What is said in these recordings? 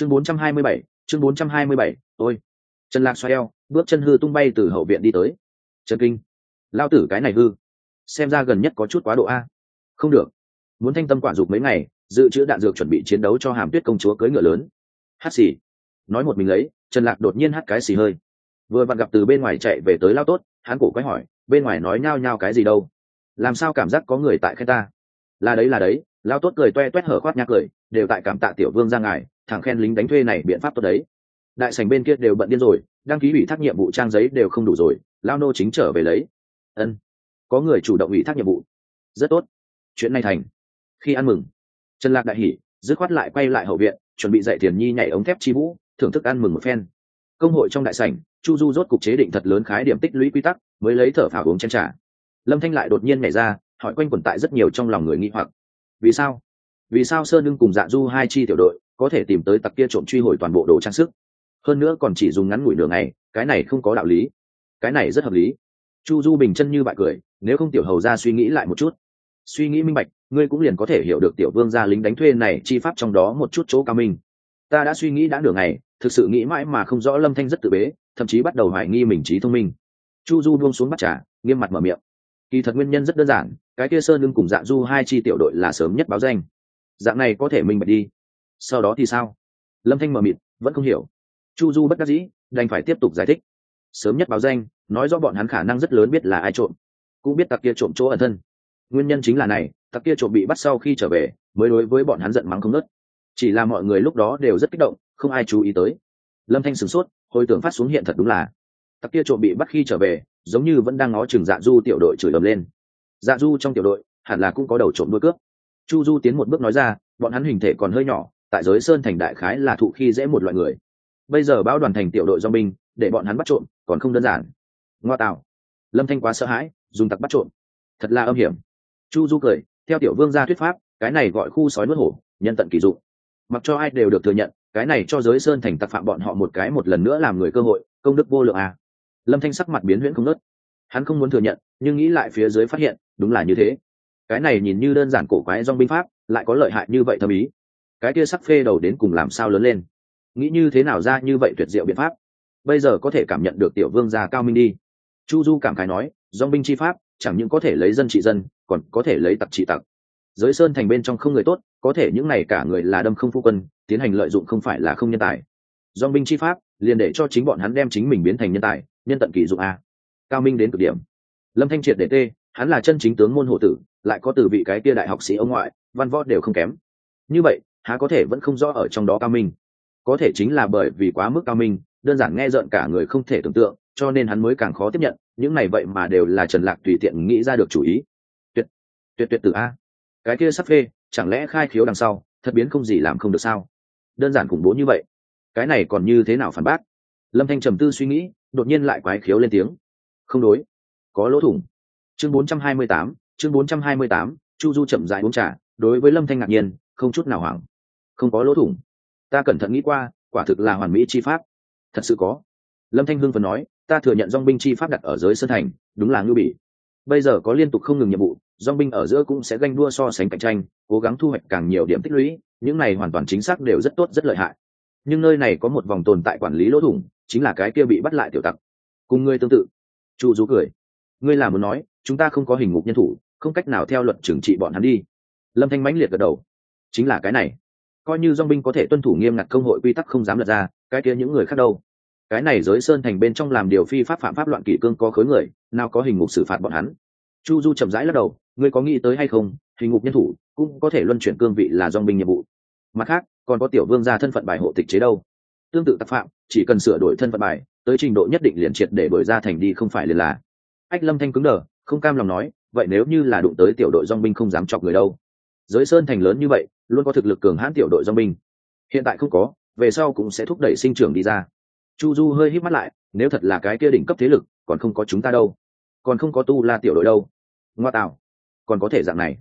chương 427, chương 427, ôi. Trần lạc xoay eo bước chân hư tung bay từ hậu viện đi tới. Trần kinh. Lao tử cái này hư. Xem ra gần nhất có chút quá độ a. Không được. Muốn thanh tâm quản dục mấy ngày dự trữ đạn dược chuẩn bị chiến đấu cho hàm tuyết công chúa cưới ngựa lớn. Hát xì. Nói một mình lấy trần lạc đột nhiên hát cái xì hơi. Vừa vặn gặp từ bên ngoài chạy về tới lao tốt hắn cổ quái hỏi bên ngoài nói nhao nhao cái gì đâu? Làm sao cảm giác có người tại khen ta? Là đấy là đấy lao tốt cười toe toét hở khoát nhác cười đều tại cảm tạ tiểu vương ra ngài thằng khen lính đánh thuê này biện pháp tốt đấy. Đại sành bên kia đều bận điên rồi, đăng ký ủy thác nhiệm vụ trang giấy đều không đủ rồi, lao nô chính trở về lấy. Ân, có người chủ động ủy thác nhiệm vụ. Rất tốt. Chuyện này thành. Khi ăn mừng, trần lạc đại hỉ, dứt khoát lại quay lại hậu viện, chuẩn bị dạy thiền nhi nhảy ống thép chi vũ, thưởng thức ăn mừng một phen. Công hội trong đại sảnh, chu du rốt cục chế định thật lớn khái điểm tích lũy quy tắc, mới lấy thở phào uống chen trà. Lâm thanh lại đột nhiên nhảy ra, hỏi quanh quẩn tại rất nhiều trong lòng người nghi hoặc. Vì sao? Vì sao sơn ưng cùng dạ du hai chi tiểu đội có thể tìm tới tặc kia trộm truy hồi toàn bộ đồ trang sức. Hơn nữa còn chỉ dùng ngắn ngủi nửa ngày, cái này không có đạo lý. Cái này rất hợp lý. Chu du bình chân như bại cười, nếu không tiểu hầu ra suy nghĩ lại một chút. Suy nghĩ minh bạch, ngươi cũng liền có thể hiểu được tiểu vương gia lính đánh thuê này chi pháp trong đó một chút chỗ cao minh. Ta đã suy nghĩ đã nửa ngày, thực sự nghĩ mãi mà không rõ lâm thanh rất tự bế, thậm chí bắt đầu hoài nghi mình trí thông minh. Chu du buông xuống bắt trà, nghiêm mặt mở miệng. Kỳ thật nguyên nhân rất đơn giản, cái kia sơn lưng cùng dạ du hai chi tiểu đội là sớm nhất báo danh. Dạng này có thể minh bạch đi sau đó thì sao? Lâm thanh mờ mịt, vẫn không hiểu. Chu du bất đắc dĩ, đành phải tiếp tục giải thích. Sớm nhất báo danh, nói rõ bọn hắn khả năng rất lớn biết là ai trộm. Cũng biết tặc kia trộm chỗ ẩn thân. Nguyên nhân chính là này, tặc kia trộm bị bắt sau khi trở về, mới đối với bọn hắn giận mắng không nớt chỉ là mọi người lúc đó đều rất kích động, không ai chú ý tới. Lâm thanh sửng sốt, hồi tưởng phát xuống hiện thật đúng là. Tặc kia trộm bị bắt khi trở về, giống như vẫn đang ngó chừng dạ du tiểu đội chửi ầm lên. Dạ du trong tiểu đội, hẳn là cũng có đầu trộm đuôi cướp. Chu du tiến một bước nói ra, bọn hắn hình thể còn hơi nhỏ tại giới sơn thành đại khái là thụ khi dễ một loại người. Bây giờ báo đoàn thành tiểu đội do binh, để bọn hắn bắt trộm, còn không đơn giản. Ngoa tạo. Lâm thanh quá sợ hãi, dùng tặc bắt trộm. Thật là âm hiểm. Chu du cười, theo tiểu vương gia thuyết pháp, cái này gọi khu sói nuốt hổ, nhân tận kỳ dụng. Mặc cho ai đều được thừa nhận, cái này cho giới sơn thành tặc phạm bọn họ một cái một lần nữa làm người cơ hội, công đức vô lượng à. lâm thanh sắc mặt biến huyễn không nớt hắn không muốn thừa nhận, nhưng nghĩ lại phía dưới phát hiện, đúng là như thế. Cái này nhìn như đơn giản cổ quái dong binh pháp, lại có lợi hại như vậy thâm ý cái kia sắc phê đầu đến cùng làm sao lớn lên. Nghĩ như thế nào ra như vậy tuyệt diệu biện pháp? Bây giờ có thể cảm nhận được tiểu vương gia cao minh đi. Chu du cảm khái nói dong binh chi pháp, chẳng những có thể lấy dân trị dân, còn có thể lấy tặc trị tặc. Giới sơn thành bên trong không người tốt, có thể những này cả người là đâm không phu quân, tiến hành lợi dụng không phải là không nhân tài. Dong binh chi pháp, liền để cho chính bọn hắn đem chính mình biến thành nhân tài, nhân tận kỳ dụng a. Cao minh đến cực điểm. Lâm thanh triệt để tê, hắn là chân chính tướng môn hộ tử, lại có từ vị cái kia đại học sĩ ông ngoại, văn võ đều không kém. Như vậy há có thể vẫn không rõ ở trong đó cao minh. Có thể chính là bởi vì quá mức cao minh đơn giản nghe rợn cả người không thể tưởng tượng cho nên hắn mới càng khó tiếp nhận những này vậy mà đều là trần lạc tùy tiện nghĩ ra được chủ ý. Tuyệt tuyệt tuyệt từ a. Cái kia sắp phê chẳng lẽ khai khiếu đằng sau thật biến không gì làm không được sao? Đơn giản khủng bố như vậy. Cái này còn như thế nào phản bác? Lâm thanh trầm tư suy nghĩ đột nhiên lại quái khiếu lên tiếng. Không đối. Có lỗ thủng. Chương 428, chương 428, chu du chậm dại uống trà đối với lâm thanh ngạc nhiên không chút nào hoảng không có lỗ thủng. Ta cẩn thận nghĩ qua, quả thực là hoàn mỹ chi pháp. Thật sự có. Lâm thanh hưng phần nói, ta thừa nhận dong binh chi pháp đặt ở giới sân thành, đúng là ngư bỉ. Bây giờ có liên tục không ngừng nhiệm vụ dong binh ở giữa cũng sẽ ganh đua so sánh cạnh tranh, cố gắng thu hoạch càng nhiều điểm tích lũy, những này hoàn toàn chính xác đều rất tốt, rất lợi hại. Nhưng nơi này có một vòng tồn tại quản lý lỗ thủng, chính là cái kia bị bắt lại tiểu tặc. Cùng ngươi tương tự. Chu rú cười. Ngươi là muốn nói, chúng ta không có hình ngục nhân thủ, không cách nào theo luật trừng trị bọn hắn đi. Lâm thanh mãnh liệt gật đầu. Chính là cái này coi như dong binh có thể tuân thủ nghiêm ngặt công hội quy tắc không dám lật ra, cái kia những người khác đâu? Cái này giới sơn thành bên trong làm điều phi pháp phạm pháp loạn kỷ cương có khối người, nào có hình ngục xử phạt bọn hắn? Chu du chậm rãi lắc đầu, ngươi có nghĩ tới hay không? Hình ngục nhân thủ cũng có thể luân chuyển cương vị là dong binh nhiệm vụ. Mặt khác, còn có tiểu vương gia thân phận bài hộ tịch chế đâu? Tương tự tác phạm, chỉ cần sửa đổi thân phận bài, tới trình độ nhất định liền triệt để đổi ra thành đi không phải liền là. Ách lâm thanh cứng đờ, không cam lòng nói, vậy nếu như là đụng tới tiểu đội dong binh không dám chọc người đâu? Giới sơn thành lớn như vậy luôn có thực lực cường hãn tiểu đội do mình. Hiện tại không có, về sau cũng sẽ thúc đẩy sinh trưởng đi ra. Chu du hơi hít mắt lại, nếu thật là cái kia đỉnh cấp thế lực, còn không có chúng ta đâu. Còn không có tu la tiểu đội đâu. Ngoa tạo. Còn có thể dạng này.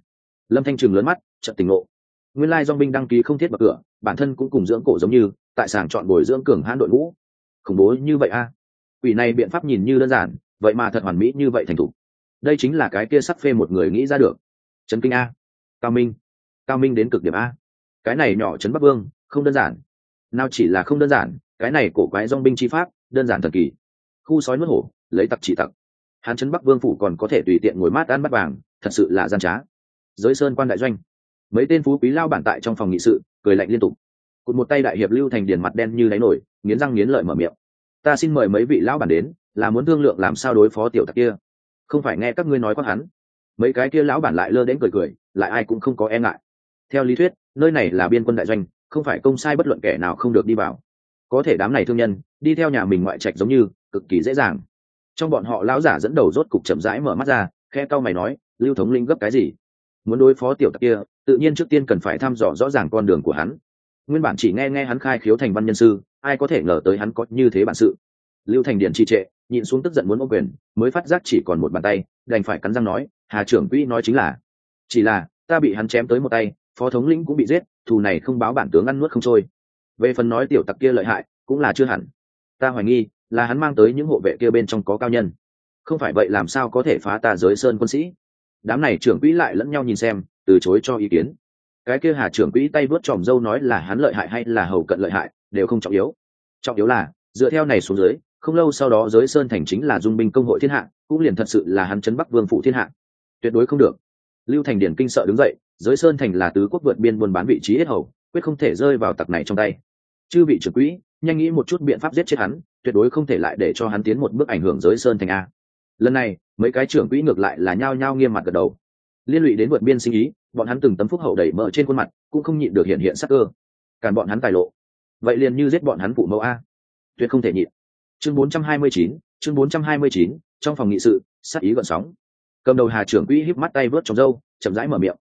Lâm thanh trường lớn mắt trận tình ngộ. Nguyên lai dong binh đăng ký không thiết bậc cửa, bản thân cũng cùng dưỡng cổ giống như, tại sàng chọn bồi dưỡng cường hãn đội ngũ. Khủng bố như vậy a. À? ủy này biện pháp nhìn như đơn giản, vậy mà thật hoàn mỹ như vậy thành thục. Đây chính là cái kia sắc phê một người nghĩ ra được. Trấn kinh a. Cao minh cao minh đến cực điểm a. Cái này nhỏ trấn bắc vương, không đơn giản. Nào chỉ là không đơn giản, cái này cổ quái dong binh chi pháp, đơn giản thần kỳ. Khu sói nuốt hổ, lấy tặc chỉ tặc. Hán trấn bắc vương phủ còn có thể tùy tiện ngồi mát ăn bắt vàng, thật sự là gian trá. Giới sơn quan đại doanh. Mấy tên phú quý lao bản tại trong phòng nghị sự, cười lạnh liên tục. Cụt một tay đại hiệp lưu thành điền mặt đen như đáy nổi, nghiến răng nghiến lợi mở miệng. Ta xin mời mấy vị lão bản đến, là muốn thương lượng làm sao đối phó tiểu tặc kia. Không phải nghe các ngươi nói quát hắn. Mấy cái kia lão bản lại lơ đến cười cười, lại ai cũng không có e ngại theo lý thuyết, nơi này là biên quân đại doanh, không phải công sai bất luận kẻ nào không được đi vào. Có thể đám này thương nhân, đi theo nhà mình ngoại trạch giống như, cực kỳ dễ dàng. Trong bọn họ lão giả dẫn đầu rốt cục chậm rãi mở mắt ra khe cau mày nói, lưu thống linh gấp cái gì? Muốn đối phó tiểu tặc kia, tự nhiên trước tiên cần phải thăm dò rõ ràng con đường của hắn. Nguyên bản chỉ nghe nghe hắn khai khiếu thành văn nhân sư, ai có thể ngờ tới hắn có như thế bản sự. Lưu thành điện trì trệ, nhịn xuống tức giận muốn ô quyền, mới phát giác chỉ còn một bàn tay, đành phải cắn răng nói, hà trưởng quỹ nói chính là, chỉ là, ta bị hắn chém tới một tay phó thống lĩnh cũng bị giết, thù này không báo bản tướng ăn nuốt không trôi. Về phần nói tiểu tặc kia lợi hại, cũng là chưa hẳn. Ta hoài nghi, là hắn mang tới những hộ vệ kia bên trong có cao nhân. Không phải vậy làm sao có thể phá ta giới sơn quân sĩ? Đám này trưởng quỹ lại lẫn nhau nhìn xem, từ chối cho ý kiến. Cái kia hà trưởng quỹ tay vớt tròm dâu nói là hắn lợi hại hay là hầu cận lợi hại, đều không trọng yếu. Trọng yếu là, dựa theo này xuống dưới, không lâu sau đó giới sơn thành chính là dung binh công hội thiên hạ, cũng liền thật sự là hắn chấn bắc vương phụ thiên hạ. Tuyệt đối không được. Lưu thành điển kinh sợ đứng dậy giới sơn thành là tứ quốc vượt biên buôn bán vị trí hết hầu quyết không thể rơi vào tặc này trong tay. Chư vị trưởng quỹ nhanh nghĩ một chút biện pháp giết chết hắn tuyệt đối không thể lại để cho hắn tiến một bước ảnh hưởng giới sơn thành a. Lần này mấy cái trưởng quỹ ngược lại là nhao nhao nghiêm mặt gật đầu. Liên lụy đến vượt biên sinh ý bọn hắn từng tấm phúc hậu đẩy mỡ trên khuôn mặt cũng không nhịn được hiện hiện sắc cơ. Càn bọn hắn tài lộ. Vậy liền như giết bọn hắn phụ mẫu a. Tuyệt không thể nhịn. Chương 429, chương 429, trong phòng nghị sự sắc ý gọn sóng. Cầm đầu hà trưởng quỹ híp mắt tay vớt trong râu chậm rãi mở miệng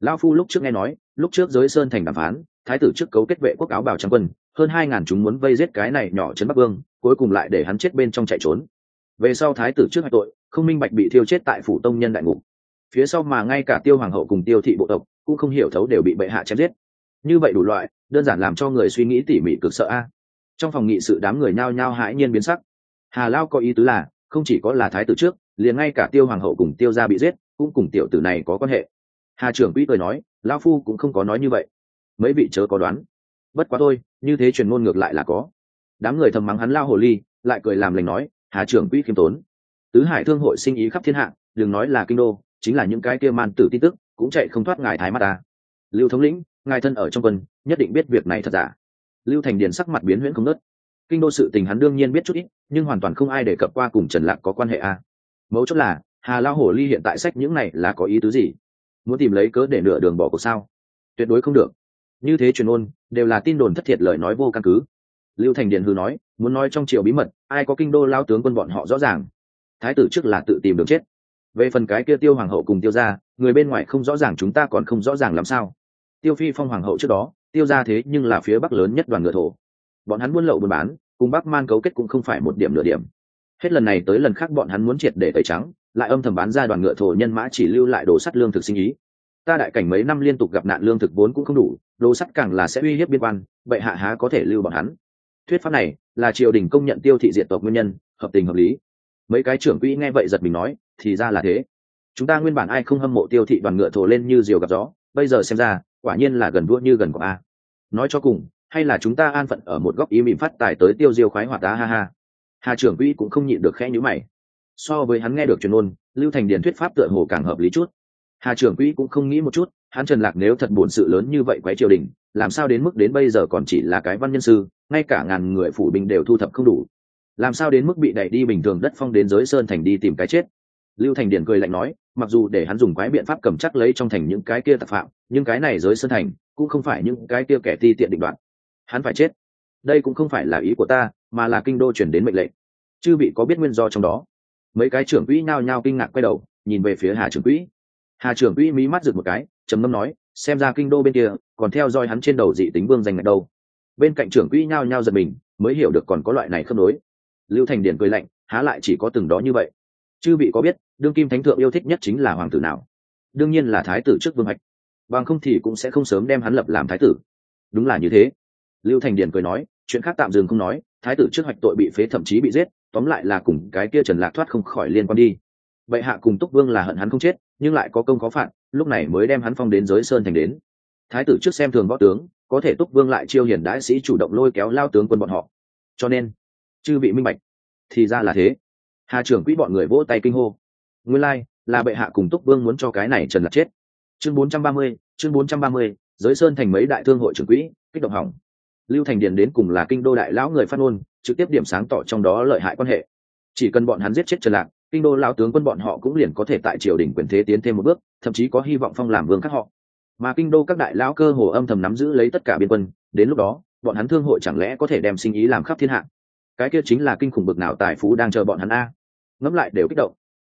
lao phu lúc trước nghe nói, lúc trước giới sơn thành đàm phán, thái tử trước cấu kết vệ quốc áo bào trang quân, hơn hai ngàn chúng muốn vây giết cái này nhỏ trấn bắc vương, cuối cùng lại để hắn chết bên trong chạy trốn. Về sau thái tử trước hai tội, không minh bạch bị thiêu chết tại phủ tông nhân đại ngục. Phía sau mà ngay cả tiêu hoàng hậu cùng tiêu thị bộ tộc cũng không hiểu thấu đều bị bệ hạ chém giết. Như vậy đủ loại, đơn giản làm cho người suy nghĩ tỉ mỉ cực sợ a. Trong phòng nghị sự đám người nhao nhao hãi nhiên biến sắc. Hà lao có ý tứ là, không chỉ có là thái tử trước, liền ngay cả tiêu hoàng hậu cùng tiêu gia bị giết, cũng cùng tiểu tử này có quan hệ hà trưởng quỹ cười nói lao phu cũng không có nói như vậy. Mấy vị chớ có đoán. Bất quá thôi, như thế truyền ngôn ngược lại là có. Đám người thầm mắng hắn lao hồ ly, lại cười làm lành nói, hà trưởng quỹ khiêm tốn. Tứ hải thương hội sinh ý khắp thiên hạ, đừng nói là kinh đô, chính là những cái kia man tử tin tức, cũng chạy không thoát ngài thái mắt ta. Lưu thống lĩnh, ngài thân ở trong quân, nhất định biết việc này thật giả. Lưu thành điền sắc mặt biến huyễn không nớt kinh đô sự tình hắn đương nhiên biết chút ít, nhưng hoàn toàn không ai đề cập qua cùng trần lạc có quan hệ a. Mấu chốt là, hà lao hổ ly hiện tại sách những này là có ý tứ gì? Muốn tìm lấy cớ để nửa đường bỏ cuộc sao? Tuyệt đối không được. Như thế truyền ôn, đều là tin đồn thất thiệt lời nói vô căn cứ. Lưu thành điền hư nói, muốn nói trong triều bí mật, ai có kinh đô lao tướng quân bọn họ rõ ràng. Thái tử trước là tự tìm đường chết. Về phần cái kia tiêu hoàng hậu cùng tiêu ra người bên ngoài không rõ ràng chúng ta còn không rõ ràng làm sao. Tiêu phi phong hoàng hậu trước đó, tiêu ra thế nhưng là phía bắc lớn nhất đoàn ngựa thổ. Bọn hắn buôn lậu buôn bán, cùng bắc man cấu kết cũng không phải một điểm nửa điểm. Hết lần này tới lần khác bọn hắn muốn triệt để tẩy trắng lại âm thầm bán ra đoàn ngựa thổ nhân mã chỉ lưu lại đồ sắt lương thực sinh ý. Ta đại cảnh mấy năm liên tục gặp nạn lương thực vốn cũng không đủ, đồ sắt càng là sẽ uy hiếp biên quan, vậy hạ há có thể lưu bọn hắn? Thuyết pháp này là triều đình công nhận tiêu thị diện tộc nguyên nhân, hợp tình hợp lý. Mấy cái trưởng quỹ nghe vậy giật mình nói, thì ra là thế. Chúng ta nguyên bản ai không hâm mộ tiêu thị đoàn ngựa thổ lên như diều gặp gió, bây giờ xem ra, quả nhiên là gần đua như gần của a. Nói cho cùng, hay là chúng ta an phận ở một góc ý mỉm phát tài tới tiêu diêu khoái hoạt tá ha ha. Hà trưởng quỹ cũng không nhịn được khẽ nhữ mày so với hắn nghe được truyền ôn lưu thành điền thuyết pháp tựa hồ càng hợp lý chút. Hà trưởng quỹ cũng không nghĩ một chút, hắn trần lạc nếu thật buồn sự lớn như vậy quấy triều đình, làm sao đến mức đến bây giờ còn chỉ là cái văn nhân sư, ngay cả ngàn người phủ binh đều thu thập không đủ. Làm sao đến mức bị đẩy đi bình thường đất phong đến giới sơn thành đi tìm cái chết? Lưu thành điền cười lạnh nói, mặc dù để hắn dùng quái biện pháp cầm chắc lấy trong thành những cái kia tạp phạm, nhưng cái này giới sơn thành cũng không phải những cái kia kẻ ti tiện định đoạn hắn phải chết. Đây cũng không phải là ý của ta, mà là kinh đô chuyển đến mệnh lệnh. Chư bị có biết nguyên do trong đó? Mấy cái trưởng quỹ nhao nhao kinh ngạc quay đầu, nhìn về phía hà trưởng quỹ. Hà trưởng quỹ mí mắt rực một cái, trầm ngâm nói, xem ra kinh đô bên kia, còn theo dõi hắn trên đầu dị tính vương danh ngạch đâu. Bên cạnh trưởng quỹ nhao nhao giật mình, mới hiểu được còn có loại này khớp nối. Lưu thành điển cười lạnh, há lại chỉ có từng đó như vậy. Chư bị có biết, đương kim thánh thượng yêu thích nhất chính là hoàng tử nào? Đương nhiên là thái tử trước vương hạch. Bằng không thì cũng sẽ không sớm đem hắn lập làm thái tử. Đúng là như thế. Lưu thành điền cười nói, chuyện khác tạm dừng không nói, thái tử trước hoạch tội bị phế thậm chí bị giết tóm lại là cùng cái kia trần lạc thoát không khỏi liên quan đi. Bệ hạ cùng túc vương là hận hắn không chết nhưng lại có công có phạt lúc này mới đem hắn phong đến giới sơn thành đến. Thái tử trước xem thường võ tướng có thể túc vương lại chiêu hiền đại sĩ chủ động lôi kéo lao tướng quân bọn họ. Cho nên chư bị minh bạch thì ra là thế. Hà trưởng quỹ bọn người vỗ tay kinh hô. Nguyên lai、like, là bệ hạ cùng túc vương muốn cho cái này trần lạc chết. Chương bốn trăm ba mươi chương bốn trăm ba mươi giới sơn thành mấy đại thương hội trưởng quỹ kích động hỏng. Lưu thành điền đến cùng là kinh đô đại lão người phát ngôn trực tiếp điểm sáng tỏ trong đó lợi hại quan hệ. Chỉ cần bọn hắn giết chết trần lạc, kinh đô lão tướng quân bọn họ cũng liền có thể tại triều đình quyền thế tiến thêm một bước, thậm chí có hy vọng phong làm vương các họ. Mà kinh đô các đại lão cơ hồ âm thầm nắm giữ lấy tất cả biên quân, đến lúc đó, bọn hắn thương hội chẳng lẽ có thể đem sinh ý làm khắp thiên hạ? Cái kia chính là kinh khủng bực nào tài phú đang chờ bọn hắn a. Ngẫm lại đều kích động.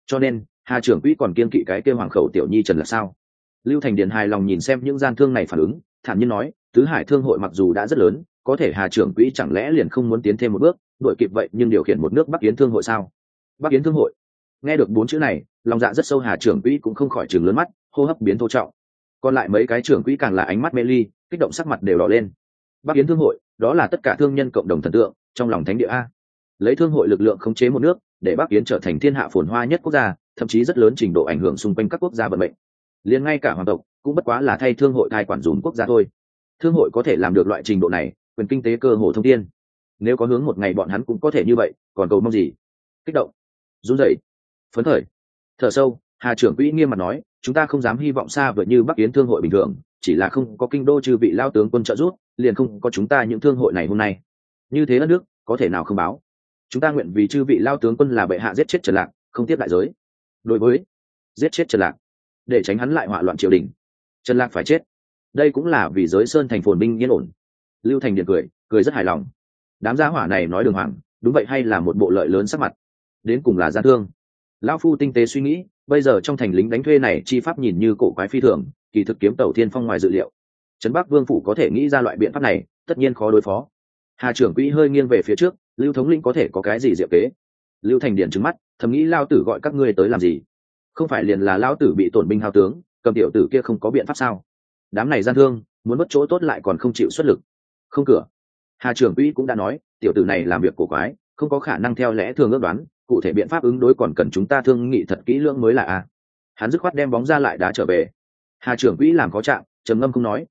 Cho nên, hà trưởng quỹ còn kiên kỵ cái kia hoàng khẩu tiểu nhi trần là sao? Lưu thành điền hài lòng nhìn xem những gian thương này phản ứng, thản nhiên nói, tứ hải thương hội mặc dù đã rất lớn có thể hà trưởng quỹ chẳng lẽ liền không muốn tiến thêm một bước đội kịp vậy nhưng điều khiển một nước bắc yến thương hội sao? Bắc yến thương hội? Nghe được bốn chữ này, lòng dạ rất sâu hà trưởng quỹ cũng không khỏi chừng lớn mắt, hô hấp biến thô trọng. Còn lại mấy cái trưởng quỹ càng là ánh mắt mê ly, kích động sắc mặt đều đỏ lên. Bắc yến thương hội, đó là tất cả thương nhân cộng đồng thần tượng, trong lòng thánh địa a. Lấy thương hội lực lượng khống chế một nước, để bắc yến trở thành thiên hạ phồn hoa nhất quốc gia, thậm chí rất lớn trình độ ảnh hưởng xung quanh các quốc gia vận mệnh. Liền ngay cả hoàng tộc, cũng bất quá là thay thương hội thai quản dùm quốc gia thôi. Thương hội có thể làm được loại trình độ này quyền kinh tế cơ hồ thông tiên nếu có hướng một ngày bọn hắn cũng có thể như vậy, còn cầu mong gì? Kích động. Run rẩy. Phấn khởi. Thở sâu, hà trưởng quỹ nghiêm mặt nói, chúng ta không dám hy vọng xa vượt như bắc yến thương hội bình thường, chỉ là không có kinh đô chư vị lao tướng quân trợ giúp, liền không có chúng ta những thương hội này hôm nay. Như thế đất nước, có thể nào không báo? Chúng ta nguyện vì chư vị lao tướng quân là bệ hạ giết chết trần lạc, không tiếp đại giới. Đối với giết chết trần lạc, để tránh hắn lại hỏa loạn triều đình, trần lạc phải chết. Đây cũng là vì giới sơn thành phồn binh yên ổn lưu thành điện cười cười rất hài lòng. Đám gia hỏa này nói đường hoàng, đúng vậy hay là một bộ lợi lớn sắc mặt? Đến cùng là gian thương. Lão phu tinh tế suy nghĩ, bây giờ trong thành lính đánh thuê này chi pháp nhìn như cổ quái phi thường, kỳ thực kiếm tàu thiên phong ngoài dự liệu. Trấn bắc vương phủ có thể nghĩ ra loại biện pháp này, tất nhiên khó đối phó. Hà trưởng quỹ hơi nghiêng về phía trước, lưu thống linh có thể có cái gì diệu kế? Lưu thành điện trứng mắt, thầm nghĩ lao tử gọi các ngươi tới làm gì? Không phải liền là lao tử bị tổn binh hao tướng, cầm tiểu tử kia không có biện pháp sao? Đám này gian thương, muốn mất chỗ tốt lại còn không chịu xuất lực không cửa. Hà trưởng quỹ cũng đã nói, tiểu tử này làm việc cổ quái, không có khả năng theo lẽ thường ước đoán, cụ thể biện pháp ứng đối còn cần chúng ta thương nghị thật kỹ lưỡng mới là a. Hắn dứt khoát đem bóng ra lại đá trở về. Hà trưởng quỹ làm có trạng, trầm ngâm không nói.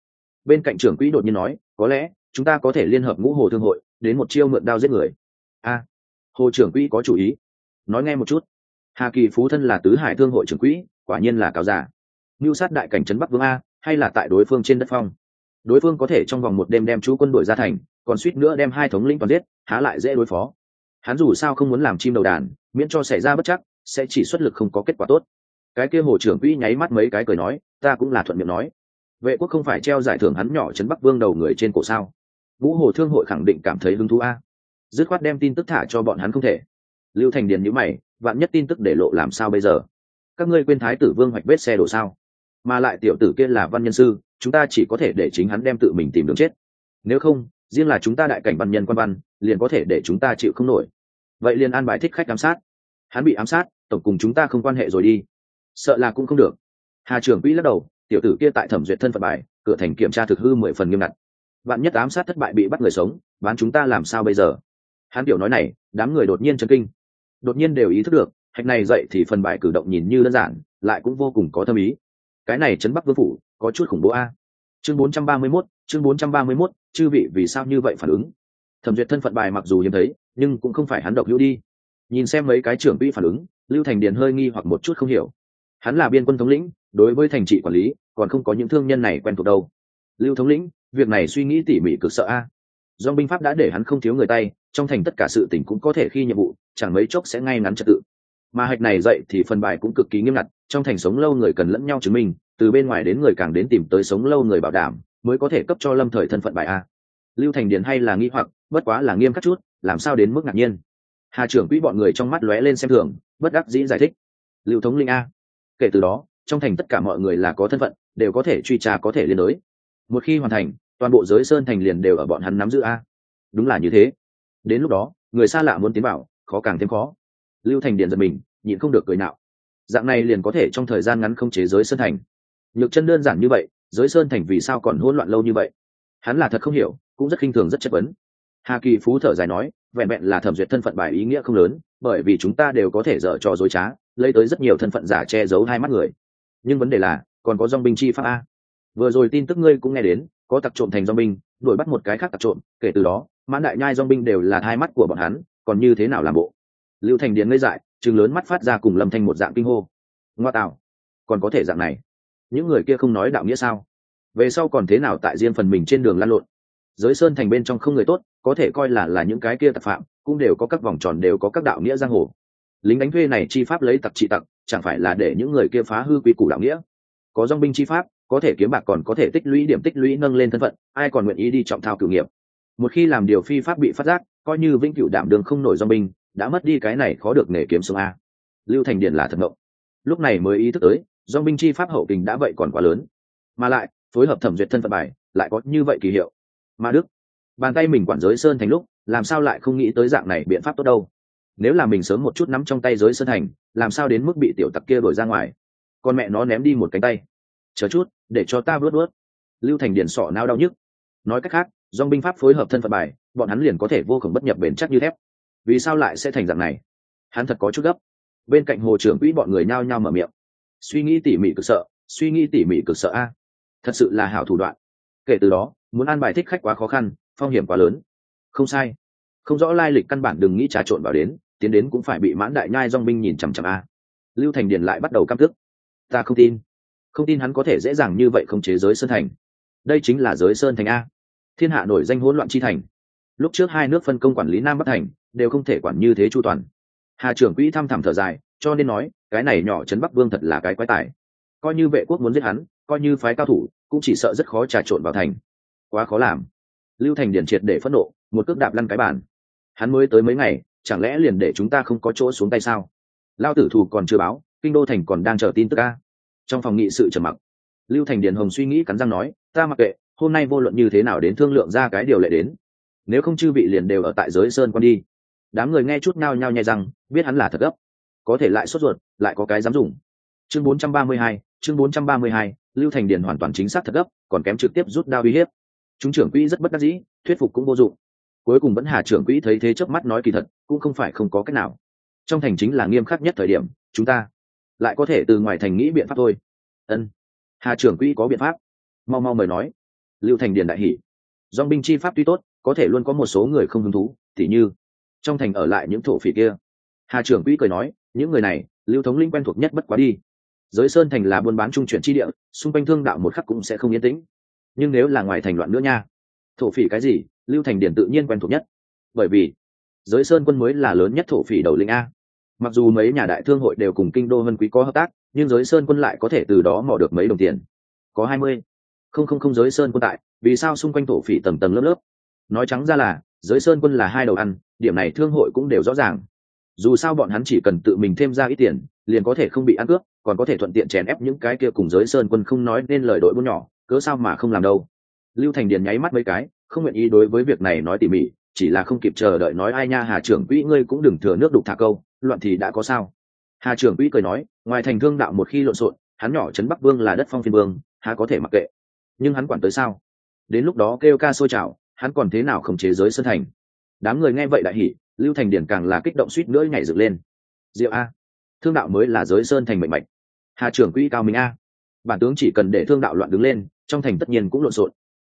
Bên cạnh trưởng quỹ đột nhiên nói, có lẽ, chúng ta có thể liên hợp ngũ hồ thương hội, đến một chiêu mượn đao giết người. A. Hồ trưởng quỹ có chủ ý. Nói nghe một chút. Hà kỳ phú thân là tứ hải thương hội trưởng quỹ, quả nhiên là cáo giả mưu sát đại cảnh trấn bắc vương a, hay là tại đối phương trên đất phong? Đối phương có thể trong vòng một đêm đem chú quân đội ra thành, còn suýt nữa đem hai thống lĩnh toàn giết, há lại dễ đối phó. Hắn dù sao không muốn làm chim đầu đàn, miễn cho xảy ra bất chắc, sẽ chỉ xuất lực không có kết quả tốt. Cái kia hồ trưởng quỹ nháy mắt mấy cái cười nói, ta cũng là thuận miệng nói. Vệ quốc không phải treo giải thưởng hắn nhỏ trấn bắc vương đầu người trên cổ sao? Vũ hồ thương hội khẳng định cảm thấy hứng thú a. Dứt khoát đem tin tức thả cho bọn hắn không thể. Lưu thành điền nhữ mày, vạn nhất tin tức để lộ làm sao bây giờ? Các ngươi quên thái tử vương hoạch vết xe đổ sao? Mà lại tiểu tử kia là văn nhân sư chúng ta chỉ có thể để chính hắn đem tự mình tìm đường chết. Nếu không, riêng là chúng ta đại cảnh văn nhân quan văn, liền có thể để chúng ta chịu không nổi. Vậy liền an bài thích khách ám sát. Hắn bị ám sát, tổng cùng chúng ta không quan hệ rồi đi. Sợ là cũng không được. Hà trường quỹ lắc đầu, tiểu tử kia tại thẩm duyệt thân phận bài, cửa thành kiểm tra thực hư mười phần nghiêm ngặt. Bạn nhất ám sát thất bại bị bắt người sống, bán chúng ta làm sao bây giờ? Hắn tiểu nói này, đám người đột nhiên chấn kinh. Đột nhiên đều ý thức được, hạch này dậy thì phần bài cử động nhìn như đơn giản, lại cũng vô cùng có thâm ý cái này chấn bắc vương phủ có chút khủng bố a. Chương 431, chương 431, chư vị vì sao như vậy phản ứng? Thẩm duyệt thân phận bài mặc dù hiếm thấy nhưng cũng không phải hắn độc hữu đi. Nhìn xem mấy cái trưởng quỹ phản ứng lưu thành điền hơi nghi hoặc một chút không hiểu. Hắn là biên quân thống lĩnh đối với thành trị quản lý còn không có những thương nhân này quen thuộc đâu. Lưu thống lĩnh việc này suy nghĩ tỉ mỉ cực sợ a. Do binh pháp đã để hắn không thiếu người tay trong thành tất cả sự tỉnh cũng có thể khi nhiệm vụ chẳng mấy chốc sẽ ngay ngắn trật tự. Mà hạch này dậy thì phần bài cũng cực kỳ nghiêm ngặt trong thành sống lâu người cần lẫn nhau chứng minh, từ bên ngoài đến người càng đến tìm tới sống lâu người bảo đảm, mới có thể cấp cho lâm thời thân phận bài a. Lưu thành điền hay là nghi hoặc, bất quá là nghiêm khắc chút, làm sao đến mức ngạc nhiên. Hà trưởng quỹ bọn người trong mắt lóe lên xem thường, bất đắc dĩ giải thích. Lưu thống linh a. Kể từ đó, trong thành tất cả mọi người là có thân phận, đều có thể truy tra có thể liên đối. Một khi hoàn thành, toàn bộ giới sơn thành liền đều ở bọn hắn nắm giữ a. Đúng là như thế. Đến lúc đó, người xa lạ muốn tiến vào, khó càng thêm khó. Lưu thành điện giật mình, nhịn không được cười nạo dạng này liền có thể trong thời gian ngắn không chế giới sơn thành. Nhược chân đơn giản như vậy, giới sơn thành vì sao còn hỗn loạn lâu như vậy? Hắn là thật không hiểu, cũng rất khinh thường rất chất vấn. Hà kỳ phú thở dài nói, vẹn vẹn là thẩm duyệt thân phận bài ý nghĩa không lớn, bởi vì chúng ta đều có thể dở trò dối trá, lấy tới rất nhiều thân phận giả che giấu hai mắt người. Nhưng vấn đề là, còn có dong binh chi pháp a. Vừa rồi tin tức ngươi cũng nghe đến, có tặc trộm thành dong binh, đuổi bắt một cái khác tặc trộm, kể từ đó, mãn đại nhai dong binh đều là hai mắt của bọn hắn, còn như thế nào làm bộ? Lưu thành điền ngây dại chừng lớn mắt phát ra cùng lâm thanh một dạng kinh hô. Ngoa tạo, còn có thể dạng này? Những người kia không nói đạo nghĩa sao? Về sau còn thế nào tại riêng phần mình trên đường lăn lộn? Giới sơn thành bên trong không người tốt, có thể coi là là những cái kia tặc phạm, cũng đều có các vòng tròn, đều có các đạo nghĩa giang hồ. Lính đánh thuê này chi pháp lấy tặc trị tặc, chẳng phải là để những người kia phá hư quy củ đạo nghĩa? Có dong binh chi pháp, có thể kiếm bạc còn có thể tích lũy điểm tích lũy nâng lên thân phận, ai còn nguyện ý đi trọng thao cử nghiệp? Một khi làm điều phi pháp bị phát giác, coi như vĩnh cửu đảm đường không nổi dong binh đã mất đi cái này khó được nghề kiếm sông a. Lưu thành điện là thật ngộng. Lúc này mới ý thức tới, do binh chi pháp hậu kình đã vậy còn quá lớn. Mà lại, phối hợp thẩm duyệt thân phận bài, lại có như vậy kỳ hiệu. Mà đức, bàn tay mình quản giới sơn thành lúc, làm sao lại không nghĩ tới dạng này biện pháp tốt đâu? Nếu là mình sớm một chút nắm trong tay giới sơn thành, làm sao đến mức bị tiểu tặc kia đổi ra ngoài? Con mẹ nó ném đi một cánh tay. Chờ chút, để cho ta vớt vớt. Lưu thành điện sọ nao đau nhức. Nói cách khác dong binh pháp phối hợp thân phận bài, bọn hắn liền có thể vô khổng bất nhập bền chắc như thép vì sao lại sẽ thành dạng này? Hắn thật có chút gấp. Bên cạnh hồ trưởng quỹ bọn người nhao nhao mở miệng. Suy nghĩ tỉ mỉ cực sợ, suy nghĩ tỉ mỉ cực sợ a. Thật sự là hảo thủ đoạn. Kể từ đó, muốn an bài thích khách quá khó khăn, phong hiểm quá lớn. Không sai. Không rõ lai lịch căn bản đừng nghĩ trà trộn vào đến, tiến đến cũng phải bị mãn đại nhai dong binh nhìn chằm chằm a. Lưu thành điền lại bắt đầu căm tức. Ta không tin. Không tin hắn có thể dễ dàng như vậy không chế giới sơn thành. Đây chính là giới sơn thành a. Thiên hạ nổi danh hỗn loạn chi thành. Lúc trước hai nước phân công quản lý nam bắc thành đều không thể quản như thế chu toàn. Hà trưởng quỹ thăm thẳm thở dài, cho nên nói, cái này nhỏ trấn bắc vương thật là cái quái tài. Coi như vệ quốc muốn giết hắn, coi như phái cao thủ, cũng chỉ sợ rất khó trà trộn vào thành. Quá khó làm. Lưu thành điển triệt để phẫn nộ, một cước đạp lăn cái bàn. Hắn mới tới mấy ngày, chẳng lẽ liền để chúng ta không có chỗ xuống tay sao? Lao tử thù còn chưa báo, kinh đô thành còn đang chờ tin tức ca trong phòng nghị sự trầm mặc, lưu thành điền hồng suy nghĩ cắn răng nói, ta mặc kệ, hôm nay vô luận như thế nào đến thương lượng ra cái điều lệ đến, nếu không chư vị liền đều ở tại giới sơn quan đi đám người nghe chút nao nhao nhai rằng biết hắn là thật gấp. Có thể lại sốt ruột lại có cái dám dùng. Chương 432, chương 432, lưu thành điền hoàn toàn chính xác thật gấp còn kém trực tiếp rút đao uy hiếp. Chúng trưởng quỹ rất bất đắc dĩ thuyết phục cũng vô dụng. Cuối cùng vẫn hà trưởng quỹ thấy thế chớp mắt nói kỳ thật cũng không phải không có cách nào. Trong thành chính là nghiêm khắc nhất thời điểm chúng ta lại có thể từ ngoài thành nghĩ biện pháp thôi. Ân. Hà trưởng quỹ có biện pháp. Mau mau mời nói. Lưu thành điền đại hỷ dong binh chi pháp tuy tốt có thể luôn có một số người không hứng thú tỉ như trong thành ở lại những thổ phỉ kia. Hà trưởng quỹ cười nói, những người này, lưu thống linh quen thuộc nhất bất quá đi. Giới sơn thành là buôn bán trung chuyển chi địa, xung quanh thương đạo một khắc cũng sẽ không yên tĩnh. Nhưng nếu là ngoài thành loạn nữa nha. Thổ phỉ cái gì, lưu thành điển tự nhiên quen thuộc nhất. Bởi vì, giới sơn quân mới là lớn nhất thổ phỉ đầu lĩnh a. Mặc dù mấy nhà đại thương hội đều cùng kinh đô vân quý có hợp tác, nhưng giới sơn quân lại có thể từ đó mò được mấy đồng tiền. Có hai mươi. Không không không giới sơn quân tại, vì sao xung quanh thổ phỉ tầng tầng lớp lớp? Nói trắng ra là, giới sơn quân là hai đầu ăn điểm này thương hội cũng đều rõ ràng. Dù sao bọn hắn chỉ cần tự mình thêm ra ít tiền, liền có thể không bị ăn cướp, còn có thể thuận tiện chèn ép những cái kia cùng giới sơn quân không nói nên lời đội buôn nhỏ, cớ sao mà không làm đâu. Lưu thành điền nháy mắt mấy cái, không nguyện ý đối với việc này nói tỉ mỉ, chỉ là không kịp chờ đợi nói ai nha hà trưởng quỹ ngươi cũng đừng thừa nước đục thả câu, loạn thì đã có sao. Hà trưởng quỹ cười nói, ngoài thành thương đạo một khi lộn xộn, hắn nhỏ trấn bắc vương là đất phong phiên vương, há có thể mặc kệ. Nhưng hắn quản tới sao? Đến lúc đó kêu ca sôi trào, hắn còn thế nào khống chế giới sơn thành? Đám người nghe vậy đại hỉ, lưu thành điển càng là kích động suýt nữa nhảy dựng lên. Diệu a, thương đạo mới là giới sơn thành mệnh mạnh hà trưởng quỹ cao minh a. Bản tướng chỉ cần để thương đạo loạn đứng lên, trong thành tất nhiên cũng lộn xộn.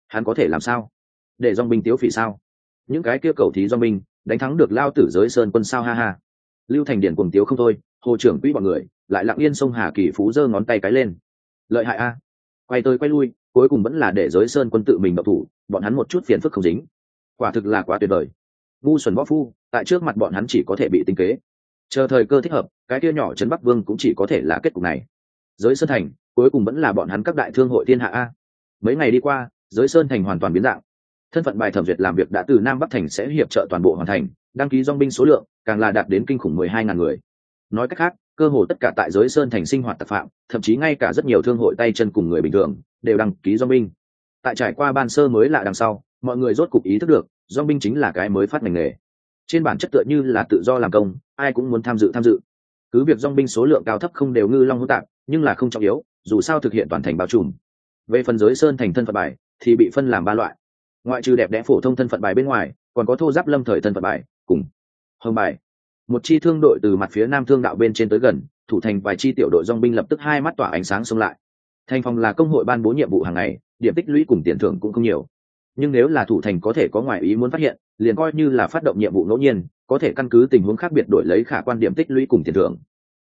Hắn có thể làm sao? Để dong binh tiếu phỉ sao? Những cái kia cầu thí dong binh, đánh thắng được lao tử giới sơn quân sao ha ha. Lưu thành điển cùng tiếu không thôi, hồ trưởng quỹ bọn người, lại lặng yên sông hà kỳ phú giơ ngón tay cái lên. Lợi hại a. Quay tới quay lui, cuối cùng vẫn là để giới sơn quân tự mình độc thủ, bọn hắn một chút phiền phức không dính. Quả thực là quá tuyệt vời ngu xuẩn võ phu, tại trước mặt bọn hắn chỉ có thể bị tinh kế. Chờ thời cơ thích hợp, cái kia nhỏ trấn bắc vương cũng chỉ có thể là kết cục này. Giới sơn thành, cuối cùng vẫn là bọn hắn các đại thương hội thiên hạ a. Mấy ngày đi qua, giới sơn thành hoàn toàn biến dạng. Thân phận bài thẩm duyệt làm việc đã từ nam bắc thành sẽ hiệp trợ toàn bộ hoàn thành, đăng ký dong binh số lượng, càng là đạt đến kinh khủng mười hai ngàn người. Nói cách khác, cơ hồ tất cả tại giới sơn thành sinh hoạt tạp phạm, thậm chí ngay cả rất nhiều thương hội tay chân cùng người bình thường, đều đăng ký dong binh. Tại trải qua ban sơ mới lạ đằng sau mọi người rốt cục ý thức được, do binh chính là cái mới phát ngành nghề. Trên bản chất tựa như là tự do làm công, ai cũng muốn tham dự tham dự. Cứ việc dong binh số lượng cao thấp không đều ngư long hỗn tạp, nhưng là không trọng yếu, dù sao thực hiện toàn thành bao trùm. Về phần giới sơn thành thân phận bài, thì bị phân làm ba loại. Ngoại trừ đẹp đẽ phổ thông thân phận bài bên ngoài, còn có thô giáp lâm thời thân phận bài, cùng hồng bài. Một chi thương đội từ mặt phía nam thương đạo bên trên tới gần, thủ thành vài chi tiểu đội dong binh lập tức hai mắt tỏa ánh sáng xông lại. Thành phòng là công hội ban bố nhiệm vụ hàng ngày, điểm tích lũy cùng tiền thưởng cũng không nhiều nhưng nếu là thủ thành có thể có ngoại ý muốn phát hiện, liền coi như là phát động nhiệm vụ ngẫu nhiên, có thể căn cứ tình huống khác biệt đổi lấy khả quan điểm tích lũy cùng tiền thưởng.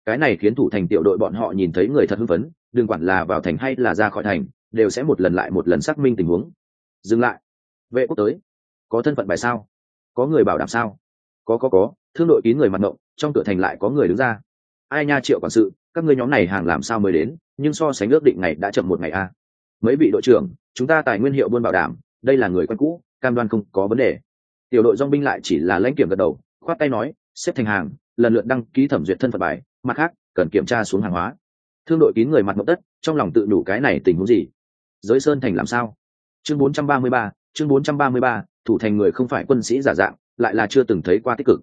Cái này khiến thủ thành tiểu đội bọn họ nhìn thấy người thật hưng phấn, đừng quản là vào thành hay là ra khỏi thành, đều sẽ một lần lại một lần xác minh tình huống. Dừng lại. Vệ quốc tới. Có thân phận bài sao? Có người bảo đảm sao? Có có có. Thương đội kín người mặt ngộng, trong cửa thành lại có người đứng ra. Ai nha triệu quản sự, các ngươi nhóm này hàng làm sao mới đến, nhưng so sánh ước định ngày đã chậm một ngày a. Mấy vị đội trưởng, chúng ta tài nguyên hiệu buôn bảo đảm đây là người quen cũ cam đoan không có vấn đề. Tiểu đội dong binh lại chỉ là lãnh kiểm gật đầu khoát tay nói xếp thành hàng lần lượt đăng ký thẩm duyệt thân phận bài mặt khác cần kiểm tra xuống hàng hóa. Thương đội kín người mặt mộng tất trong lòng tự đủ cái này tình huống gì? Giới sơn thành làm sao? Chương 433, chương 433, thủ thành người không phải quân sĩ giả dạng lại là chưa từng thấy qua tích cực.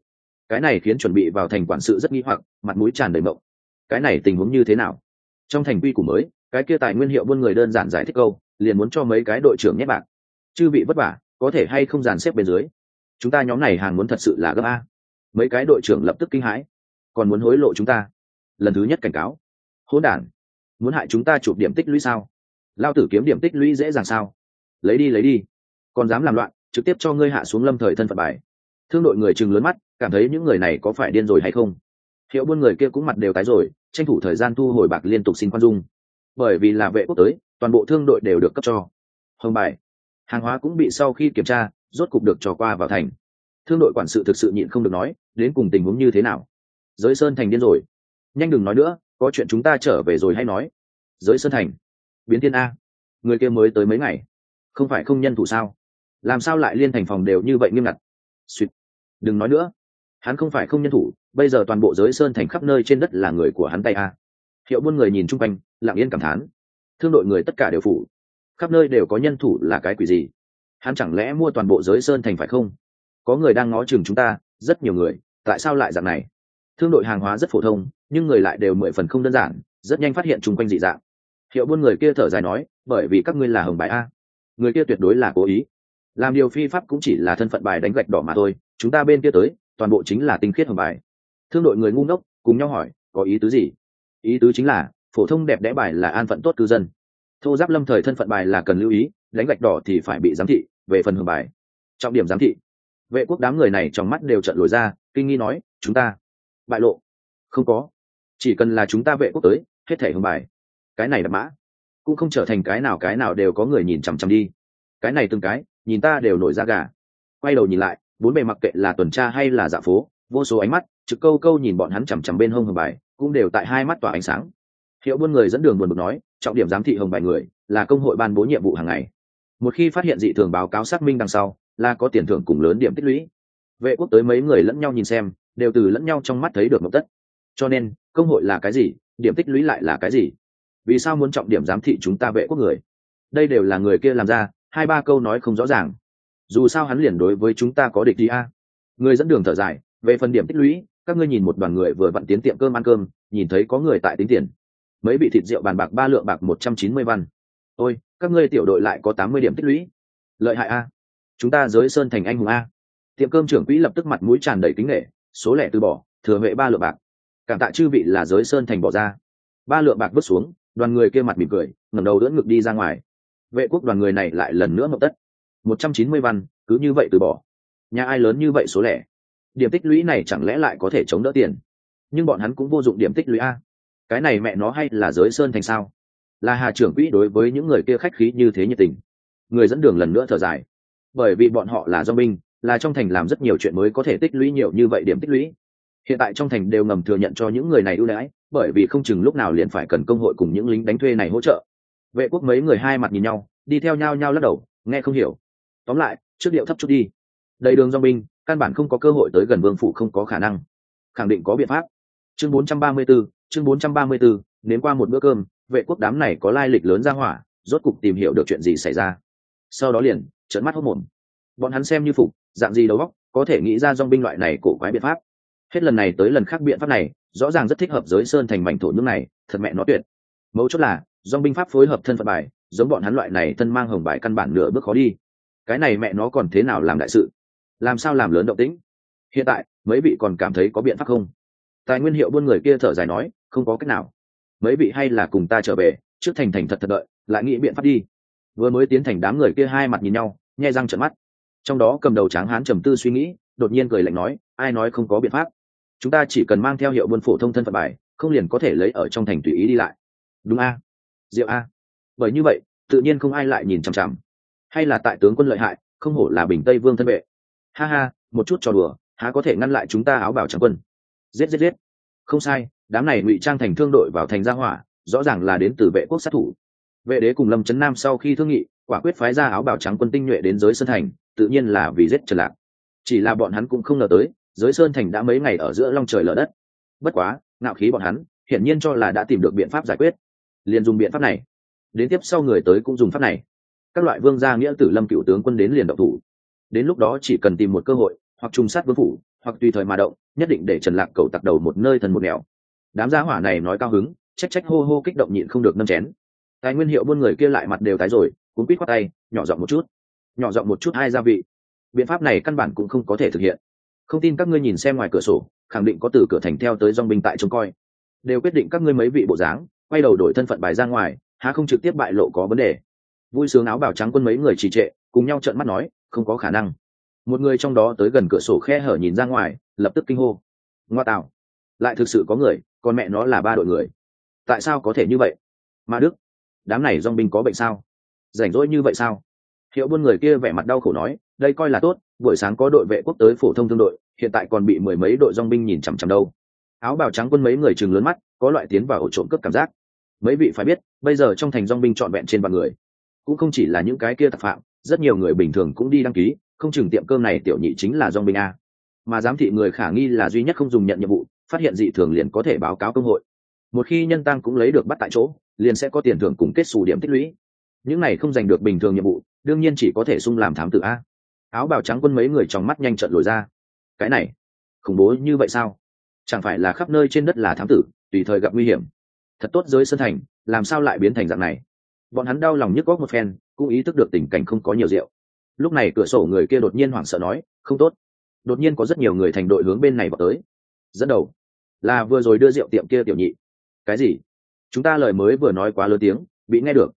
Cái này khiến chuẩn bị vào thành quản sự rất nghi hoặc mặt mũi tràn đầy mộng. Cái này tình huống như thế nào? Trong thành quy củ mới cái kia tài nguyên hiệu buôn người đơn giản giải thích câu liền muốn cho mấy cái đội trưởng nhét bạc chư bị vất vả, có thể hay không dàn xếp bên dưới? Chúng ta nhóm này hàng muốn thật sự là gấp a. Mấy cái đội trưởng lập tức kinh hãi. Còn muốn hối lộ chúng ta? Lần thứ nhất cảnh cáo. Hỗn đản, muốn hại chúng ta chụp điểm tích lũy sao? Lao tử kiếm điểm tích lũy dễ dàng sao? Lấy đi lấy đi. Còn dám làm loạn, trực tiếp cho ngươi hạ xuống lâm thời thân phận bài. Thương đội người chừng lớn mắt, cảm thấy những người này có phải điên rồi hay không? Hiệu buôn người kia cũng mặt đều tái rồi, tranh thủ thời gian thu hồi bạc liên tục xin khoan dung. Bởi vì là vệ quốc tới, toàn bộ thương đội đều được cấp cho. Hồng bài hàng hóa cũng bị sau khi kiểm tra, rốt cục được trò qua vào thành. Thương đội quản sự thực sự nhịn không được nói, đến cùng tình huống như thế nào? Giới sơn thành điên rồi. Nhanh đừng nói nữa, có chuyện chúng ta trở về rồi hay nói. Giới sơn thành. Biến thiên a. Người kia mới tới mấy ngày. Không phải không nhân thủ sao? Làm sao lại liên thành phòng đều như vậy nghiêm ngặt? Suýt đừng nói nữa. Hắn không phải không nhân thủ, bây giờ toàn bộ giới sơn thành khắp nơi trên đất là người của hắn tay a. Hiệu buôn người nhìn chung quanh, lặng yên cảm thán. Thương đội người tất cả đều phủ khắp nơi đều có nhân thủ là cái quỷ gì? Hắn chẳng lẽ mua toàn bộ giới sơn thành phải không? Có người đang ngó chừng chúng ta, rất nhiều người, tại sao lại dạng này? Thương đội hàng hóa rất phổ thông, nhưng người lại đều mười phần không đơn giản, rất nhanh phát hiện chung quanh dị dạng. Hiệu buôn người kia thở dài nói, bởi vì các ngươi là hồng bài a. Người kia tuyệt đối là cố ý. Làm điều phi pháp cũng chỉ là thân phận bài đánh gạch đỏ mà thôi, chúng ta bên kia tới, toàn bộ chính là tinh khiết hồng bài thương đội người ngu ngốc, cùng nhau hỏi, có ý tứ gì? Ý tứ chính là, phổ thông đẹp đẽ bài là an phận tốt cư dân thô giáp lâm thời thân phận bài là cần lưu ý, đánh gạch đỏ thì phải bị giám thị, về phần hưởng bài. Trọng điểm giám thị. Vệ quốc đám người này trong mắt đều trận lồi ra, kinh nghi nói, chúng ta bại lộ. Không có. Chỉ cần là chúng ta vệ quốc tới, hết thể hưởng bài. Cái này là mã. Cũng không trở thành cái nào cái nào đều có người nhìn chằm chằm đi. Cái này từng cái, nhìn ta đều nổi ra gà. Quay đầu nhìn lại, bốn bề mặc kệ là tuần tra hay là dạ phố, vô số ánh mắt, trực câu câu nhìn bọn hắn chằm chằm bên hông hưởng bài, cũng đều tại hai mắt tỏa ánh sáng hiệu buôn người dẫn đường buồn bực nói, trọng điểm giám thị hồng bài người, là công hội ban bố nhiệm vụ hàng ngày. Một khi phát hiện dị thường báo cáo xác minh đằng sau, là có tiền thưởng cùng lớn điểm tích lũy. Vệ quốc tới mấy người lẫn nhau nhìn xem, đều từ lẫn nhau trong mắt thấy được mộng tất. Cho nên, công hội là cái gì, điểm tích lũy lại là cái gì? Vì sao muốn trọng điểm giám thị chúng ta vệ quốc người? Đây đều là người kia làm ra, hai ba câu nói không rõ ràng. Dù sao hắn liền đối với chúng ta có địch đi a. Người dẫn đường thở dài, về phần điểm tích lũy, các ngươi nhìn một đoàn người vừa vặn tiến tiệm cơm ăn cơm, nhìn thấy có người tại tính tiền mấy bị thịt rượu bàn bạc ba lượng bạc một trăm chín mươi văn. Ôi, các ngươi tiểu đội lại có tám mươi điểm tích lũy. Lợi hại a. Chúng ta giới sơn thành anh hùng a. Tiệm cơm trưởng quỹ lập tức mặt mũi tràn đầy kính nghệ, số lẻ từ bỏ, thừa huệ ba lượng bạc. Cảm tạ chư vị là giới sơn thành bỏ ra. Ba lượng bạc bước xuống, đoàn người kia mặt mỉm cười, ngẩng đầu đỡ ngực đi ra ngoài. Vệ quốc đoàn người này lại lần nữa mậu tất. Một trăm chín mươi văn, cứ như vậy từ bỏ. Nhà ai lớn như vậy số lẻ? Điểm tích lũy này chẳng lẽ lại có thể chống đỡ tiền? Nhưng bọn hắn cũng vô dụng điểm tích lũy a cái này mẹ nó hay là giới sơn thành sao? Là hà trưởng quỹ đối với những người kia khách khí như thế nhiệt tình. Người dẫn đường lần nữa thở dài. Bởi vì bọn họ là do binh là trong thành làm rất nhiều chuyện mới có thể tích lũy nhiều như vậy điểm tích lũy. Hiện tại trong thành đều ngầm thừa nhận cho những người này ưu đãi bởi vì không chừng lúc nào liền phải cần công hội cùng những lính đánh thuê này hỗ trợ. Vệ quốc mấy người hai mặt nhìn nhau đi theo nhau nhau lắc đầu nghe không hiểu. Tóm lại trước điệu thấp chút đi. Đầy đường do binh căn bản không có cơ hội tới gần vương phủ không có khả năng. Khẳng định có biện pháp. Chương 434, chương 434, nếm qua một bữa cơm vệ quốc đám này có lai lịch lớn ra hỏa rốt cục tìm hiểu được chuyện gì xảy ra. Sau đó liền trợn mắt hốt mồm. Bọn hắn xem như phục dạng gì đầu óc có thể nghĩ ra dòng binh loại này cổ quái biện pháp. Hết lần này tới lần khác biện pháp này rõ ràng rất thích hợp giới sơn thành mảnh thổ nước này thật mẹ nó tuyệt. Mấu chốt là dòng binh pháp phối hợp thân phận bài giống bọn hắn loại này thân mang hồng bài căn bản nửa bước khó đi. Cái này mẹ nó còn thế nào làm đại sự? Làm sao làm lớn động tĩnh? Hiện tại mấy vị còn cảm thấy có biện pháp không? Tài nguyên hiệu buôn người kia thở dài nói, không có cách nào. Mấy vị hay là cùng ta trở về, trước thành thành thật thật đợi, lại nghĩ biện pháp đi. Vừa mới tiến thành đám người kia hai mặt nhìn nhau nhai răng trợn mắt. Trong đó cầm đầu tráng hán trầm tư suy nghĩ, đột nhiên cười lạnh nói, ai nói không có biện pháp. Chúng ta chỉ cần mang theo hiệu buôn phổ thông thân phận bài, không liền có thể lấy ở trong thành tùy ý đi lại. Đúng a? Diệu a? Bởi như vậy, tự nhiên không ai lại nhìn chằm chằm. Hay là tại tướng quân lợi hại, không hổ là bình tây vương thân vệ. Ha ha, một chút trò đùa, há có thể ngăn lại chúng ta áo bảo trắng quân giết giết giết. Không sai, đám này ngụy trang thành thương đội vào thành gia hỏa, rõ ràng là đến từ vệ quốc sát thủ. Vệ đế cùng lâm trấn nam sau khi thương nghị, quả quyết phái ra áo bảo trắng quân tinh nhuệ đến giới sơn thành, tự nhiên là vì giết trần lạc. Chỉ là bọn hắn cũng không ngờ tới, giới sơn thành đã mấy ngày ở giữa long trời lở đất. Bất quá, ngạo khí bọn hắn, hiển nhiên cho là đã tìm được biện pháp giải quyết. Liền dùng biện pháp này. Đến tiếp sau người tới cũng dùng pháp này. Các loại vương gia nghĩa tử lâm cựu tướng quân đến liền động thủ. Đến lúc đó chỉ cần tìm một cơ hội, hoặc trùng sát vương phủ, hoặc tùy thời mà động nhất định để trần lạc cầu tặc đầu một nơi thần một nẻo. Đám gia hỏa này nói cao hứng, trách trách hô hô kích động nhịn không được nâm chén. Tài nguyên hiệu buôn người kia lại mặt đều tái rồi cuốn quýt khoác tay, nhỏ giọng một chút. Nhỏ giọng một chút hai gia vị. Biện pháp này căn bản cũng không có thể thực hiện. Không tin các ngươi nhìn xem ngoài cửa sổ, khẳng định có từ cửa thành theo tới dong binh tại trông coi. Đều quyết định các ngươi mấy vị bộ dáng, quay đầu đổi thân phận bài ra ngoài, há không trực tiếp bại lộ có vấn đề. Vui sướng áo bảo trắng quân mấy người trì trệ, cùng nhau trợn mắt nói, không có khả năng một người trong đó tới gần cửa sổ khe hở nhìn ra ngoài, lập tức kinh hô. Ngoa tạo lại thực sự có người còn mẹ nó là ba đội người. Tại sao có thể như vậy? Mà đức, đám này dong binh có bệnh sao? Rảnh rỗi như vậy sao? Hiệu buôn người kia vẻ mặt đau khổ nói, đây coi là tốt, buổi sáng có đội vệ quốc tới phổ thông thương đội, hiện tại còn bị mười mấy đội dong binh nhìn chằm chằm đâu. Áo bào trắng quân mấy người chừng lớn mắt, có loại tiến vào ổ trộm cướp cảm giác. Mấy vị phải biết, bây giờ trong thành dong binh trọn vẹn trên vạn người. Cũng không chỉ là những cái kia tạp phạm, rất nhiều người bình thường cũng đi đăng ký không chừng tiệm cơm này tiểu nhị chính là dong binh a. Mà giám thị người khả nghi là duy nhất không dùng nhận nhiệm vụ, phát hiện dị thường liền có thể báo cáo công hội. Một khi nhân tăng cũng lấy được bắt tại chỗ, liền sẽ có tiền thưởng cùng kết xù điểm tích lũy. Những này không giành được bình thường nhiệm vụ, đương nhiên chỉ có thể sung làm thám tử a. Áo bào trắng quân mấy người trong mắt nhanh trận lồi ra. Cái này, khủng bố như vậy sao? Chẳng phải là khắp nơi trên đất là thám tử, tùy thời gặp nguy hiểm. Thật tốt giới sân thành, làm sao lại biến thành dạng này? Bọn hắn đau lòng nhức góc một phen, cũng ý thức được tình cảnh không có nhiều rượu lúc này cửa sổ người kia đột nhiên hoảng sợ nói, không tốt. Đột nhiên có rất nhiều người thành đội hướng bên này vào tới. Dẫn đầu là vừa rồi đưa rượu tiệm kia tiểu nhị. Cái gì? Chúng ta lời mới vừa nói quá lớn tiếng, bị nghe được.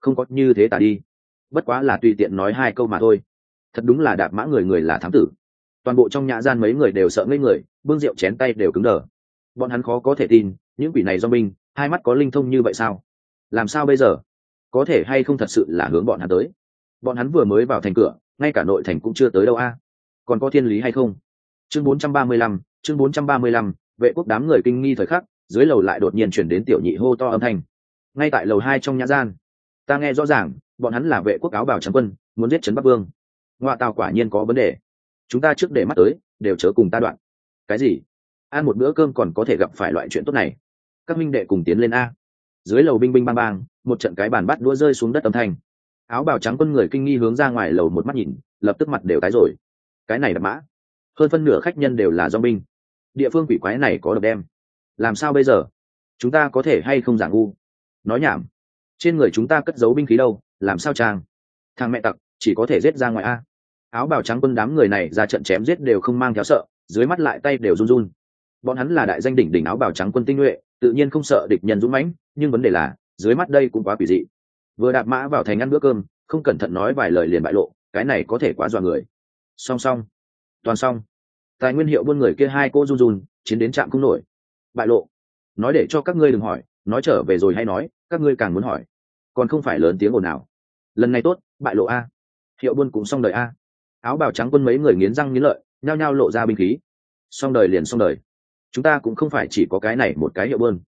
Không có như thế tả đi. Bất quá là tùy tiện nói hai câu mà thôi. Thật đúng là đạp mã người người là thám tử. Toàn bộ trong nhã gian mấy người đều sợ ngây người, bưng rượu chén tay đều cứng đờ. Bọn hắn khó có thể tin, những quỷ này do minh hai mắt có linh thông như vậy sao? Làm sao bây giờ? Có thể hay không thật sự là hướng bọn hắn tới? Bọn hắn vừa mới vào thành cửa ngay cả nội thành cũng chưa tới đâu a. Còn có thiên lý hay không? Chương 435, chương 435, vệ quốc đám người kinh nghi thời khắc dưới lầu lại đột nhiên chuyển đến tiểu nhị hô to âm thanh. Ngay tại lầu hai trong nhã gian ta nghe rõ ràng bọn hắn là vệ quốc áo bảo trắng quân muốn giết trấn bắc vương. Ngoại tàu quả nhiên có vấn đề. Chúng ta trước để mắt tới đều chớ cùng ta đoạn. Cái gì? Ăn một bữa cơm còn có thể gặp phải loại chuyện tốt này. Các minh đệ cùng tiến lên a. Dưới lầu binh binh bang bang một trận cái bàn bắt đũa rơi xuống đất âm thanh áo bào trắng quân người kinh nghi hướng ra ngoài lầu một mắt nhìn, lập tức mặt đều tái rồi. Cái này là mã. Hơn phân nửa khách nhân đều là do binh. Địa phương quỷ quái này có độc đem. Làm sao bây giờ? Chúng ta có thể hay không giảng u nói nhảm. Trên người chúng ta cất giấu binh khí đâu, làm sao trang? Thằng mẹ tặc, chỉ có thể giết ra ngoài a. Áo bào trắng quân đám người này ra trận chém giết đều không mang theo sợ, dưới mắt lại tay đều run run. Bọn hắn là đại danh đỉnh đỉnh áo bào trắng quân tinh nhuệ, tự nhiên không sợ địch nhân dũng mãnh, nhưng vấn đề là, dưới mắt đây cũng quá quỷ dị vừa đạp mã vào thành ăn bữa cơm, không cẩn thận nói vài lời liền bại lộ, cái này có thể quá dọa người. Song song, toàn song. Tài nguyên hiệu buôn người kia hai cô run run, chiến đến trạm không nổi. Bại lộ. Nói để cho các ngươi đừng hỏi, nói trở về rồi hay nói, các ngươi càng muốn hỏi. Còn không phải lớn tiếng ồn ào. lần này tốt, bại lộ a. Hiệu buôn cũng xong đời a. Áo bào trắng quân mấy người nghiến răng nghiến lợi, nhao nhao lộ ra binh khí. Xong đời liền xong đời. Chúng ta cũng không phải chỉ có cái này một cái hiệu buôn.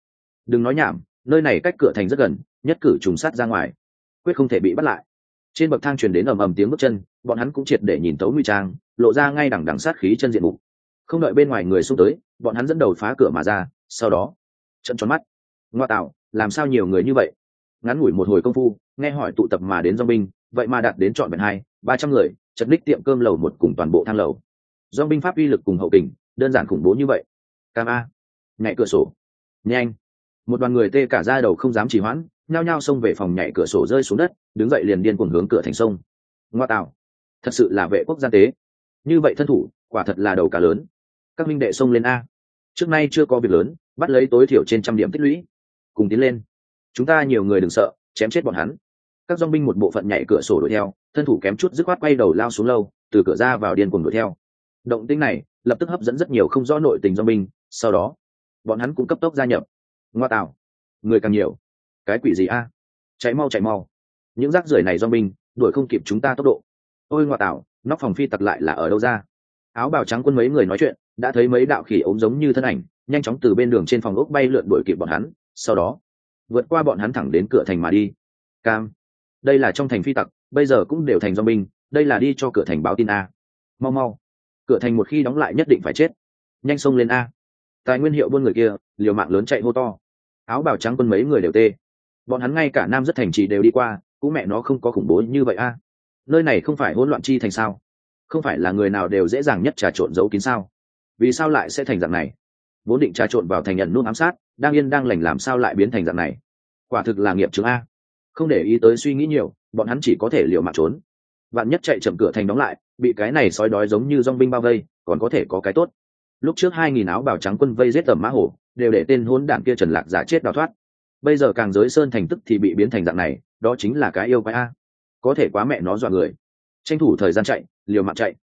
Đừng nói nhảm, nơi này cách cửa thành rất gần nhất cử trùng sát ra ngoài, quyết không thể bị bắt lại. Trên bậc thang truyền đến ầm ầm tiếng bước chân, bọn hắn cũng triệt để nhìn tấu nguy trang, lộ ra ngay đằng đằng sát khí chân diện mục. Không đợi bên ngoài người xung tới, bọn hắn dẫn đầu phá cửa mà ra, sau đó, trận tròn mắt. Ngoa tạo, làm sao nhiều người như vậy? Ngắn ngủi một hồi công phu, nghe hỏi tụ tập mà đến do binh, vậy mà đạt đến trọn vẹn hai, ba trăm người, chật ních tiệm cơm lầu một cùng toàn bộ thang lầu. Do binh pháp uy lực cùng hậu kình, đơn giản khủng bố như vậy. Cam a. Nhảy cửa sổ. Nhanh một đoàn người tê cả ra đầu không dám trì hoãn, nhao nhao xông về phòng nhảy cửa sổ rơi xuống đất, đứng dậy liền điên cuồng hướng cửa thành sông. Ngoa tạo. Thật sự là vệ quốc gia tế. Như vậy thân thủ, quả thật là đầu cả lớn. Các minh đệ xông lên a. Trước nay chưa có việc lớn, bắt lấy tối thiểu trên trăm điểm tích lũy. Cùng tiến lên. Chúng ta nhiều người đừng sợ, chém chết bọn hắn. Các dong binh một bộ phận nhảy cửa sổ đuổi theo, thân thủ kém chút dứt khoát quay đầu lao xuống lâu, từ cửa ra vào điên cuồng đuổi theo. Động tĩnh này, lập tức hấp dẫn rất nhiều không rõ nội tình dong binh, sau đó, bọn hắn cũng cấp tốc gia nhập ngoa tạo người càng nhiều, cái quỷ gì a? Chạy mau chạy mau. Những rác rưởi này do mình, đuổi không kịp chúng ta tốc độ. Ôi ngoa tạo nóc phòng phi tặc lại là ở đâu ra? Áo bào trắng quân mấy người nói chuyện, đã thấy mấy đạo khỉ ống giống như thân ảnh, nhanh chóng từ bên đường trên phòng ốc bay lượn đuổi kịp bọn hắn. Sau đó, vượt qua bọn hắn thẳng đến cửa thành mà đi. Cam, đây là trong thành phi tặc, bây giờ cũng đều thành do binh đây là đi cho cửa thành báo tin a. Mau mau, cửa thành một khi đóng lại nhất định phải chết. Nhanh xông lên a. Tài nguyên hiệu buôn người kia, liều mạng lớn chạy hô to áo bào trắng quân mấy người đều tê. Bọn hắn ngay cả nam rất thành trì đều đi qua, cũng mẹ nó không có khủng bố như vậy a. Nơi này không phải hỗn loạn chi thành sao? Không phải là người nào đều dễ dàng nhất trà trộn giấu kín sao? Vì sao lại sẽ thành dạng này? Vốn định trà trộn vào thành nhận nút ám sát, đang yên đang lành làm sao lại biến thành dạng này? Quả thực là nghiệp chứng a. Không để ý tới suy nghĩ nhiều, bọn hắn chỉ có thể liều mạng trốn. Bạn nhất chạy chậm cửa thành đóng lại, bị cái này sói đói giống như dong binh bao vây, còn có thể có cái tốt. Lúc trước hai nghìn áo bào trắng quân vây giết tầm mã hổ đều để tên hôn đảng kia trần lạc giả chết đào thoát. Bây giờ càng giới sơn thành tức thì bị biến thành dạng này đó chính là cái yêu quái a. Có thể quá mẹ nó dọa người. Tranh thủ thời gian chạy liều mạng chạy.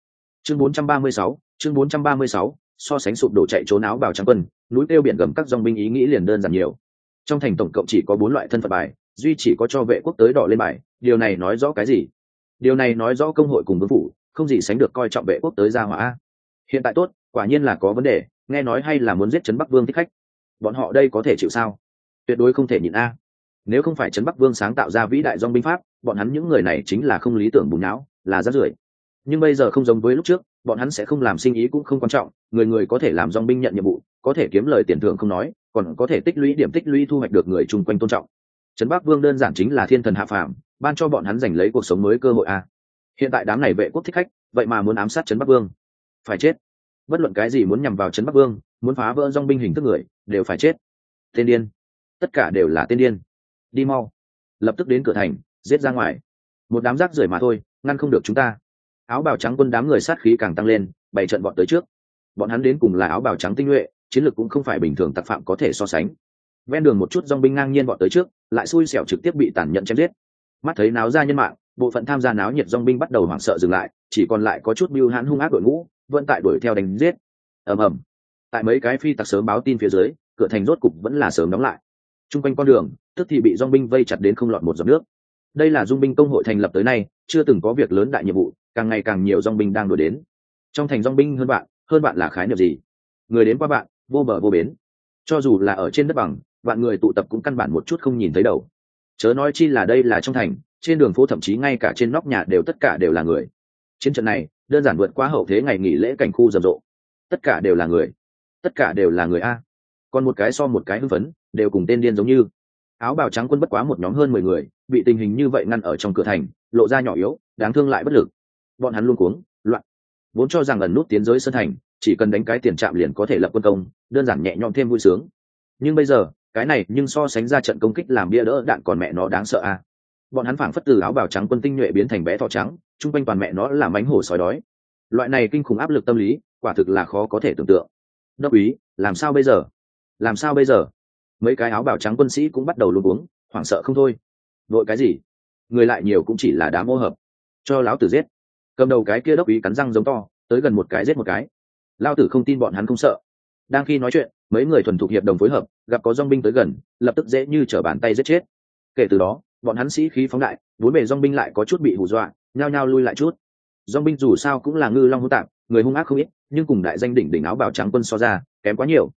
Chương 436, chương 436, so sánh sụp đổ chạy trốn áo bào trắng quân núi tiêu biển gầm các dòng binh ý nghĩ liền đơn giản nhiều. Trong thành tổng cộng chỉ có bốn loại thân phận bài duy chỉ có cho vệ quốc tới đỏ lên bài điều này nói rõ cái gì? Điều này nói rõ công hội cùng vương phủ không gì sánh được coi trọng vệ quốc tới gia hỏa hiện tại tốt quả nhiên là có vấn đề nghe nói hay là muốn giết trấn bắc vương thích khách bọn họ đây có thể chịu sao? Tuyệt đối không thể nhịn a. Nếu không phải trấn bắc vương sáng tạo ra vĩ đại dong binh pháp, bọn hắn những người này chính là không lý tưởng bùn não, là rát rưởi. Nhưng bây giờ không giống với lúc trước, bọn hắn sẽ không làm sinh ý cũng không quan trọng, người người có thể làm dong binh nhận nhiệm vụ, có thể kiếm lời tiền thưởng không nói, còn có thể tích lũy điểm tích lũy thu hoạch được người chung quanh tôn trọng. Trấn bắc vương đơn giản chính là thiên thần hạ phàm, ban cho bọn hắn giành lấy cuộc sống mới cơ hội a. Hiện tại đám này vệ quốc thích khách, vậy mà muốn ám sát trấn bắc vương. Phải chết. Bất luận cái gì muốn nhằm vào trấn bắc vương, muốn phá vỡ dong binh hình thức người đều phải chết. Tên điên. Tất cả đều là tên điên. Đi mau. Lập tức đến cửa thành, giết ra ngoài. Một đám rác rưởi mà thôi, ngăn không được chúng ta. Áo bào trắng quân đám người sát khí càng tăng lên bảy trận bọn tới trước. Bọn hắn đến cùng là áo bào trắng tinh nhuệ, chiến lược cũng không phải bình thường tặc phạm có thể so sánh. Ven đường một chút dong binh ngang nhiên bọn tới trước, lại xui xẻo trực tiếp bị tàn nhẫn chém giết. Mắt thấy náo ra nhân mạng, bộ phận tham gia náo nhiệt dong binh bắt đầu hoảng sợ dừng lại, chỉ còn lại có chút mưu hãn hung ác đội ngũ, vẫn tại đuổi theo đánh giết. Ầm ầm tại mấy cái phi tặc sớm báo tin phía dưới, cửa thành rốt cục vẫn là sớm đóng lại. T r u n g quanh con đường, tức thì bị dong binh vây chặt đến không lọt một giọt nước. Đây là dung binh công hội thành lập tới nay, chưa từng có việc lớn đại nhiệm vụ, càng ngày càng nhiều dong binh đang đuổi đến. Trong thành dong binh hơn bạn hơn bạn là khái niệm gì? Người đến qua bạn, vô bờ vô bến. Cho dù là ở trên đất bằng bạn người tụ tập cũng căn bản một chút không nhìn thấy đầu. Chớ nói chi là đây là trong thành, trên đường phố thậm chí ngay cả trên nóc nhà đều tất cả đều là người. Chiến trận này, đơn giản vượt qua hậu thế ngày nghỉ lễ cảnh khu rầm rộ. Tất cả đều là người tất cả đều là người a. Còn một cái so một cái hưng phấn, đều cùng tên điên giống như. Áo bào trắng quân bất quá một nhóm hơn mười người, bị tình hình như vậy ngăn ở trong cửa thành, lộ ra nhỏ yếu, đáng thương lại bất lực. Bọn hắn luôn cuống, loạn. Vốn cho rằng ẩn nút tiến giới sân thành, chỉ cần đánh cái tiền trạm liền có thể lập quân công, đơn giản nhẹ nhõm thêm vui sướng. Nhưng bây giờ, cái này nhưng so sánh ra trận công kích làm bia đỡ đạn còn mẹ nó đáng sợ a. Bọn hắn phảng phất từ áo bào trắng quân tinh nhuệ biến thành bé thọ trắng, chung quanh toàn mẹ nó là mánh hổ sói đói. Loại này kinh khủng áp lực tâm lý, quả thực là khó có thể tưởng tượng đốc úy, làm sao bây giờ? Làm sao bây giờ? Mấy cái áo bào trắng quân sĩ cũng bắt đầu luôn uống hoảng sợ không thôi. Vội cái gì? Người lại nhiều cũng chỉ là đá mô hợp. Cho lão tử giết. Cầm đầu cái kia đốc úy cắn răng giống to, tới gần một cái giết một cái. Lao tử không tin bọn hắn không sợ. Đang khi nói chuyện, mấy người thuần thục hiệp đồng phối hợp, gặp có dong binh tới gần, lập tức dễ như t r ở bàn tay giết chết. Kể từ đó, bọn hắn sĩ khí phóng đại, bốn bề dong binh lại có chút bị hù dọa, nhao nhao lui lại chút. Dong binh dù sao cũng là ngư long hữu tạp, người hung ác không ít nhưng cùng đại danh đỉnh đỉnh áo bào trắng quân so ra, kém quá nhiều.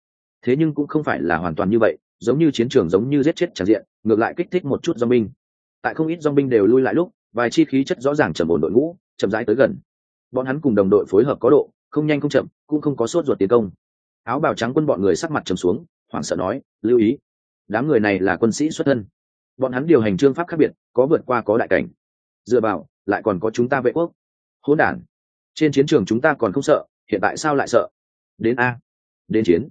Thế nhưng cũng không phải là hoàn toàn như vậy, giống như chiến trường giống như giết chết tràn diện, ngược lại kích thích một chút dong binh. Tại không ít dong binh đều lui lại lúc, vài chi khí chất rõ ràng trầm ổn đội ngũ, chậm rãi tới gần. Bọn hắn cùng đồng đội phối hợp có độ, không nhanh không chậm, cũng không có sốt ruột tiến công. Áo bào trắng quân bọn người sắc mặt trầm xuống, hoảng sợ nói, lưu ý, đám người này là quân sĩ xuất thân. Bọn hắn điều hành trương pháp khác biệt, có vượt qua có đại cảnh. Dựa vào, lại còn có chúng ta vệ quốc. Hỗn đản, trên chiến trường chúng ta còn không sợ hiện tại sao lại sợ? Đến a. Đến chiến.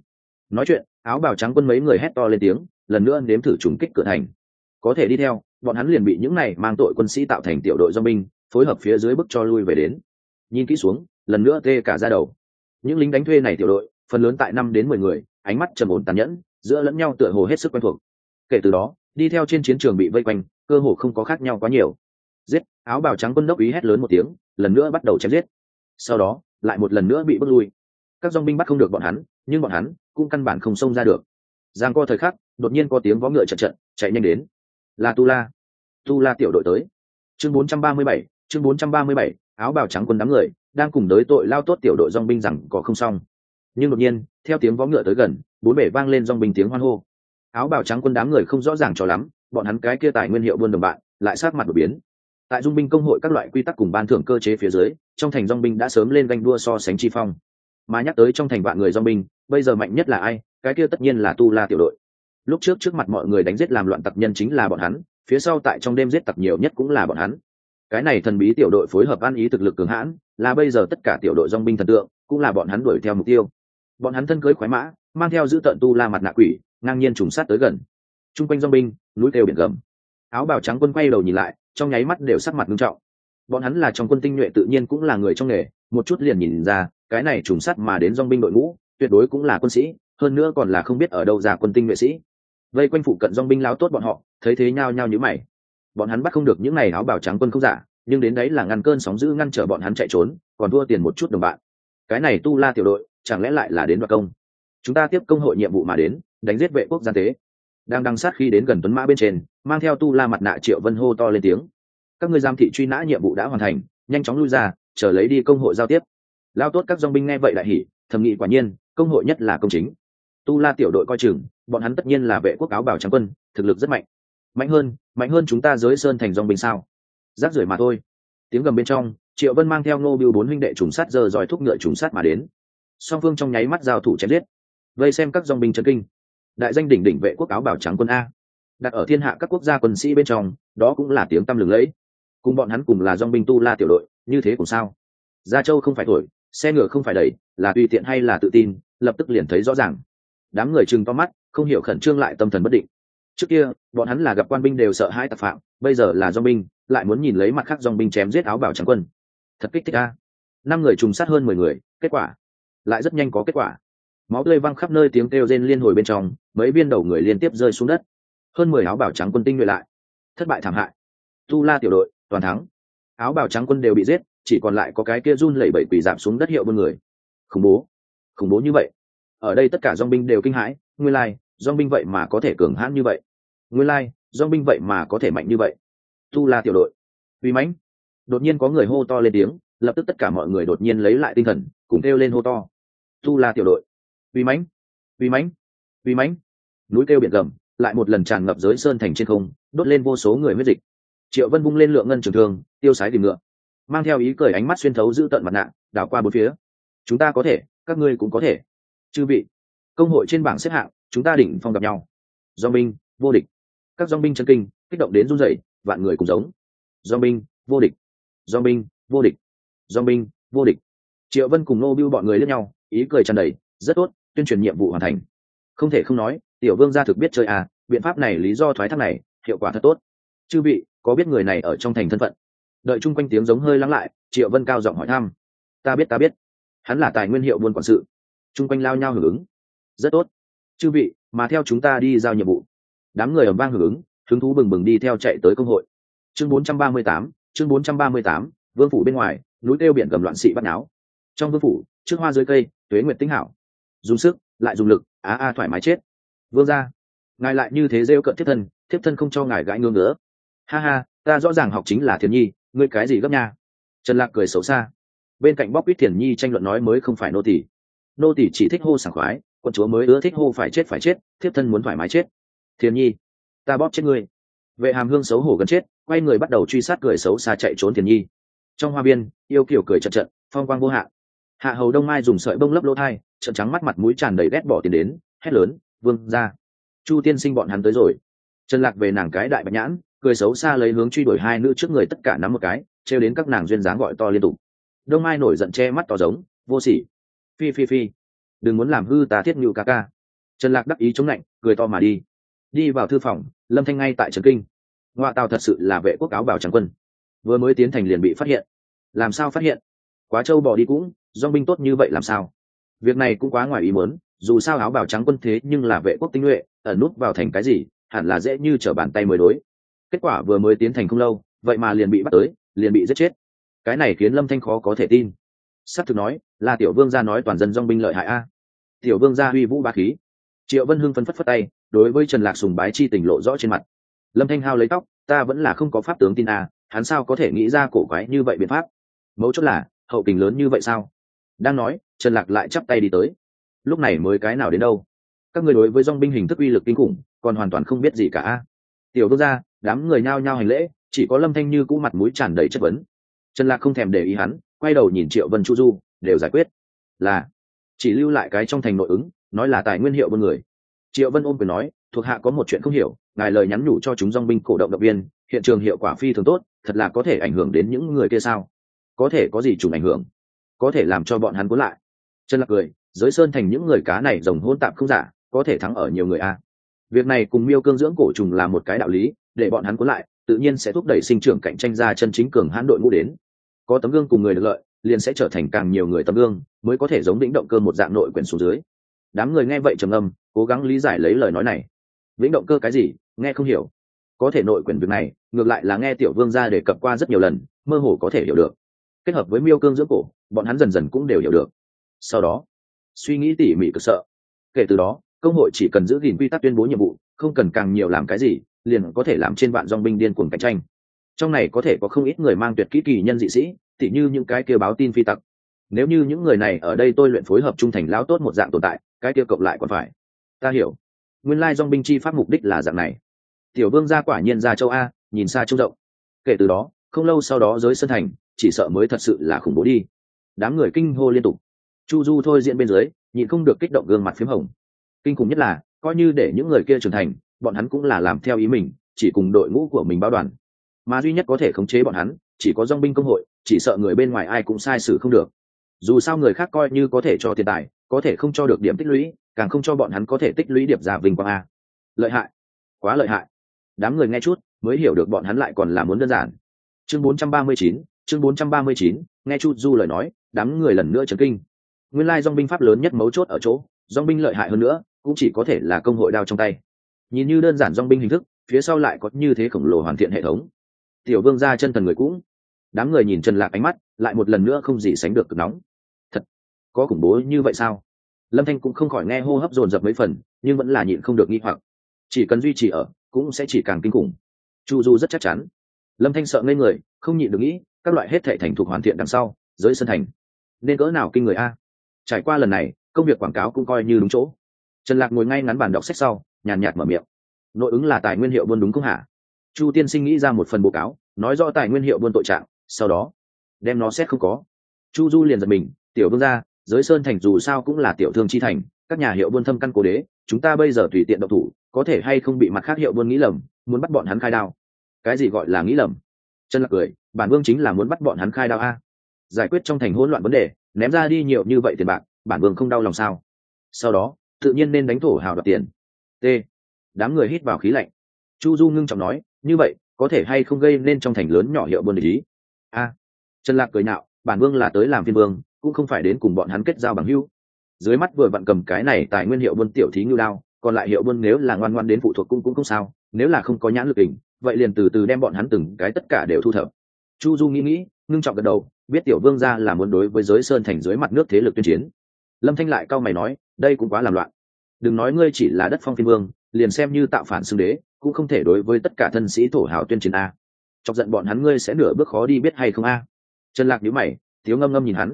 Nói chuyện, áo bào trắng quân mấy người hét to lên tiếng, lần nữa nếm thử trùng kích cửa thành. Có thể đi theo, bọn hắn liền bị những này mang tội quân sĩ tạo thành tiểu đội do binh phối hợp phía dưới bức cho lui về đến. Nhìn kỹ xuống, lần nữa tê cả ra đầu. Những lính đánh thuê này tiểu đội, phần lớn tại năm đến mười người, ánh mắt trầm ổn tàn nhẫn, giữa lẫn nhau tựa hồ hết sức quen thuộc. Kể từ đó, đi theo trên chiến trường bị vây quanh, cơ hồ không có khác nhau quá nhiều. Giết, áo bào trắng quân đốc ý hét lớn một tiếng, lần nữa bắt đầu chém giết. Sau đó lại một lần nữa bị bước lui. Các dong binh bắt không được bọn hắn nhưng bọn hắn cũng căn bản không xông ra được. Giang co thời khắc đột nhiên có tiếng vó ngựa trận trận chạy nhanh đến. Là tu la tu la tiểu đội tới. Chương 437, chương 437, áo bào trắng quân đám người đang cùng đối tội lao tốt tiểu đội dong binh rằng có không xong. Nhưng đột nhiên theo tiếng vó ngựa tới gần bốn bể vang lên dong binh tiếng hoan hô. Áo bào trắng quân đám người không rõ ràng cho lắm bọn hắn cái kia tài nguyên hiệu buôn đồng bạn lại sát mặt đột biến tại dung binh công hội các loại quy tắc cùng ban thưởng cơ chế phía dưới, trong thành dong binh đã sớm lên ganh đua so sánh chi phong. Mà nhắc tới trong thành vạn người dong binh, bây giờ mạnh nhất là ai? Cái kia tất nhiên là tu la tiểu đội. Lúc trước trước mặt mọi người đánh giết làm loạn tặc nhân chính là bọn hắn, phía sau tại trong đêm giết tặc nhiều nhất cũng là bọn hắn. Cái này thần bí tiểu đội phối hợp ăn ý thực lực cường hãn, là bây giờ tất cả tiểu đội dong binh thần tượng, cũng là bọn hắn đuổi theo mục tiêu. Bọn hắn thân cưới khoái mã, mang theo giữ tận tu la mặt nạ quỷ, ngang nhiên trùng sát tới gần. T r u n g quanh dong binh, núi kêu biển gầm. Áo bào trắng quân quay đầu nhìn lại trong nháy mắt đều sắc mặt nghiêm trọng. Bọn hắn là trong quân tinh nhuệ tự nhiên cũng là người trong nghề, một chút liền nhìn ra, cái này trùng sát mà đến dong binh đội ngũ, tuyệt đối cũng là quân sĩ, hơn nữa còn là không biết ở đâu ra quân tinh nhuệ sĩ. Vây quanh phụ cận dong binh lao tốt bọn họ, thấy thế nhao nhao nhíu mày. Bọn hắn bắt không được những này áo bào trắng quân không giả, nhưng đến đấy là ngăn cơn sóng giữ ngăn trở bọn hắn chạy trốn, còn thua tiền một chút đồng bạn. Cái này tu la tiểu đội, chẳng lẽ lại là đến đoạt công? Chúng ta tiếp công hội nhiệm vụ mà đến, đánh giết vệ quốc gia tế. Đang đăng sát khi đến gần tuấn mã bên trên mang theo tu la mặt nạ triệu vân hô to lên tiếng. Các ngươi giam thị truy nã nhiệm vụ đã hoàn thành, nhanh chóng lui ra, chờ lấy đi công hội giao tiếp. Lao tốt các dong binh nghe vậy đại hỉ, thầm nghị quả nhiên, công hội nhất là công chính. Tu la tiểu đội coi chừng, bọn hắn tất nhiên là vệ quốc áo bảo trắng quân, thực lực rất mạnh. Mạnh hơn mạnh hơn chúng ta giới sơn thành dong binh sao? Rác rưởi mà thôi. Tiếng gầm bên trong, triệu vân mang theo ngô biêu bốn huynh đệ trùng sát giờ dòi thúc ngựa trùng sát mà đến. Song phương trong nháy mắt giao thủ chém giết. Vây xem các dong binh trấn kinh. Đại danh đỉnh đỉnh vệ quốc áo bảo trắng quân a đặt ở thiên hạ các quốc gia quân sĩ bên trong, đó cũng là tiếng tăm lừng lẫy. Cùng bọn hắn cùng là dong binh tu la tiểu đội, như thế cũng sao? Gia châu không phải thổi, xe ngựa không phải đẩy, là tùy tiện hay là tự tin, lập tức liền thấy rõ ràng. Đám người chừng to mắt, không hiểu khẩn trương lại tâm thần bất định. Trước kia, bọn hắn là gặp quan binh đều sợ hãi tạp phạm, bây giờ là dong binh, lại muốn nhìn lấy mặt khác dong binh chém giết áo bảo trắng quân. Thật kích thích a. Năm người trùng sát hơn mười người, kết quả lại rất nhanh có kết quả. Máu tươi văng khắp nơi tiếng kêu rên liên hồi bên trong, mấy viên đầu người liên tiếp rơi xuống đất hơn mười áo bảo trắng quân tinh nguyện lại. Thất bại thảm hại. Tu la tiểu đội toàn thắng. Áo bảo trắng quân đều bị giết chỉ còn lại có cái kia run lẩy bẩy quỳ giảm xuống đất hiệu bên người. Khủng bố. Khủng bố như vậy. Ở đây tất cả dong binh đều kinh hãi nguyên lai、like, dong binh vậy mà có thể cường hãn như vậy. Nguyên lai、like, dong binh vậy mà có thể mạnh như vậy. Tu la tiểu đội. Vì mãnh. Đột nhiên có người hô to lên tiếng lập tức tất cả mọi người đột nhiên lấy lại tinh thần cùng kêu lên hô to. Tu la tiểu đội. Vì mãnh. Vì mãnh. Vì mãnh. Núi kêu biển gầm lại một lần tràn ngập giới sơn thành trên không, đốt lên vô số người huyết dịch. Triệu vân bung lên lượng ngân trường thương, tiêu sái tìm ngựa. Mang theo ý cười ánh mắt xuyên thấu giữ tận mặt nạ, đảo qua bốn phía. Chúng ta có thể, các ngươi cũng có thể. Chư vị, công hội trên bảng xếp hạng, chúng ta đỉnh phong gặp nhau. Do binh, vô địch. Các dong binh chân kinh, kích động đến run rẩy, vạn người cùng giống. Do binh, vô địch. Do binh, vô địch. Do binh, vô địch. Triệu vân cùng nô bưu bọn người lẫn nhau, ý cười tràn đầy, rất tốt, tuyên truyền nhiệm vụ hoàn thành. Không thể không nói tiểu vương gia thực biết chơi à biện pháp này lý do thoái thác này hiệu quả thật tốt. Chư vị có biết người này ở trong thành thân phận? Đợi chung quanh tiếng giống hơi lắng lại triệu vân cao giọng hỏi thăm. Ta biết ta biết. Hắn là tài nguyên hiệu buôn quản sự. Chung quanh lao nhau hưởng ứng. Rất tốt. Chư vị mà theo chúng ta đi giao nhiệm vụ. Đám người ẩm vang hưởng ứng hứng thú bừng bừng đi theo chạy tới công hội. Chương 438, chương 438, vương phủ bên ngoài núi kêu biển cầm loạn sĩ bắt náo. Trong vương phủ trước hoa dưới cây tuế nguyệt tinh hảo. Dùng sức lại dùng lực á a thoải mái chết vương ra ngài lại như thế rêu cận thiếp thân thiếp thân không cho ngài gãi ngương nữa ha ha, ta rõ ràng học chính là thiền nhi, ngươi cái gì gấp nha? Trần lạc cười xấu xa. Bên cạnh bóc quýt thiền nhi tranh luận nói mới không phải nô tỷ nô tỷ chỉ thích hô sảng khoái, quân chúa mới ưa thích hô phải chết phải chết, thiếp thân muốn thoải mái chết. Thiền nhi, ta bóp chết ngươi. Vệ hàm hương xấu hổ gần chết, quay người bắt đầu truy sát cười xấu xa chạy trốn thiền nhi. Trong hoa biên, yêu kiểu cười chật trận phong quang vô hạn. Hạ hầu đông mai dùng sợi bông lấp lỗ thai trận trắng mắt mặt mũi tràn đầy ghét bỏ tiền đến, hét lớn vương ra. Chu tiên sinh bọn hắn tới rồi. Trần lạc về nàng cái đại bạch nhãn, cười xấu xa lấy hướng truy đuổi hai nữ trước người tất cả nắm một cái, trêu đến các nàng duyên dáng gọi to liên tục. Đông mai nổi giận che mắt to giống, vô sỉ. Phi phi phi. Đừng muốn làm hư ta thiết nhu ca ca. Trần lạc đắc ý chống lạnh, cười to mà đi. Đi vào thư phòng, lâm thanh ngay tại trần kinh. Ngoại tàu thật sự là vệ quốc áo bảo trắng quân. Vừa mới tiến thành liền bị phát hiện. Làm sao phát hiện? Quá châu bỏ đi cũng dong binh tốt như vậy làm sao? Việc này cũng quá ngoài ý muốn dù sao áo bào trắng quân thế nhưng là vệ quốc tinh nhuệ, ẩn nút vào thành cái gì, hẳn là dễ như trở bàn tay mới đối. Kết quả vừa mới tiến thành không lâu, vậy mà liền bị bắt tới, liền bị giết chết. Cái này khiến lâm thanh khó có thể tin. S ắ c thực nói, là tiểu vương gia nói toàn dân dong binh lợi hại a. Tiểu vương gia huy vũ ba khí. Triệu vân hưng phân phất phất tay, đối với trần lạc sùng bái chi tình lộ rõ trên mặt. Lâm thanh hao lấy tóc, ta vẫn là không có pháp tướng tin a, hắn sao có thể nghĩ ra cổ quái như vậy biện pháp? Mấu chốt là, hậu tình lớn như vậy sao? Đang nói, trần lạc lại chắp tay đi tới lúc này mới cái nào đến đâu? Các người đối với dong binh hình thức uy lực kinh khủng, còn hoàn toàn không biết gì cả. Tiểu đô gia, đám người nhao nhao hành lễ, chỉ có lâm thanh như cũ mặt mũi tràn đầy chất vấn. Trần lạc không thèm để ý hắn, quay đầu nhìn triệu vân chu du, đều giải quyết. Là, chỉ lưu lại cái trong thành nội ứng, nói là tài nguyên hiệu buôn người. Triệu vân ôm quyền nói, thuộc hạ có một chuyện không hiểu, ngài lời nhắn nhủ cho chúng dong binh cổ động động viên, hiện trường hiệu quả phi thường tốt, thật là có thể ảnh hưởng đến những người kia sao? Có thể có gì trùng ảnh hưởng? Có thể làm cho bọn hắn cuốn lại. Trần lạc cười giới sơn thành những người cá này rồng hôn tạm không giả, có thể thắng ở nhiều người a. Việc này cùng miêu cương dưỡng cổ trùng là một cái đạo lý, để bọn hắn cuốn lại, tự nhiên sẽ thúc đẩy sinh trưởng cạnh tranh ra chân chính cường hãn đội ngũ đến. Có tấm gương cùng người được lợi, liền sẽ trở thành càng nhiều người tấm gương, mới có thể giống vĩnh động cơ một dạng nội quyền xuống dưới. Đám người nghe vậy trầm âm cố gắng lý giải lấy lời nói này. Vĩnh động cơ cái gì? Nghe không hiểu. Có thể nội quyền việc này, ngược lại là nghe tiểu vương gia đề cập qua rất nhiều lần, mơ hồ có thể hiểu được. Kết hợp với miêu cương dưỡng cổ, bọn hắn dần dần cũng đều hiểu được. Sau đó suy nghĩ tỉ mỉ cực sợ. Kể từ đó, công hội chỉ cần giữ gìn quy tắc tuyên bố nhiệm vụ, không cần càng nhiều làm cái gì, liền có thể làm trên vạn dong binh điên cuồng cạnh tranh. Trong này có thể có không ít người mang tuyệt kỹ kỳ nhân dị sĩ, tỉ như những cái kia báo tin phi tặc. Nếu như những người này ở đây tôi luyện phối hợp trung thành lão tốt một dạng tồn tại, cái kia cộng lại còn phải. Ta hiểu. Nguyên lai dong binh chi pháp mục đích là dạng này. Tiểu vương gia quả nhiên ra châu a, nhìn xa trông rộng. Kể từ đó, không lâu sau đó giới sân thành, chỉ sợ mới thật sự là khủng bố đi. Đám người kinh hô liên tục chu du thôi diễn bên dưới nhịn không được kích động gương mặt p h í m hồng. Kinh khủng nhất là coi như để những người kia trưởng thành bọn hắn cũng là làm theo ý mình chỉ cùng đội ngũ của mình báo đoàn. Mà duy nhất có thể khống chế bọn hắn chỉ có dong binh công hội chỉ sợ người bên ngoài ai cũng sai sử không được. Dù sao người khác coi như có thể cho tiền tài có thể không cho được điểm tích lũy càng không cho bọn hắn có thể tích lũy điệp giả vinh quang a. Lợi hại. Quá lợi hại. Đám người nghe chút mới hiểu được bọn hắn lại còn là muốn đơn giản. Chương 439, chương 439, nghe chu du lời nói đám người lần nữa chấn kinh nguyên lai dong binh pháp lớn nhất mấu chốt ở chỗ dong binh lợi hại hơn nữa, cũng chỉ có thể là công hội đao trong tay. Nhìn như đơn giản dong binh hình thức, phía sau lại có như thế khổng lồ hoàn thiện hệ thống. Tiểu vương ra chân thần người cũng, đám người nhìn trần lạc ánh mắt, lại một lần nữa không gì sánh được cực nóng. Thật, có khủng bố như vậy sao? Lâm thanh cũng không khỏi nghe hô hấp dồn dập mấy phần, nhưng vẫn là nhịn không được nghi hoặc. Chỉ cần duy trì ở, cũng sẽ chỉ càng kinh khủng. Chu du rất chắc chắn. Lâm thanh sợ ngây người, không nhịn được nghĩ, các loại hết thể thành thuộc hoàn thiện đằng sau, giới sân thành. Nên cỡ nào kinh người a? Trải qua lần này, công việc quảng cáo cũng coi như đúng chỗ. Trần lạc ngồi ngay ngắn bàn đọc sách sau, nhàn nhạt mở miệng. Nội ứng là tài nguyên hiệu buôn đúng không hả? Chu tiên sinh nghĩ ra một phần báo cáo, nói rõ tài nguyên hiệu buôn tội trạng, sau đó, đem nó xét không có. Chu du liền giật mình, tiểu vương gia, giới sơn thành dù sao cũng là tiểu thương chi thành, các nhà hiệu buôn thâm căn cố đế, chúng ta bây giờ tùy tiện độc thủ, có thể hay không bị mặt khác hiệu buôn nghĩ lầm, muốn bắt bọn hắn khai đao? Cái gì gọi là nghĩ lầm? Chân lạc cười, bản vương chính là muốn bắt bọn hắn khai đao a. Giải quyết trong thành hỗn loạn vấn đề ném ra đi nhiều như vậy tiền bạc, bản vương không đau lòng sao? Sau đó, tự nhiên nên đánh thổ hào đoạt tiền. T. Đám người hít vào khí lạnh. Chu du ngưng trọng nói, như vậy, có thể hay không gây nên trong thành lớn nhỏ hiệu buôn ý? A. Trần lạc cười nạo bản vương là tới làm phiên vương, cũng không phải đến cùng bọn hắn kết giao bằng hưu dưới mắt vừa vặn cầm cái này tại nguyên hiệu buôn tiểu thí ngưu đao, còn lại hiệu buôn nếu là ngoan ngoan đến phụ thuộc cung cũng không sao, nếu là không có nhãn lực hình vậy liền từ từ đem bọn hắn từng cái tất cả đều thu thập. Chu du nghĩ nghĩ, ngưng trọng gật đầu biết tiểu vương gia là muốn đối với giới sơn thành dưới mặt nước thế lực tuyên chiến. Lâm thanh lại cau mày nói, đây cũng quá làm loạn. Đừng nói ngươi chỉ là đất phong phiên vương, liền xem như tạo phản xưng đế, cũng không thể đối với tất cả thân sĩ thổ hào tuyên chiến a. Chọc giận bọn hắn ngươi sẽ nửa bước khó đi biết hay không a? Trần lạc nhíu mày, thiếu ngâm ngâm nhìn hắn.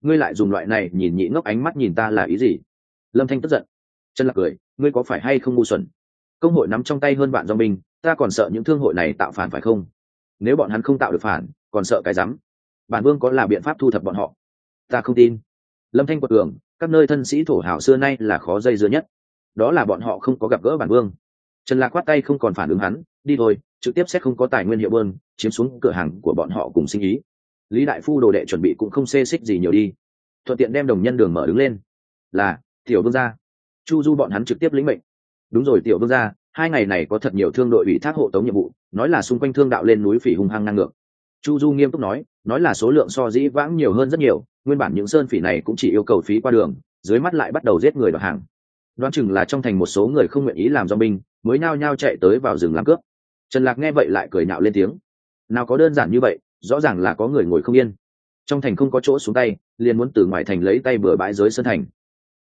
Ngươi lại dùng loại này nhìn nhị ngốc ánh mắt nhìn ta là ý gì? Lâm thanh tức giận. Trần lạc cười, ngươi có phải hay không ngu xuẩn? Công hội nắm trong tay hơn bạn do mình ta còn sợ những thương hội này tạo phản phải không? Nếu bọn hắn không tạo được phản, còn sợ cái rắm? Bản vương có là biện pháp thu thập bọn họ? Ta không tin. Lâm thanh quật cường, các nơi thân sĩ thổ hảo xưa nay là khó dây dưa nhất. Đó là bọn họ không có gặp gỡ bản vương. Trần lạc quát tay không còn phản ứng hắn, đi thôi, trực tiếp sẽ không có tài nguyên hiệu bơn, chiếm xuống cửa hàng của bọn họ cùng sinh ý. Lý đại phu đồ đệ chuẩn bị cũng không xê xích gì nhiều đi. Thuận tiện đem đồng nhân đường mở đứng lên. Là, tiểu vương gia. Chu du bọn hắn trực tiếp lĩnh mệnh. Đúng rồi, tiểu vương gia, hai ngày này có thật nhiều thương đội ủy thác hộ tống nhiệm vụ, nói là xung quanh thương đạo lên núi phỉ hung hăng năng ngược chu du nghiêm túc nói nói là số lượng so dĩ vãng nhiều hơn rất nhiều, nguyên bản những sơn phỉ này cũng chỉ yêu cầu phí qua đường, dưới mắt lại bắt đầu giết người đoạt hàng. Đoán chừng là trong thành một số người không nguyện ý làm do binh, mới nao nhao chạy tới vào rừng làm cướp. Trần lạc nghe vậy lại cười nhạo lên tiếng. Nào có đơn giản như vậy, rõ ràng là có người ngồi không yên. Trong thành không có chỗ xuống tay, liền muốn từ ngoài thành lấy tay bừa bãi giới sân thành.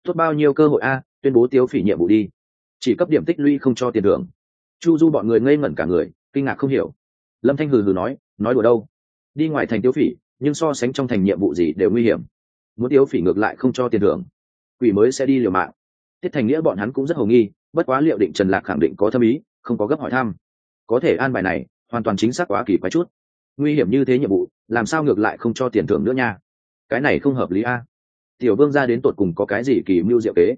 Tốt bao nhiêu cơ hội a, tuyên bố tiêu phỉ nhiệm vụ đi. Chỉ cấp điểm tích lũy không cho tiền thưởng. Chu du bọn người ngây ngẩn cả người, kinh ngạc không hiểu. Lâm thanh hừ hừ nói nói đùa đâu. Đi ngoài thành tiêu phỉ nhưng so sánh trong thành nhiệm vụ gì đều nguy hiểm. Muốn tiêu phỉ ngược lại không cho tiền thưởng quỷ mới sẽ đi liều mạng. Tiết thành nghĩa bọn hắn cũng rất hầu nghi bất quá liệu định trần lạc khẳng định có thâm ý không có gấp hỏi thăm. Có thể an bài này hoàn toàn chính xác quá kỳ quái chút. Nguy hiểm như thế nhiệm vụ làm sao ngược lại không cho tiền thưởng nữa nha? Cái này không hợp lý a. Tiểu vương ra đến tột cùng có cái gì kỳ mưu diệu kế?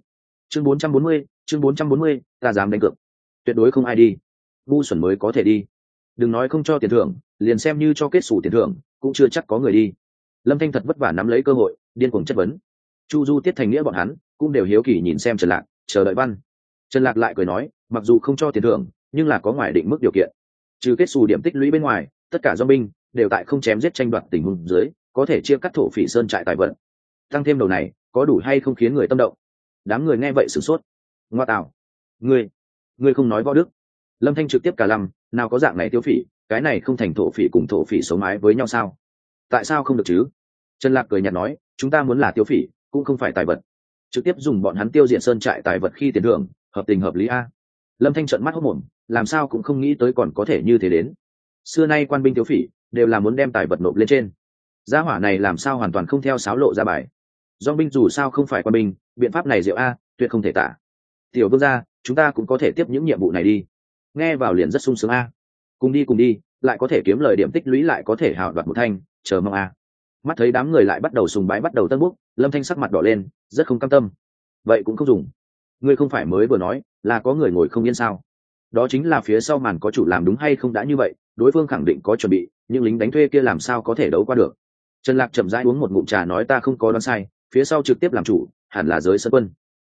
Chương 440, chương 440, ta dám đánh cược. Tuyệt đối không ai đi. Ngu xuẩn mới có thể đi đừng nói không cho tiền thưởng, liền xem như cho kết xù tiền thưởng, cũng chưa chắc có người đi. Lâm thanh thật vất vả nắm lấy cơ hội, điên cuồng chất vấn. Chu du, tiết thành nghĩa bọn hắn cũng đều hiếu kỳ nhìn xem trần lạc, chờ đợi văn. Trần lạc lại cười nói, mặc dù không cho tiền thưởng, nhưng là có ngoài định mức điều kiện. Trừ kết xù điểm tích lũy bên ngoài, tất cả do binh đều tại không chém giết tranh đoạt tình huống dưới, có thể chia cắt thổ phỉ sơn trại tài vận. Tăng thêm đầu này, có đủ hay không khiến người tâm động? Đám người nghe vậy sửng sốt. Ngoa tạo. Ngươi ngươi không nói võ đức. Lâm thanh trực tiếp cả lầm nào có dạng này tiêu phỉ, cái này không thành thổ phỉ cùng thổ phỉ sống mái với nhau sao? Tại sao không được chứ? Trần lạc cười nhạt nói, chúng ta muốn là tiêu phỉ, cũng không phải tài vật. Trực tiếp dùng bọn hắn tiêu diệt sơn trại tài vật khi tiền thưởng, hợp tình hợp lý a. Lâm thanh trận mắt hốc mồm, làm sao cũng không nghĩ tới còn có thể như thế đến. Xưa nay quan binh tiêu phỉ, đều là muốn đem tài vật nộp lên trên. Gia hỏa này làm sao hoàn toàn không theo sáo lộ ra bài. Do binh dù sao không phải quan binh, biện pháp này diệu a, tuyệt không thể tả. Tiểu vương gia, chúng ta cũng có thể tiếp những nhiệm vụ này đi nghe vào liền rất sung sướng a. Cùng đi cùng đi, lại có thể kiếm lời điểm tích lũy lại có thể hào đoạt một thanh, chờ mong a. Mắt thấy đám người lại bắt đầu sùng bái bắt đầu tân búc lâm thanh sắc mặt đỏ lên, rất không cam tâm. Vậy cũng không dùng. Ngươi không phải mới vừa nói, là có người ngồi không yên sao? Đó chính là phía sau màn có chủ làm đúng hay không đã như vậy, đối phương khẳng định có chuẩn bị, nhưng lính đánh thuê kia làm sao có thể đấu qua được? Trần lạc chậm rãi uống một ngụm trà nói ta không có đoán sai, phía sau trực tiếp làm chủ, hẳn là giới sân quân.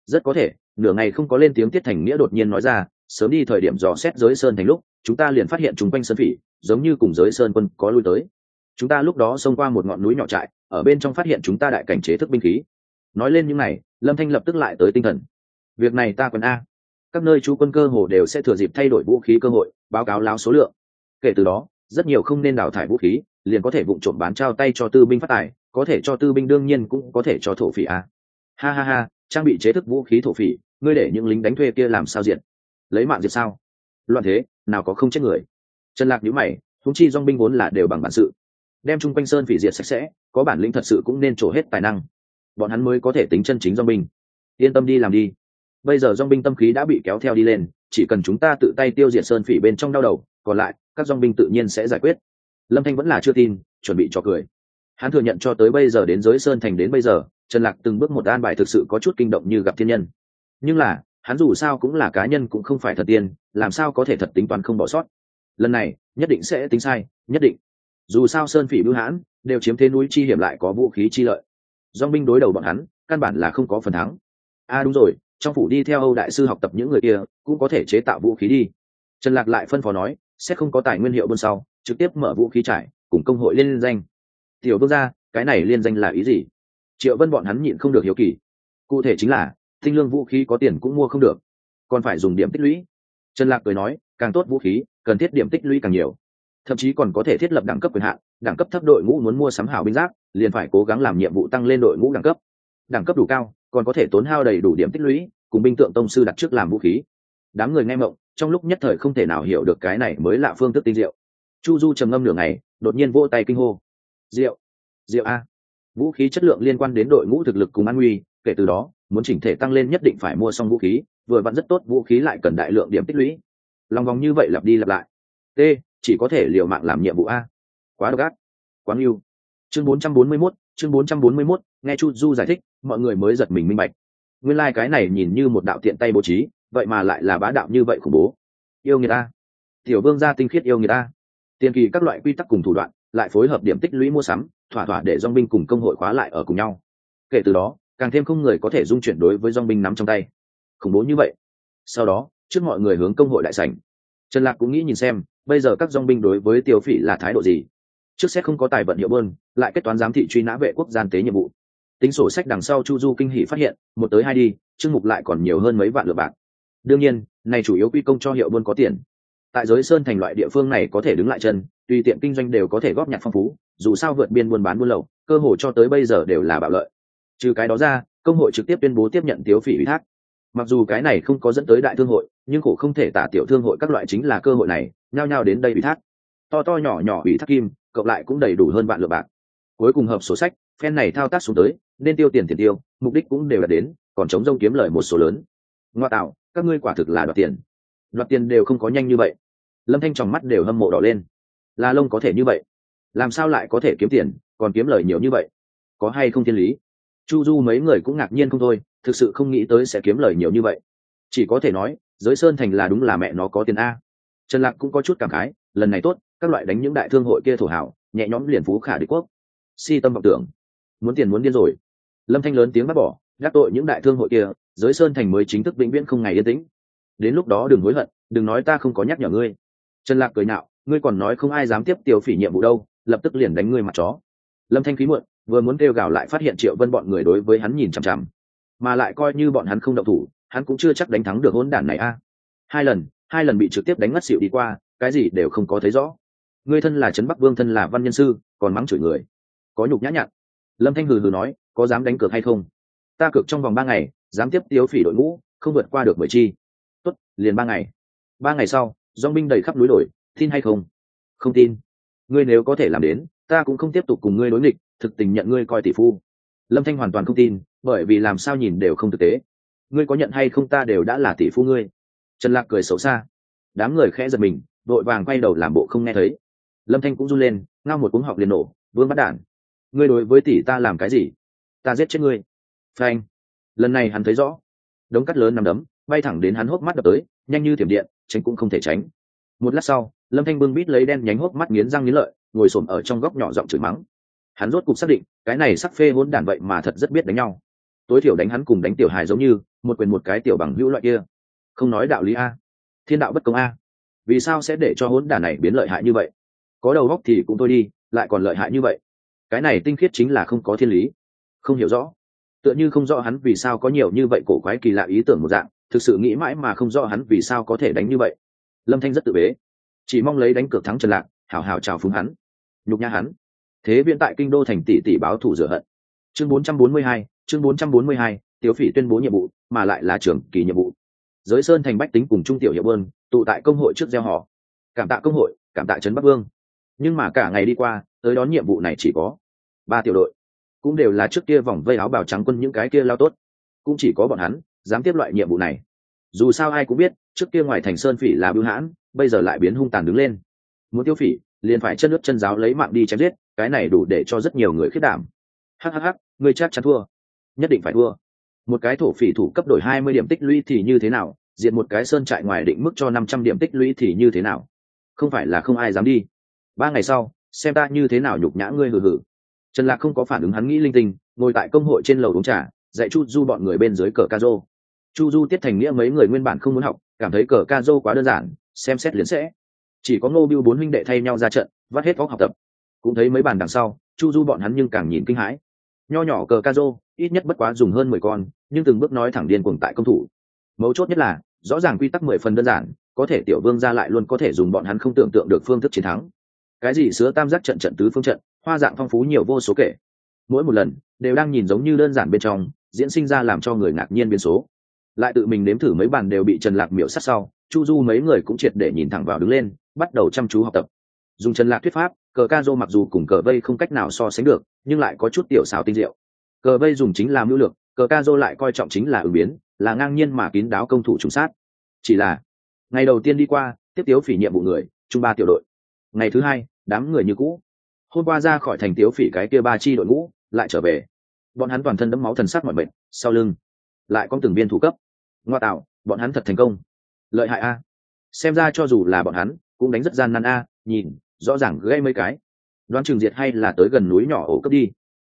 Rất có thể, nửa ngày không có lên tiếng tiết thành nghĩa đột nhiên nói ra sớm đi thời điểm dò xét giới sơn thành lúc, chúng ta liền phát hiện chúng quanh sơn phỉ, giống như cùng giới sơn quân có lui tới. Chúng ta lúc đó xông qua một ngọn núi nhỏ trại, ở bên trong phát hiện chúng ta đại cảnh chế thức binh khí. Nói lên những này, lâm thanh lập tức lại tới tinh thần. Việc này ta quân a. Các nơi chú quân cơ hồ đều sẽ thừa dịp thay đổi vũ khí cơ hội, báo cáo láo số lượng. Kể từ đó, rất nhiều không nên đào thải vũ khí, liền có thể vụ trộm bán trao tay cho tư binh phát tài, có thể cho tư binh đương nhiên cũng có thể cho thổ phỉ a. Ha ha ha, trang bị chế thức vũ khí thổ phỉ, ngươi để những lính đánh thuê kia làm sao diện? Lấy mạng diệt sao? Loạn thế, nào có không chết người. Trần lạc nhữ mày thúng chi dong binh vốn là đều bằng bản sự. Đem chung quanh sơn phỉ diệt sạch sẽ, có bản lĩnh thật sự cũng nên trổ hết tài năng. Bọn hắn mới có thể tính chân chính dong binh. Yên tâm đi làm đi. Bây giờ dong binh tâm khí đã bị kéo theo đi lên, chỉ cần chúng ta tự tay tiêu diệt sơn phỉ bên trong đau đầu, còn lại, các dong binh tự nhiên sẽ giải quyết. Lâm thanh vẫn là chưa tin, chuẩn bị cho cười. Hắn thừa nhận cho tới bây giờ đến giới sơn thành đến bây giờ, trần lạc từng bước một an bài thực sự có chút kinh động như gặp thiên nhân. Nhưng là hắn dù sao cũng là cá nhân cũng không phải thật tiên, làm sao có thể thật tính toán không bỏ sót? Lần này, nhất định sẽ tính sai, nhất định. Dù sao sơn phỉ bưu hãn, đều chiếm thế núi chi hiểm lại có vũ khí chi lợi. Do binh đối đầu bọn hắn, căn bản là không có phần thắng. A à đúng rồi, trong phủ đi theo âu đại sư học tập những người kia, cũng có thể chế tạo vũ khí đi. Trần lạc lại phân phó nói, sẽ không có tài nguyên hiệu bên sau, trực tiếp mở vũ khí trải cùng công hội liên danh. Tiểu vương gia, cái này liên danh là ý gì? Triệu vân bọn hắn nhịn không được hiểu kỳ. Cụ thể chính là tinh lương vũ khí có tiền cũng mua không được. Còn phải dùng điểm tích lũy. Trần lạc cười nói, càng tốt vũ khí, cần thiết điểm tích lũy càng nhiều. Thậm chí còn có thể thiết lập đẳng cấp quyền hạn, đẳng cấp thấp đội ngũ muốn mua sắm hảo binh giáp, liền phải cố gắng làm nhiệm vụ tăng lên đội ngũ đẳng cấp. Đẳng cấp đủ cao, còn có thể tốn hao đầy đủ điểm tích lũy, cùng binh tượng tông sư đặt trước làm vũ khí. Đám người nghe mộng, trong lúc nhất thời không thể nào hiểu được cái này mới là phương thức tinh diệu. Chu du trầm ngâm nửa ngày, đột nhiên vỗ tay kinh hô. Diệu diệu a. Vũ khí chất lượng liên quan đến đội ngũ thực lực cùng an nguy, kể từ đó muốn chỉnh thể tăng lên nhất định phải mua xong vũ khí vừa vặn rất tốt vũ khí lại cần đại lượng điểm tích lũy. Lòng vòng như vậy lặp đi lặp lại. T chỉ có thể liều mạng làm nhiệm vụ a. Quá độc ác. Quá yêu chương 441, chương 441, nghe chu du giải thích mọi người mới giật mình minh bạch. Nguyên lai、like、cái này nhìn như một đạo tiện tay bố trí vậy mà lại là bá đạo như vậy khủng bố. Yêu người ta tiểu vương gia tinh khiết yêu người ta tiền kỳ các loại quy tắc cùng thủ đoạn lại phối hợp điểm tích lũy mua sắm thỏa thỏa để dong binh cùng công hội khóa lại ở cùng nhau. Kể từ đó càng thêm không người có thể dung chuyển đối với dong binh nắm trong tay. Khủng bố như vậy. Sau đó, trước mọi người hướng công hội đại sảnh. Trần lạc cũng nghĩ nhìn xem, bây giờ các dong binh đối với tiêu phỉ là thái độ gì? Trước xét không có tài vận hiệu bơn, lại kết toán giám thị truy nã vệ quốc gian tế nhiệm vụ. Tính sổ sách đằng sau chu du kinh hỷ phát hiện, một tới hai đi, chương mục lại còn nhiều hơn mấy vạn lượng bạc. Đương nhiên, này chủ yếu quy công cho hiệu buôn có tiền. Tại giới sơn thành loại địa phương này có thể đứng lại chân, tùy tiện kinh doanh đều có thể góp nhặt phong phú, dù sao vượt biên buôn bán buôn lậu, cơ hội cho tới bây giờ đều là bạo lợi trừ cái đó ra, công hội trực tiếp tuyên bố tiếp nhận tiếu phỉ ủy thác. Mặc dù cái này không có dẫn tới đại thương hội, nhưng khổ không thể tả tiểu thương hội các loại chính là cơ hội này, nhao nhao đến đây ủy thác. To to nhỏ nhỏ ủy thác kim, cộng lại cũng đầy đủ hơn vạn lượng bạc. Cuối cùng hợp sổ sách, phen này thao tác xuống tới, nên tiêu tiền tiền tiêu, mục đích cũng đều là đến, còn chống rông kiếm lời một số lớn. Ngoa tạo, các ngươi quả thực là đoạt tiền. Đoạt tiền đều không có nhanh như vậy. Lâm thanh tròng mắt đều hâm mộ đỏ lên. La lông có thể như vậy? Làm sao lại có thể kiếm tiền, còn kiếm lời nhiều như vậy? Có hay không thiên lý? Chu du mấy người cũng ngạc nhiên không thôi, thực sự không nghĩ tới sẽ kiếm lời nhiều như vậy. Chỉ có thể nói, giới sơn thành là đúng là mẹ nó có tiền a. Trần lạc cũng có chút cảm khái, lần này tốt, các loại đánh những đại thương hội kia thổ hảo, nhẹ nhõm liền phú khả đế quốc. Si tâm vọng tưởng. Muốn tiền muốn điên rồi. Lâm thanh lớn tiếng bắt bỏ, gác tội những đại thương hội kia, giới sơn thành mới chính thức vĩnh viễn không ngày yên tĩnh. Đến lúc đó đừng hối hận, đừng nói ta không có nhắc nhở ngươi. Trần lạc cười nạo, ngươi còn nói không ai dám tiếp tiêu phỉ nhiệm vụ đâu, lập tức liền đánh ngươi mặt chó. Lâm thanh khí muộn vừa muốn kêu gào lại phát hiện triệu vân bọn người đối với hắn nhìn chằm chằm mà lại coi như bọn hắn không động thủ hắn cũng chưa chắc đánh thắng được hỗn đản này a hai lần hai lần bị trực tiếp đánh ngất xỉu đi qua cái gì đều không có thấy rõ người thân là trấn bắc vương thân là văn nhân sư còn mắng chửi người có nhục nhã nhặn lâm thanh hừ hừ nói có dám đánh cược hay không ta cược trong vòng ba ngày dám tiếp tiếu phỉ đội ngũ không vượt qua được bởi chi tuất liền ba ngày ba ngày sau dong binh đầy khắp núi đổi tin hay không không tin ngươi nếu có thể làm đến ta cũng không tiếp tục cùng ngươi đối nghịch, thực tình nhận ngươi coi tỷ phu. Lâm thanh hoàn toàn không tin, bởi vì làm sao nhìn đều không thực tế. Ngươi có nhận hay không ta đều đã là tỷ phu ngươi. Trần lạc cười xấu xa. Đám người khẽ giật mình vội vàng quay đầu làm bộ không nghe thấy. Lâm thanh cũng run lên, ngao một cuống học liền nổ, vương bắt đản ngươi đối với tỷ ta làm cái gì? Ta giết chết ngươi. Phanh. Lần này hắn thấy rõ. Đống cắt lớn nằm đấm, bay thẳng đến hắn hốc mắt đập tới, nhanh như thiểm điện, tránh cũng không thể tránh. Một lát sau, lâm thanh bưng bít lấy đen nhánh hốc mắt nghiến răng nghiến lợi ngồi xổm ở trong góc nhỏ giọng chửi mắng. Hắn rốt cục xác định, cái này sắc phê hỗn đản vậy mà thật rất biết đánh nhau. Tối thiểu đánh hắn cùng đánh tiểu hài giống như, một quyền một cái tiểu bằng hữu loại kia. Không nói đạo lý a. Thiên đạo bất công a. Vì sao sẽ để cho hỗn đản này biến lợi hại như vậy? Có đầu góc thì cũng thôi đi, lại còn lợi hại như vậy. Cái này tinh khiết chính là không có thiên lý. Không hiểu rõ. Tựa như không rõ hắn vì sao có nhiều như vậy cổ quái kỳ lạ ý tưởng một dạng, thực sự nghĩ mãi mà không rõ hắn vì sao có thể đánh như vậy. Lâm thanh rất tự bế. Chỉ mong lấy đánh cược thắng trần lạc, hảo hảo chào phúng hắn nhục nhã hắn. Thế viễn tại kinh đô thành tỷ tỷ báo thủ rửa hận. Chương 442, chương 442, tiểu phỉ tuyên bố nhiệm vụ mà lại là trưởng kỳ nhiệm vụ. Giới sơn thành bách tính cùng trung tiểu hiệu bơn tụ tại công hội trước gieo họ. Cảm tạ công hội cảm tạ trấn bắc vương. Nhưng mà cả ngày đi qua tới đón nhiệm vụ này chỉ có ba tiểu đội. Cũng đều là trước kia vòng vây áo bào trắng quân những cái kia lao tốt. Cũng chỉ có bọn hắn dám tiếp loại nhiệm vụ này. Dù sao ai cũng biết trước kia ngoài thành sơn phỉ là bưu hãn bây giờ lại biến hung tàn đứng lên. Muốn tiêu phỉ liền phải chân nước chân giáo lấy mạng đi chém giết, cái này đủ để cho rất nhiều người khiết đảm. Hhh ngươi chắc chắn thua. Nhất định phải thua. Một cái thổ phỉ thủ cấp đổi hai mươi điểm tích lũy thì như thế nào diện một cái sơn trại ngoài định mức cho năm trăm điểm tích lũy thì như thế nào? Không phải là không ai dám đi. Ba ngày sau, xem ta như thế nào nhục nhã ngươi hừ hừ. Trần lạc không có phản ứng hắn nghĩ linh tinh, ngồi tại công hội trên lầu uống trà, dạy chu du bọn người bên dưới cờ ca rô chu du tiết thành nghĩa mấy người nguyên bản không muốn học, cảm thấy cờ ca rô quá đơn giản, xem xét liền sẽ chỉ có ngô biêu bốn huynh đệ thay nhau ra trận, vắt hết vóc học tập. Cũng thấy mấy bàn đằng sau, chu du bọn hắn nhưng càng nhìn kinh hãi. Nho nhỏ cờ ca rô ít nhất bất quá dùng hơn mười con, nhưng từng bước nói thẳng điên cuồng tại công thủ. Mấu chốt nhất là, rõ ràng quy tắc mười phần đơn giản, có thể tiểu vương ra lại luôn có thể dùng bọn hắn không tưởng tượng được phương thức chiến thắng. Cái gì sứa tam giác trận trận tứ phương trận, hoa dạng phong phú nhiều vô số kể. Mỗi một lần, đều đang nhìn giống như đơn giản bên trong, diễn sinh ra làm cho người ngạc nhiên biến số. Lại tự mình nếm thử mấy bàn đều bị trần lạc miểu sát sau, chu du mấy người cũng triệt để nhìn thẳng vào đứng lên bắt đầu chăm chú học tập. Dùng trần lạc thuyết pháp, cờ ca dô mặc dù cùng cờ vây không cách nào so sánh được, nhưng lại có chút tiểu xào tinh diệu. Cờ vây dùng chính là mưu lược, cờ ca dô lại coi trọng chính là ứng biến, là ngang nhiên mà kín đáo công thủ trùng sát. Chỉ là, ngày đầu tiên đi qua, tiếp tiếu phỉ nhiệm vụ người, trung ba tiểu đội. Ngày thứ hai, đám người như cũ. Hôm qua ra khỏi thành tiếu phỉ cái kia ba chi đội ngũ, lại trở về. Bọn hắn toàn thân đẫm máu thần sắc mọi bệnh sau lưng lại có từng viên thủ cấp. Ngoa tạo, bọn hắn thật thành công. Lợi hại a. Xem ra cho dù là bọn hắn cũng đánh rất gian nan a, nhìn, rõ ràng gây mấy cái. Đoán trường diệt hay là tới gần núi nhỏ ổ cấp đi.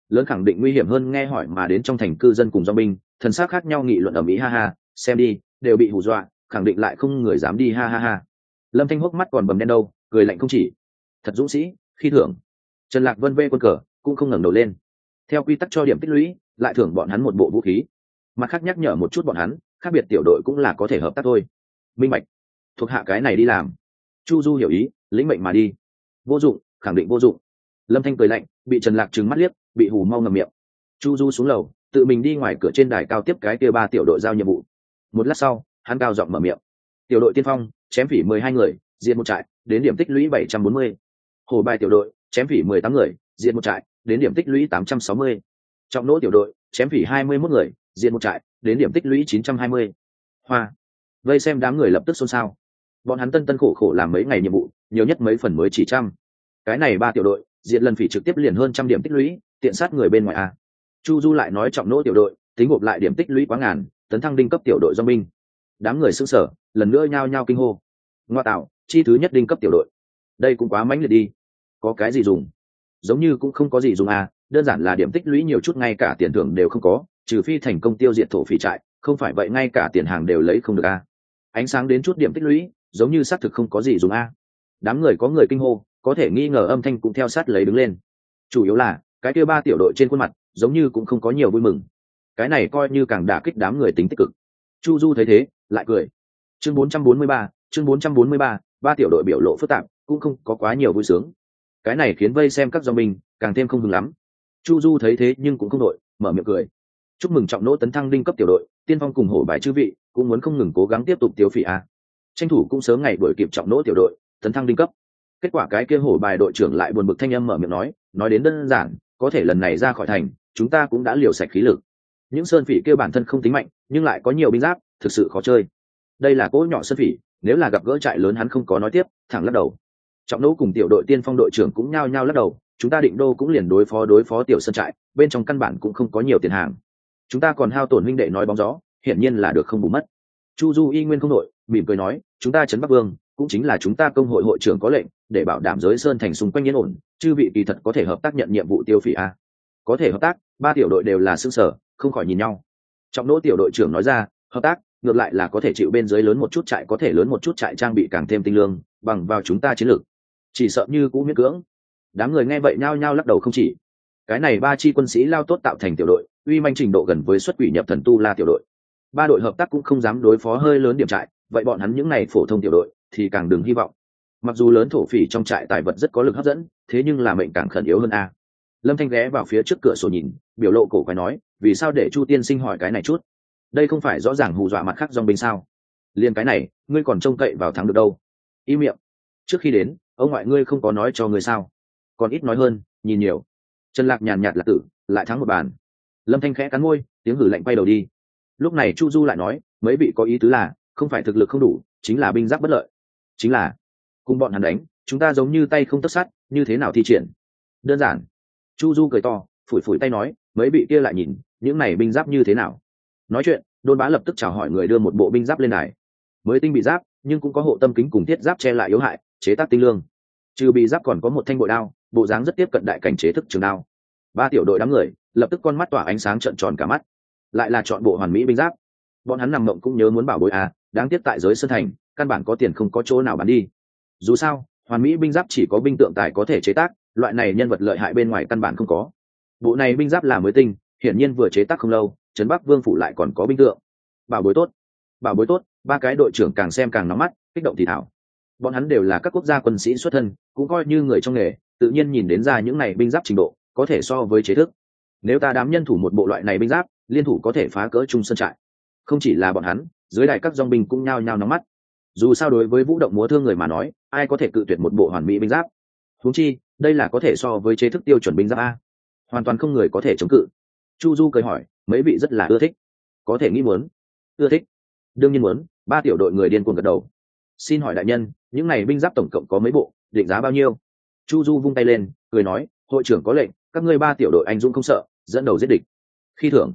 Lớn khẳng định nguy hiểm hơn nghe hỏi mà đến trong thành cư dân cùng do binh, thần sắc khác nhau nghị luận ở mỹ ha ha, xem đi, đều bị hù dọa, khẳng định lại không người dám đi ha ha ha. Lâm thanh hốc mắt còn bầm đen đâu, cười lạnh không chỉ. Thật dũng sĩ, khi thưởng. Trần lạc vân vê quân cờ, cũng không ngẩng đầu lên. Theo quy tắc cho điểm tích lũy, lại thưởng bọn hắn một bộ vũ khí. Mặt khác nhắc nhở một chút bọn hắn, khác biệt tiểu đội cũng là có thể hợp tác thôi. Minh bạch, thuộc hạ cái này đi làm chu du hiểu ý, lĩnh mệnh mà đi. Vô dụng, khẳng định vô dụng. Lâm thanh cười lạnh, bị trần lạc trừng mắt liếc, bị hù mau ngầm miệng. Chu du xuống lầu, tự mình đi ngoài cửa trên đài cao tiếp cái kia ba tiểu đội giao nhiệm vụ. Một lát sau, hắn cao giọng mở miệng. Tiểu đội tiên phong, chém phỉ mười hai người diện một trại, đến điểm tích lũy bảy trăm bốn mươi. Hồ bài tiểu đội, chém phỉ mười tám người diện một trại, đến điểm tích lũy tám trăm sáu mươi. Trọng nỗ tiểu đội, chém phỉ hai mươi mốt người diện một trại, đến điểm tích lũy chín trăm hai mươi. Hoa. Vây xem đám người lập tức xôn xao bọn hắn tân tân khổ khổ làm mấy ngày nhiệm vụ, nhiều nhất mấy phần mới chỉ trăm. Cái này ba tiểu đội diện lần phỉ trực tiếp liền hơn trăm điểm tích lũy, tiện sát người bên ngoài a. Chu du lại nói trọng nỗ tiểu đội, tính gộp lại điểm tích lũy quá ngàn, tấn thăng đinh cấp tiểu đội do binh. Đám người xưng sở lần nữa nhao nhao kinh hô. Ngoa tạo, chi thứ nhất đinh cấp tiểu đội. Đây cũng quá mãnh liệt đi. Có cái gì dùng? Giống như cũng không có gì dùng à đơn giản là điểm tích lũy nhiều chút ngay cả tiền thưởng đều không có, trừ phi thành công tiêu diệt thổ phỉ trại, không phải vậy ngay cả tiền hàng đều lấy không được à ánh sáng đến chút điểm tích lũy giống như xác thực không có gì dùng a. Đám người có người kinh hô có thể nghi ngờ âm thanh cũng theo sát lấy đứng lên. Chủ yếu là cái kia ba tiểu đội trên khuôn mặt giống như cũng không có nhiều vui mừng. Cái này coi như càng đả kích đám người tính tích cực. Chu du thấy thế lại cười. Chương 443, chương 443, ba tiểu đội biểu lộ phức tạp cũng không có quá nhiều vui sướng. Cái này khiến vây xem các do mình càng thêm không hứng lắm. Chu du thấy thế nhưng cũng không đội mở miệng cười. Chúc mừng trọng nỗ tấn thăng đinh cấp tiểu đội tiên phong cùng hổ bài chư vị cũng muốn không ngừng cố gắng tiếp tục tiêu phỉ a tranh thủ cũng sớm ngày đuổi kịp trọng nỗ tiểu đội, tấn thăng đinh cấp. Kết quả cái kia hổ bài đội trưởng lại buồn bực thanh âm mở miệng nói nói đến đơn giản, có thể lần này ra khỏi thành, chúng ta cũng đã liều sạch khí lực. Những sơn phỉ kia bản thân không tính mạnh, nhưng lại có nhiều binh giáp, thực sự khó chơi. Đây là cỗ nhỏ sơn phỉ, nếu là gặp gỡ trại lớn hắn không có nói tiếp, thẳng lắc đầu. Trọng nỗ cùng tiểu đội tiên phong đội trưởng cũng nhao nhao lắc đầu, chúng ta định đô cũng liền đối phó đối phó tiểu sơn trại, bên trong căn bản cũng không có nhiều tiền hàng. Chúng ta còn hao tổn huynh đệ nói bóng gió, hiển nhiên là được không bù mất chu du y nguyên không đội, mỉm cười nói, chúng ta trấn bắc vương, cũng chính là chúng ta công hội hội trưởng có lệnh, để bảo đảm giới sơn thành xung quanh yên ổn, chư vị kỳ thật có thể hợp tác nhận nhiệm vụ tiêu phỉ a. Có thể hợp tác, ba tiểu đội đều là xương sở, không khỏi nhìn nhau. Trọng nỗ tiểu đội trưởng nói ra, hợp tác, ngược lại là có thể chịu bên dưới lớn một chút trại, có thể lớn một chút trại trang bị càng thêm tinh lương, bằng vào chúng ta chiến lược. Chỉ sợ như cũ miễn cưỡng. Đám người nghe vậy nhao nhao lắc đầu không chỉ. Cái này ba chi quân sĩ lao tốt tạo thành tiểu đội, uy manh trình độ gần với xuất quỷ nhập thần tu la tiểu đội ba đội hợp tác cũng không dám đối phó hơi lớn điểm trại, vậy bọn hắn những n à y phổ thông tiểu đội thì càng đừng hy vọng. Mặc dù lớn thổ phỉ trong trại tài vật rất có lực hấp dẫn, thế nhưng là mệnh càng khẩn yếu hơn a. Lâm thanh ghé vào phía trước cửa sổ nhìn, biểu lộ cổ quái nói, vì sao để chu tiên sinh hỏi cái này chút? Đây không phải rõ ràng hù dọa mặt khác dòng binh sao? Liền cái này, ngươi còn trông cậy vào thắng được đâu? Y miệng. Trước khi đến, ông ngoại ngươi không có nói cho ngươi sao? Còn ít nói hơn, nhìn nhiều. Trần lạc nhàn nhạt là tử, lại thắng một bàn. Lâm thanh khẽ cắn môi, tiếng hử lạnh quay đầu đi lúc này chu du lại nói, mấy vị có ý tứ là, không phải thực lực không đủ, chính là binh giáp bất lợi. Chính là, cùng bọn hắn đánh, chúng ta giống như tay không tất sát, như thế nào thi triển? Đơn giản. Chu du cười to, phủi phủi tay nói, mấy vị kia lại nhìn, những này binh giáp như thế nào? Nói chuyện, đôn bá lập tức chào hỏi người đưa một bộ binh giáp lên đài. Mới tinh bị giáp, nhưng cũng có hộ tâm kính cùng thiết giáp che lại yếu hại, chế tác tinh lương. Trừ bị giáp còn có một thanh bội đao, bộ dáng rất tiếp cận đại cảnh chế thức trường đao. Ba tiểu đội đám người, lập tức con mắt tỏa ánh sáng trợn tròn cả mắt lại là chọn bộ hoàn mỹ binh giáp. Bọn hắn nằm mộng cũng nhớ muốn bảo bối à đáng tiếc tại giới sơn thành, căn bản có tiền không có chỗ nào bán đi. Dù sao, hoàn mỹ binh giáp chỉ có binh tượng tài có thể chế tác, loại này nhân vật lợi hại bên ngoài căn bản không có. Bộ này binh giáp là mới tinh, hiển nhiên vừa chế tác không lâu, trấn bắc vương phủ lại còn có binh tượng. Bảo bối tốt, bảo bối tốt, ba cái đội trưởng càng xem càng nóng mắt, kích động thì thảo. Bọn hắn đều là các quốc gia quân sĩ xuất thân, cũng coi như người trong nghề, tự nhiên nhìn đến ra những này binh giáp trình độ, có thể so với chế thức. Nếu ta đám nhân thủ một bộ loại này binh giáp liên thủ có thể phá cỡ trung sơn trại. Không chỉ là bọn hắn, dưới đại các dong binh cũng nhao nhao nóng mắt. Dù sao đối với vũ động múa thương người mà nói, ai có thể cự tuyệt một bộ hoàn mỹ binh giáp? Húng chi, đây là có thể so với chế thức tiêu chuẩn binh giáp a. Hoàn toàn không người có thể chống cự. Chu du cười hỏi, mấy vị rất là ưa thích. Có thể nghĩ muốn. Ưa thích? Đương nhiên muốn, ba tiểu đội người điên cuồng gật đầu. Xin hỏi đại nhân, những này binh giáp tổng cộng có mấy bộ, định giá bao nhiêu? Chu du vung tay lên, cười nói, hội trưởng có lệnh, các ngươi ba tiểu đội anh dũng không sợ, dẫn đầu giết địch. Khi thưởng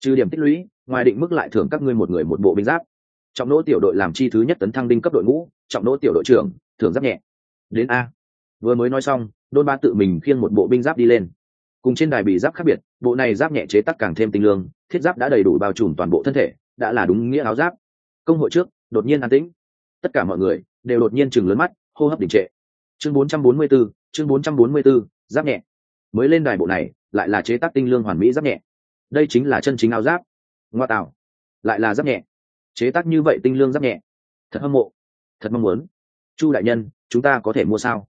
trừ điểm tích lũy ngoài định mức lại thưởng các ngươi một người một bộ binh giáp. Trọng nỗ tiểu đội làm chi thứ nhất tấn thăng đinh cấp đội ngũ trọng nỗ tiểu đội trưởng thưởng giáp nhẹ. Đến a. Vừa mới nói xong đôn ba tự mình khiêng một bộ binh giáp đi lên. Cùng trên đài bị giáp khác biệt bộ này giáp nhẹ chế tắc càng thêm tinh lương thiết giáp đã đầy đủ bao trùm toàn bộ thân thể đã là đúng nghĩa áo giáp. Công hội trước đột nhiên an tĩnh. Tất cả mọi người đều đột nhiên chừng lớn mắt hô hấp đình trệ. Chương 444, chương 444, giáp nhẹ. Mới lên đài bộ này lại là chế tác tinh lương hoàn mỹ giáp nhẹ đây chính là chân chính áo giáp. Ngoa tạo. Lại là giáp nhẹ. Chế tác như vậy tinh lương giáp nhẹ. Thật hâm mộ. Thật mong muốn. Chu đại nhân, chúng ta có thể mua sao?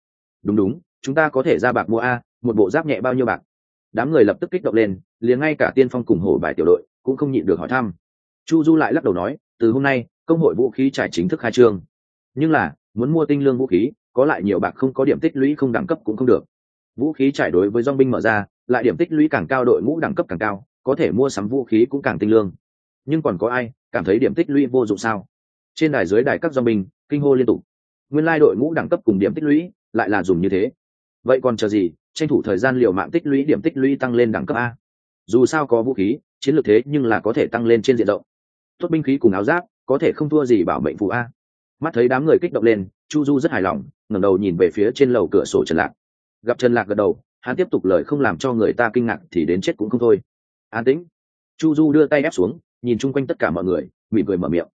Đúng đúng, chúng ta có thể ra bạc mua a, một bộ giáp nhẹ bao nhiêu bạc? Đám người lập tức kích động lên, liền ngay cả tiên phong cùng hổ bài tiểu đội cũng không nhịn được hỏi thăm. Chu du lại lắc đầu nói, từ hôm nay, công hội vũ khí trải chính thức khai trương. Nhưng là, muốn mua tinh lương vũ khí, có lại nhiều bạc không có điểm tích lũy không đẳng cấp cũng không được. Vũ khí trải đối với dong binh mở ra, lại điểm tích lũy càng cao đội ngũ đẳng cấp càng cao có thể mua sắm vũ khí cũng càng tinh lương. Nhưng còn có ai cảm thấy điểm tích lũy vô dụng sao? Trên đài dưới đài các do binh kinh hô liên tục. Nguyên lai đội ngũ đẳng cấp cùng điểm tích lũy lại là dùng như thế. Vậy còn chờ gì? Tranh thủ thời gian liều mạng tích lũy điểm tích lũy tăng lên đẳng cấp a. Dù sao có vũ khí, chiến lược thế nhưng là có thể tăng lên trên diện rộng. Tốt binh khí cùng áo giáp, có thể không thua gì bảo mệnh phụ a. Mắt thấy đám người kích động lên, chu du rất hài lòng, ngẩng đầu nhìn về phía trên lầu cửa sổ trần lạc. Gặp trần lạc gật đầu, hắn tiếp tục lời không làm cho người ta kinh ngạc thì đến chết cũng không thôi an tĩnh. Chu du đưa tay ép xuống, nhìn chung quanh tất cả mọi người, mỉm cười mở miệng.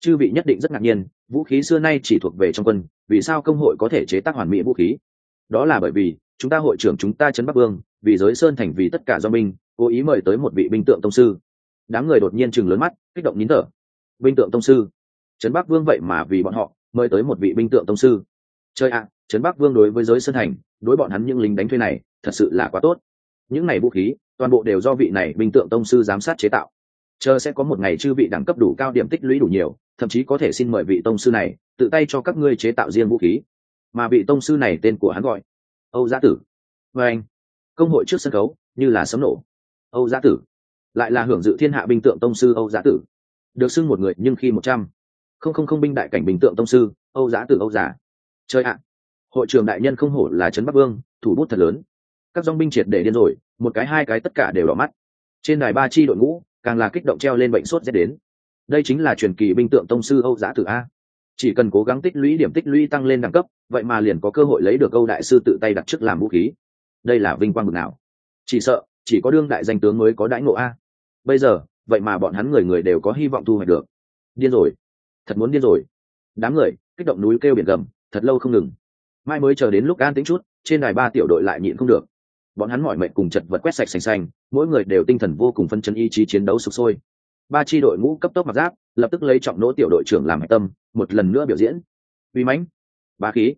Chư vị nhất định rất ngạc nhiên, vũ khí xưa nay chỉ thuộc về trong quân, vì sao công hội có thể chế tác hoàn mỹ vũ khí? Đó là bởi vì, chúng ta hội trưởng chúng ta trấn bắc vương, vì giới sơn thành vì tất cả do binh, cố ý mời tới một vị binh tượng tông sư. Đám người đột nhiên chừng lớn mắt, kích động nín thở. Binh tượng tông sư? Trấn bắc vương vậy mà vì bọn họ, mời tới một vị binh tượng tông sư. Chơi ạ, trấn bắc vương đối với giới sơn thành, đối bọn hắn những lính đánh thuê này, thật sự là quá tốt. Những này vũ khí toàn bộ đều do vị này bình tượng tông sư giám sát chế tạo. Chờ sẽ có một ngày chư vị đẳng cấp đủ cao điểm tích lũy đủ nhiều, thậm chí có thể xin mời vị tông sư này tự tay cho các ngươi chế tạo riêng vũ khí. Mà vị tông sư này tên của hắn gọi âu gia tử. Và anh, công hội trước sân khấu như là sấm nổ. Âu gia tử, lại là hưởng dự thiên hạ bình tượng tông sư âu gia tử. Được xưng một người nhưng khi một trăm. Không không không binh đại cảnh bình tượng tông sư, âu giá tử, âu giả chơi ạ, hội trường đại nhân không hổ là trấn bắc vương, thủ bút thật lớn. Các dong binh triệt để điên rồi một cái hai cái tất cả đều đỏ mắt. Trên đài ba chi đội ngũ, càng là kích động treo lên bệnh sốt rét đến. Đây chính là truyền kỳ binh tượng tông sư âu giã tử a. Chỉ cần cố gắng tích lũy điểm tích lũy tăng lên đẳng cấp, vậy mà liền có cơ hội lấy được âu đại sư tự tay đặt trước làm vũ khí. Đây là vinh quang bực nào. Chỉ sợ, chỉ có đương đại danh tướng mới có đãi ngộ a. Bây giờ, vậy mà bọn hắn người người đều có hy vọng thu hoạch được. Điên rồi. Thật muốn điên rồi. Đám người, kích động núi kêu biển gầm, thật lâu không ngừng. Mai mới chờ đến lúc an tính chút, trên đài ba tiểu đội lại nhịn không được bọn hắn mọi mệnh cùng chật vật quét sạch sành xanh, mỗi người đều tinh thần vô cùng phân chân ý chí chiến đấu sục sôi. Ba tri đội ngũ cấp tốc mặc giáp, lập tức lấy trọng nỗ tiểu đội trưởng làm hạch tâm, một lần nữa biểu diễn. Uy mãnh ba khí,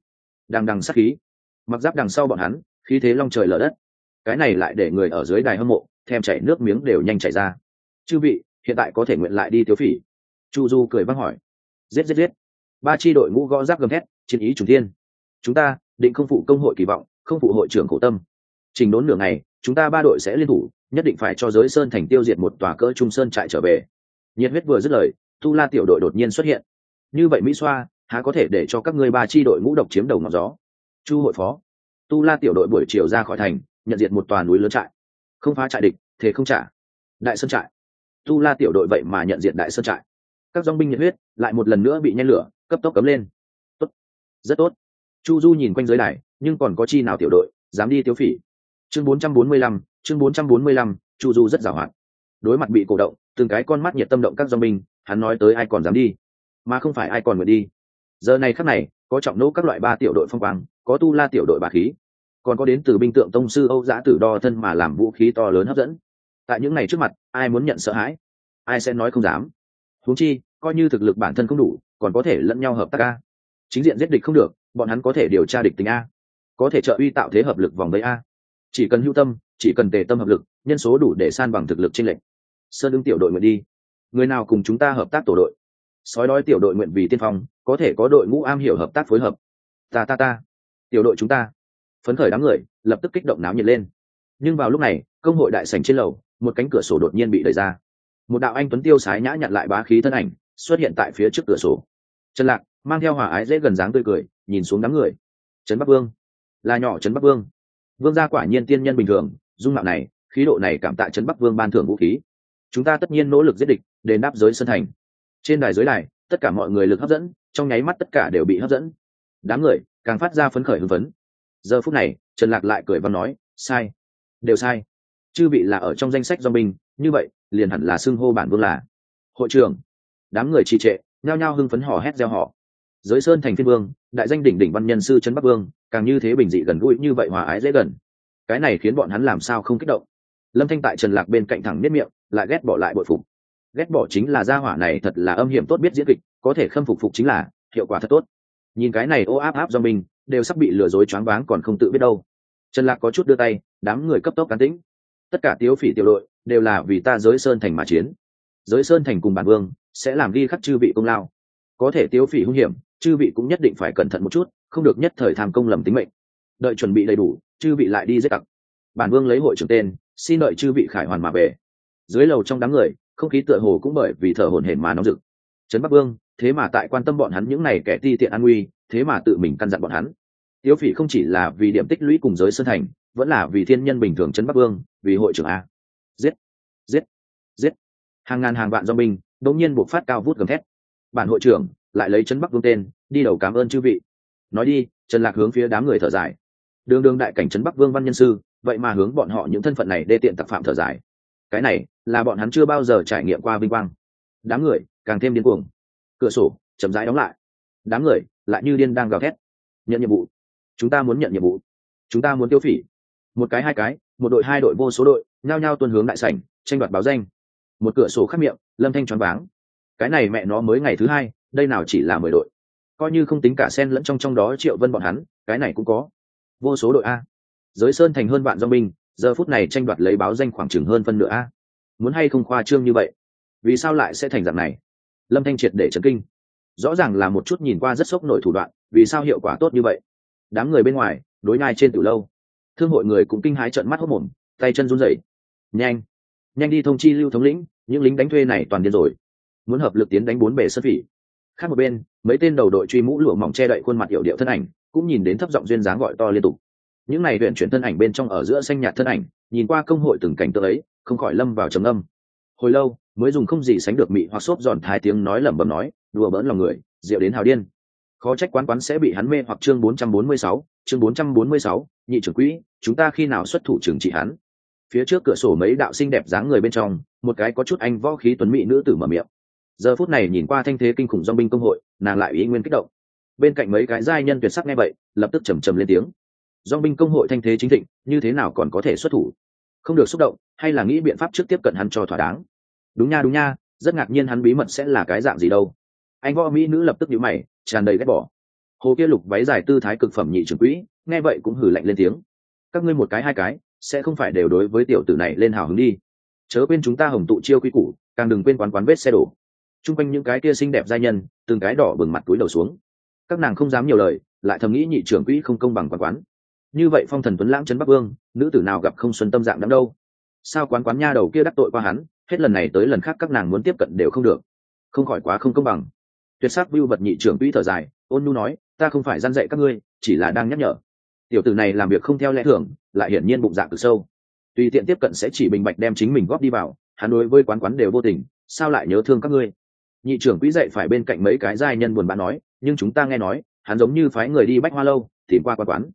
đằng đằng sắc khí. Mặc giáp đằng sau bọn hắn, khí thế long trời lở đất. Cái này lại để người ở dưới đài hâm mộ, thèm chảy nước miếng đều nhanh chảy ra. Chư vị, hiện tại có thể nguyện lại đi tiêu phỉ. Chu du cười văng hỏi. Giết giết giết. Ba tri đội ngũ gõ giáp gầm thét, chiến ý trùng thiên. Chúng ta, định không phụ công hội kỳ vọng, không phụ hội trưởng khổ tâm trình đốn nửa ngày chúng ta ba đội sẽ liên thủ nhất định phải cho giới sơn thành tiêu diệt một tòa cỡ trung sơn trại trở về. Nhiệt huyết vừa dứt lời tu la tiểu đội đột nhiên xuất hiện. Như vậy mỹ xoa há có thể để cho các ngươi ba chi đội ngũ độc chiếm đầu ngọn gió? Chu hội phó. Tu la tiểu đội buổi chiều ra khỏi thành nhận diện một tòa núi lớn trại. Không phá trại địch thế không trả. Đại sơn trại. Tu la tiểu đội vậy mà nhận diện đại sơn trại. Các dong binh nhiệt huyết lại một lần nữa bị nhen lửa cấp tốc cấm lên. Tốt. Rất tốt. Chu du nhìn quanh giới này, nhưng còn có chi nào tiểu đội dám đi tiêu phỉ? Chương 445, chương 445, chu du rất giàu hạn. Đối mặt bị cổ động từng cái con mắt nhiệt tâm động các do mình hắn nói tới ai còn dám đi mà không phải ai còn nguyện đi. Giờ này khắc này có trọng nỗ các loại ba tiểu đội phong quang có tu la tiểu đội bà khí còn có đến từ binh tượng tông sư âu giã tử đo thân mà làm vũ khí to lớn hấp dẫn. Tại những ngày trước mặt ai muốn nhận sợ hãi ai sẽ nói không dám. Huống chi coi như thực lực bản thân không đủ còn có thể lẫn nhau hợp tác a. Chính diện giết địch không được bọn hắn có thể điều tra địch tình a. Có thể trợ uy tạo thế hợp lực vòng vây a chỉ cần hưu tâm, chỉ cần tề tâm hợp lực, nhân số đủ để san bằng thực lực trên lệnh sơn ứng tiểu đội nguyện đi. Người nào cùng chúng ta hợp tác tổ đội? Sói đói tiểu đội nguyện vì tiên phong, có thể có đội ngũ am hiểu hợp tác phối hợp. Ta ta ta. Tiểu đội chúng ta. Phấn khởi đám người, lập tức kích động náo nhiệt lên. Nhưng vào lúc này, công hội đại sành trên lầu, một cánh cửa sổ đột nhiên bị đẩy ra. Một đạo anh tuấn tiêu sái nhã nhặn lại bá khí thân ảnh, xuất hiện tại phía trước cửa sổ. Trần lạc, mang theo hòa ái dễ gần dáng tươi cười, nhìn xuống đám người. Trấn bắc vương. Là nhỏ trấn bắc vương vương gia quả nhiên tiên nhân bình thường dung mạo này khí độ này cảm tạ trấn bắc vương ban thưởng vũ khí. Chúng ta tất nhiên nỗ lực giết địch để đáp giới sân thành. Trên đài giới đài tất cả mọi người lực hấp dẫn trong nháy mắt tất cả đều bị hấp dẫn. Đám người càng phát ra phấn khởi hưng phấn. Giờ phút này trần lạc lại cười và nói sai đều sai. Chư vị là ở trong danh sách do mình, như vậy liền hẳn là xưng hô bản vương là hội trưởng. Đám người trì trệ nhao nhao hưng phấn hò hét gieo họ giới sơn thành phiên vương đại danh đỉnh đỉnh văn nhân sư trấn bắc vương càng như thế bình dị gần gũi như vậy hòa ái dễ gần. Cái này khiến bọn hắn làm sao không kích động. Lâm thanh tại trần lạc bên cạnh thẳng biết miệng, lại ghét bỏ lại bội phục. Ghét bỏ chính là gia hỏa này thật là âm hiểm tốt biết diễn kịch, có thể khâm phục phục chính là, hiệu quả thật tốt. Nhìn cái này ô áp áp do mình, đều sắp bị lừa dối choáng váng còn không tự biết đâu. Trần lạc có chút đưa tay, đám người cấp tốc cán tĩnh. Tất cả tiếu phỉ tiểu đội, đều là vì ta giới sơn thành mà chiến. Giới sơn thành cùng bản vương, sẽ làm ghi khắc chư vị công lao. Có thể tiếu phỉ hung hiểm, chư vị cũng nhất định phải cẩn thận một chút không được nhất thời tham công lầm tính mệnh. Đợi chuẩn bị đầy đủ, chư vị lại đi giết tặc. Bản vương lấy hội trưởng tên, xin đợi chư vị khải hoàn mà về. Dưới lầu trong đám người, không khí tựa hồ cũng bởi vì thở hổn hển mà nóng rực. Trấn bắc vương, thế mà tại quan tâm bọn hắn những này kẻ ti tiện an nguy, thế mà tự mình căn dặn bọn hắn. Tiêu phỉ không chỉ là vì điểm tích lũy cùng giới sơn thành, vẫn là vì thiên nhân bình thường trấn bắc vương, vì hội trưởng a. Giết! Giết! Giết! Hàng ngàn hàng vạn do binh, đột nhiên buộc phát cao vút gầm thét. Bản hội trưởng lại lấy trấn bắc vương tên, đi đầu cảm ơn chư vị nói đi, trần lạc hướng phía đám người thở dài. Đường đường đại cảnh trấn bắc vương văn nhân sư, vậy mà hướng bọn họ những thân phận này đê tiện tặc phạm thở dài. Cái này, là bọn hắn chưa bao giờ trải nghiệm qua vinh quang. Đám người, càng thêm điên cuồng. Cửa sổ, chậm rãi đóng lại. Đám người, lại như điên đang gào thét. Nhận nhiệm vụ. Chúng ta muốn nhận nhiệm vụ. Chúng ta muốn tiêu phỉ. Một cái hai cái, một đội hai đội vô số đội, nhao nhao tuân hướng đại sảnh, tranh đoạt báo danh. Một cửa sổ khắc miệng, lâm thanh choáng váng. Cái này mẹ nó mới ngày thứ hai, đây nào chỉ là mười đội coi như không tính cả sen lẫn trong trong đó triệu vân bọn hắn, cái này cũng có. Vô số đội a. Giới sơn thành hơn vạn do binh, giờ phút này tranh đoạt lấy báo danh khoảng chừng hơn phân nửa a. Muốn hay không khoa trương như vậy? Vì sao lại sẽ thành dạng này? Lâm thanh triệt để chấn kinh. Rõ ràng là một chút nhìn qua rất sốc nổi thủ đoạn, vì sao hiệu quả tốt như vậy? Đám người bên ngoài, đối nhai trên từ lâu. Thương hội người cũng kinh hái trợn mắt hốc mồm tay chân run rẩy. Nhanh. Nhanh đi thông chi lưu thống lĩnh, những lính đánh thuê này toàn điên rồi. Muốn hợp lực tiến đánh bốn bể sân phỉ khác một bên mấy tên đầu đội truy mũ lụa mỏng che đậy khuôn mặt yểu điệu thân ảnh cũng nhìn đến thấp giọng duyên dáng gọi to liên tục. Những này huyện chuyển thân ảnh bên trong ở giữa xanh nhạt thân ảnh nhìn qua công hội từng cảnh tượng ấy không khỏi lâm vào trầm âm hồi lâu mới dùng không gì sánh được mị hoặc xốp giòn thái tiếng nói lẩm bẩm nói đùa bỡn lòng người rượu đến hào điên. Khó trách quán quán sẽ bị hắn mê hoặc chương 446, chương 446, nhị trưởng quỹ chúng ta khi nào xuất thủ trưởng trị hắn? Phía trước cửa sổ mấy đạo sinh đẹp dáng người bên trong một cái có chút anh võ khí tuấn mỹ nữ tử mở miệng giờ phút này nhìn qua thanh thế kinh khủng dong binh công hội, nàng lại ý nguyên kích động. Bên cạnh mấy cái giai nhân tuyệt sắc nghe vậy, lập tức trầm trầm lên tiếng. Dong binh công hội thanh thế chính thịnh, như thế nào còn có thể xuất thủ? Không được xúc động, hay là nghĩ biện pháp trước tiếp cận hắn cho thỏa đáng? Đúng nha đúng nha, rất ngạc nhiên hắn bí mật sẽ là cái dạng gì đâu. Anh võ mỹ nữ lập tức nhíu mày, tràn đầy ghét bỏ. Hồ kia lục váy dài tư thái cực phẩm nhị trưởng quỹ, nghe vậy cũng hử lạnh lên tiếng. Các ngươi một cái hai cái, sẽ không phải đều đối với tiểu tử này lên hào hứng đi. Chớ quên chúng ta hồng tụ chiêu quy củ, càng đừng quên quán quán vết xe đổ t r u n g quanh những cái kia xinh đẹp giai nhân, từng cái đỏ bừng mặt túi đầu xuống. Các nàng không dám nhiều lời, lại thầm nghĩ nhị trưởng quỹ không công bằng quán quán. Như vậy phong thần tuấn lãng trấn bắc vương, nữ tử nào gặp không xuân tâm dạng đắm đâu? Sao quán quán nha đầu kia đắc tội qua hắn, hết lần này tới lần khác các nàng muốn tiếp cận đều không được. Không khỏi quá không công bằng. Tuyệt sắc vưu vật nhị trưởng quỹ thở dài, ôn nhu nói, ta không phải gian dạy các ngươi, chỉ là đang nhắc nhở. Tiểu tử này làm việc không theo lẽ thường, lại hiển nhiên bụng dạ cực sâu. Tùy tiện tiếp cận sẽ chỉ bình bạch đem chính mình góp đi vào, hắn đối với quán quán đều vô tình, sao lại nhớ thương các ngươi? Nhị trưởng quỹ dậy phải bên cạnh mấy cái giai nhân buồn bã nói, nhưng chúng ta nghe nói, hắn giống như phái người đi bách hoa lâu, tìm qua quán quán.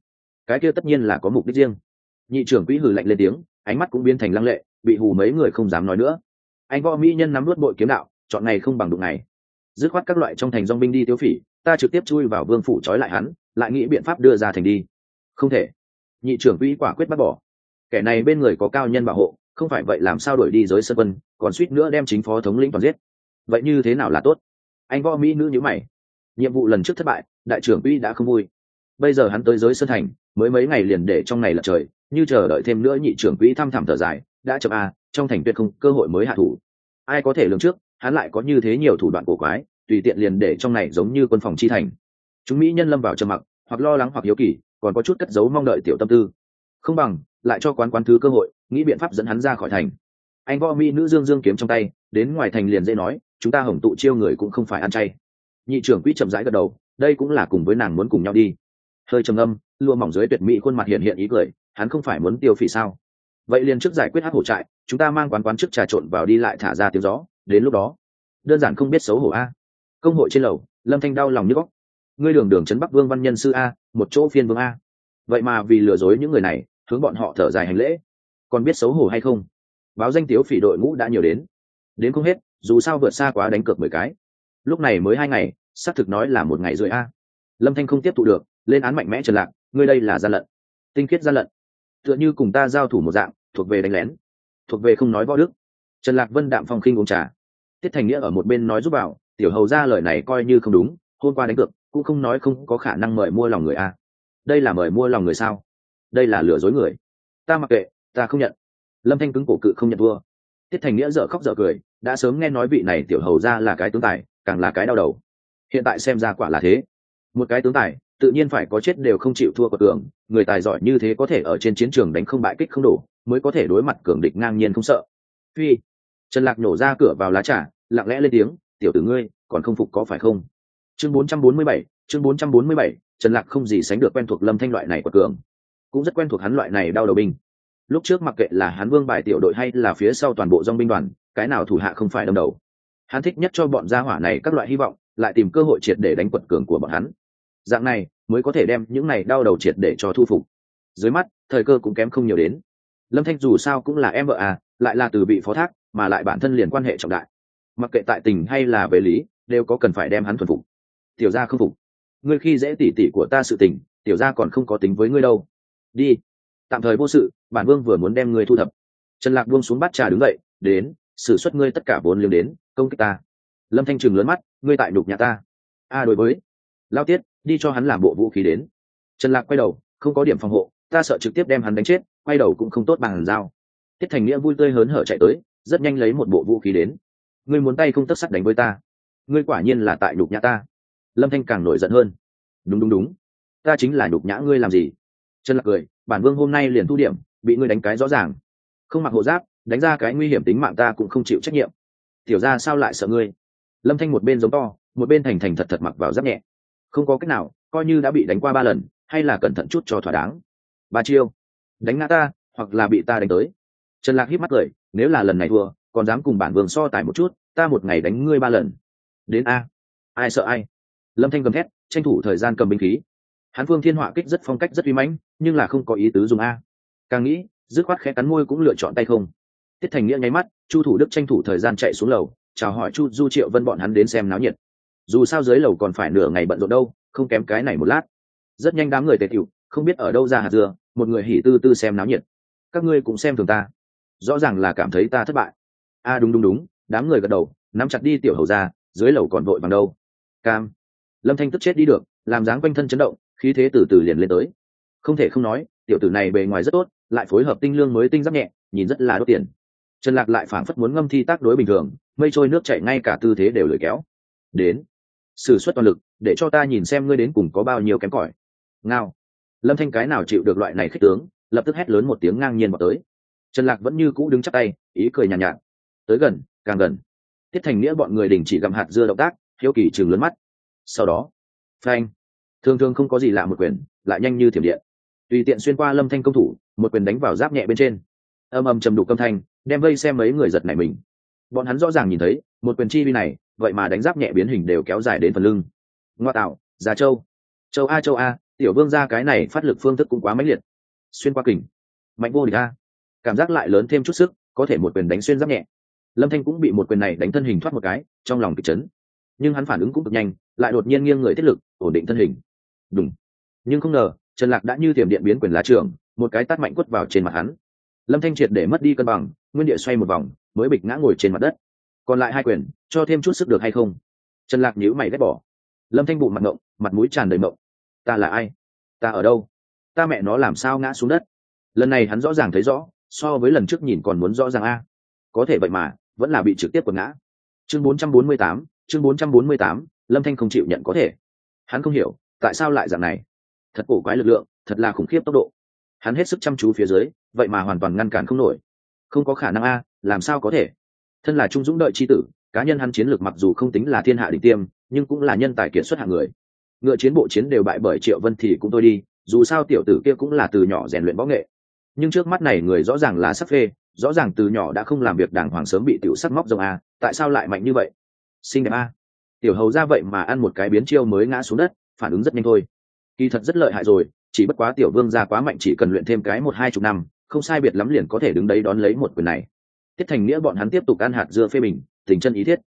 Cái kia tất nhiên là có mục đích riêng. Nhị trưởng quỹ hừ lạnh lên tiếng, ánh mắt cũng biến thành lăng lệ, bị hù mấy người không dám nói nữa. Anh võ mỹ nhân nắm luốt bội kiếm đạo, chọn ngày không bằng đụng ngày. Dứt khoát các loại trong thành dong binh đi tiêu phỉ, ta trực tiếp chui vào vương phủ trói lại hắn, lại nghĩ biện pháp đưa ra thành đi. Không thể. Nhị trưởng quỹ quả quyết bắt bỏ. Kẻ này bên người có cao nhân bảo hộ, không phải vậy làm sao đổi đi giới sân quân, còn suýt nữa đem chính phó thống lĩnh toàn giết vậy như thế nào là tốt? Anh võ mỹ nữ nhữ mày. Nhiệm vụ lần trước thất bại, đại trưởng quỹ đã không vui. Bây giờ hắn tới giới sơn thành, mới mấy ngày liền để trong ngày lật trời, như chờ đợi thêm nữa nhị trưởng quỹ thăm thẳm thở dài, đã chậm a trong thành tuyệt không cơ hội mới hạ thủ. Ai có thể lường trước, hắn lại có như thế nhiều thủ đoạn cổ quái, tùy tiện liền để trong này giống như quân phòng chi thành. Chúng mỹ nhân lâm vào trầm mặc, hoặc lo lắng hoặc hiếu kỳ, còn có chút cất giấu mong đợi tiểu tâm tư. Không bằng, lại cho quán quán thứ cơ hội, nghĩ biện pháp dẫn hắn ra khỏi thành anh võ mỹ nữ dương dương kiếm trong tay, đến ngoài thành liền dễ nói, chúng ta hồng tụ chiêu người cũng không phải ăn chay. Nhị trưởng quỹ chậm rãi gật đầu, đây cũng là cùng với nàng muốn cùng nhau đi. Hơi trầm âm lụa mỏng dưới tuyệt mỹ khuôn mặt hiện hiện ý cười, hắn không phải muốn tiêu phỉ sao? Vậy liền trước giải quyết hát hổ trại, chúng ta mang quán quán trước trà trộn vào đi lại thả ra tiếng gió, đến lúc đó, đơn giản không biết xấu hổ a. Công hội trên lầu, lâm thanh đau lòng như góc. Ngươi đường đường trấn bắc vương văn nhân sư a, một chỗ phiên vương a. Vậy mà vì lừa dối những người này, hướng bọn họ thở dài hành lễ. Còn biết xấu hổ hay không? Báo danh tiếu phỉ đội ngũ đã nhiều đến. Đến không hết, dù sao vượt xa quá đánh cược mười cái. Lúc này mới hai ngày, xác thực nói là một ngày rưỡi a. Lâm thanh không tiếp thụ được, lên án mạnh mẽ trần lạc, ngươi đây là gian lận. Tinh khiết gian lận. Tựa như cùng ta giao thủ một dạng, thuộc về đánh lén, thuộc về không nói võ đức. Trần lạc vân đạm phong khinh uống trà. Tiết thành nghĩa ở một bên nói giúp bảo, tiểu hầu ra lời này coi như không đúng, hôm qua đánh cược cũng không nói không có khả năng mời mua lòng người a. Đây là mời mua lòng người sao? Đây là lừa dối người. Ta mặc kệ, ta không nhận lâm thanh cứng cổ cự không nhận thua. Tiết thành nghĩa dở khóc dở cười đã sớm nghe nói vị này tiểu hầu ra là cái tướng tài càng là cái đau đầu. Hiện tại xem ra quả là thế. Một cái tướng tài tự nhiên phải có chết đều không chịu thua của cường. người tài giỏi như thế có thể ở trên chiến trường đánh không bại kích không đổ mới có thể đối mặt cường địch ngang nhiên không sợ. Phi trần lạc nổ ra cửa vào lá trà lặng lẽ lên tiếng tiểu tử ngươi còn không phục có phải không? Chương 447, chương 447, trần lạc không gì sánh được quen thuộc lâm thanh loại này của cường. Cũng rất quen thuộc hắn loại này đau đầu binh lúc trước mặc kệ là hắn vương bài tiểu đội hay là phía sau toàn bộ dòng binh đoàn, cái nào thủ hạ không phải đâm đầu. Hắn thích nhất cho bọn gia hỏa này các loại hy vọng, lại tìm cơ hội triệt để đánh quật cường của bọn hắn. Dạng này, mới có thể đem những này đau đầu triệt để cho thu phục. Dưới mắt, thời cơ cũng kém không nhiều đến. Lâm thanh dù sao cũng là em vợ à lại là từ bị phó thác, mà lại bản thân liền quan hệ trọng đại. Mặc kệ tại tình hay là về lý, đều có cần phải đem hắn thuần phục. Tiểu gia không phục. Ngươi khi dễ tỉ tỉ của ta sự tình, tiểu gia còn không có tính với ngươi đâu. Đi tạm thời vô sự, bản vương vừa muốn đem ngươi thu thập. Trần lạc buông xuống bát trà đứng dậy, đến, xử suất ngươi tất cả vốn liếng đến, công kích ta. Lâm thanh trừng lớn mắt, ngươi tại đục nhà ta. A, đối với. Lao tiết, đi cho hắn làm bộ vũ khí đến. Trần lạc quay đầu, không có điểm phòng hộ, ta sợ trực tiếp đem hắn đánh chết, quay đầu cũng không tốt bằng dao tiết thành nghĩa vui tươi hớn hở chạy tới, rất nhanh lấy một bộ vũ khí đến. Ngươi muốn tay không tất sắt đánh với ta. Ngươi quả nhiên là tại nục nhã ta. Lâm thanh càng nổi giận hơn. Đúng đúng đúng. Ta chính là nục nhã ngươi làm gì? Trần lạc cười bản vương hôm nay liền thu điểm, bị ngươi đánh cái rõ ràng. Không mặc hộ giáp, đánh ra cái nguy hiểm tính mạng ta cũng không chịu trách nhiệm. Tiểu ra sao lại sợ ngươi? Lâm thanh một bên giống to, một bên thành thành thật thật mặc vào giáp nhẹ. Không có cách nào, coi như đã bị đánh qua ba lần, hay là cẩn thận chút cho thỏa đáng. Ba chiêu. Đánh ngã ta, hoặc là bị ta đánh tới. Trần lạc hít mắt cười, nếu là lần này thua, còn dám cùng bản vương so tài một chút, ta một ngày đánh ngươi ba lần. Đến a. Ai sợ ai? Lâm thanh cầm thét, tranh thủ thời gian cầm binh khí hắn phương thiên họa kích rất phong cách rất uy mãnh, nhưng là không có ý tứ dùng a. Càng nghĩ, dứt khoát khẽ cắn môi cũng lựa chọn tay không. Tiết thành nghĩa nháy mắt, chu thủ đức tranh thủ thời gian chạy xuống lầu, chào hỏi chu du triệu vân bọn hắn đến xem náo nhiệt. Dù sao dưới lầu còn phải nửa ngày bận rộn đâu, không kém cái này một lát. Rất nhanh đám người tề tiểu, không biết ở đâu ra hạt dưa, một người hỉ tư tư xem náo nhiệt. Các ngươi cũng xem thường ta. Rõ ràng là cảm thấy ta thất bại. A, đúng đúng đúng, đám người gật đầu, nắm chặt đi tiểu hầu ra, dưới lầu còn vội bằng đâu. Cam. Lâm thanh tức chết đi được, làm dáng quanh thân chấn động khí thế từ từ liền lên tới. Không thể không nói tiểu tử này bề ngoài rất tốt lại phối hợp tinh lương mới tinh giáp nhẹ nhìn rất là đốt tiền. Trần lạc lại phảng phất muốn ngâm thi tác đối bình thường mây trôi nước chảy ngay cả tư thế đều lười kéo. Đến sử xuất toàn lực để cho ta nhìn xem ngươi đến cùng có bao nhiêu kém cỏi. Ngao. Lâm thanh cái nào chịu được loại này khích tướng lập tức hét lớn một tiếng ngang nhiên vào tới. Trần lạc vẫn như cũ đứng chắc tay ý cười nhàn nhạt, nhạt tới gần càng gần. Tiết thành nghĩa bọn người đình chỉ gặm hạt dưa động tác hiếu kỳ chừng lớn mắt. Sau đó phanh thường thường không có gì lạ một quyền, lại nhanh như thiểm điện. Tùy tiện xuyên qua lâm thanh công thủ, một quyền đánh vào giáp nhẹ bên trên. Âm âm trầm đủ âm thanh, đem vây xem mấy người giật này mình. Bọn hắn rõ ràng nhìn thấy, một quyền chi vi này, vậy mà đánh giáp nhẹ biến hình đều kéo dài đến phần lưng. Ngoa tạo, già châu. Châu a châu a, tiểu vương ra cái này phát lực phương thức cũng quá mãnh liệt. Xuyên qua kình. Mạnh vô địch a. Cảm giác lại lớn thêm chút sức, có thể một quyền đánh xuyên giáp nhẹ. Lâm thanh cũng bị một quyền này đánh thân hình thoát một cái, trong lòng kịch chấn. Nhưng hắn phản ứng cũng cực nhanh, lại đột nhiên nghiêng người thiết lực, ổn định thân hình đúng. Nhưng không ngờ trần lạc đã như tiềm điện biến quyền lá trường một cái tát mạnh quất vào trên mặt hắn. Lâm thanh triệt để mất đi cân bằng nguyên địa xoay một vòng mới bịch ngã ngồi trên mặt đất. Còn lại hai quyền cho thêm chút sức được hay không? Trần lạc nhíu mày ghét bỏ. Lâm thanh bụng mặt ngộng mặt mũi tràn đầy mộng ta là ai? Ta ở đâu? Ta mẹ nó làm sao ngã xuống đất? Lần này hắn rõ ràng thấy rõ so với lần trước nhìn còn muốn rõ ràng a. Có thể vậy mà vẫn là bị trực tiếp quật ngã. Chương 448, chương 448, lâm thanh không chịu nhận có thể. Hắn không hiểu tại sao lại dạng này? Thật cổ quái lực lượng, thật là khủng khiếp tốc độ. Hắn hết sức chăm chú phía dưới, vậy mà hoàn toàn ngăn cản không nổi. Không có khả năng a, làm sao có thể? Thân là trung dũng đợi c h i tử, cá nhân hắn chiến lược mặc dù không tính là thiên hạ đỉnh tiêm, nhưng cũng là nhân tài kiệt xuất hạng người. Ngựa chiến bộ chiến đều bại bởi triệu vân thì cũng thôi đi, dù sao tiểu tử kia cũng là từ nhỏ rèn luyện võ nghệ. Nhưng trước mắt này người rõ ràng là sắc phê, rõ ràng từ nhỏ đã không làm việc đàng hoàng sớm bị tiểu sắc móc rồng a, tại sao lại mạnh như vậy? Xinh đẹp a. Tiểu hầu ra vậy mà ăn một cái biến chiêu mới ngã xuống đất phản ứng rất nhanh thôi. Kỳ thật rất lợi hại rồi, chỉ bất quá tiểu vương ra quá mạnh chỉ cần luyện thêm cái một hai chục năm, không sai biệt lắm liền có thể đứng đấy đón lấy một quyền này. Tiết thành nghĩa bọn hắn tiếp tục ăn hạt dưa phê bình, tình chân ý thiết.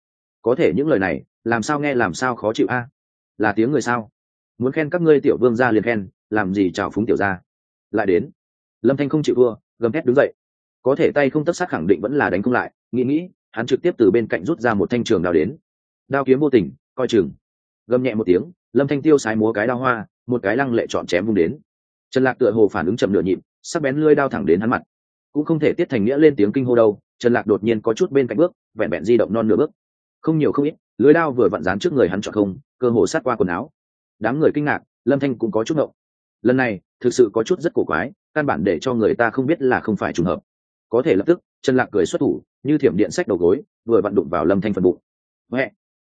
Có thể những lời này, làm sao nghe làm sao khó chịu a? Là tiếng người sao? Muốn khen các ngươi tiểu vương ra liền khen, làm gì chào phúng tiểu ra lại đến. Lâm thanh không chịu thua, gầm thét đứng dậy. Có thể tay không tất sát khẳng định vẫn là đánh không lại, nghĩ nghĩ, hắn trực tiếp từ bên cạnh rút ra một thanh trường đao đến. Đao kiếm vô tình, coi chừng. Gầm nhẹ một tiếng lâm thanh tiêu sái múa cái đao hoa, một cái lăng lệ chọn chém vung đến. Trần lạc tựa hồ phản ứng chậm nửa nhịp, sắc bén lưỡi đao thẳng đến hắn mặt. Cũng không thể tiết thành nghĩa lên tiếng kinh hô đâu, trần lạc đột nhiên có chút bên cạnh bước, vẹn vẹn di động non nửa bước. Không nhiều không ít lưới đao vừa vặn dán trước người hắn chọn không, cơ hồ sát qua quần áo. Đám người kinh ngạc, lâm thanh cũng có chút ngộng. Lần này, thực sự có chút rất cổ quái, căn bản để cho người ta không biết là không phải trùng hợp. Có thể lập tức, trần lạc cười xuất thủ, như thiểm điện sách đầu gối, vừa vặn đụng vào lâm thanh phần bụng. Huệ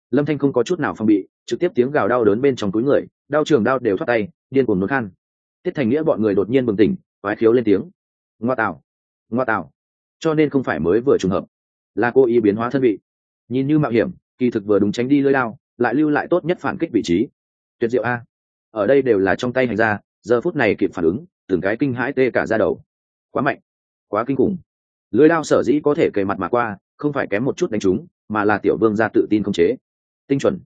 lâm thanh không có chút nào phong bị, trực tiếp tiếng gào đau đớn bên trong túi người, đau trường đau đều thoát tay, điên cuồng nôn khan. Tiết thành nghĩa bọn người đột nhiên bừng tỉnh, quái khiếu lên tiếng. Ngoa tạo ngoa tạo. Cho nên không phải mới vừa trùng hợp. Là cô ý biến hóa thân vị. Nhìn như mạo hiểm, kỳ thực vừa đúng tránh đi lưỡi lao, lại lưu lại tốt nhất phản kích vị trí. Tuyệt diệu a. Ở đây đều là trong tay hành ra giờ phút này kịp phản ứng, từng cái kinh hãi tê cả ra đầu. Quá mạnh, quá kinh khủng. Lưới lao sở dĩ có thể kề mặt mà qua, không phải kém một chút đánh chúng, mà là tiểu vương ra tự tin không chế tinh chuẩn.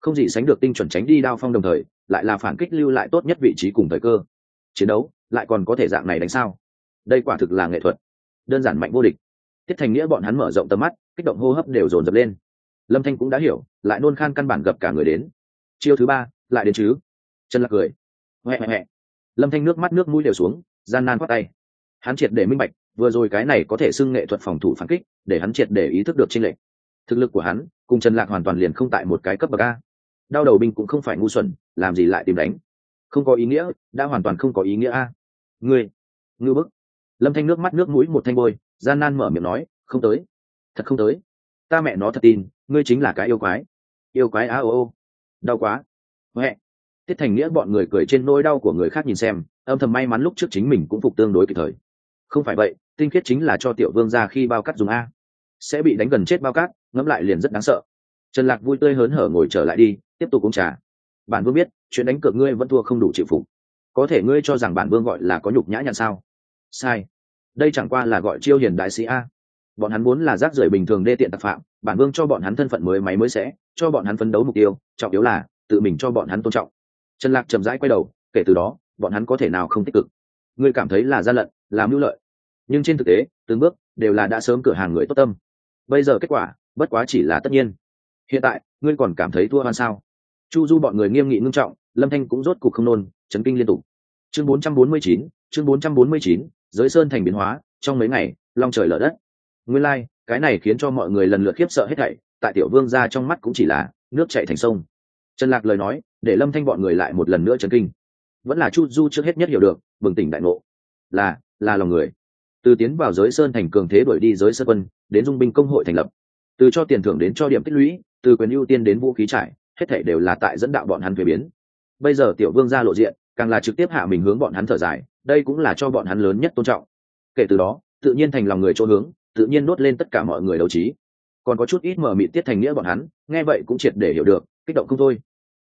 Không gì sánh được tinh chuẩn tránh đi đao phong đồng thời, lại là phản kích lưu lại tốt nhất vị trí cùng thời cơ. Chiến đấu, lại còn có thể dạng này đánh sao? Đây quả thực là nghệ thuật. Đơn giản mạnh vô địch. Tiết thành nghĩa bọn hắn mở rộng tầm mắt, kích động hô hấp đều dồn dập lên. Lâm thanh cũng đã hiểu, lại nôn khan căn bản gặp cả người đến. Chiêu thứ ba, lại đến chứ? Chân lạc cười. Huệ huệ lâm thanh nước mắt nước mũi đều xuống, gian nan khoác tay. Hắn triệt để minh bạch, vừa rồi cái này có thể xưng nghệ thuật phòng thủ phản kích, để hắn triệt để ý thức được trinh lệch. Thực lực của hắn cùng trần lạc hoàn toàn liền không tại một cái cấp bậc a. Đau đầu binh cũng không phải ngu xuẩn, làm gì lại tìm đánh? Không có ý nghĩa, đã hoàn toàn không có ý nghĩa a. Ngươi, ngư bức. Lâm thanh nước mắt nước mũi một thanh bôi, gian nan mở miệng nói, không tới. Thật không tới. Ta mẹ nó thật tin, ngươi chính là cái yêu quái. Yêu quái a ô ô. Đau quá. Huệ tiết thành nghĩa bọn người cười trên nỗi đau của người khác nhìn xem, âm thầm may mắn lúc trước chính mình cũng phục tương đối kịp thời. Không phải vậy, tinh khiết chính là cho tiểu vương ra khi bao cắt dùng a sẽ bị đánh gần chết bao cát, ngẫm lại liền rất đáng sợ. Trần lạc vui tươi hớn hở ngồi trở lại đi, tiếp tục uống trà. Bản vương biết, chuyện đánh cược ngươi vẫn thua không đủ chịu phục. Có thể ngươi cho rằng bản vương gọi là có nhục nhã nhặn sao? Sai. Đây chẳng qua là gọi chiêu hiền đại sĩ a. Bọn hắn muốn là rác rưởi bình thường đê tiện tạp phạm, bản vương cho bọn hắn thân phận mới máy mới sẽ, cho bọn hắn phấn đấu mục tiêu, trọng yếu là, tự mình cho bọn hắn tôn trọng. Trần lạc chậm rãi quay đầu, kể từ đó, bọn hắn có thể nào không tích cực? Ngươi cảm thấy là gian lận làm mưu lợi. Nhưng trên thực tế, từng bước đều là đã sớm cửa hàng người tốt tâm bây giờ kết quả bất quá chỉ là tất nhiên. Hiện tại ngươi còn cảm thấy thua hoan sao? Chu du bọn người nghiêm nghị ngưng trọng lâm thanh cũng rốt cục không nôn chấn kinh liên tục. Chương 449, chương 449, giới sơn thành biến hóa trong mấy ngày long trời lở đất. Nguyên lai、like, cái này khiến cho mọi người lần lượt khiếp sợ hết thảy tại tiểu vương ra trong mắt cũng chỉ là nước chạy thành sông. Trần lạc lời nói để lâm thanh bọn người lại một lần nữa chấn kinh. Vẫn là chu du trước hết nhất hiểu được bừng tỉnh đại ngộ. Là là lòng người từ tiến vào giới sơn thành cường thế đuổi đi giới sơn quân, đến dung binh công hội thành lập. Từ cho tiền thưởng đến cho điểm tích lũy, từ quyền ưu tiên đến vũ khí trải, hết thể đều là tại dẫn đạo bọn hắn thuế biến. Bây giờ tiểu vương ra lộ diện, càng là trực tiếp hạ mình hướng bọn hắn thở dài, đây cũng là cho bọn hắn lớn nhất tôn trọng. Kể từ đó, tự nhiên thành lòng người chỗ hướng, tự nhiên đốt lên tất cả mọi người đấu trí. Còn có chút ít mở mịt tiết thành nghĩa bọn hắn, nghe vậy cũng triệt để hiểu được, kích động không thôi.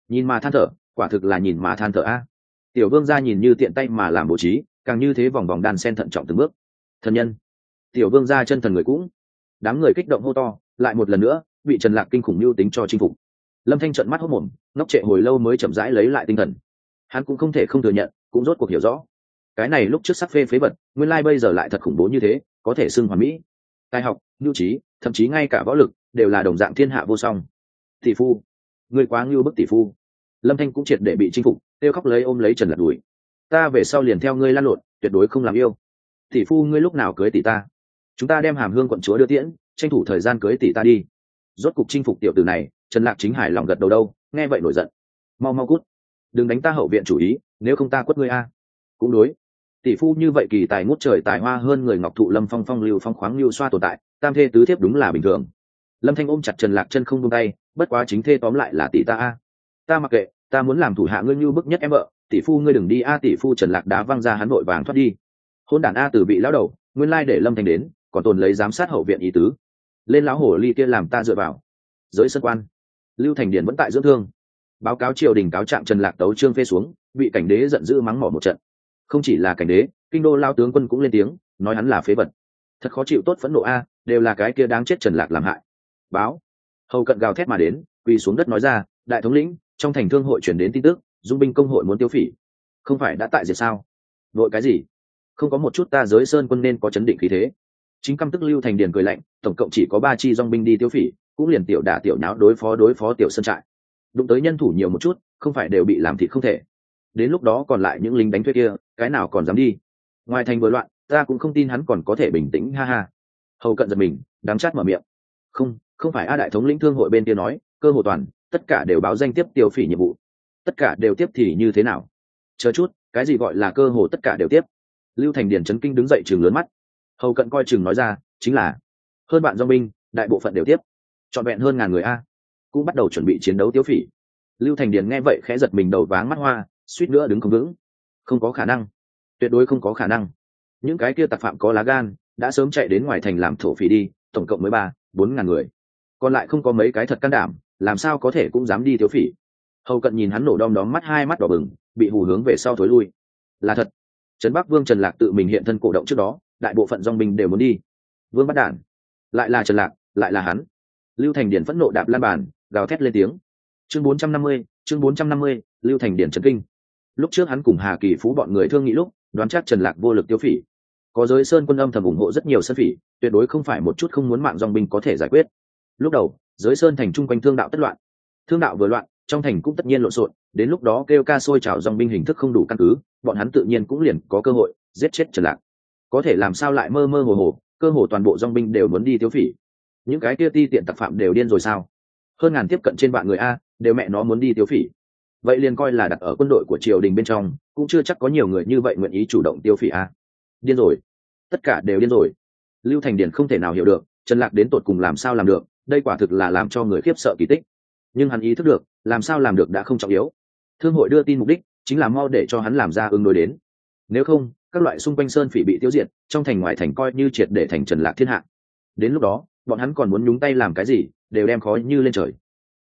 Nhìn mà than thở, quả thực là nhìn mà than thở a. Tiểu vương ra nhìn như tiện tay mà làm bố trí, càng như thế vòng vòng đan sen thận trọng từng bước thần nhân. Tiểu vương ra chân thần người cũng. Đám người kích động hô to, lại một lần nữa, bị trần lạc kinh khủng mưu tính cho chinh phục. Lâm thanh trận mắt hốc mồm ngóc trệ hồi lâu mới chậm rãi lấy lại tinh thần. Hắn cũng không thể không thừa nhận, cũng rốt cuộc hiểu rõ. Cái này lúc trước sắc phê phế vật, nguyên lai bây giờ lại thật khủng bố như thế, có thể xưng hoàn mỹ. Tài học, nhu trí, thậm chí ngay cả võ lực, đều là đồng dạng thiên hạ vô song. Tỷ phu. Người quá ngưu bức tỷ phu. Lâm thanh cũng triệt để bị chinh phục, kêu khóc lấy ôm lấy trần lạc đùi ta về sau liền theo ngươi lan lộn, tuyệt đối không làm yêu tỷ phu ngươi lúc nào cưới tỷ ta? Chúng ta đem hàm hương quận chúa đưa tiễn, tranh thủ thời gian cưới tỷ ta đi. Rốt cục chinh phục tiểu tử này, trần lạc chính hải lòng gật đầu đâu, nghe vậy nổi giận. Mau mau cút. Đừng đánh ta hậu viện chủ ý, nếu không ta quất ngươi a. Cũng đối. Tỷ phu như vậy kỳ tài ngút trời tài hoa hơn người ngọc thụ lâm phong phong lưu phong khoáng lưu xoa tồn tại, tam thê tứ thiếp đúng là bình thường. Lâm thanh ôm chặt trần lạc chân không buông tay, bất quá chính thê tóm lại là tỷ ta a. Ta mặc kệ, ta muốn làm thủ hạ ngươi như bức nhất em vợ, tỷ phu ngươi đừng đi a, tỷ phu trần lạc đá văng ra hắn vội vàng thoát đi hôn đản a từ bị lão đầu, nguyên lai để lâm thành đến, còn tồn lấy giám sát hậu viện ý tứ. Lên lão hổ ly kia làm ta dựa vào. Giới sân quan. Lưu thành điển vẫn tại dưỡng thương. Báo cáo triều đình cáo trạng trần lạc tấu trương phê xuống, bị cảnh đế giận dữ mắng mỏ một trận. Không chỉ là cảnh đế, kinh đô lao tướng quân cũng lên tiếng, nói hắn là phế vật. Thật khó chịu tốt phẫn nộ a, đều là cái kia đáng chết trần lạc làm hại. Báo. Hầu cận gào thét mà đến, quỳ xuống đất nói ra, đại thống lĩnh, trong thành thương hội chuyển đến tin tức, dung binh công hội muốn tiêu phỉ. Không phải đã tại diệt sao? Đội cái gì? Không có một chút ta giới sơn quân nên có chấn định khí thế. Chính căm tức lưu thành điền cười lạnh, tổng cộng chỉ có ba chi dong binh đi tiêu phỉ, cũng liền tiểu đả tiểu náo đối phó đối phó tiểu sơn trại. Đụng tới nhân thủ nhiều một chút, không phải đều bị làm thịt không thể. Đến lúc đó còn lại những lính đánh thuê kia, cái nào còn dám đi? Ngoài thành vừa loạn, ta cũng không tin hắn còn có thể bình tĩnh, ha ha. Hầu cận giật mình, đắng chát mở miệng. Không không phải a đại thống lĩnh thương hội bên kia nói, cơ hồ toàn, tất cả đều báo danh tiếp tiêu phỉ nhiệm vụ. Tất cả đều tiếp thì như thế nào? Chờ chút, cái gì gọi là cơ hồ tất cả đều tiếp? Lưu thành điền chấn kinh đứng dậy trường lớn mắt. Hầu cận coi chừng nói ra, chính là, hơn bạn do binh, đại bộ phận đều tiếp. Trọn vẹn hơn ngàn người a. Cũng bắt đầu chuẩn bị chiến đấu tiêu phỉ. Lưu thành điền nghe vậy khẽ giật mình đầu váng mắt hoa, suýt nữa đứng không vững. Không có khả năng. Tuyệt đối không có khả năng. Những cái kia tặc phạm có lá gan, đã sớm chạy đến ngoài thành làm thổ phỉ đi, tổng cộng mới ba, bốn ngàn người. Còn lại không có mấy cái thật can đảm, làm sao có thể cũng dám đi thiếu phỉ. Hầu cận nhìn hắn nổ đom đóm mắt, hai mắt đỏ bừng, bị hù hướng về sau thối lui. Là thật trấn bắc vương trần lạc tự mình hiện thân cổ động trước đó, đại bộ phận dong binh đều muốn đi. Vương bắt đản, lại là trần lạc, lại là hắn. Lưu thành điển phẫn nộ đạp lan bàn, gào thét lên tiếng. Chương bốn trăm năm mươi, chương bốn trăm năm mươi, lưu thành điển trấn kinh. Lúc trước hắn cùng hà kỳ phú bọn người thương nghị lúc, đoán chắc trần lạc vô lực tiêu phỉ. Có giới sơn quân âm thầm ủng hộ rất nhiều sân phỉ, tuyệt đối không phải một chút không muốn mạng dòng binh có thể giải quyết. Lúc đầu, giới sơn thành chung quanh thương đạo tất loạn. Thương đạo vừa loạn trong thành cũng tất nhiên lộn xộn, đến lúc đó kêu ca sôi trào dòng binh hình thức không đủ căn cứ, bọn hắn tự nhiên cũng liền có cơ hội, giết chết trần lạc. Có thể làm sao lại mơ mơ hồ hồ, cơ hồ toàn bộ dòng binh đều muốn đi tiêu phỉ. Những cái kia ti tiện tặc phạm đều điên rồi sao? Hơn ngàn tiếp cận trên vạn người a, đều mẹ nó muốn đi tiêu phỉ. Vậy liền coi là đặt ở quân đội của triều đình bên trong, cũng chưa chắc có nhiều người như vậy nguyện ý chủ động tiêu phỉ a. Điên rồi. Tất cả đều điên rồi. Lưu thành điển không thể nào hiểu được, trần lạc đến tột cùng làm sao làm được, đây quả thực là làm cho người khiếp sợ kỳ tích. Nhưng hắn ý thức được làm sao làm được đã không trọng yếu. Thương hội đưa tin mục đích chính là mau để cho hắn làm ra ứng đối đến. Nếu không, các loại xung quanh sơn phỉ bị tiêu diệt, trong thành ngoại thành coi như triệt để thành trần lạc thiên hạ. Đến lúc đó, bọn hắn còn muốn nhúng tay làm cái gì, đều đem khó như lên trời.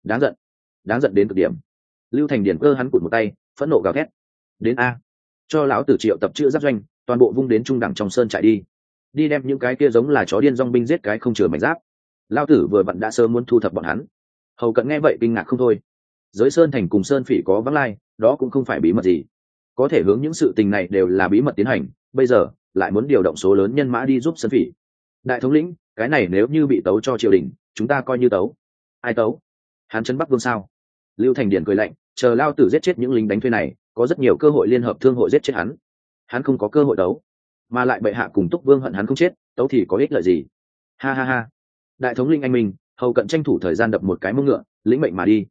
Đáng giận. Đáng giận đến cực điểm. Lưu thành điển cơ hắn cụt một tay, phẫn nộ gào thét. Đến a. Cho lão tử triệu tập chữ giáp doanh, toàn bộ vung đến trung đẳng trong sơn chạy đi. Đi đem những cái kia giống là chó điên dong binh giết cái không chừa mảnh giáp. Lao tử vừa vặn đã sớm muốn thu thập bọn hắn. Hầu cận nghe vậy kinh ngạc không thôi giới sơn thành cùng sơn phỉ có vắng lai, đó cũng không phải bí mật gì. Có thể hướng những sự tình này đều là bí mật tiến hành, bây giờ, lại muốn điều động số lớn nhân mã đi giúp sơn phỉ. Đại thống lĩnh, cái này nếu như bị tấu cho triều đình, chúng ta coi như tấu. Ai tấu? Hán chân bắc vương sao? Lưu thành điển cười lạnh, chờ lao tử giết chết những lính đánh thuê này, có rất nhiều cơ hội liên hợp thương hội giết chết hắn. Hắn không có cơ hội đấu mà lại bệ hạ cùng túc vương hận hắn không chết, tấu thì có ích lợi gì? Ha ha ha. Đại thống linh anh minh, hầu cận tranh thủ thời gian đập một cái mông ngựa, lĩnh mệnh mà đi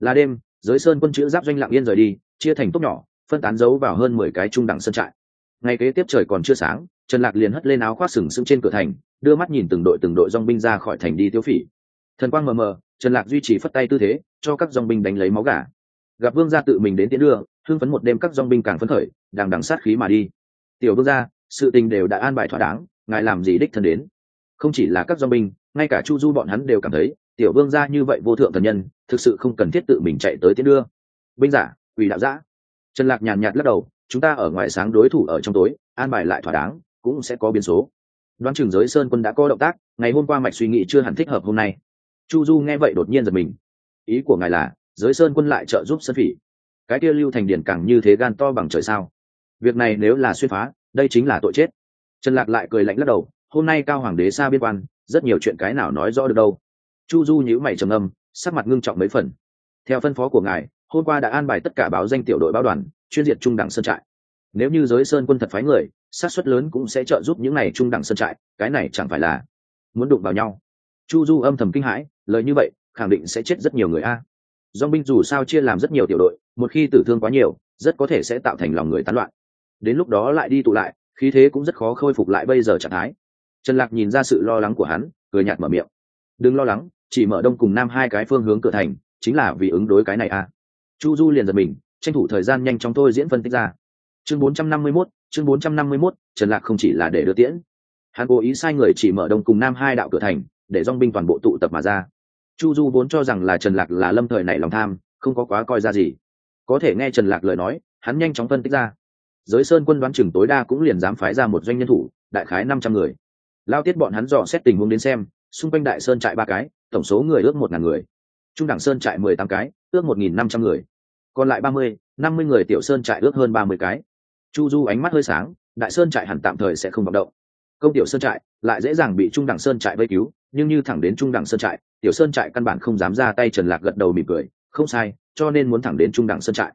là đêm, giới sơn quân chữ giáp doanh lặng yên rời đi, chia thành tốc nhỏ, phân tán giấu vào hơn mười cái trung đẳng sân trại. Ngày kế tiếp trời còn chưa sáng, trần lạc liền hất lên áo khoác sừng sững trên cửa thành, đưa mắt nhìn từng đội từng đội dong binh ra khỏi thành đi tiêu phỉ. Thần quang mờ mờ, trần lạc duy trì phất tay tư thế, cho các dong binh đánh lấy máu gà. Gặp vương gia tự mình đến tiễn đưa thương phấn một đêm các dong binh càng phấn khởi, đằng đằng sát khí mà đi. Tiểu vương gia, sự tình đều đã an bài thỏa đáng, ngài làm gì đích thân đến? Không chỉ là các dong binh, ngay cả chu du bọn hắn đều cảm thấy tiểu vương gia như vậy vô thượng thần nhân, thực sự không cần thiết tự mình chạy tới tiễn đưa. Binh giả quỷ đạo giã. Trần lạc nhàn nhạt lắc đầu, chúng ta ở ngoài sáng đối thủ ở trong tối, an bài lại thỏa đáng, cũng sẽ có biến số. Đoán chừng giới sơn quân đã có động tác, ngày hôm qua mạch suy nghĩ chưa hẳn thích hợp hôm nay. Chu du nghe vậy đột nhiên giật mình. Ý của ngài là, giới sơn quân lại trợ giúp sơn phỉ. Cái kia lưu thành điển càng như thế gan to bằng trời sao? Việc này nếu là xuyên phá, đây chính là tội chết. Trần lạc lại cười lạnh lắc đầu, hôm nay cao hoàng đế xa biên quan, rất nhiều chuyện cái nào nói rõ được đâu chu du nhíu mày trầm âm sắc mặt ngưng trọng mấy phần. Theo phân phó của ngài, hôm qua đã an bài tất cả báo danh tiểu đội báo đoàn, chuyên diệt trung đẳng sơn trại. Nếu như giới sơn quân thật phái người sát suất lớn cũng sẽ trợ giúp những này trung đẳng sơn trại, cái này chẳng phải là muốn đụng vào nhau. Chu du âm thầm kinh hãi, lời như vậy, khẳng định sẽ chết rất nhiều người a. Do binh dù sao chia làm rất nhiều tiểu đội, một khi tử thương quá nhiều, rất có thể sẽ tạo thành lòng người tán loạn. Đến lúc đó lại đi tụ lại, khí thế cũng rất khó khôi phục lại bây giờ trạng thái. Trần lạc nhìn ra sự lo lắng của hắn, cười nhạt mở miệng. Đừng lo lắng chỉ mở đông cùng nam hai cái phương hướng cửa thành chính là vì ứng đối cái này à. Chu du liền giật mình tranh thủ thời gian nhanh chóng thôi diễn phân tích ra. Chương 451, chương 451, trần lạc không chỉ là để đưa tiễn. Hắn cố ý sai người chỉ mở đông cùng nam hai đạo cửa thành để dong binh toàn bộ tụ tập mà ra. Chu du vốn cho rằng là trần lạc là lâm thời này lòng tham không có quá coi ra gì. Có thể nghe trần lạc lời nói hắn nhanh chóng phân tích ra. Giới sơn quân đoán chừng tối đa cũng liền dám phái ra một doanh nhân thủ đại khái năm trăm người. Lao tiết bọn hắn dò xét tình huống đến xem xung quanh đại sơn trại ba cái, tổng số người ước một ngàn người. Trung đẳng sơn trại mười tám cái, ước một nghìn năm trăm người. Còn lại ba mươi, năm mươi người tiểu sơn trại ước hơn ba mươi cái. Chu du ánh mắt hơi sáng, đại sơn trại hẳn tạm thời sẽ không vọng động. Công tiểu sơn trại lại dễ dàng bị trung đẳng sơn trại vây cứu, nhưng như thẳng đến trung đẳng sơn trại, tiểu sơn trại căn bản không dám ra tay trần lạc gật đầu mỉm cười, không sai, cho nên muốn thẳng đến trung đẳng sơn trại.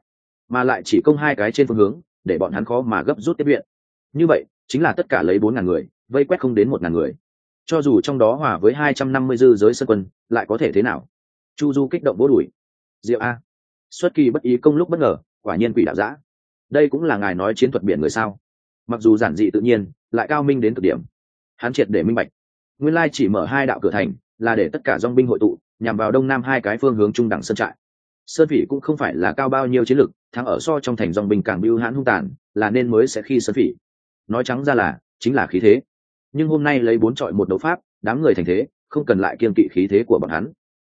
Mà lại chỉ công hai cái trên phương hướng, để bọn hắn khó mà gấp rút tiếp viện. Như vậy, chính là tất cả lấy bốn ngàn người, vây quét không đến một ngàn người cho dù trong đó hòa với hai trăm năm mươi dư giới sân quân, lại có thể thế nào? Chu du kích động vô đuổi. Diệu a. Xuất kỳ bất ý công lúc bất ngờ, quả nhiên quỷ đạo giã đây cũng là ngài nói chiến thuật biển người sao? Mặc dù giản dị tự nhiên, lại cao minh đến cực điểm. Hắn triệt để minh bạch. Nguyên lai chỉ mở hai đạo cửa thành, là để tất cả dong binh hội tụ, nhằm vào đông nam hai cái phương hướng trung đẳng sơn trại. Sơn phỉ cũng không phải là cao bao nhiêu chiến lực, thắng ở so trong thành dòng binh càng bưu hãn hung tàn, là nên mới sẽ khi sơn phỉ. Nói trắng ra là, chính là khí thế nhưng hôm nay lấy bốn trọi một đấu pháp, đám người thành thế, không cần lại kiên kỵ khí thế của bọn hắn.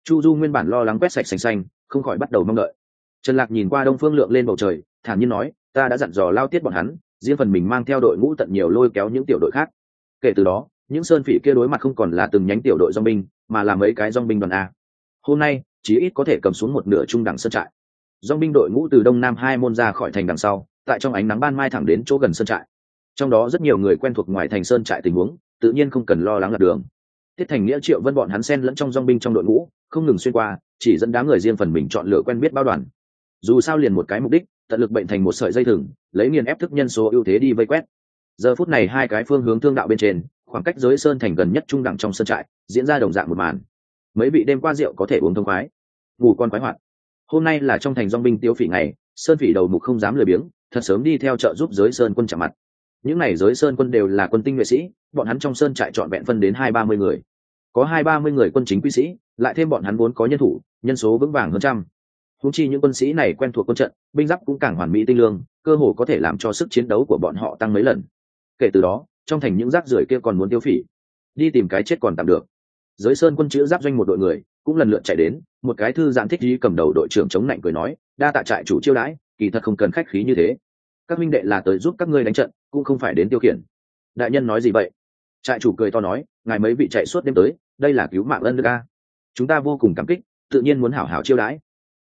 Chu du nguyên bản lo lắng quét sạch xanh xanh, không khỏi bắt đầu mong đợi. Trần lạc nhìn qua đông phương lượng lên bầu trời, thản nhiên nói, ta đã dặn dò lao tiết bọn hắn, riêng phần mình mang theo đội ngũ tận nhiều lôi kéo những tiểu đội khác. Kể từ đó, những sơn phỉ kia đối mặt không còn là từng nhánh tiểu đội dong binh, mà là mấy cái dong binh đoàn a. Hôm nay, chí ít có thể cầm xuống một nửa trung đẳng sơn trại. Dong binh đội ngũ từ đông nam hai môn ra khỏi thành đằng sau, tại trong ánh nắng ban mai thẳng đến chỗ gần sơn trại trong đó rất nhiều người quen thuộc ngoài thành sơn trại tình huống, tự nhiên không cần lo lắng lạc đường. Thiết thành nghĩa, triệu vân bọn hắn sen lẫn trong dong binh trong đội ngũ, không ngừng xuyên qua, chỉ dẫn đám người riêng phần mình chọn lựa quen biết bao đoàn. Dù sao liền một cái mục đích, tận lực bệnh thành một sợi dây thừng, lấy nghiền ép thức nhân số ưu thế đi vây quét. Giờ phút này hai cái phương hướng thương đạo bên trên, khoảng cách giới sơn thành gần nhất trung đẳng trong sơn trại, diễn ra đồng dạng một màn. Mấy vị đêm qua rượu có thể uống thông khoái, ngủ con khoái hoạt. Hôm nay là trong thành dong binh tiêu phỉ ngày, sơn phỉ đầu mục không dám lười biếng, thật sớm đi theo trợ giúp giới sơn quân chạm mặt những này giới sơn quân đều là quân tinh nhuệ sĩ, bọn hắn trong sơn trại trọn vẹn phân đến hai ba mươi người. Có hai ba mươi người quân chính quy sĩ, lại thêm bọn hắn vốn có nhân thủ, nhân số vững vàng hơn trăm. Húng chi những quân sĩ này quen thuộc quân trận, binh giáp cũng càng hoàn mỹ tinh lương, cơ hồ có thể làm cho sức chiến đấu của bọn họ tăng mấy lần. Kể từ đó, trong thành những rác rưởi kia còn muốn tiêu phỉ. Đi tìm cái chết còn tạm được. Giới sơn quân chữ giáp doanh một đội người, cũng lần lượt chạy đến, một cái thư giãn thích đi cầm đầu đội trưởng chống lạnh cười nói, đa tạ trại chủ chiêu đãi, kỳ thật không cần khách khí như thế các minh đệ là tới giúp các ngươi đánh trận, cũng không phải đến tiêu khiển. Đại nhân nói gì vậy? Trại chủ cười to nói, ngài mấy vị chạy suốt đêm tới, đây là cứu mạng ân đức a. Chúng ta vô cùng cảm kích, tự nhiên muốn hảo hảo chiêu đãi.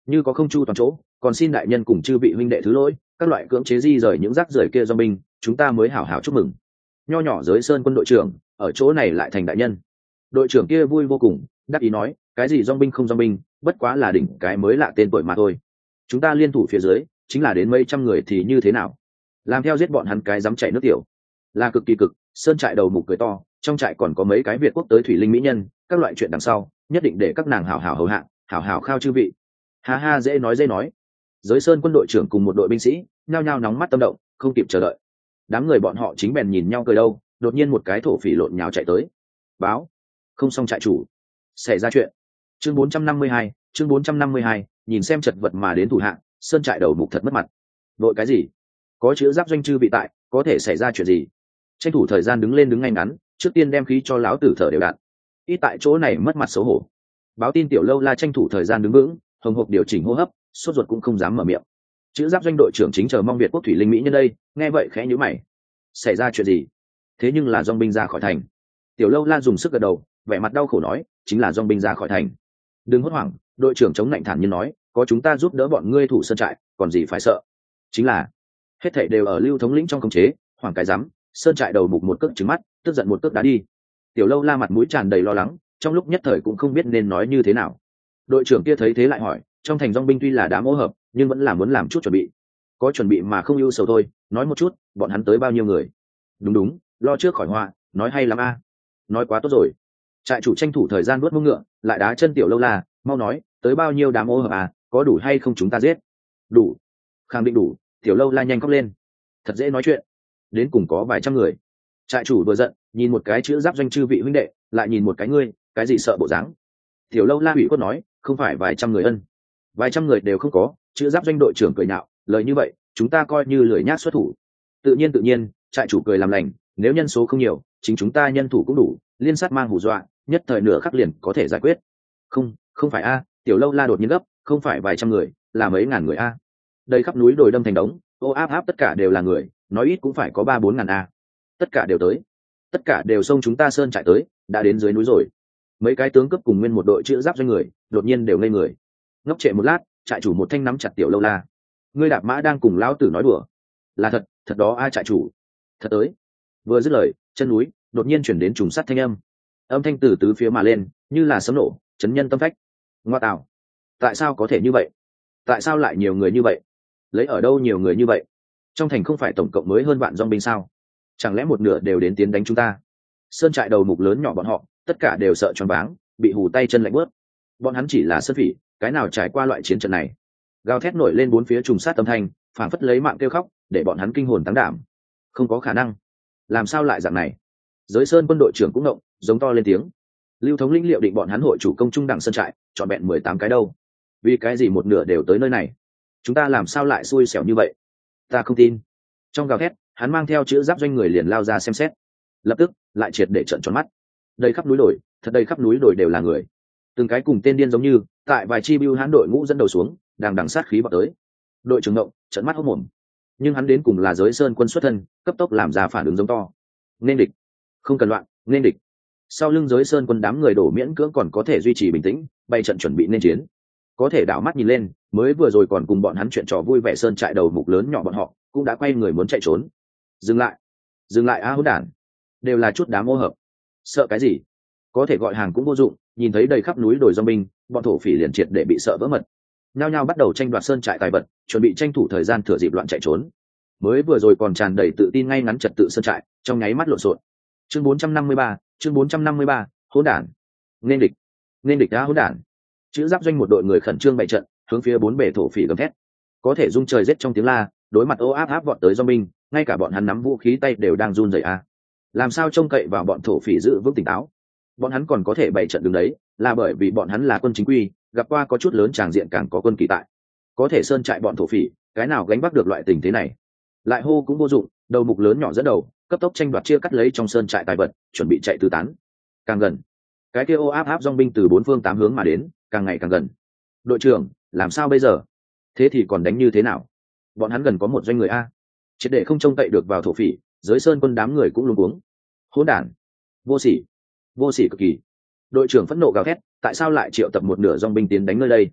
Như có không chu toàn chỗ, còn xin đại nhân cùng chư vị huynh đệ thứ lỗi, các loại cưỡng chế di rời những rác rưởi kia do binh chúng ta mới hảo hảo chúc mừng. Nho nhỏ giới sơn quân đội trưởng, ở chỗ này lại thành đại nhân. Đội trưởng kia vui vô cùng, đắc ý nói, cái gì dong binh không dong binh bất quá là đỉnh cái mới lạ tên tuổi mà thôi. Chúng ta liên thủ phía dưới chính là đến mấy trăm người thì như thế nào? Làm theo giết bọn hắn cái dám chạy nước tiểu. Là cực kỳ cực sơn trại đầu mục cười to trong trại còn có mấy cái việt quốc tới thủy linh mỹ nhân các loại chuyện đằng sau nhất định để các nàng hảo hảo hầu hạ hảo hảo khao chư vị. Ha ha dễ nói dễ nói. Giới sơn quân đội trưởng cùng một đội binh sĩ nhao nhao nóng mắt tâm động không kịp chờ đợi. Đám người bọn họ chính bèn nhìn nhau cười đâu đột nhiên một cái thổ phỉ lộn nhào chạy tới. Báo. Không xong trại chủ. Xảy ra chuyện. Chương 452, chương 452, nhìn xem chật vật mà đến thủ hạng sơn trại đầu mục thật mất mặt. Đội cái gì? Có chữ giáp doanh chư bị tại, có thể xảy ra chuyện gì? Tranh thủ thời gian đứng lên đứng ngay ngắn, trước tiên đem khí cho lão tử thở đều đặn. Ít tại chỗ này mất mặt xấu hổ. Báo tin tiểu lâu la tranh thủ thời gian đứng vững, hồng hộc điều chỉnh hô hấp, sốt ruột cũng không dám mở miệng. Chữ giáp doanh đội trưởng chính chờ mong việt quốc thủy linh mỹ nhân đây, nghe vậy khẽ nhữ mày. Xảy ra chuyện gì? Thế nhưng là dong binh ra khỏi thành. Tiểu lâu la dùng sức gật đầu, vẻ mặt đau khổ nói, chính là dong binh ra khỏi thành. Đừng hốt hoảng, đội trưởng chống lạnh thản nhiên nói có chúng ta giúp đỡ bọn ngươi thủ sơn trại, còn gì phải sợ. Chính là, hết thảy đều ở lưu thống lĩnh trong khống chế hoàng cái rắm, sơn trại đầu mục một cước trứng mắt, tức giận một cước đá đi. Tiểu lâu la mặt mũi tràn đầy lo lắng, trong lúc nhất thời cũng không biết nên nói như thế nào. Đội trưởng kia thấy thế lại hỏi, trong thành dong binh tuy là đã mỗ hợp, nhưng vẫn là muốn làm chút chuẩn bị. Có chuẩn bị mà không ưu sầu thôi, nói một chút, bọn hắn tới bao nhiêu người? Đúng đúng, lo trước khỏi hoa nói hay lắm a. Nói quá tốt rồi. Trại chủ tranh thủ thời gian nuốt mông ngựa, lại đá chân tiểu lâu la, mau nói, tới bao nhiêu đám ô hợp à? Có đủ hay không chúng ta giết? Đủ. Khẳng định đủ. Tiểu lâu la nhanh khóc lên. Thật dễ nói chuyện. Đến cùng có vài trăm người. Trại chủ vừa giận, nhìn một cái chữ giáp doanh chư vị huynh đệ, lại nhìn một cái ngươi, cái gì sợ bộ dáng? Tiểu lâu la hủy cốt nói, không phải vài trăm người ân. Vài trăm người đều không có, chữ giáp doanh đội trưởng cười nạo lời như vậy, chúng ta coi như lười nhác xuất thủ. Tự nhiên tự nhiên, trại chủ cười làm lành, nếu nhân số không nhiều, chính chúng ta nhân thủ cũng đủ, liên sát mang hù dọa, nhất thời nửa khắc liền có thể giải quyết. Không không phải a, tiểu lâu la đột nhiên gấp không phải vài trăm người, là mấy ngàn người a. Đây khắp núi đồi đâm thành đống, ô áp áp tất cả đều là người, nói ít cũng phải có ba bốn ngàn a. Tất cả đều tới. Tất cả đều xông chúng ta sơn trại tới, đã đến dưới núi rồi. Mấy cái tướng cấp cùng nguyên một đội chữ giáp doanh người, đột nhiên đều ngây người. Ngốc trệ một lát, trại chủ một thanh nắm chặt tiểu lâu la. Ngươi đạp mã đang cùng lão tử nói đùa. Là thật thật đó ai trại chủ. Thật tới. Vừa dứt lời, chân núi, đột nhiên chuyển đến trùng sắt thanh âm. Âm thanh từ tứ phía mà lên, như là sấm nổ, chấn nhân tâm phách. Ngoa tạo tại sao có thể như vậy? Tại sao lại nhiều người như vậy? Lấy ở đâu nhiều người như vậy? Trong thành không phải tổng cộng mới hơn vạn dong binh sao? Chẳng lẽ một nửa đều đến tiến đánh chúng ta? Sơn trại đầu mục lớn nhỏ bọn họ, tất cả đều sợ choáng váng, bị hù tay chân lạnh bớt bọn hắn chỉ là sơn phỉ, cái nào trải qua loại chiến trận này? Gào thét nổi lên bốn phía trùng sát tâm thanh phản phất lấy mạng kêu khóc, để bọn hắn kinh hồn tăng đảm. Không có khả năng. Làm sao lại dạng này? Giới sơn quân đội trưởng cũng động giống to lên tiếng. Lưu thống lĩnh liệu định bọn hắn hội chủ công trung đẳng sơn trại chọn vẹn mười tám cái đâu? Vì cái gì một nửa đều tới nơi này? Chúng ta làm sao lại xui xẻo như vậy? Ta không tin. Trong gào thét, hắn mang theo chữ giáp doanh người liền lao ra xem xét. Lập tức, lại triệt để trận tròn mắt. Đầy khắp núi đồi, thật đầy khắp núi đồi đều là người. Từng cái cùng tên điên giống như, tại vài chi bưu hắn đội ngũ dẫn đầu xuống, đang đằng sát khí vào tới. Đội trưởng động trận mắt hốc mồm nhưng hắn đến cùng là giới sơn quân xuất thân, cấp tốc làm ra phản ứng giống to. Nên địch. Không cần loạn, nên địch. Sau lưng giới sơn quân đám người đổ miễn cưỡng còn có thể duy trì bình tĩnh, bay trận chuẩn bị nên chiến có thể đảo mắt nhìn lên mới vừa rồi còn cùng bọn hắn chuyện trò vui vẻ sơn trại đầu mục lớn nhỏ bọn họ cũng đã quay người muốn chạy trốn. Dừng lại. Dừng lại a hỗn đản. Đều là chút đám ô hợp. Sợ cái gì? Có thể gọi hàng cũng vô dụng nhìn thấy đầy khắp núi đồi do binh bọn thổ phỉ liền triệt để bị sợ vỡ mật. Nhao nhao bắt đầu tranh đoạt sơn trại tài vật chuẩn bị tranh thủ thời gian thừa dịp loạn chạy trốn. Mới vừa rồi còn tràn đầy tự tin ngay ngắn trật tự sơn trại trong nháy mắt lộn xộn. Chương 453, chương 453, hỗn đản. Nên địch. Nên địch đã hỗn đản chữ giáp doanh một đội người khẩn trương bày trận, hướng phía bốn bể thổ phỉ gầm thét. Có thể rung trời rết trong tiếng la, đối mặt ô áp áp bọn tới do binh, ngay cả bọn hắn nắm vũ khí tay đều đang run rẩy a. Làm sao trông cậy vào bọn thổ phỉ giữ vững tỉnh táo? Bọn hắn còn có thể bày trận đường đấy, là bởi vì bọn hắn là quân chính quy, gặp qua có chút lớn tràng diện càng có quân kỳ tại. Có thể sơn trại bọn thổ phỉ, cái nào gánh bắt được loại tình thế này? Lại hô cũng vô dụng, đầu mục lớn nhỏ dẫn đầu, cấp tốc tranh đoạt chia cắt lấy trong sơn trại tài vật, chuẩn bị chạy tứ tán. Càng gần, cái kia ô áp áp dong binh từ bốn phương tám hướng mà đến càng ngày càng gần. Đội trưởng, làm sao bây giờ? Thế thì còn đánh như thế nào? Bọn hắn gần có một doanh người a. Triệt để không trông cậy được vào thổ phỉ, giới sơn quân đám người cũng luôn cuống. Hỗn đản. Vô sỉ. Vô sỉ cực kỳ. Đội trưởng phẫn nộ gào thét, tại sao lại triệu tập một nửa dòng binh tiến đánh nơi đây?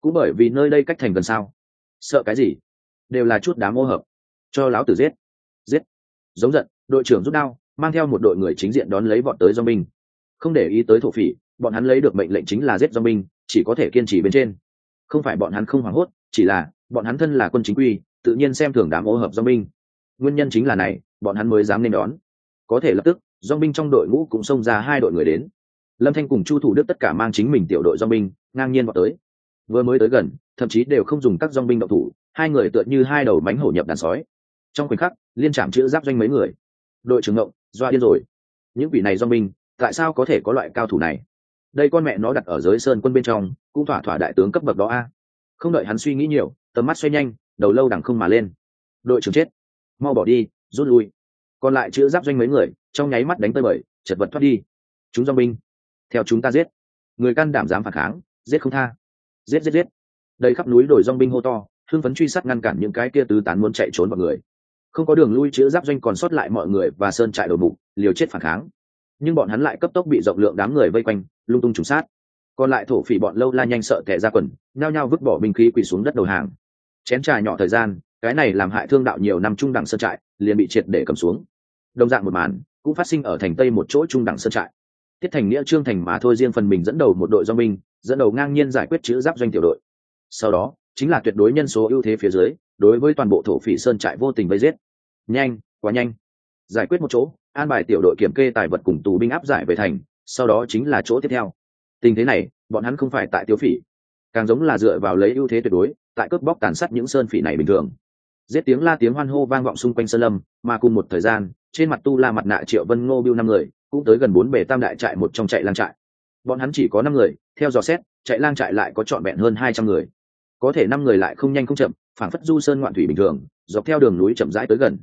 Cũng bởi vì nơi đây cách thành gần sao? Sợ cái gì? Đều là chút đám ô hợp. Cho láo tử giết. Giết. Giống giận, đội trưởng rút đao, mang theo một đội người chính diện đón lấy bọn tới dong binh. Không để ý tới thổ phỉ, bọn hắn lấy được mệnh lệnh chính là giết dong binh chỉ có thể kiên trì bên trên. Không phải bọn hắn không hoảng hốt, chỉ là, bọn hắn thân là quân chính quy, tự nhiên xem thường đám ô hợp do binh. Nguyên nhân chính là này, bọn hắn mới dám nên đón. Có thể lập tức, do binh trong đội ngũ cũng xông ra hai đội người đến. Lâm thanh cùng chu thủ đức tất cả mang chính mình tiểu đội do binh, ngang nhiên vào tới. Vừa mới tới gần, thậm chí đều không dùng các dong binh độc thủ, hai người tựa như hai đầu bánh hổ nhập đàn sói. Trong khoảnh khắc, liên trạm chữ giáp doanh mấy người. Đội trưởng ngộng, doa điên rồi. Những vị này dong binh, tại sao có thể có loại cao thủ này? Đây con mẹ nó đặt ở giới sơn quân bên trong, cũng thỏa thỏa đại tướng cấp bậc đó a. Không đợi hắn suy nghĩ nhiều, tầm mắt xoay nhanh, đầu lâu đằng không mà lên. Đội trưởng chết. Mau bỏ đi, rút lui. Còn lại chữ giáp doanh mấy người, trong nháy mắt đánh tơi bời, chật vật thoát đi. Chúng dong binh, theo chúng ta giết. Người can đảm dám phản kháng, giết không tha. Giết giết giết. Đầy khắp núi đồi dong binh hô to hưng phấn truy sát ngăn cản những cái kia tứ tán muốn chạy trốn vào người. Không có đường lui, chữ giáp doanh còn sót lại mọi người và sơn trại đổ bụng, liều chết phản kháng nhưng bọn hắn lại cấp tốc bị rộng lượng đám người vây quanh, lung tung trùng sát. Còn lại thổ phỉ bọn lâu la nhanh sợ tẻ ra quần, nhao nhao vứt bỏ binh khí quỳ xuống đất đầu hàng. Chén trà nhỏ thời gian, cái này làm hại thương đạo nhiều năm trung đẳng sơn trại, liền bị triệt để cầm xuống. Đồng dạng một màn, cũng phát sinh ở thành tây một chỗ trung đẳng sơn trại. Tiết thành nghĩa, trương thành mà thôi riêng phần mình dẫn đầu một đội do binh, dẫn đầu ngang nhiên giải quyết chữ giáp doanh tiểu đội. Sau đó, chính là tuyệt đối nhân số ưu thế phía dưới, đối với toàn bộ thổ phỉ sơn trại vô tình vây giết. Nhanh, quá nhanh. Giải quyết một chỗ an bài tiểu đội kiểm kê tài vật cùng tù binh áp giải về thành, sau đó chính là chỗ tiếp theo. Tình thế này, bọn hắn không phải tại tiêu phỉ. Càng giống là dựa vào lấy ưu thế tuyệt đối, tại cướp bóc tàn sát những sơn phỉ này bình thường. Giết tiếng la tiếng hoan hô vang vọng xung quanh sơn lâm, mà cùng một thời gian, trên mặt tu la mặt nạ triệu vân ngô biêu năm người, cũng tới gần bốn bề tam đại trại một trong chạy lang trại. Bọn hắn chỉ có năm người, theo dò xét, chạy lang trại lại có trọn vẹn hơn hai trăm người. Có thể năm người lại không nhanh không chậm phản phất du sơn ngoạn thủy bình thường, dọc theo đường núi chậm rãi tới gần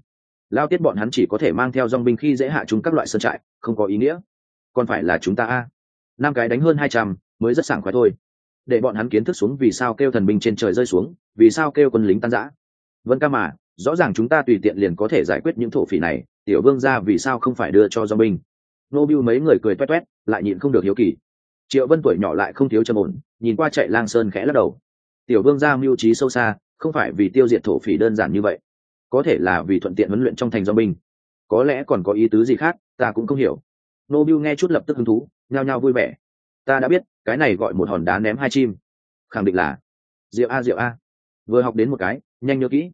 lao tiết bọn hắn chỉ có thể mang theo dong binh khi dễ hạ chúng các loại sơn trại, không có ý nghĩa. Còn phải là chúng ta a. Năm cái đánh hơn hai trăm, mới rất sảng khoái thôi. Để bọn hắn kiến thức xuống vì sao kêu thần binh trên trời rơi xuống, vì sao kêu quân lính tan giã vân ca mà, rõ ràng chúng ta tùy tiện liền có thể giải quyết những thổ phỉ này, tiểu vương ra vì sao không phải đưa cho dong binh. Nô bưu mấy người cười toét toét, lại nhịn không được hiếu kỳ. Triệu vân tuổi nhỏ lại không thiếu trầm ổn, nhìn qua chạy lang sơn khẽ lắc đầu. Tiểu vương ra mưu trí sâu xa, không phải vì tiêu diệt thổ phỉ đơn giản như vậy có thể là vì thuận tiện huấn luyện trong thành do binh. Có lẽ còn có ý tứ gì khác ta cũng không hiểu. Nô biu nghe chút lập tức hứng thú nhao nhao vui vẻ. Ta đã biết cái này gọi một hòn đá ném hai chim. Khẳng định là rượu a rượu a. Vừa học đến một cái nhanh nhớ kỹ.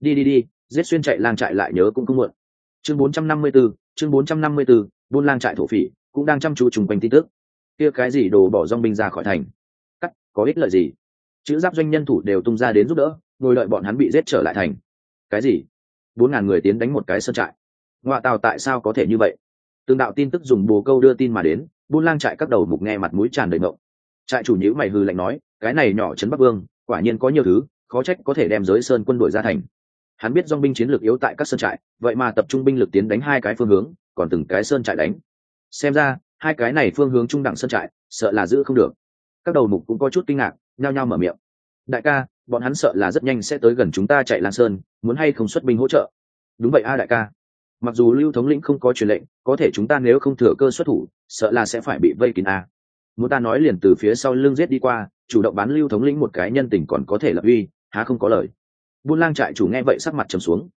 Đi đi đi giết xuyên chạy lang trại lại nhớ cũng không muộn. Chương 454, chương 454, buôn lang trại thổ phỉ cũng đang chăm chú chung quanh tin tức. Kia cái gì đồ bỏ dong binh ra khỏi thành? Cắt có ích lợi gì? Chữ giáp doanh nhân thủ đều tung ra đến giúp đỡ ngồi đợi bọn hắn bị giết trở lại thành cái gì? Bốn ngàn người tiến đánh một cái sân trại. Ngoại tàu tại sao có thể như vậy? Từng đạo tin tức dùng bồ câu đưa tin mà đến, buôn lang trại các đầu mục nghe mặt mũi tràn đầy ngộng. Trại chủ nhữ mày hư lạnh nói, cái này nhỏ trấn bắc vương, quả nhiên có nhiều thứ, khó trách có thể đem giới sơn quân đội ra thành. Hắn biết dong binh chiến lược yếu tại các sơn trại, vậy mà tập trung binh lực tiến đánh hai cái phương hướng, còn từng cái sơn trại đánh. Xem ra, hai cái này phương hướng trung đẳng sơn trại, sợ là giữ không được. Các đầu mục cũng có chút kinh ngạc, nhao nhao mở miệng. Đại ca bọn hắn sợ là rất nhanh sẽ tới gần chúng ta chạy lan sơn, muốn hay không xuất binh hỗ trợ. Đúng vậy a, đại ca. Mặc dù lưu thống lĩnh không có truyền lệnh, có thể chúng ta nếu không thừa cơ xuất thủ, sợ là sẽ phải bị vây kín a. Muốn ta nói liền từ phía sau lưng giết đi qua, chủ động bán lưu thống lĩnh một cái nhân tình còn có thể lập uy, há không có lời. Buôn lang trại chủ nghe vậy sắc mặt trầm xuống.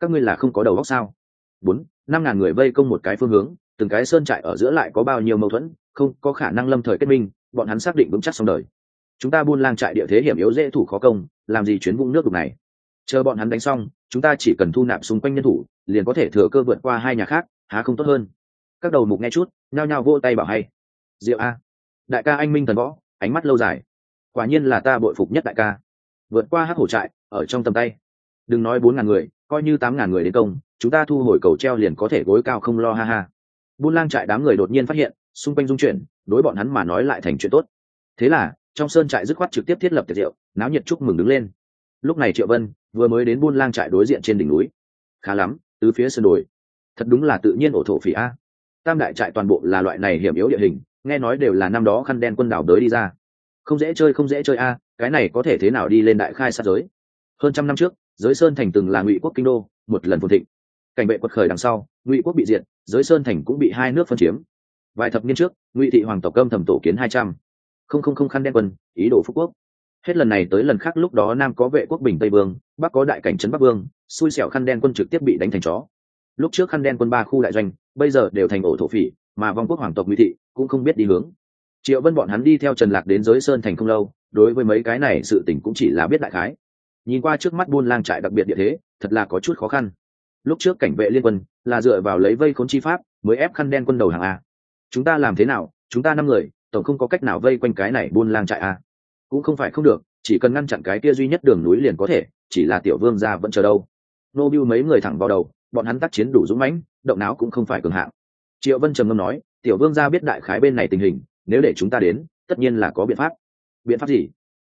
Các ngươi là không có đầu góc sao? Bốn, năm ngàn người vây công một cái phương hướng, từng cái sơn trại ở giữa lại có bao nhiêu mâu thuẫn, không có khả năng lâm thời kết minh, bọn hắn xác định vững chắc xong đời chúng ta buôn lang trại địa thế hiểm yếu dễ thủ khó công, làm gì chuyến vũng nước đục này? Chờ bọn hắn đánh xong, chúng ta chỉ cần thu nạp xung quanh nhân thủ, liền có thể thừa cơ vượt qua hai nhà khác, há không tốt hơn. Các đầu mục nghe chút, nhao nhao vô tay bảo hay. Diệu a. Đại ca anh minh thần võ, ánh mắt lâu dài. Quả nhiên là ta bội phục nhất đại ca. Vượt qua hát hổ trại, ở trong tầm tay. Đừng nói bốn ngàn người, coi như tám ngàn người đến công, chúng ta thu hồi cầu treo liền có thể gối cao không lo ha ha. Buôn lang trại đám người đột nhiên phát hiện, xung quanh dung chuyển, đối bọn hắn mà nói lại thành chuyện tốt. Thế là trong sơn trại dứt khoát trực tiếp thiết lập tiệc rượu, náo nhiệt chúc mừng đứng lên. Lúc này triệu vân vừa mới đến buôn lang trại đối diện trên đỉnh núi. Khá lắm từ phía sơn đồi. Thật đúng là tự nhiên ổ thổ phỉ a. Tam đại trại toàn bộ là loại này hiểm yếu địa hình, nghe nói đều là năm đó khăn đen quân đảo đới đi ra. Không dễ chơi, không dễ chơi a, cái này có thể thế nào đi lên đại khai sát giới? Hơn trăm năm trước, giới sơn thành từng là ngụy quốc kinh đô, một lần phồn thịnh. Cảnh vệ quật khởi đằng sau, ngụy quốc bị diệt, giới sơn thành cũng bị hai nước phân chiếm. Vài thập niên trước, ngụy thị hoàng tộc cơm thầm tổ kiến hai trăm không không không khăn đen quân ý đồ phú quốc. Hết lần này tới lần khác lúc đó nam có vệ quốc bình tây vương, bắc có đại cảnh trấn bắc vương, xui xẻo khăn đen quân trực tiếp bị đánh thành chó. Lúc trước khăn đen quân ba khu đại doanh, bây giờ đều thành ổ thổ phỉ, mà vong quốc hoàng tộc nguy thị cũng không biết đi hướng. Triệu vân bọn hắn đi theo trần lạc đến giới sơn thành không lâu, đối với mấy cái này sự tình cũng chỉ là biết đại khái. Nhìn qua trước mắt buôn lang trại đặc biệt địa thế, thật là có chút khó khăn. Lúc trước cảnh vệ liên quân là dựa vào lấy vây khốn chi pháp, mới ép khăn đen quân đầu hàng a. Chúng ta làm thế nào? Chúng ta năm người tổng không có cách nào vây quanh cái này buôn lang trại a. Cũng không phải không được, chỉ cần ngăn chặn cái kia duy nhất đường núi liền có thể, chỉ là tiểu vương gia vẫn chờ đâu. Nô bưu mấy người thẳng vào đầu, bọn hắn tác chiến đủ dũng mãnh, động não cũng không phải cường hạng. Triệu vân trầm ngâm nói, tiểu vương gia biết đại khái bên này tình hình, nếu để chúng ta đến, tất nhiên là có biện pháp. Biện pháp gì?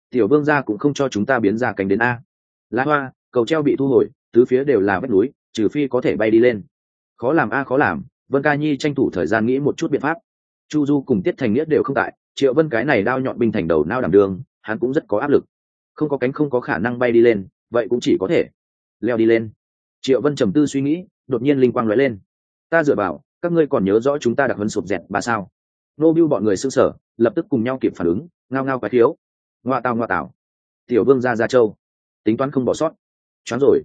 Tiểu vương gia cũng không cho chúng ta biến ra cánh đến a. La hoa, cầu treo bị thu hồi, tứ phía đều là vách núi, trừ phi có thể bay đi lên. Khó làm a, khó làm. Vân ca nhi tranh thủ thời gian nghĩ một chút biện pháp chu du cùng tiết thành nghĩa đều không tại, triệu vân cái này đao nhọn binh thành đầu nao đảm đường hắn cũng rất có áp lực. Không có cánh không có khả năng bay đi lên, vậy cũng chỉ có thể leo đi lên. Triệu vân trầm tư suy nghĩ, đột nhiên linh quang nói lên. Ta dựa vào, các ngươi còn nhớ rõ chúng ta đặc hấn sụp dẹt bà sao? Nô bưu bọn người s ư sở lập tức cùng nhau kịp phản ứng, ngao ngao cái thiếu ngoa tào ngoa tào. Tiểu vương ra ra châu. Tính toán không bỏ sót. Choáng rồi.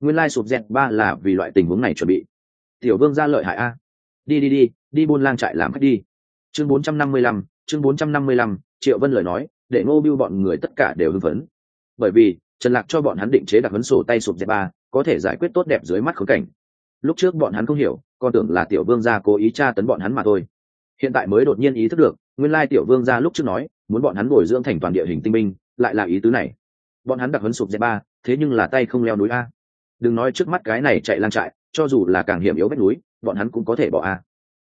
Nguyên lai sụp dẹt ba là vì loại tình huống này chuẩn bị. Tiểu vương ra lợi hại a. Đi đi đi đi buôn lang trại làm khách đi chương bốn trăm năm mươi lăm, chương bốn trăm năm mươi lăm, triệu vân lời nói, để ngô biêu bọn người tất cả đều hưng phấn. Bởi vì, trần lạc cho bọn hắn định chế đặc vấn sổ tay sụp dẹp ba, có thể giải quyết tốt đẹp dưới mắt khống cảnh. Lúc trước bọn hắn không hiểu, còn tưởng là tiểu vương gia cố ý tra tấn bọn hắn mà thôi. Hiện tại mới đột nhiên ý thức được, nguyên lai tiểu vương gia lúc trước nói, muốn bọn hắn bồi dưỡng thành toàn địa hình tinh minh lại là ý tứ này. Bọn hắn đặc vấn sụp dẹp ba, thế nhưng là tay không leo núi a. Đừng nói trước mắt cái này chạy lang trại, cho dù là càng hiểm yếu vách núi, bọn hắn cũng có thể bỏ a.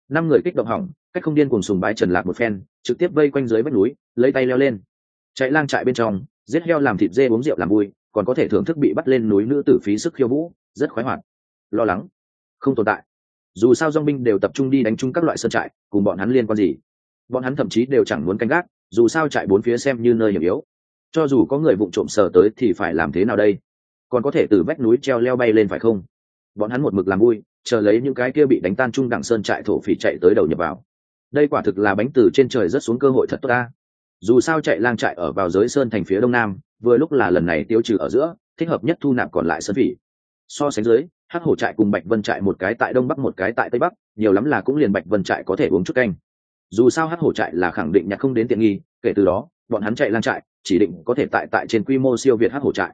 Năm người kích động hỏng cách không điên cùng sùng bái trần lạc một phen, trực tiếp vây quanh dưới vách núi, lấy tay leo lên. Chạy lang trại bên trong, giết heo làm thịt dê uống rượu làm vui, còn có thể thưởng thức bị bắt lên núi nữ tử phí sức khiêu vũ, rất khoái hoạt. Lo lắng, không tồn tại. Dù sao dong binh đều tập trung đi đánh chung các loại sơn trại, cùng bọn hắn liên quan gì? Bọn hắn thậm chí đều chẳng muốn canh gác, dù sao trại bốn phía xem như nơi hiểm yếu. Cho dù có người vụng trộm sờ tới thì phải làm thế nào đây? Còn có thể từ vách núi treo leo bay lên phải không? Bọn hắn một mực làm vui, chờ lấy những cái kia bị đánh tan trung đẳng sơn trại thổ phỉ chạy tới đầu nhập vào đây quả thực là bánh từ trên trời rất xuống cơ hội thật tốt ta. Dù sao chạy lang trại ở vào giới sơn thành phía đông nam, vừa lúc là lần này tiêu trừ ở giữa, thích hợp nhất thu nạp còn lại sơn phỉ so sánh dưới, hắc hổ trại cùng bạch vân trại một cái tại đông bắc một cái tại tây bắc, nhiều lắm là cũng liền bạch vân trại có thể uống chút canh. Dù sao hắc hổ trại là khẳng định nhặt không đến tiện nghi, kể từ đó, bọn hắn chạy lang trại, chỉ định có thể tại tại trên quy mô siêu việt hắc hổ trại.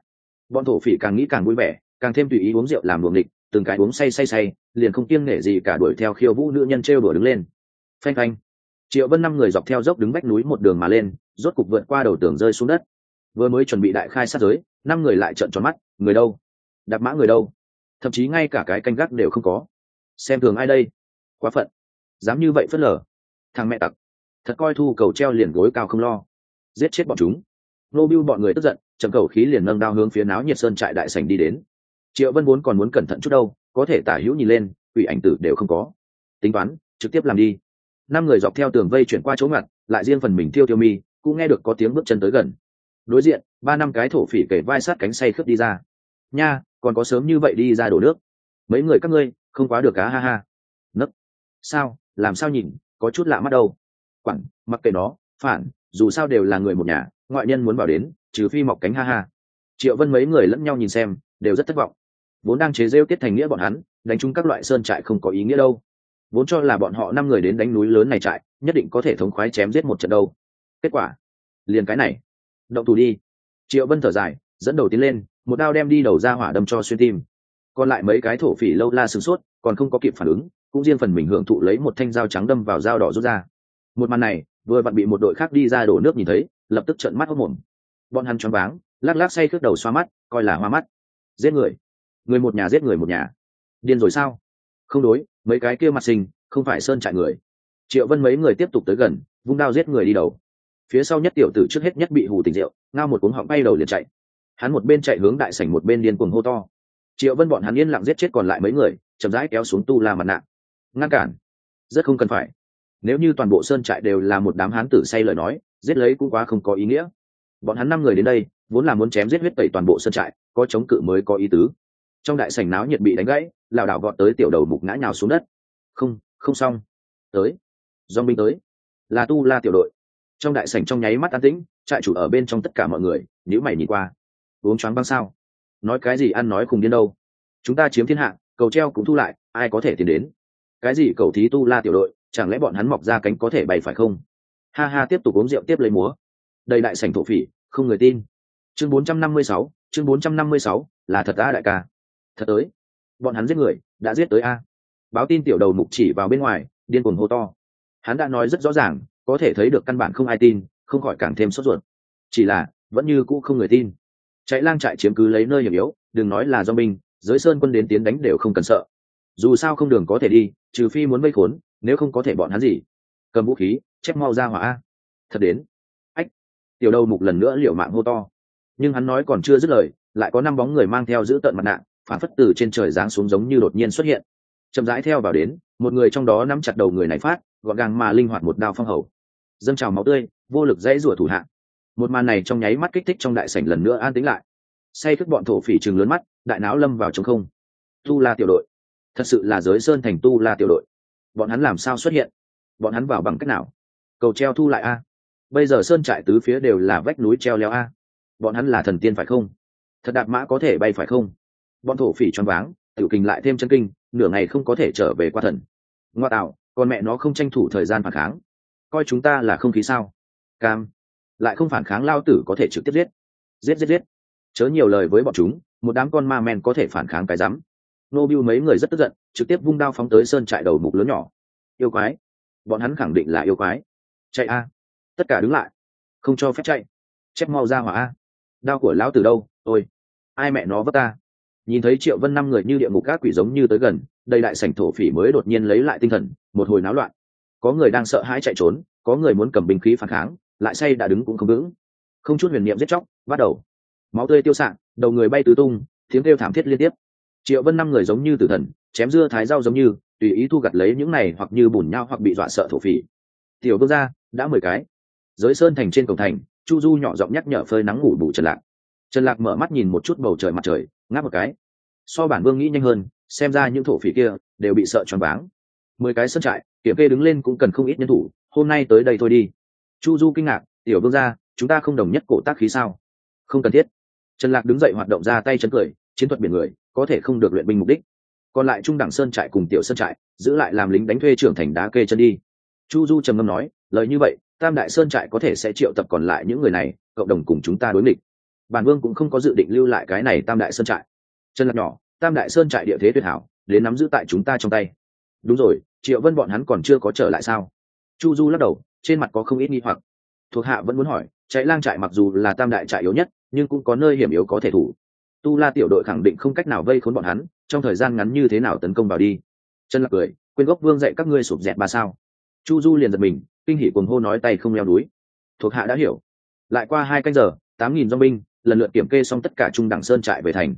Bọn thổ phỉ càng nghĩ càng vui vẻ, càng thêm tùy ý uống rượu làm luồng địch, từng cái uống say say say, liền không kiêng nể gì cả đuổi theo khiêu vũ nữ nhân trêu đuổi đứng lên phanh phanh. Triệu vân năm người dọc theo dốc đứng vách núi một đường mà lên, rốt cục vượt qua đầu tường rơi xuống đất. Vừa mới chuẩn bị đại khai sát giới, năm người lại trợn tròn mắt, người đâu? Đạp mã người đâu? Thậm chí ngay cả cái canh gác đều không có. Xem thường ai đây? Quá phận. Dám như vậy phớt lờ. Thằng mẹ tặc. Thật coi thu cầu treo liền gối cao không lo. Giết chết bọn chúng. Nô bưu bọn người tức giận chầm cầu khí liền nâng đao hướng phía náo nhiệt sơn trại đại sành đi đến. Triệu vân vốn còn muốn cẩn thận chút đâu, có thể tả hữu nhìn lên ủy ảnh tử đều không có. Tính toán, trực tiếp làm đi năm người dọc theo tường vây chuyển qua chỗ ngặt, lại riêng phần mình thiêu thiêu mi, cũng nghe được có tiếng bước chân tới gần. Đối diện, ba năm cái thổ phỉ kể vai sát cánh say khướp đi ra. Nha, còn có sớm như vậy đi ra đổ nước. Mấy người các ngươi, không quá được cá ha ha. Nấc. Sao, làm sao nhìn, có chút lạ mắt đâu. Quẳng, mặc kệ nó, phản, dù sao đều là người một nhà, ngoại nhân muốn vào đến, trừ phi mọc cánh, ha ha. Triệu vân mấy người lẫn nhau nhìn xem, đều rất thất vọng. Vốn đang chế rêu tiết thành nghĩa bọn hắn, đánh chung các loại sơn trại không có ý nghĩa đâu vốn cho là bọn họ năm người đến đánh núi lớn này trại, nhất định có thể thống khoái chém giết một trận đâu. Kết quả, liền cái này. Động thủ đi. Triệu vân thở dài, dẫn đầu tiến lên, một đao đem đi đầu ra hỏa đâm cho xuyên tim. Còn lại mấy cái thổ phỉ lâu la sửng sốt, còn không có kịp phản ứng, cũng riêng phần mình hưởng thụ lấy một thanh dao trắng đâm vào dao đỏ rút ra. Một màn này, vừa vặn bị một đội khác đi ra đổ nước nhìn thấy, lập tức trợn mắt hốc mồm bọn hắn choáng váng, lắc lắc say khước đầu xoa mắt, coi là hoa mắt. Giết người. Người một nhà giết người một nhà. Điên rồi sao? Không đối, mấy cái kia mặt sinh, không phải sơn trại người. Triệu vân mấy người tiếp tục tới gần, vung đao giết người đi đầu. Phía sau nhất tiểu tử trước hết nhất bị hù tỉnh rượu, ngao một cuốn họng bay đầu liền chạy. Hắn một bên chạy hướng đại sảnh một bên điên cuồng hô to. Triệu vân bọn hắn yên lặng giết chết còn lại mấy người, chậm rãi kéo xuống tu la mặt nạ. Ngăn cản. Rất không cần phải. Nếu như toàn bộ sơn trại đều là một đám hán tử say lời nói, giết lấy cũng quá không có ý nghĩa. Bọn hắn năm người đến đây, vốn là muốn chém giết huyết tẩy toàn bộ sơn trại, có chống cự mới có ý tứ trong đại sảnh náo nhiệt bị đánh gãy lảo đảo vọt tới tiểu đầu mục ngã nhào xuống đất. Không không xong. Tới. Dong binh tới. Là tu la tiểu đội. Trong đại sảnh trong nháy mắt an tĩnh trại chủ ở bên trong tất cả mọi người nếu mày nhìn qua. Uống choáng băng sao? Nói cái gì ăn nói cùng điên đâu? Chúng ta chiếm thiên hạ cầu treo cũng thu lại ai có thể tiến đến? Cái gì cầu thí tu la tiểu đội chẳng lẽ bọn hắn mọc ra cánh có thể bay phải không? Ha ha tiếp tục uống rượu tiếp lấy múa. Đầy đại sảnh thổ phỉ không người tin. Chương 456, chương 456, là thật đã đại ca thật tới. Bọn hắn giết người đã giết tới a. Báo tin tiểu đầu mục chỉ vào bên ngoài điên cuồng hô to. Hắn đã nói rất rõ ràng có thể thấy được căn bản không ai tin không khỏi càng thêm sốt ruột. Chỉ là vẫn như cũ không người tin. Chạy lang trại chiếm cứ lấy nơi hiểm yếu đừng nói là do mình, giới sơn quân đến tiến đánh đều không cần sợ. Dù sao không đường có thể đi trừ phi muốn vây khốn nếu không có thể bọn hắn gì. Cầm vũ khí chép mau ra hỏa a. Thật đến. Ách. Tiểu đầu mục lần nữa liệu mạng hô to. Nhưng hắn nói còn chưa dứt lời lại có năm bóng người mang theo giữ tận mặt nạ phản phất từ trên trời giáng xuống giống như đột nhiên xuất hiện. Chậm rãi theo vào đến, một người trong đó nắm chặt đầu người này phát, gọn gàng mà linh hoạt một đao phong hầu. Dâng trào máu tươi, vô lực dãy rủa thủ hạ. Một màn này trong nháy mắt kích thích trong đại sảnh lần nữa an tĩnh lại. Say thức bọn thổ phỉ trừng lớn mắt, đại não lâm vào trong không. Tu la tiểu đội. Thật sự là giới sơn thành tu la tiểu đội. Bọn hắn làm sao xuất hiện? Bọn hắn vào bằng cách nào? Cầu treo thu lại a. Bây giờ sơn trại tứ phía đều là vách núi treo leo a. Bọn hắn là thần tiên phải không? Thật đạp mã có thể bay phải không? Bọn thổ phỉ choáng váng, tiểu kinh lại thêm chân kinh, nửa ngày không có thể trở về qua thần. Ngoa tạo, con mẹ nó không tranh thủ thời gian phản kháng. Coi chúng ta là không khí sao? Cam. Lại không phản kháng lao tử có thể trực tiếp giết. Giết giết giết. Chớ nhiều lời với bọn chúng, một đám con ma men có thể phản kháng cái rắm. Nô biu mấy người rất tức giận, trực tiếp vung đao phóng tới sơn trại đầu mục lớn nhỏ. Yêu quái. Bọn hắn khẳng định là yêu quái. Chạy a. Tất cả đứng lại. Không cho phép chạy. Chép mau ra hỏa a. Đao của lão tử đâu? Ôi. Ai mẹ nó vấp ta? Nhìn thấy triệu vân năm người như địa ngục các quỷ giống như tới gần, đầy đại sảnh thổ phỉ mới đột nhiên lấy lại tinh thần, một hồi náo loạn. Có người đang sợ hãi chạy trốn, có người muốn cầm binh khí phản kháng, lại say đã đứng cũng không vững. Không chút huyền niệm giết chóc, bắt đầu. Máu tươi tiêu sạn đầu người bay tứ tung, tiếng kêu thảm thiết liên tiếp. Triệu vân năm người giống như tử thần, chém dưa thái rau giống như, tùy ý thu gặt lấy những này hoặc như bùn nhau hoặc bị dọa sợ thổ phỉ. Tiểu vương gia, đã mười cái. Giới sơn thành trên cổng thành, chu du nhỏ giọng nhắc nhở phơi nắng ngủ bù trần lạc. Trần lạc mở mắt nhìn một chút bầu trời mặt trời ngáp một cái. So bản vương nghĩ nhanh hơn, xem ra những thổ phỉ kia đều bị sợ choáng váng. Mười cái sân trại, kiểm kê đứng lên cũng cần không ít nhân thủ, hôm nay tới đây thôi đi. Chu du kinh ngạc, tiểu vương gia, chúng ta không đồng nhất cổ tác khí sao? Không cần thiết. Trần lạc đứng dậy hoạt động ra tay chân cười, chiến thuật biển người, có thể không được luyện binh mục đích. Còn lại trung đẳng sơn trại cùng tiểu sơn trại, giữ lại làm lính đánh thuê trưởng thành đá kê chân đi. Chu du trầm ngâm nói, lời như vậy, tam đại sơn trại có thể sẽ triệu tập còn lại những người này, cộng đồng cùng chúng ta đối nghịch bản vương cũng không có dự định lưu lại cái này tam đại sơn trại. Chân lạc nhỏ, tam đại sơn trại địa thế tuyệt hảo, đến nắm giữ tại chúng ta trong tay. Đúng rồi, triệu vân bọn hắn còn chưa có trở lại sao? Chu du lắc đầu, trên mặt có không ít nghi hoặc. Thuộc hạ vẫn muốn hỏi chạy lang trại mặc dù là tam đại trại yếu nhất, nhưng cũng có nơi hiểm yếu có thể thủ. Tu la tiểu đội khẳng định không cách nào vây khốn bọn hắn, trong thời gian ngắn như thế nào tấn công vào đi. Chân lạc cười, quên gốc vương dạy các ngươi sụp dẹt ba sao? Chu du liền giật mình, kinh hỉ cuồng hô nói tay không leo núi. Thuộc hạ đã hiểu. Lại qua hai canh giờ, tám nghìn do binh lần lượt kiểm kê xong tất cả trung đẳng sơn trại về thành.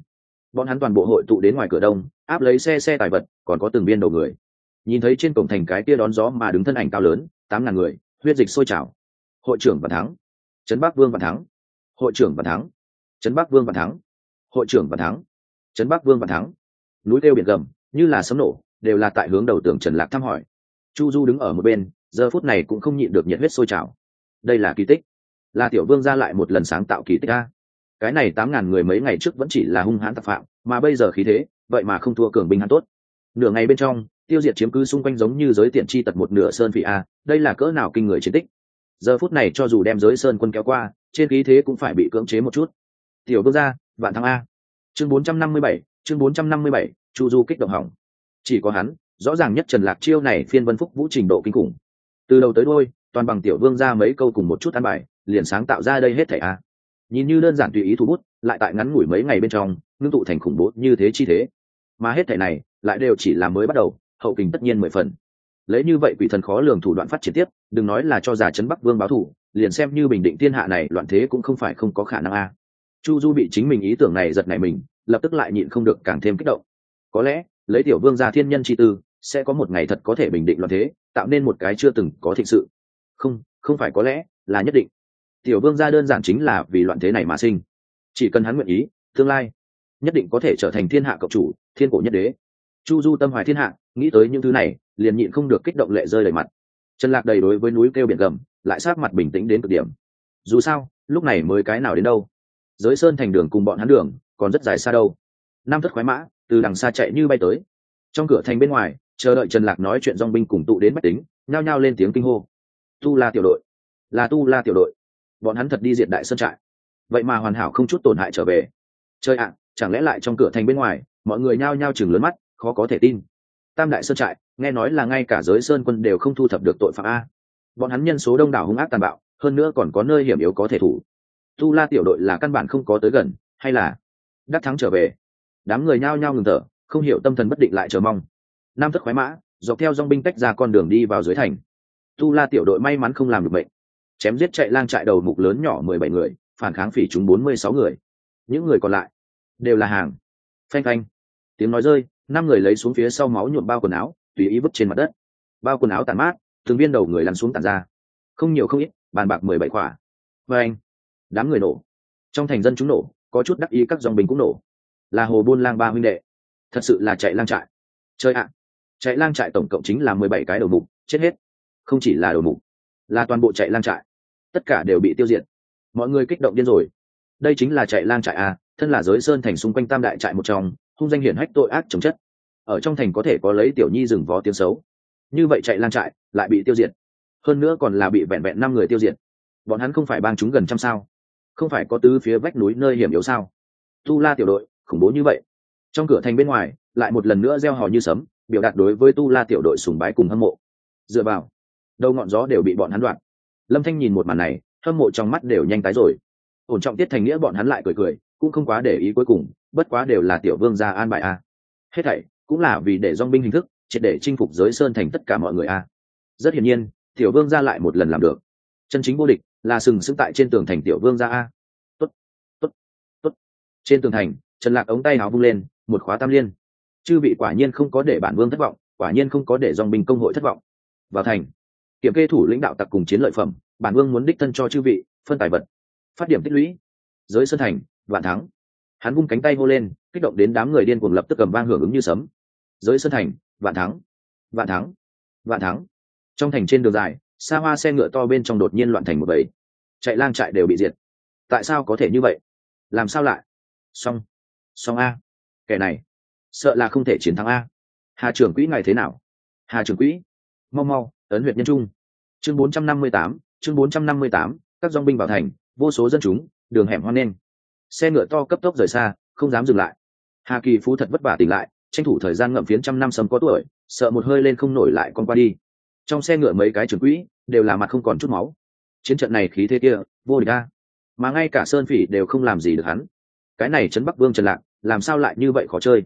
Bọn hắn toàn bộ hội tụ đến ngoài cửa đông, áp lấy xe xe tài vật, còn có từng biên đầu người. Nhìn thấy trên cổng thành cái kia đón gió mà đứng thân ảnh cao lớn, tám ngàn người, huyết dịch sôi trào. Hội trưởng văn thắng. Trấn bắc vương văn thắng. Hội trưởng văn thắng. Trấn bắc vương văn thắng. Hội trưởng văn thắng. Trấn bắc vương văn thắng. Núi kêu biển gầm, như là sấm nổ, đều là tại hướng đầu tường trần lạc thăm hỏi. Chu du đứng ở một bên, giờ phút này cũng không nhịn được nhiệt huyết sôi trào. Đây là kỳ tích. Là tiểu vương ra lại một lần sáng tạo kỳ tích a cái này tám ngàn người mấy ngày trước vẫn chỉ là hung hãn tạp phạm mà bây giờ khí thế vậy mà không thua cường binh hắn tốt. Nửa ngày bên trong tiêu diệt chiếm cứ xung quanh giống như giới tiện chi tật một nửa sơn vị a đây là cỡ nào kinh người chiến tích. Giờ phút này cho dù đem giới sơn quân kéo qua trên khí thế cũng phải bị cưỡng chế một chút. Tiểu vương gia, vạn thắng a. Chương bốn trăm năm mươi bảy chương bốn trăm năm mươi bảy chu du kích động hỏng. Chỉ có hắn rõ ràng nhất trần lạc chiêu này phiên vân phúc vũ trình độ kinh khủng. Từ đầu tới đôi toàn bằng tiểu vương ra mấy câu cùng một chút ăn bài liền sáng tạo ra đây hết thảy a nhìn như đơn giản tùy ý thu bút, lại tại ngắn ngủi mấy ngày bên trong, ngưng tụ thành khủng bố như thế chi thế. Mà hết thể này, lại đều chỉ là mới bắt đầu, hậu kình tất nhiên mười phần. Lấy như vậy quỷ thần khó lường thủ đoạn phát triển tiếp, đừng nói là cho giả chấn bắc vương báo thủ, liền xem như bình định thiên hạ này, loạn thế cũng không phải không có khả năng a. Chu du bị chính mình ý tưởng này giật nảy mình, lập tức lại nhịn không được càng thêm kích động. Có lẽ, lấy tiểu vương ra thiên nhân chi tư, sẽ có một ngày thật có thể bình định loạn thế, tạo nên một cái chưa từng có thịnh sự. Không không phải có lẽ là nhất định tiểu vương gia đơn giản chính là vì loạn thế này mà sinh. Chỉ cần hắn nguyện ý, tương lai, nhất định có thể trở thành thiên hạ cộng chủ, thiên cổ nhất đế. Chu du tâm hoài thiên hạ, nghĩ tới những thứ này, liền nhịn không được kích động lệ rơi đầy mặt. Trần lạc đầy đối với núi kêu biển gầm, lại sát mặt bình tĩnh đến cực điểm. Dù sao, lúc này mới cái nào đến đâu? Giới sơn thành đường cùng bọn hắn đường, còn rất dài xa đâu. Nam thất khoái mã, từ đằng xa chạy như bay tới. Trong cửa thành bên ngoài, chờ đợi trần lạc nói chuyện dong binh cùng tụ đến bách tính, nhao nhao lên tiếng kinh hô. Tu la tiểu đội. Là tu la tiểu đội bọn hắn thật đi diệt đại sơn trại. Vậy mà hoàn hảo không chút tổn hại trở về. Chơi ạ, chẳng lẽ lại trong cửa thành bên ngoài, mọi người nhao nhao chừng lớn mắt, khó có thể tin. Tam đại sơn trại, nghe nói là ngay cả giới sơn quân đều không thu thập được tội phạm a. Bọn hắn nhân số đông đảo hung ác tàn bạo, hơn nữa còn có nơi hiểm yếu có thể thủ. Tu la tiểu đội là căn bản không có tới gần, hay là đắc thắng trở về? Đám người nhao nhao ngừng thở, không hiểu tâm thần bất định lại chờ mong. Nam thất khoái mã, dọc theo dong binh tách ra con đường đi vào dưới thành. Tu la tiểu đội may mắn không làm được bệnh chém giết chạy lang trại đầu mục lớn nhỏ mười bảy người, phản kháng phỉ chúng bốn mươi sáu người. Những người còn lại đều là hàng. Phanh phanh. Tiếng nói rơi, năm người lấy xuống phía sau máu nhuộm bao quần áo, tùy ý vứt trên mặt đất. Bao quần áo tàn mát, từng viên đầu người lăn xuống tàn ra. Không nhiều không ít, bàn bạc mười bảy quả và anh đám người nổ. Trong thành dân chúng nổ, có chút đắc ý các dòng bình cũng nổ. Là hồ buôn lang ba huynh đệ. Thật sự là chạy lang trại. Chơi ạ. Chạy lang trại tổng cộng chính là mười bảy cái đầu mục, chết hết. Không chỉ là đầu mục, là toàn bộ chạy lang trại tất cả đều bị tiêu diệt. Mọi người kích động điên rồi. Đây chính là chạy lang trại a thân là giới sơn thành xung quanh tam đại trại một trong, hung danh hiển hách tội ác chống chất. Ở trong thành có thể có lấy tiểu nhi rừng vó tiếng xấu. Như vậy chạy lang trại lại bị tiêu diệt. Hơn nữa còn là bị vẹn vẹn năm người tiêu diệt. Bọn hắn không phải bang chúng gần trăm sao. Không phải có tứ phía vách núi nơi hiểm yếu sao? Tu la tiểu đội, khủng bố như vậy. Trong cửa thành bên ngoài, lại một lần nữa gieo hò như sấm, biểu đạt đối với tu la tiểu đội sùng bái cùng hâm mộ. Dựa vào, đầu ngọn gió đều bị bọn hắn đoạn lâm thanh nhìn một màn này, hâm mộ trong mắt đều nhanh tái rồi. Ổn trọng tiết thành nghĩa bọn hắn lại cười cười, cũng không quá để ý cuối cùng, bất quá đều là tiểu vương gia an bài a. Hết thảy, cũng là vì để dong binh hình thức, triệt để chinh phục giới sơn thành tất cả mọi người a. Rất hiển nhiên, tiểu vương gia lại một lần làm được. Chân chính vô địch, là sừng sững tại trên tường thành tiểu vương gia a. Tốt tốt tốt. Trên tường thành, trần lạc ống tay áo vung lên, một khóa tam liên. Chư vị quả nhiên không có để bản vương thất vọng, quả nhiên không có để dòng binh công hội thất vọng. Vào thành kiểm kê thủ lãnh đạo tặc cùng chiến lợi phẩm, bản vương muốn đích thân cho chư vị, phân tài vật. Phát điểm tích lũy. Giới sơn thành, vạn thắng. Hắn vung cánh tay hô lên, kích động đến đám người điên cuồng lập tức cầm vang hưởng ứng như sấm. Giới sơn thành, vạn thắng. Vạn thắng. Vạn thắng. Trong thành trên đường dài, xa hoa xe ngựa to bên trong đột nhiên loạn thành một bầy. Chạy lang trại đều bị diệt. Tại sao có thể như vậy? Làm sao lại? Xong. Xong a. Kẻ này. Sợ là không thể chiến thắng a. Hà trưởng quỹ ngài thế nào? Hà trưởng quỹ. Mau mau ấn huyện nhân trung. Chương 458, chương 458, các dòng binh vào thành vô số dân chúng đường hẻm hoang nên xe ngựa to cấp tốc rời xa không dám dừng lại. Hà kỳ phú thật vất vả tỉnh lại tranh thủ thời gian ngậm phiến trăm năm sầm có tuổi sợ một hơi lên không nổi lại con qua đi. Trong xe ngựa mấy cái trưởng quỹ đều là mặt không còn chút máu. Chiến trận này khí thế kia vô địch ta mà ngay cả sơn phỉ đều không làm gì được hắn. Cái này trấn bắc vương trần lạc làm sao lại như vậy khó chơi?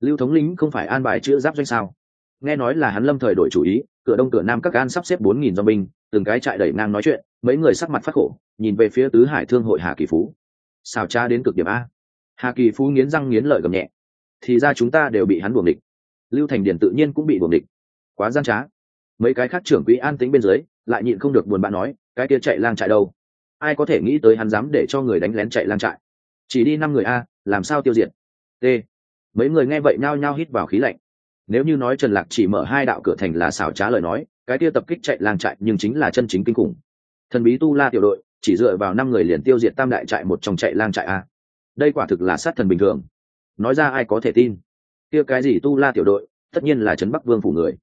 Lưu thống lĩnh không phải an bài chữa giáp doanh sao? Nghe nói là hắn lâm thời đổi chủ ý, cửa đông cửa nam các gan sắp xếp bốn nghìn do binh, từng cái trại đẩy ngang nói chuyện, mấy người sắc mặt phát khổ, nhìn về phía tứ hải thương hội hà kỳ phú. Xào cha đến cực điểm a. Hà kỳ phú nghiến răng nghiến lợi gầm nhẹ. Thì ra chúng ta đều bị hắn buồng địch. Lưu thành điển tự nhiên cũng bị buồng địch. Quá gian trá. Mấy cái khác trưởng quỹ an tính bên dưới, lại nhịn không được buồn bã nói, cái kia chạy lang trại đâu? Ai có thể nghĩ tới hắn dám để cho người đánh lén chạy lang trại? Chỉ đi năm người a, làm sao tiêu diệt? T. Mấy người nghe vậy nhao nhao hít vào khí lạnh nếu như nói trần lạc chỉ mở hai đạo cửa thành là xảo trá lời nói, cái kia tập kích chạy lang trại nhưng chính là chân chính kinh khủng. Thần bí tu la tiểu đội, chỉ dựa vào năm người liền tiêu diệt tam đại trại một trong chạy lang trại a. Đây quả thực là sát thần bình thường. Nói ra ai có thể tin? Kia cái gì tu la tiểu đội, tất nhiên là trấn bắc vương phủ người.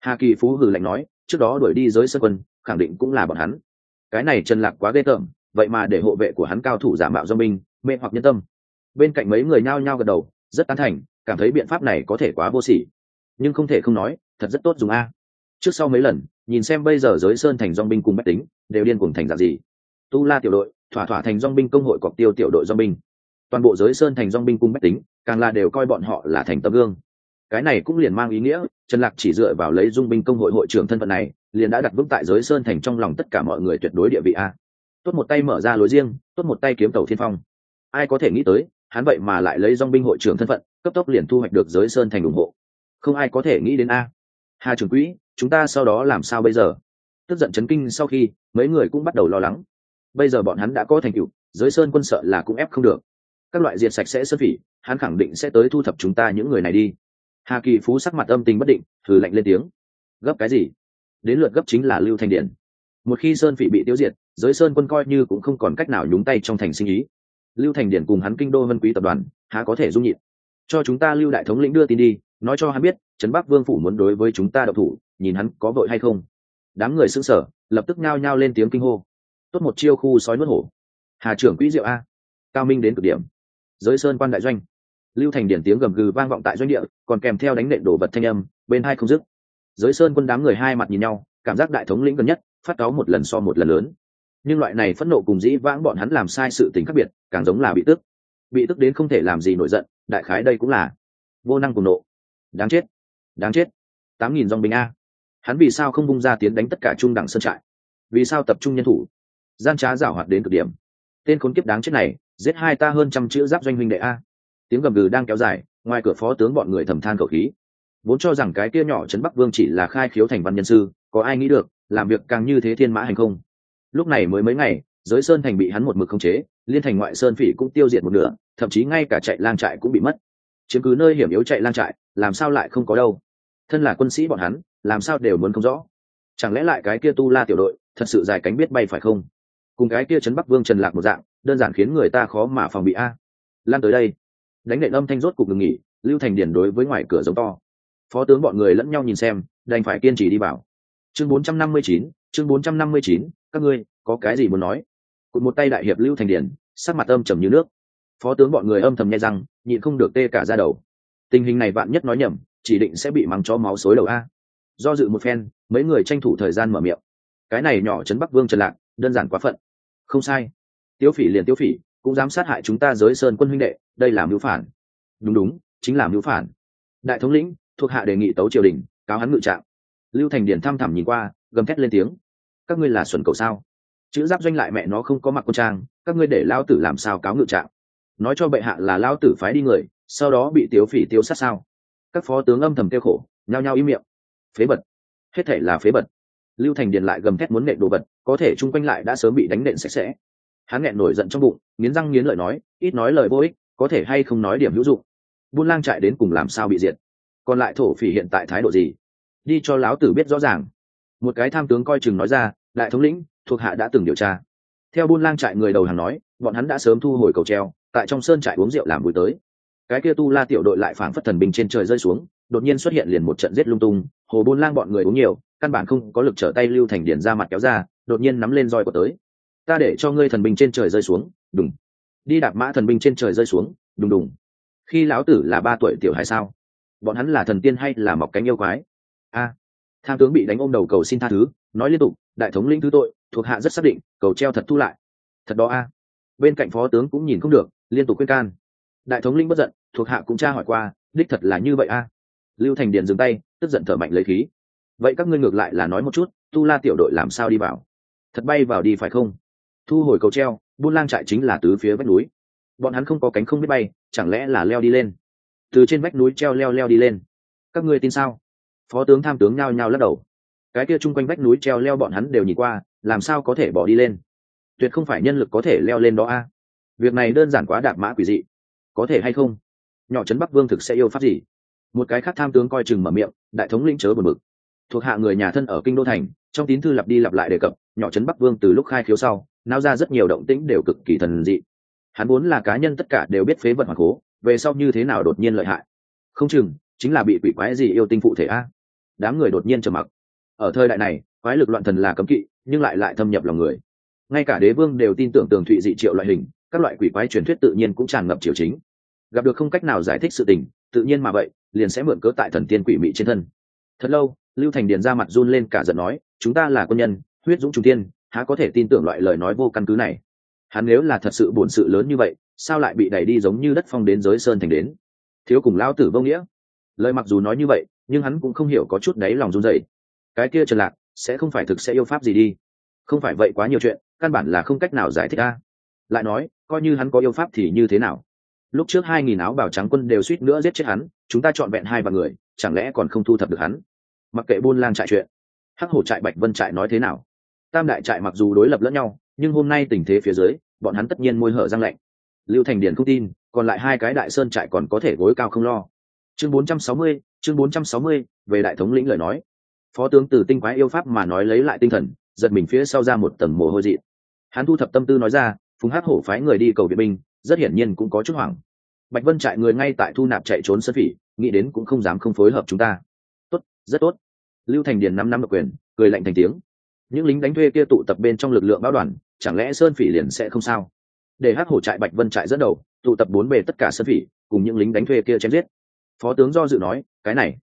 Hà kỳ phú hừ lạnh nói, trước đó đuổi đi giới sân quân, khẳng định cũng là bọn hắn. Cái này trần lạc quá ghê tởm, vậy mà để hộ vệ của hắn cao thủ giả mạo do minh mê hoặc nhân tâm. Bên cạnh mấy người nhao nhao gật đầu, rất tán thành, cảm thấy biện pháp này có thể quá vô sỉ nhưng không thể không nói, thật rất tốt dùng a. Trước sau mấy lần, nhìn xem bây giờ giới sơn thành dong binh cùng bách tính, đều điên cùng thành dạng gì. Tu la tiểu đội, thỏa thỏa thành dong binh công hội cọc tiêu tiểu đội dong binh. Toàn bộ giới sơn thành dong binh cung bách tính, càng là đều coi bọn họ là thành tấm gương. Cái này cũng liền mang ý nghĩa, trần lạc chỉ dựa vào lấy dung binh công hội hội trưởng thân phận này, liền đã đặt vững tại giới sơn thành trong lòng tất cả mọi người tuyệt đối địa vị a. Tốt một tay mở ra lối riêng, tốt một tay kiếm tàu thiên phong. Ai có thể nghĩ tới, hắn vậy mà lại lấy dong binh hội trưởng thân phận, cấp tốc liền thu hoạch được giới sơn thành ủng hộ không ai có thể nghĩ đến a. Hà trưởng quỹ, chúng ta sau đó làm sao bây giờ? Tức giận chấn kinh sau khi, mấy người cũng bắt đầu lo lắng. Bây giờ bọn hắn đã có thành tựu, giới sơn quân sợ là cũng ép không được. Các loại diệt sạch sẽ sơn phỉ, hắn khẳng định sẽ tới thu thập chúng ta những người này đi. Hà kỳ phú sắc mặt âm tình bất định thử lạnh lên tiếng. Gấp cái gì? Đến lượt gấp chính là lưu thành điển. Một khi sơn phỉ bị tiêu diệt, giới sơn quân coi như cũng không còn cách nào nhúng tay trong thành sinh ý. Lưu thành điển cùng hắn kinh đô vân quý tập đoàn, há có thể dung nhịn? Cho chúng ta lưu đại thống lĩnh đưa tin đi nói cho hắn biết, trấn bắc vương phủ muốn đối với chúng ta độc thủ, nhìn hắn có vội hay không. Đám người xưng sở lập tức nhao nhao lên tiếng kinh hô. Tốt một chiêu khu sói nuốt hổ. Hà trưởng quỹ diệu a. Cao minh đến cực điểm. Giới sơn quan đại doanh. Lưu thành điển tiếng gầm gừ vang vọng tại doanh địa, còn kèm theo đánh nện đổ vật thanh âm, bên hai không dứt. Giới sơn quân đám người hai mặt nhìn nhau, cảm giác đại thống lĩnh gần nhất, phát cáo một lần so một lần lớn. Nhưng loại này phẫn nộ cùng dĩ vãng bọn hắn làm sai sự tình khác biệt, càng giống là bị tức. Bị tức đến không thể làm gì nổi giận, đại khái đây cũng là vô năng cùng nộ đáng chết. Đáng chết. Tám nghìn dòng binh a. Hắn vì sao không bung ra tiến đánh tất cả trung đẳng sơn trại? Vì sao tập trung nhân thủ? Gian trá giảo hoạt đến cực điểm. Tên khốn kiếp đáng chết này, giết hai ta hơn trăm chữ giáp doanh huynh đệ a. Tiếng gầm gừ đang kéo dài, ngoài cửa phó tướng bọn người thầm than khẩu khí. Vốn cho rằng cái kia nhỏ trấn bắc vương chỉ là khai khiếu thành văn nhân sư, có ai nghĩ được, làm việc càng như thế thiên mã hành không? Lúc này mới mấy ngày, giới sơn thành bị hắn một mực khống chế, liên thành ngoại sơn phỉ cũng tiêu diệt một nửa, thậm chí ngay cả chạy lang trại cũng bị mất chiếm cứ nơi hiểm yếu chạy lang trại làm sao lại không có đâu? Thân là quân sĩ bọn hắn làm sao đều muốn không rõ. Chẳng lẽ lại cái kia tu la tiểu đội thật sự dài cánh biết bay phải không? Cùng cái kia trấn bắc vương trần lạc một dạng đơn giản khiến người ta khó mà phòng bị a. Lan tới đây đánh nện âm thanh rốt cục ngừng nghỉ lưu thành điển đối với ngoài cửa giống to. Phó tướng bọn người lẫn nhau nhìn xem đành phải kiên trì đi vào chương 459, chương 459, các ngươi có cái gì muốn nói? Cụt một tay đại hiệp lưu thành điển sắc mặt âm trầm như nước. Phó tướng bọn người âm thầm nghe rằng nhịn không được tê cả ra đầu. Tình hình này bạn nhất nói nhầm, chỉ định sẽ bị mắng cho máu xối đầu a. Do dự một phen, mấy người tranh thủ thời gian mở miệng. Cái này nhỏ trấn bắc vương trần lạc, đơn giản quá phận. Không sai. Tiêu phỉ liền tiêu phỉ, cũng dám sát hại chúng ta giới sơn quân huynh đệ, đây là mưu phản. Đúng đúng, chính là mưu phản. Đại thống lĩnh, thuộc hạ đề nghị tấu triều đình, cáo hắn ngự trạng. Lưu thành điển thăm thẳm nhìn qua, gầm thét lên tiếng. Các ngươi là xuẩn cầu sao? Chữ giáp doanh lại mẹ nó không có mặc quân trang, các ngươi để lao tử làm sao cáo ngự trạng? Nói cho bệ hạ là lao tử phái đi người, sau đó bị tiếu phỉ tiêu sát sao? Các phó tướng âm thầm kêu khổ, nhao nhao im miệng. Phế bật hết thể là phế bật lưu thành điền lại gầm thét muốn nện đồ vật, có thể chung quanh lại đã sớm bị đánh nện sạch sẽ. Hắn nghẹn nổi giận trong bụng, nghiến răng nghiến lợi nói, ít nói lời vô ích, có thể hay không nói điểm hữu dụng. Buôn lang trại đến cùng làm sao bị diệt? Còn lại thổ phỉ hiện tại thái độ gì? Đi cho láo tử biết rõ ràng. Một cái tham tướng coi chừng nói ra, đại thống lĩnh, thuộc hạ đã từng điều tra. Theo buôn lang trại người đầu hàng nói, bọn hắn đã sớm thu hồi cầu treo tại trong sơn trại uống rượu làm buổi tới. Cái kia tu la tiểu đội lại phảng phất thần binh trên trời rơi xuống, đột nhiên xuất hiện liền một trận giết lung tung, hồ bôn lang bọn người uống nhiều, căn bản không có lực trở tay lưu thành điển ra mặt kéo ra, đột nhiên nắm lên roi của tới. Ta để cho ngươi thần binh trên trời rơi xuống, đùng. Đi đạp mã thần binh trên trời rơi xuống, đùng đùng. Khi lão tử là ba tuổi tiểu hài sao? Bọn hắn là thần tiên hay là mọc cánh yêu quái? A, tham tướng bị đánh ôm đầu cầu xin tha thứ, nói liên tục, đại thống lĩnh thứ tội, thuộc hạ rất xác định, cầu treo thật thu lại. Thật đó a bên cạnh phó tướng cũng nhìn không được, liên tục khuyên can. Đại thống lĩnh bất giận, thuộc hạ cũng tra hỏi qua, đích thật là như vậy a. Lưu thành điền dừng tay, tức giận thở mạnh lấy khí. Vậy các ngươi ngược lại là nói một chút, tu la tiểu đội làm sao đi vào? Thật bay vào đi phải không? Thu hồi cầu treo, buôn lang trại chính là tứ phía vách núi. Bọn hắn không có cánh không biết bay, chẳng lẽ là leo đi lên? Từ trên vách núi treo leo leo đi lên. Các ngươi tin sao? Phó tướng tham tướng nhao nhao lắc đầu. Cái kia chung quanh vách núi treo leo bọn hắn đều nhìn qua, làm sao có thể bỏ đi lên? Tuyệt không phải nhân lực có thể leo lên đó a. Việc này đơn giản quá đạp mã quỷ dị. Có thể hay không? Nhỏ trấn bắc vương thực sẽ yêu pháp gì? Một cái khác tham tướng coi chừng mở miệng, đại thống lĩnh chớ buồn bực. Thuộc hạ người nhà thân ở kinh đô thành, trong tín thư lặp đi lặp lại đề cập, nhỏ trấn bắc vương từ lúc khai khiếu sau, nao ra rất nhiều động tĩnh đều cực kỳ thần dị. Hắn vốn là cá nhân tất cả đều biết phế vật hoặc cố, về sau như thế nào đột nhiên lợi hại? Không chừng, chính là bị quỷ quái gì yêu tinh phụ thể a. Đám người đột nhiên trầm mặc. Ở thời đại này, quái lực loạn thần là cấm kỵ, nhưng lại lại thâm nhập lòng người ngay cả đế vương đều tin tưởng tường thụy dị triệu loại hình, các loại quỷ quái truyền thuyết tự nhiên cũng tràn ngập triều chính. Gặp được không cách nào giải thích sự tình, tự nhiên mà vậy, liền sẽ mượn cớ tại thần tiên quỷ mị trên thân. Thật lâu, lưu thành điền ra mặt run lên cả giận nói, chúng ta là quân nhân, huyết dũng trung tiên, há có thể tin tưởng loại lời nói vô căn cứ này? Hắn nếu là thật sự bổn sự lớn như vậy, sao lại bị đẩy đi giống như đất phong đến giới sơn thành đến? Thiếu cùng lao tử vô nghĩa. Lời mặc dù nói như vậy, nhưng hắn cũng không hiểu có chút đáy lòng run dậy cái kia trần lạc, sẽ không phải thực sẽ yêu pháp gì đi không phải vậy quá nhiều chuyện căn bản là không cách nào giải thích a. Lại nói coi như hắn có yêu pháp thì như thế nào? Lúc trước hai nghìn áo bào trắng quân đều suýt nữa giết chết hắn chúng ta chọn vẹn hai vạn người chẳng lẽ còn không thu thập được hắn? Mặc kệ buôn lang trại chuyện hắc hổ trại bạch vân trại nói thế nào? Tam đại trại mặc dù đối lập lẫn nhau nhưng hôm nay tình thế phía dưới bọn hắn tất nhiên môi hở răng lạnh. Lưu thành điền không tin còn lại hai cái đại sơn trại còn có thể gối cao không lo. Chương 460, chương 460, về đại thống lĩnh lời nói. Phó tướng từ tinh quái yêu pháp mà nói lấy lại tinh thần giật mình phía sau ra một tầng mồ hôi dị. Hắn thu thập tâm tư nói ra, phùng hắc hổ phái người đi cầu viện binh, rất hiển nhiên cũng có chút hoảng. Bạch vân trại người ngay tại thu nạp chạy trốn sân phỉ, nghĩ đến cũng không dám không phối hợp chúng ta. Tốt, rất tốt. Lưu thành điền năm năm độc quyền, cười lạnh thành tiếng. Những lính đánh thuê kia tụ tập bên trong lực lượng báo đoàn, chẳng lẽ sơn phỉ liền sẽ không sao? Để hắc hổ trại bạch vân trại dẫn đầu, tụ tập bốn bề tất cả sơn phỉ, cùng những lính đánh thuê kia chém giết. Phó tướng do dự nói, cái này,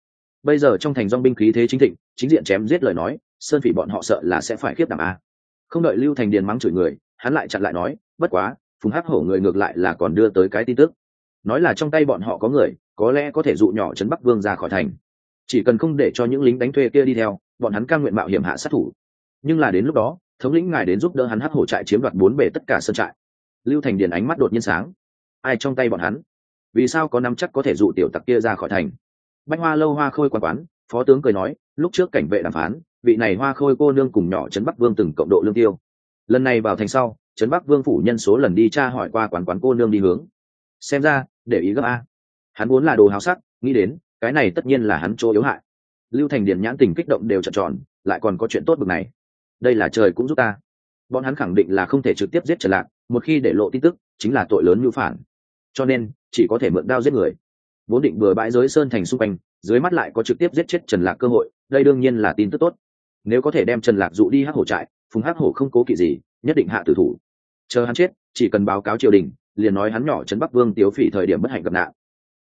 bây giờ trong thành dong binh khí thế chính thịnh, chính diện chém giết lời nói sơn phỉ bọn họ sợ là sẽ phải khiếp đảm a không đợi lưu thành điền mắng chửi người, hắn lại chặn lại nói, bất quá, phùng hắc hổ người ngược lại là còn đưa tới cái tin tức. Nói là trong tay bọn họ có người, có lẽ có thể dụ nhỏ trấn bắc vương ra khỏi thành. Chỉ cần không để cho những lính đánh thuê kia đi theo, bọn hắn ca nguyện mạo hiểm hạ sát thủ. Nhưng là đến lúc đó, thống lĩnh ngài đến giúp đỡ hắn hắc hổ trại chiếm đoạt bốn bể tất cả sân trại. Lưu thành điền ánh mắt đột nhiên sáng. Ai trong tay bọn hắn? Vì sao có năm chắc có thể dụ tiểu tặc kia ra khỏi thành? Bách hoa lâu hoa khôi quan quán, phó tướng cười nói, lúc trước cảnh vệ đàm phán vị này hoa khôi cô nương cùng nhỏ trấn bắc vương từng cộng độ lương tiêu. Lần này vào thành sau, trấn bắc vương phủ nhân số lần đi tra hỏi qua quán quán cô nương đi hướng. Xem ra, để ý gấp a. Hắn vốn là đồ háo sắc, nghĩ đến, cái này tất nhiên là hắn chỗ yếu hại. Lưu thành điền nhãn tình kích động đều trợn tròn, lại còn có chuyện tốt bực này. Đây là trời cũng giúp ta. Bọn hắn khẳng định là không thể trực tiếp giết trần lạc, một khi để lộ tin tức, chính là tội lớn như phản. Cho nên, chỉ có thể mượn đao giết người. Vốn định bừa bãi giới sơn thành xung quanh, dưới mắt lại có trực tiếp giết chết trần lạc cơ hội, đây đương nhiên là tin tức tốt nếu có thể đem trần lạc dụ đi hắc hổ trại, phùng hắc hổ không cố kỵ gì, nhất định hạ tử thủ. Chờ hắn chết, chỉ cần báo cáo triều đình, liền nói hắn nhỏ trấn bắc vương tiêu phỉ thời điểm bất hạnh gặp nạn.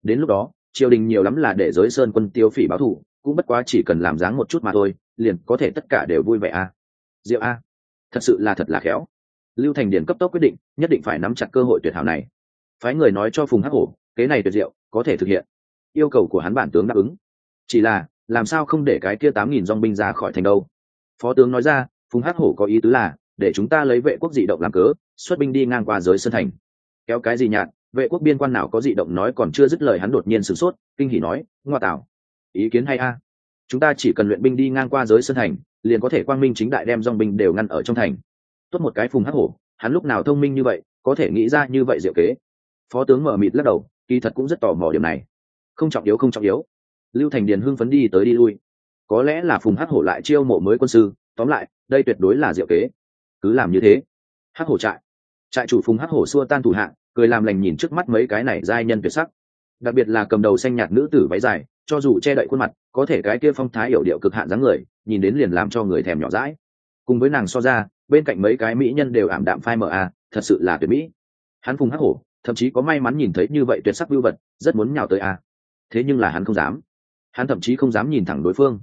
Đến lúc đó, triều đình nhiều lắm là để giới sơn quân tiêu phỉ báo thù, cũng bất quá chỉ cần làm dáng một chút mà thôi, liền có thể tất cả đều vui vẻ a. Diệu a, thật sự là thật là khéo. Lưu thành Điền cấp tốc quyết định, nhất định phải nắm chặt cơ hội tuyệt hảo này. Phái người nói cho phùng hắc hổ, kế này tuyệt diệu, có thể thực hiện. Yêu cầu của hắn bản tướng đáp ứng. Chỉ là, làm sao không để cái kia tám nghìn dong binh ra khỏi thành đâu? Phó tướng nói ra, phùng hắc hổ có ý tứ là, để chúng ta lấy vệ quốc dị động làm cớ, xuất binh đi ngang qua giới sân thành. Kéo cái gì nhạt, vệ quốc biên quan nào có dị động nói còn chưa dứt lời hắn đột nhiên sửng sốt, kinh hỉ nói, ngoa tạo, ý kiến hay a? Chúng ta chỉ cần luyện binh đi ngang qua giới sân thành, liền có thể quang minh chính đại đem dòng binh đều ngăn ở trong thành. Tốt một cái phùng hắc hổ, hắn lúc nào thông minh như vậy, có thể nghĩ ra như vậy diệu kế. Phó tướng mở mịt lắc đầu, kỳ thật cũng rất tò mò điểm này. Không trọng yếu, không trọng yếu. Lưu thành điền hưng phấn đi tới đi lui có lẽ là phùng hắc hổ lại chiêu mộ mới quân sư, tóm lại, đây tuyệt đối là diệu kế. Cứ làm như thế. Hắc hổ trại. Trại chủ phùng hắc hổ xua tan thủ hạng cười làm lành nhìn trước mắt mấy cái này giai nhân tuyệt sắc. Đặc biệt là cầm đầu xanh nhạt nữ tử váy dài, cho dù che đậy khuôn mặt, có thể cái kia phong thái hiểu điệu cực hạn dáng người, nhìn đến liền làm cho người thèm nhỏ rãi cùng với nàng so ra, bên cạnh mấy cái mỹ nhân đều ảm đạm phai mờ a thật sự là tuyệt mỹ. Hắn phùng hắc hổ, thậm chí có may mắn nhìn thấy như vậy tuyệt sắc vưu vật, rất muốn nhào tới a thế nhưng là hắn không dám. Hắn thậm chí không dám nhìn thẳng đối phương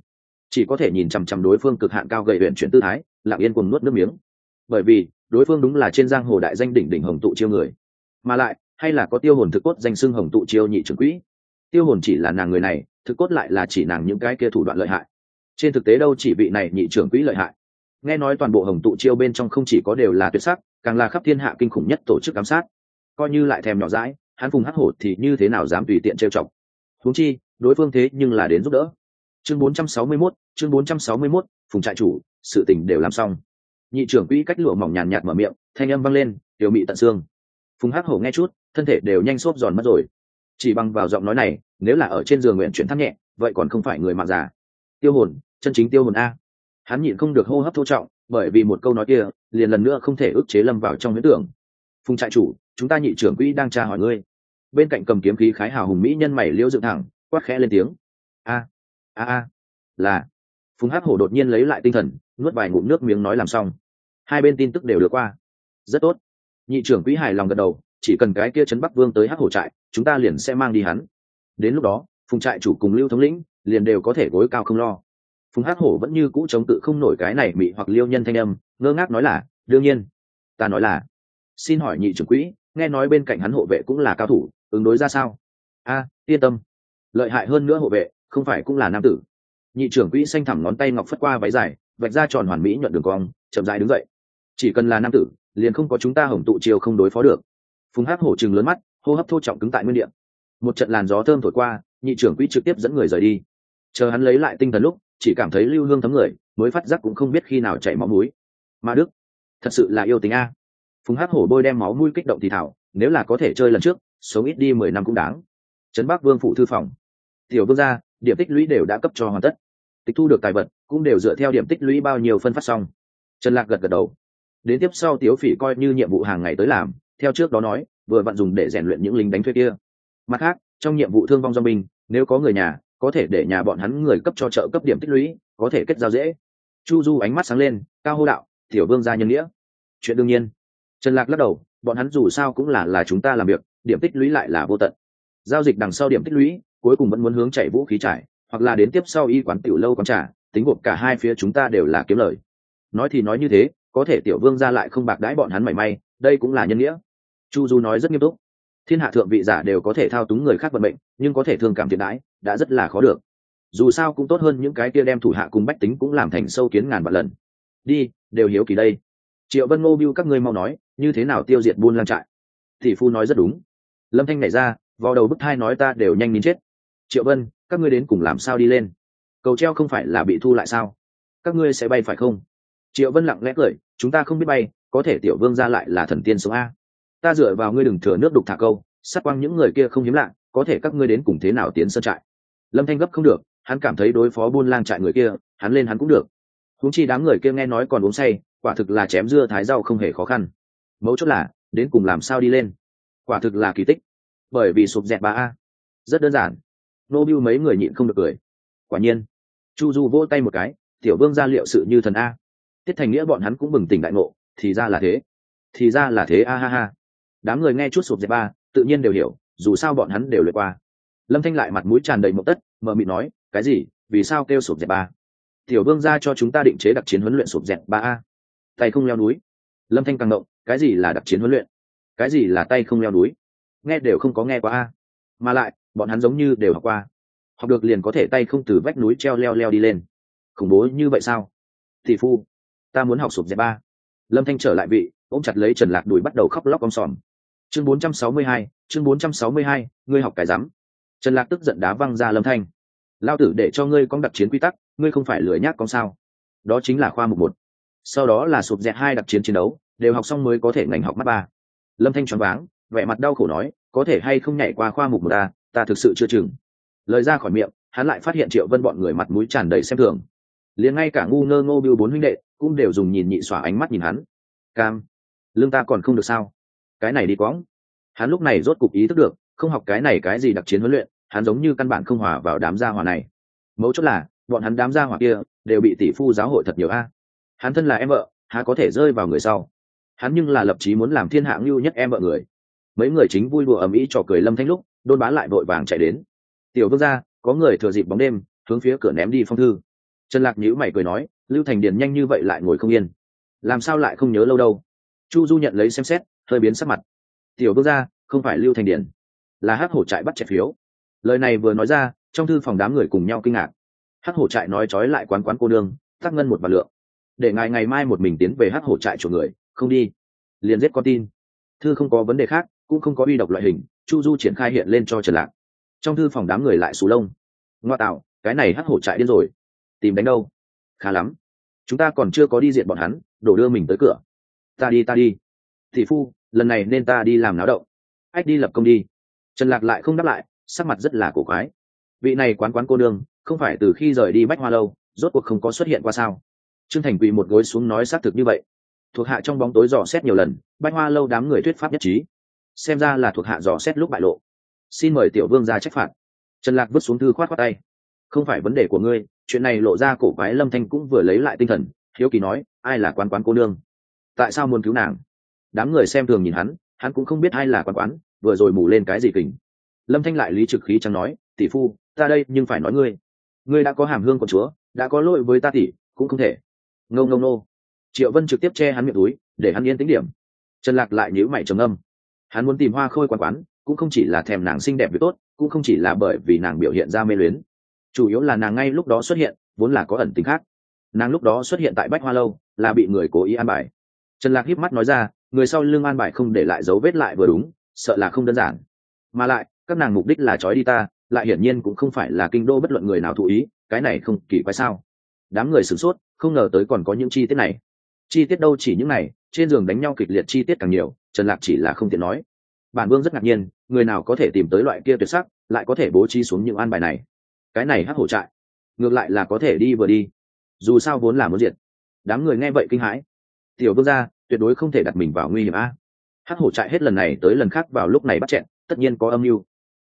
chỉ có thể nhìn chằm chằm đối phương cực hạn cao gậy huyện chuyển tư thái, lặng yên cùng nuốt nước miếng. Bởi vì, đối phương đúng là trên giang hồ đại danh đỉnh đỉnh hồng tụ chiêu người. Mà lại, hay là có tiêu hồn thực cốt danh xưng hồng tụ chiêu nhị trưởng quỹ. Tiêu hồn chỉ là nàng người này, thực cốt lại là chỉ nàng những cái kia thủ đoạn lợi hại. Trên thực tế đâu chỉ vị này nhị trưởng quỹ lợi hại. Nghe nói toàn bộ hồng tụ chiêu bên trong không chỉ có đều là tuyệt sắc, càng là khắp thiên hạ kinh khủng nhất tổ chức giám sát. Coi như lại thèm nhỏ dãi, hắn phùng hắc hổ thì như thế nào dám tùy tiện trêu chọc. Huống chi, đối phương thế nhưng là đến giúp đỡ chương 461, chương 461, phùng trại chủ sự tình đều làm xong. Nhị trưởng quỹ cách lụa mỏng nhàn nhạt mở miệng thanh âm vang lên tiểu mị tận xương. Phùng hắc hổ nghe chút thân thể đều nhanh xốp giòn mất rồi. Chỉ bằng vào giọng nói này nếu là ở trên giường nguyện chuyển thắt nhẹ vậy còn không phải người mạng già. Tiêu hồn chân chính tiêu hồn a. Hắn nhịn không được hô hấp thô trọng bởi vì một câu nói kia liền lần nữa không thể ức chế lâm vào trong huyễn tưởng. Phùng trại chủ chúng ta nhị trưởng quỹ đang tra hỏi ngươi. Bên cạnh cầm kiếm khí khái hào hùng mỹ nhân mày liễu dựng thẳng quát khẽ lên tiếng. A a a, là. Phùng hắc hổ đột nhiên lấy lại tinh thần, nuốt vài ngụm nước miếng nói làm xong. Hai bên tin tức đều được qua. Rất tốt. Nhị trưởng quỹ hài lòng gật đầu, chỉ cần cái kia trấn bắc vương tới hắc hổ trại, chúng ta liền sẽ mang đi hắn. Đến lúc đó, phùng trại chủ cùng lưu thống lĩnh liền đều có thể gối cao không lo. Phùng hắc hổ vẫn như cũ chống tự không nổi cái này mị hoặc liêu nhân thanh âm, ngơ ngác nói là, đương nhiên, ta nói là, xin hỏi nhị trưởng quỹ, nghe nói bên cạnh hắn hộ vệ cũng là cao thủ, ứng đối ra sao? A, yên tâm, lợi hại hơn nữa hộ vệ không phải cũng là nam tử. Nhị trưởng quỹ xanh thẳm ngón tay ngọc phất qua váy dài, vạch ra tròn hoàn mỹ nhuận đường cong, chậm rãi đứng dậy. Chỉ cần là nam tử, liền không có chúng ta hồng tụ chiều không đối phó được. Phùng hắc hổ chừng lớn mắt, hô hấp thô trọng cứng tại nguyên địa. Một trận làn gió thơm thổi qua, nhị trưởng quỹ trực tiếp dẫn người rời đi. Chờ hắn lấy lại tinh thần lúc, chỉ cảm thấy lưu hương thấm người, mới phát giác cũng không biết khi nào chảy máu mũi. Mà đức, thật sự là yêu tính a. Phùng hắc hổ bôi đem máu mũi kích động thì thảo, nếu là có thể chơi lần trước, sống ít đi mười năm cũng đáng. Trấn bắc vương phụ thư phòng. Tiểu vương gia điểm tích lũy đều đã cấp cho hoàn tất. Tịch thu được tài vật, cũng đều dựa theo điểm tích lũy bao nhiêu phân phát xong. Trần lạc gật gật đầu. Đến tiếp sau tiếu phỉ coi như nhiệm vụ hàng ngày tới làm, theo trước đó nói, vừa vặn dùng để rèn luyện những lính đánh thuê kia. Mặt khác, trong nhiệm vụ thương vong do mình nếu có người nhà, có thể để nhà bọn hắn người cấp cho trợ cấp điểm tích lũy, có thể kết giao dễ. Chu du ánh mắt sáng lên, cao hô đạo, tiểu vương gia nhân nghĩa. Chuyện đương nhiên. Trần lạc lắc đầu, bọn hắn dù sao cũng là là chúng ta làm việc, điểm tích lũy lại là vô tận. Giao dịch đằng sau điểm tích lũy cuối cùng vẫn muốn hướng chạy vũ khí trải, hoặc là đến tiếp sau y quán tiểu lâu quán trả tính gộp cả hai phía chúng ta đều là kiếm lời. Nói thì nói như thế, có thể tiểu vương ra lại không bạc đãi bọn hắn mảy may, đây cũng là nhân nghĩa. Chu du nói rất nghiêm túc. Thiên hạ thượng vị giả đều có thể thao túng người khác vận mệnh, nhưng có thể thương cảm thiện đãi, đã rất là khó được. Dù sao cũng tốt hơn những cái kia đem thủ hạ cùng bách tính cũng làm thành sâu kiến ngàn vạn lần. Đi, đều hiếu kỳ đây. Triệu vân ngô biêu các ngươi mau nói, như thế nào tiêu diệt buôn lang trại? Thị phu nói rất đúng. Lâm thanh nảy ra vào đầu bức thai nói ta đều nhanh nín chết triệu vân, các ngươi đến cùng làm sao đi lên? Cầu treo không phải là bị thu lại sao? Các ngươi sẽ bay phải không? Triệu vân lặng lẽ cười, chúng ta không biết bay, có thể tiểu vương ra lại là thần tiên số a. Ta dựa vào ngươi đừng thừa nước đục thả câu, sát quang những người kia không hiếm lạ, có thể các ngươi đến cùng thế nào tiến sơn trại? Lâm thanh gấp không được, hắn cảm thấy đối phó buôn lang trại người kia, hắn lên hắn cũng được. Húng chi đám người kia nghe nói còn uống say, quả thực là chém dưa thái rau không hề khó khăn. Mấu chốt là, đến cùng làm sao đi lên? Quả thực là kỳ tích. Bởi vì sụp dẹt ba a. Rất đơn giản nô bưu mấy người nhịn không được cười. Quả nhiên, chu du vỗ tay một cái, tiểu vương ra liệu sự như thần a. Tiết thành nghĩa bọn hắn cũng bừng tỉnh đại ngộ, thì ra là thế. Thì ra là thế, a ha ha. Đám người nghe chút sụp dẹp ba, tự nhiên đều hiểu, dù sao bọn hắn đều lượt qua. Lâm thanh lại mặt mũi tràn đầy mộng tất mờ mịt nói, cái gì? Vì sao kêu sụp dẹp ba? Tiểu vương ra cho chúng ta định chế đặc chiến huấn luyện sụp dẹp ba a. Tay không leo núi. Lâm thanh càng động, cái gì là đặc chiến huấn luyện? Cái gì là tay không leo núi? Nghe đều không có nghe qua a. Mà lại bọn hắn giống như đều học qua. Học được liền có thể tay không từ vách núi treo leo leo đi lên. Khủng bố như vậy sao? Thị phu ta muốn học sụp dẹp ba. Lâm thanh trở lại vị ôm chặt lấy trần lạc đùi bắt đầu khóc lóc om sòm. Chương 462, chương 462, ngươi học cái rắm. Trần lạc tức giận đá văng ra lâm thanh. Lao tử để cho ngươi con đặc chiến quy tắc ngươi không phải lười nhác con sao? Đó chính là khoa mục một. Sau đó là sụp dẹp hai đặc chiến chiến đấu đều học xong mới có thể ngành học mắt ba. Lâm thanh choáng váng vẻ mặt đau khổ nói có thể hay không nhảy qua khoa mục một ta ta thực sự chưa chừng. Lời ra khỏi miệng, hắn lại phát hiện triệu vân bọn người mặt mũi tràn đầy xem thường. Liền ngay cả ngu ngơ ngô biêu bốn huynh đệ cũng đều dùng nhìn nhị xỏa ánh mắt nhìn hắn. Cam lương ta còn không được sao? Cái này đi quõng. Hắn lúc này rốt cục ý thức được, không học cái này cái gì đặc chiến huấn luyện, hắn giống như căn bản không hòa vào đám gia hỏa này. Mấu chốt là, bọn hắn đám gia hỏa kia đều bị tỷ phu giáo hội thật nhiều a. Hắn thân là em vợ, há có thể rơi vào người sau? Hắn nhưng là lập chí muốn làm thiên hạ ngưu nhất em vợ người. Mấy người chính vui đùa ầm ĩ trò cười lâm thanh lúc đôn bá lại vội vàng chạy đến. Tiểu vương gia, có người thừa dịp bóng đêm, hướng phía cửa ném đi phong thư. Trần lạc nhữ mày cười nói, lưu thành điền nhanh như vậy lại ngồi không yên. Làm sao lại không nhớ lâu đâu? Chu du nhận lấy xem xét, hơi biến sắc mặt. Tiểu vương gia, không phải lưu thành điền. Là hắc hổ trại bắt chẹt phiếu. Lời này vừa nói ra, trong thư phòng đám người cùng nhau kinh ngạc. Hắc hổ trại nói trói lại quán quán cô đương tắc ngân một vạn lượng. Để ngài ngày mai một mình tiến về hắc hổ trại chỗ người, không đi. Liền giết con tin. Thư không có vấn đề khác, cũng không có uy độc loại hình chu du triển khai hiện lên cho trần lạc. Trong thư phòng đám người lại xù lông. Ngoa tạo, cái này hắc hổ trại điên rồi. Tìm đánh đâu? Khá lắm. Chúng ta còn chưa có đi diện bọn hắn, đổ đưa mình tới cửa. Ta đi ta đi. Thị phu, lần này nên ta đi làm náo động. Ách đi lập công đi. Trần lạc lại không đáp lại, sắc mặt rất là cổ quái. Vị này quán quán cô đương không phải từ khi rời đi bách hoa lâu, rốt cuộc không có xuất hiện qua sao? Trương thành quỳ một gối xuống nói xác thực như vậy. Thuộc hạ trong bóng tối dò xét nhiều lần, bách hoa lâu đám người thuyết pháp nhất trí xem ra là thuộc hạ dò xét lúc bại lộ. Xin mời tiểu vương ra trách phạt. Trần lạc vứt xuống thư khoát khoát tay. Không phải vấn đề của ngươi, chuyện này lộ ra cổ quái lâm thanh cũng vừa lấy lại tinh thần, hiếu kỳ nói, ai là quan quán cô nương? Tại sao muốn cứu nàng? Đám người xem thường nhìn hắn hắn cũng không biết ai là quan quán, vừa rồi mù lên cái gì kình. Lâm thanh lại lý trực khí chẳng nói, tỷ phu, ta đây nhưng phải nói ngươi. Ngươi đã có hàm hương của chúa, đã có lỗi với ta tỷ, cũng không thể. Ngâu ngâu nô. Triệu vân trực tiếp che hắn miệng túi, để hắn yên tính điểm. Trần lạc lại nhữ mày trầm âm hắn muốn tìm hoa khôi quán quán, cũng không chỉ là thèm nàng xinh đẹp với tốt, cũng không chỉ là bởi vì nàng biểu hiện ra mê luyến. Chủ yếu là nàng ngay lúc đó xuất hiện, vốn là có ẩn tính khác. Nàng lúc đó xuất hiện tại bách hoa lâu, là bị người cố ý an bài. Trần lạc híp mắt nói ra, người sau lưng an bài không để lại dấu vết lại vừa đúng, sợ là không đơn giản. Mà lại, các nàng mục đích là trói đi ta, lại hiển nhiên cũng không phải là kinh đô bất luận người nào thụ ý, cái này không kỳ quái sao? Đám người sửng sốt, không ngờ tới còn có những chi tiết này. Chi tiết đâu chỉ những này, trên giường đánh nhau kịch liệt chi tiết càng nhiều trần lạc chỉ là không tiện nói. Bản vương rất ngạc nhiên, người nào có thể tìm tới loại kia tuyệt sắc, lại có thể bố trí xuống những an bài này. Cái này hắc hổ trại, ngược lại là có thể đi vừa đi. Dù sao vốn là muốn diệt. Đám người nghe vậy kinh hãi. Tiểu vương gia, tuyệt đối không thể đặt mình vào nguy hiểm a. Hắc hổ trại hết lần này tới lần khác vào lúc này bắt chẹn, tất nhiên có âm mưu.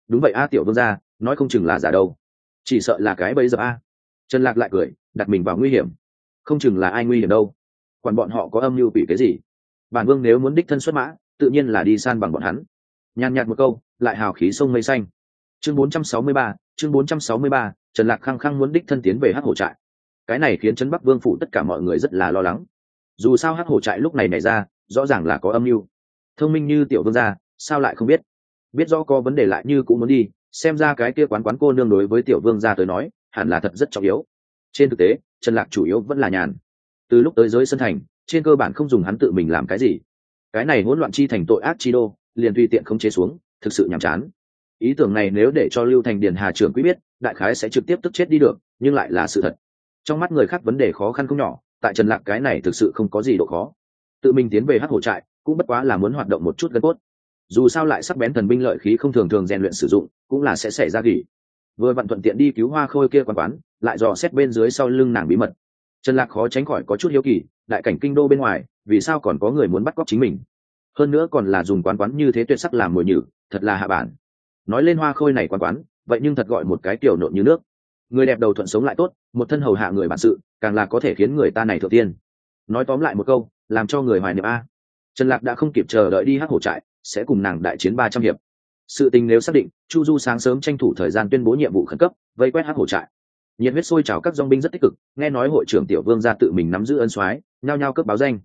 Đúng vậy a, tiểu vương gia, nói không chừng là giả đâu. Chỉ sợ là cái bấy giờ a. Trần lạc lại cười, đặt mình vào nguy hiểm. Không chừng là ai nguy hiểm đâu. Còn bọn họ có âm mưu vì cái gì? Bản vương nếu muốn đích thân xuất mã tự nhiên là đi san bằng bọn hắn. Nhàn nhạt một câu lại hào khí sông mây xanh. Chương 463, chương 463, trần lạc khăng khăng muốn đích thân tiến về hắc hổ trại. Cái này khiến trấn bắc vương phủ tất cả mọi người rất là lo lắng. Dù sao hắc hổ trại lúc này nảy ra rõ ràng là có âm mưu. Thông minh như tiểu vương gia sao lại không biết? Biết rõ có vấn đề lại như cũng muốn đi xem ra cái kia quán quán cô nương đối với tiểu vương gia tới nói hẳn là thật rất trọng yếu. Trên thực tế trần lạc chủ yếu vẫn là nhàn. Từ lúc tới giới sân thành trên cơ bản không dùng hắn tự mình làm cái gì. Cái này hỗn loạn chi thành tội ác chi đô, liền tùy tiện không chế xuống, thực sự nhàm chán. Ý tưởng này nếu để cho lưu thành điền hà trưởng quý biết, đại khái sẽ trực tiếp tức chết đi được, nhưng lại là sự thật. Trong mắt người khác vấn đề khó khăn không nhỏ, tại trần lạc cái này thực sự không có gì độ khó. Tự mình tiến về hát hổ trại, cũng bất quá là muốn hoạt động một chút gân cốt. Dù sao lại sắc bén thần binh lợi khí không thường thường rèn luyện sử dụng, cũng là sẽ xảy ra gỉ. Vừa vặn thuận tiện đi cứu hoa khôi kia quán quán, lại dò xét bên dưới sau lưng nàng bí mật. Trần lạc khó tránh khỏi có chút hiếu kỳ đại cảnh kinh đô bên ngoài, vì sao còn có người muốn bắt cóc chính mình? Hơn nữa còn là dùng quán quán như thế tuyệt sắc làm mồi nhử, thật là hạ bản. Nói lên hoa khôi này quán quán, vậy nhưng thật gọi một cái kiểu nộn như nước. Người đẹp đầu thuận sống lại tốt, một thân hầu hạ người bản sự, càng là có thể khiến người ta này thượng tiên. Nói tóm lại một câu, làm cho người hoài niệm a. Trần lạc đã không kịp chờ đợi đi hát hổ trại, sẽ cùng nàng đại chiến ba trăm hiệp. Sự tình nếu xác định, chu du sáng sớm tranh thủ thời gian tuyên bố nhiệm vụ khẩn cấp, vây quét hát hổ trại nhiệt huyết sôi trào các dong binh rất tích cực, nghe nói hội trưởng tiểu vương ra tự mình nắm giữ ân soái, nhao nhao cấp báo danh.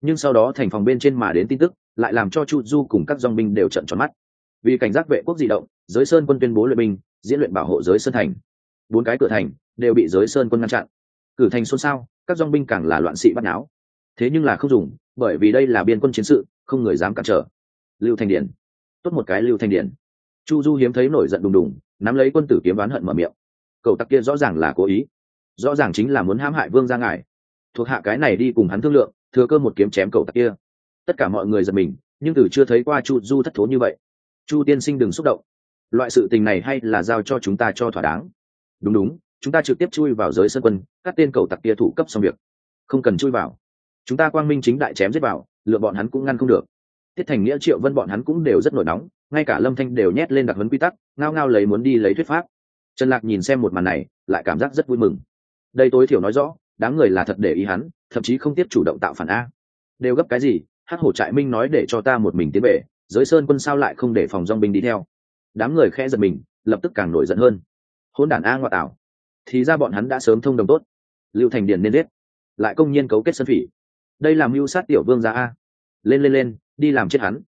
Nhưng sau đó thành phòng bên trên mà đến tin tức, lại làm cho chu du cùng các dong binh đều trận tròn mắt. Vì cảnh giác vệ quốc di động, giới sơn quân tuyên bố luyện binh, diễn luyện bảo hộ giới sơn thành. Bốn cái cửa thành đều bị giới sơn quân ngăn chặn. Cử thành xôn xao, các dong binh càng là loạn sĩ bắt náo thế nhưng là không dùng, bởi vì đây là biên quân chiến sự, không người dám cản trở. Lưu Thanh điển. Tốt một cái lưu Thanh điển. Chu du hiếm thấy nổi giận đùng đùng, nắm lấy quân tử kiếm oán hận mở miệng cậu tặc kia rõ ràng là cố ý. Rõ ràng chính là muốn hãm hại vương ra ngài. Thuộc hạ cái này đi cùng hắn thương lượng, thừa cơ một kiếm chém cậu tặc kia. Tất cả mọi người giật mình, nhưng từ chưa thấy qua chu du thất thố như vậy. Chu tiên sinh đừng xúc động. Loại sự tình này hay là giao cho chúng ta cho thỏa đáng. Đúng đúng, chúng ta trực tiếp chui vào giới sân quân, các tên cầu tặc kia thủ cấp xong việc. Không cần chui vào. Chúng ta quang minh chính đại chém giết vào, lựa bọn hắn cũng ngăn không được. Tiết thành nghĩa, triệu vân bọn hắn cũng đều rất nổi nóng, ngay cả lâm thanh đều nhét lên đặc huấn quy tắc, ngao ngao lấy muốn đi lấy thuyết pháp trần lạc nhìn xem một màn này, lại cảm giác rất vui mừng. Đây tối thiểu nói rõ, đám người là thật để ý hắn, thậm chí không tiếp chủ động tạo phản a. Đều gấp cái gì hát hổ trại minh nói để cho ta một mình tiến về, giới sơn quân sao lại không để phòng dong binh đi theo. Đám người khẽ giật mình, lập tức càng nổi giận hơn. Hôn đản a ngoại tảo. Thì ra bọn hắn đã sớm thông đồng tốt. Lưu thành điền nên giết. Lại công nhiên cấu kết sân phỉ. Đây làm mưu sát tiểu vương gia a. Lên lên lên, đi làm chết hắn.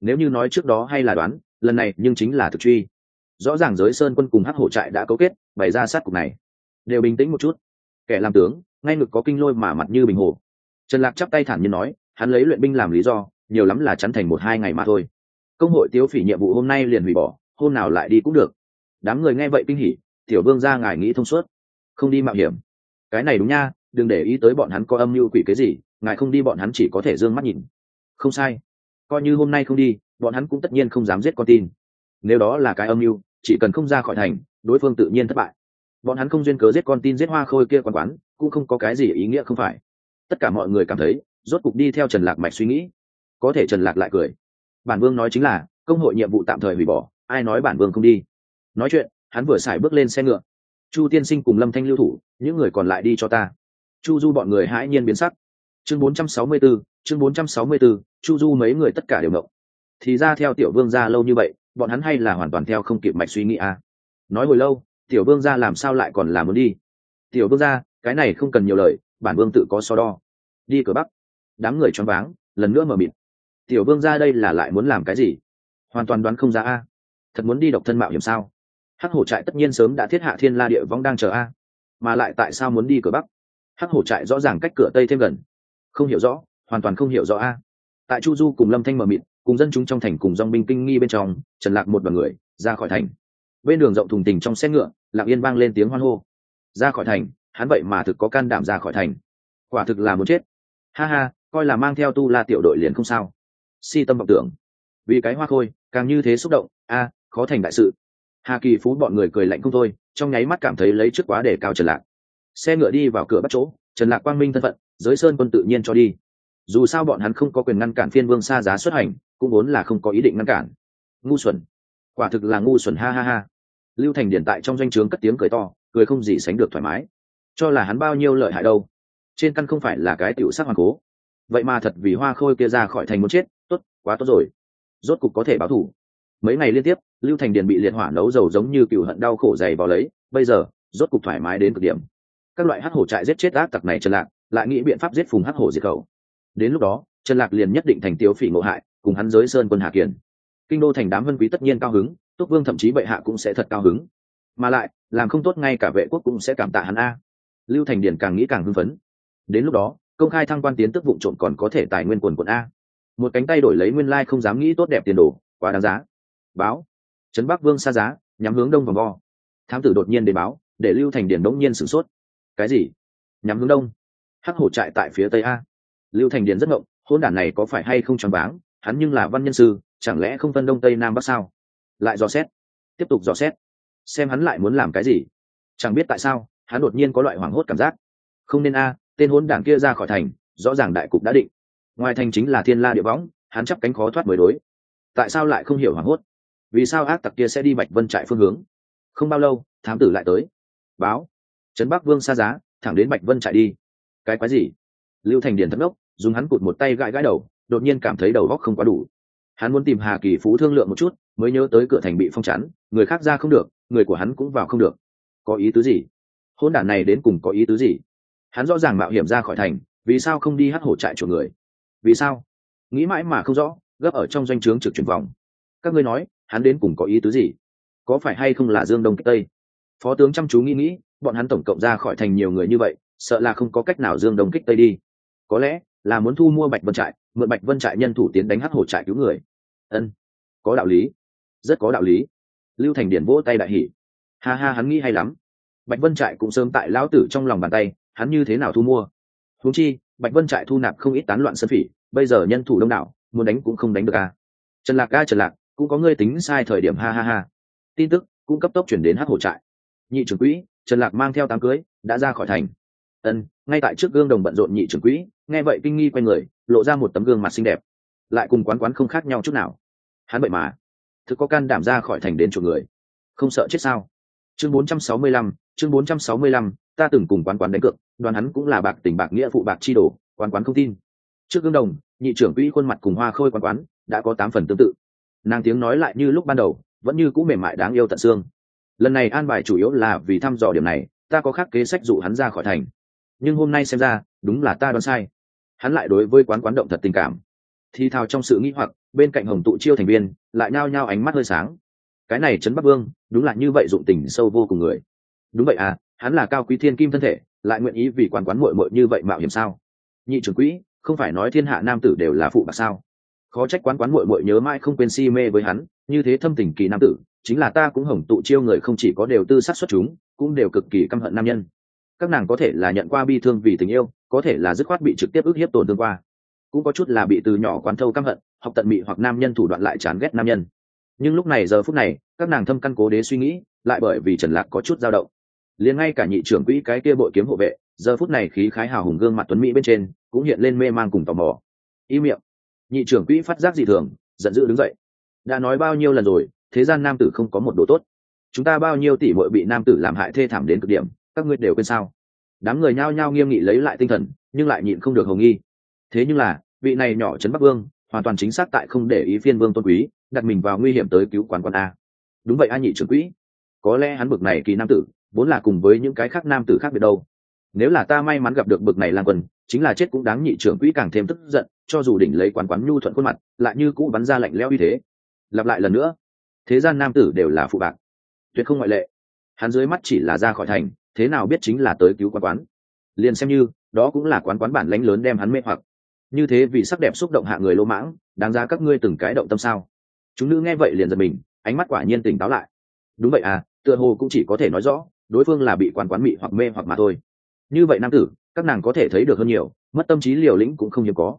Nếu như nói trước đó hay là đoán, lần này nhưng chính là thực truy rõ ràng giới sơn quân cùng hắc hổ trại đã cấu kết, bày ra sát cục này. Đều bình tĩnh một chút. Kẻ làm tướng, ngay ngực có kinh lôi mà mặt như bình hồ. Trần lạc chắp tay thản nhiên nói, hắn lấy luyện binh làm lý do, nhiều lắm là chắn thành một hai ngày mà thôi. Công hội tiêu phỉ nhiệm vụ hôm nay liền hủy bỏ, hôm nào lại đi cũng được. Đám người nghe vậy kinh hỉ, tiểu vương ra ngài nghĩ thông suốt, không đi mạo hiểm. Cái này đúng nha, đừng để ý tới bọn hắn có âm mưu quỷ cái gì, ngài không đi bọn hắn chỉ có thể d ư ơ n g mắt nhìn. Không sai, coi như hôm nay không đi, bọn hắn cũng tất nhiên không dám giết con tin nếu đó là cái âm mưu chỉ cần không ra khỏi thành đối phương tự nhiên thất bại. Bọn hắn không duyên cớ giết con tin giết hoa khôi kia quán quán cũng không có cái gì ý nghĩa không phải. Tất cả mọi người cảm thấy rốt cục đi theo trần lạc mạch suy nghĩ. Có thể trần lạc lại cười. Bản vương nói chính là công hội nhiệm vụ tạm thời hủy bỏ ai nói bản vương không đi. Nói chuyện hắn vừa xài bước lên xe ngựa. Chu tiên sinh cùng lâm thanh lưu thủ những người còn lại đi cho ta. Chu du bọn người hãi nhiên biến sắc. Chương 464, chương 464, chu du mấy người tất cả đều ngộng. Thì ra theo tiểu vương ra lâu như vậy bọn hắn hay là hoàn toàn theo không kịp mạch suy nghĩ à. nói hồi lâu, tiểu vương gia làm sao lại còn làm muốn đi? Tiểu vương gia, cái này không cần nhiều lời, bản vương tự có so đo. Đi cửa bắc. Đám người choáng váng, lần nữa mở mịt tiểu vương gia đây là lại muốn làm cái gì? Hoàn toàn đoán không ra a. Thật muốn đi độc thân mạo hiểm sao? Hắc hổ trại tất nhiên sớm đã thiết hạ thiên la địa vong đang chờ a. Mà lại tại sao muốn đi cửa bắc? Hắc hổ trại rõ ràng cách cửa tây thêm gần. Không hiểu rõ, hoàn toàn không hiểu rõ a. Tại chu du cùng lâm thanh mờ mịt cùng dân chúng trong thành cùng dong binh kinh nghi bên trong, trần lạc một đoàn người ra khỏi thành. Bên đường rộng thùng tình trong xe ngựa lạc yên vang lên tiếng hoan hô. Ra khỏi thành, hắn vậy mà thực có can đảm ra khỏi thành. Quả thực là muốn chết. Ha ha, coi là mang theo tu la tiểu đội liền không sao. Si tâm vọng tưởng. Vì cái hoa khôi, càng như thế xúc động, a, khó thành đại sự. Hà kỳ phú bọn người cười lạnh không thôi, trong nháy mắt cảm thấy lấy trước quá để cao trần lạc. Xe ngựa đi vào cửa bắt chỗ, trần lạc quang minh thân phận, giới sơn quân tự nhiên cho đi dù sao bọn hắn không có quyền ngăn cản phiên vương xa giá xuất hành, cũng vốn là không có ý định ngăn cản. Ngu xuẩn. Quả thực là ngu xuẩn, ha ha ha. Lưu thành điển tại trong doanh trướng cất tiếng cười to, cười không gì sánh được thoải mái. Cho là hắn bao nhiêu lợi hại đâu. Trên căn không phải là cái tiểu sắc hoàng cố. Vậy mà thật vì hoa khôi kia ra khỏi thành muốn chết, tốt, quá tốt rồi. Rốt cục có thể báo thủ. Mấy ngày liên tiếp, lưu thành điền bị liệt hỏa nấu dầu giống như cựu hận đau khổ dày vào lấy, bây giờ, rốt cục thoải mái đến cực điểm. Các loại hắc hổ trại giết chết ác tặc này trần lạc, lại nghĩ biện pháp giết phùng hắc hổ diệt khẩu đến lúc đó, trần lạc liền nhất định thành tiêu phỉ ngộ hại, cùng hắn giới sơn quân hạ kiền kinh đô thành đám vân quý tất nhiên cao hứng, túc vương thậm chí bệ hạ cũng sẽ thật cao hứng. Mà lại, làm không tốt ngay cả vệ quốc cũng sẽ cảm tạ hắn a. Lưu thành điền càng nghĩ càng hưng phấn. Đến lúc đó, công khai thăng quan tiến tức vụ trộm còn có thể tài nguyên quần quần a. Một cánh tay đổi lấy nguyên lai không dám nghĩ tốt đẹp tiền đồ, quá đáng giá. Báo. Trấn bắc vương xa giá, nhắm hướng đông vòng vo. Thám tử đột nhiên đến báo, để lưu thành điền đống nhiên sửng sốt. Cái gì? Nhắm hướng đông. Hắc hổ trại tại phía tây a lưu thành điền rất ngộng, hôn đản này có phải hay không choáng váng, hắn nhưng là văn nhân sư, chẳng lẽ không phân đông tây nam bắc sao? Lại dò xét, tiếp tục dò xét, xem hắn lại muốn làm cái gì. Chẳng biết tại sao, hắn đột nhiên có loại hoảng hốt cảm giác. Không nên a, tên hôn đảng kia ra khỏi thành, rõ ràng đại cục đã định. Ngoài thành chính là thiên la địa võng, hắn chắp cánh khó thoát mới đối. Tại sao lại không hiểu hoảng hốt? Vì sao ác tặc kia sẽ đi bạch vân trại phương hướng? Không bao lâu, thám tử lại tới. Báo, trấn bắc vương xa giá, thẳng đến bạch vân trại đi. Cái quái gì? Lưu thành điền thất ngốc dùng hắn cụt một tay gãi gãi đầu, đột nhiên cảm thấy đầu góc không quá đủ. Hắn muốn tìm hà kỳ phú thương lượng một chút, mới nhớ tới cửa thành bị phong chắn, người khác ra không được, người của hắn cũng vào không được. Có ý tứ gì? Hôn đản này đến cùng có ý tứ gì? Hắn rõ ràng mạo hiểm ra khỏi thành, vì sao không đi hát hổ trại chuộc người? Vì sao? Nghĩ mãi mà không rõ, gấp ở trong doanh trướng trực chuyển vòng. Các ngươi nói, hắn đến cùng có ý tứ gì? Có phải hay không là dương đông kích tây? Phó tướng chăm chú nghĩ nghĩ, bọn hắn tổng cộng ra khỏi thành nhiều người như vậy, sợ là không có cách nào dương đông kích tây đi. Có lẽ là muốn thu mua bạch vân trại, mượn bạch vân trại nhân thủ tiến đánh hắc hổ trại cứu người. Ân, có đạo lý, rất có đạo lý. Lưu thành điển vỗ tay đại hỉ. Ha ha, hắn nghĩ hay lắm. Bạch vân trại cũng sớm tại lão tử trong lòng bàn tay, hắn như thế nào thu mua? Huống chi, bạch vân trại thu nạp không ít tán loạn sân phỉ, bây giờ nhân thủ đông đảo, muốn đánh cũng không đánh được à. trần lạc ca trần lạc, cũng có ngươi tính sai thời điểm, ha ha ha. Tin tức cũng cấp tốc chuyển đến hắc hổ trại. Nhị trưởng quỹ, trần lạc mang theo tám cưới, đã ra khỏi thành. Ân ngay tại trước gương đồng bận rộn nhị trưởng quỹ nghe vậy kinh nghi quay người lộ ra một tấm gương mặt xinh đẹp. Lại cùng quán quán không khác nhau chút nào. Hắn vậy mà thực có can đảm ra khỏi thành đến chuộc người. Không sợ chết sao? Chương 465, chương 465, ta từng cùng quán quán đánh cược đoàn hắn cũng là bạc tình bạc nghĩa phụ bạc chi đổ quán quán không tin. Trước gương đồng nhị trưởng quỹ khuôn mặt cùng hoa khôi quán quán đã có tám phần tương tự. Nàng tiếng nói lại như lúc ban đầu vẫn như cũ mềm mại đáng yêu tận xương. Lần này an bài chủ yếu là vì thăm dò điểm này ta có khác kế sách dụ hắn ra khỏi thành nhưng hôm nay xem ra, đúng là ta đoán sai. Hắn lại đối với quán quán động thật tình cảm. Thì thào trong sự nghĩ hoặc, bên cạnh hồng tụ chiêu thành viên, lại nhao nhao ánh mắt hơi sáng. Cái này trấn bắc vương, đúng là như vậy dụng tình sâu vô cùng người. Đúng vậy à hắn là cao quý thiên kim thân thể, lại nguyện ý vì quán quán muội muội như vậy mạo hiểm sao? Nhị trưởng quỹ, không phải nói thiên hạ nam tử đều là phụ bạc sao? Khó trách quán quán muội muội nhớ mãi không quên si mê với hắn, như thế thâm tình kỳ nam tử, chính là ta cũng hồng tụ chiêu người không chỉ có đều tư sát xuất chúng, cũng đều cực kỳ căm hận nam nhân các nàng có thể là nhận qua bi thương vì tình yêu, có thể là dứt khoát bị trực tiếp ức hiếp tổn thương qua. Cũng có chút là bị từ nhỏ quán thâu căm hận, học tận mị hoặc nam nhân thủ đoạn lại chán ghét nam nhân. Nhưng lúc này, giờ phút này, các nàng thâm căn cố đế suy nghĩ, lại bởi vì trần lạc có chút dao động. Liền ngay cả nhị trưởng quỹ cái kia bội kiếm hộ vệ, giờ phút này khí khái hào hùng gương mặt tuấn mỹ bên trên, cũng hiện lên mê man cùng tò mò. Y miệng. Nhị trưởng quỹ phát giác dị thường, giận dữ đứng dậy. Đã nói bao nhiêu lần rồi, thế gian nam tử không có một đồ tốt. Chúng ta bao nhiêu tỷ muội bị nam tử làm hại thê thảm đến cực điểm các ngươi đều quên sao? Đám người nhao nhao nghiêm nghị lấy lại tinh thần nhưng lại nhịn không được hồng nghi. Thế nhưng là vị này nhỏ trấn bắc vương hoàn toàn chính xác tại không để ý phiên vương tôn quý đặt mình vào nguy hiểm tới cứu quán quán a. Đúng vậy a nhị trưởng quỹ. Có lẽ hắn bực này kỳ nam tử vốn là cùng với những cái khác nam tử khác biệt đâu. Nếu là ta may mắn gặp được bực này lang quần, chính là chết cũng đáng nhị trưởng quỹ càng thêm tức giận cho dù đỉnh lấy quán quán nhu thuận khuôn mặt lại như cũ bắn ra lạnh leo uy thế. Lặp lại lần nữa thế gian nam tử đều là phụ bạc. Tuyệt không ngoại lệ. Hắn dưới mắt chỉ là ra khỏi thành thế nào biết chính là tới cứu quán quán. Liền xem như, đó cũng là quán quán bản lãnh lớn đem hắn mê hoặc. Như thế vì sắc đẹp xúc động hạ người lô mãng, đáng ra các ngươi từng cái động tâm sao? Chúng nữ nghe vậy liền giật mình, ánh mắt quả nhiên tỉnh táo lại. Đúng vậy à tựa hồ cũng chỉ có thể nói rõ, đối phương là bị quán quán mị hoặc mê hoặc mà thôi. Như vậy nam tử, các nàng có thể thấy được hơn nhiều, mất tâm trí liều lĩnh cũng không hiếm có.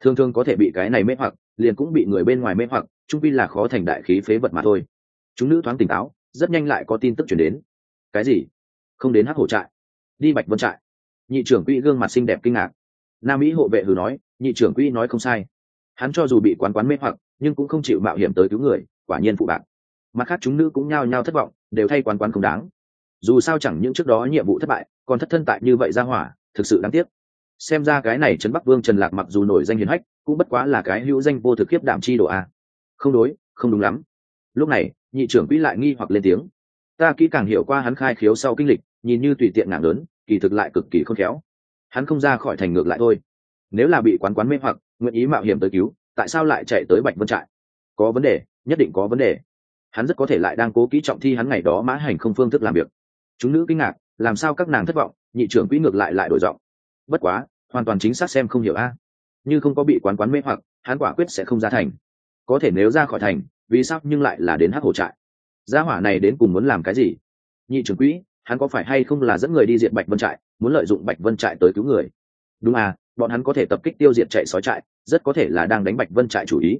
Thường thường có thể bị cái này mê hoặc, liền cũng bị người bên ngoài mê hoặc trung pi là khó thành đại khí phế vật mà thôi. Chúng nữ thoáng tỉnh táo, rất nhanh lại có tin tức chuyển đến. Cái gì? Không đến hắc hổ trại. Đi bạch vân trại. Nhị trưởng quỹ gương mặt xinh đẹp kinh ngạc. Nam mỹ hộ vệ hừ nói, nhị trưởng quỹ nói không sai. Hắn cho dù bị quán quán mê hoặc, nhưng cũng không chịu mạo hiểm tới cứu người, quả nhiên phụ bạc. Mặt khác chúng nữ cũng nhao nhao thất vọng, đều thay quán quán không đáng. Dù sao chẳng những trước đó nhiệm vụ thất bại, còn thất thân tại như vậy ra hỏa, thực sự đáng tiếc. Xem ra cái này trấn bắc vương trần lạc mặc dù nổi danh hiền hách, cũng bất quá là cái hữu danh vô thực khiếp đảm chi đồ a. Không đối, không đúng lắm. Lúc này, nhị trưởng quỹ lại nghi hoặc lên tiếng ta kỹ càng hiểu qua hắn khai khiếu sau kinh lịch, nhìn như tùy tiện nặng lớn, kỳ thực lại cực kỳ khôn khéo. Hắn không ra khỏi thành ngược lại thôi. Nếu là bị quán quán mê hoặc, nguyện ý mạo hiểm tới cứu, tại sao lại chạy tới bạch vân trại? Có vấn đề, nhất định có vấn đề. Hắn rất có thể lại đang cố kỹ trọng thi hắn ngày đó mã hành không phương thức làm việc. Chúng nữ kinh ngạc, làm sao các nàng thất vọng, nhị trưởng quỹ ngược lại lại đổi giọng. Bất quá, hoàn toàn chính xác xem không hiểu a. Như không có bị quán quán mê hoặc, hắn quả quyết sẽ không ra thành. Có thể nếu ra khỏi thành, vì sao nhưng lại là đến hắc hồ trại? Gia hỏa này đến cùng muốn làm cái gì? Nhị trưởng quỹ, hắn có phải hay không là dẫn người đi diệt bạch vân trại, muốn lợi dụng bạch vân trại tới cứu người? Đúng à bọn hắn có thể tập kích tiêu diệt chạy sói trại, rất có thể là đang đánh bạch vân trại chủ ý.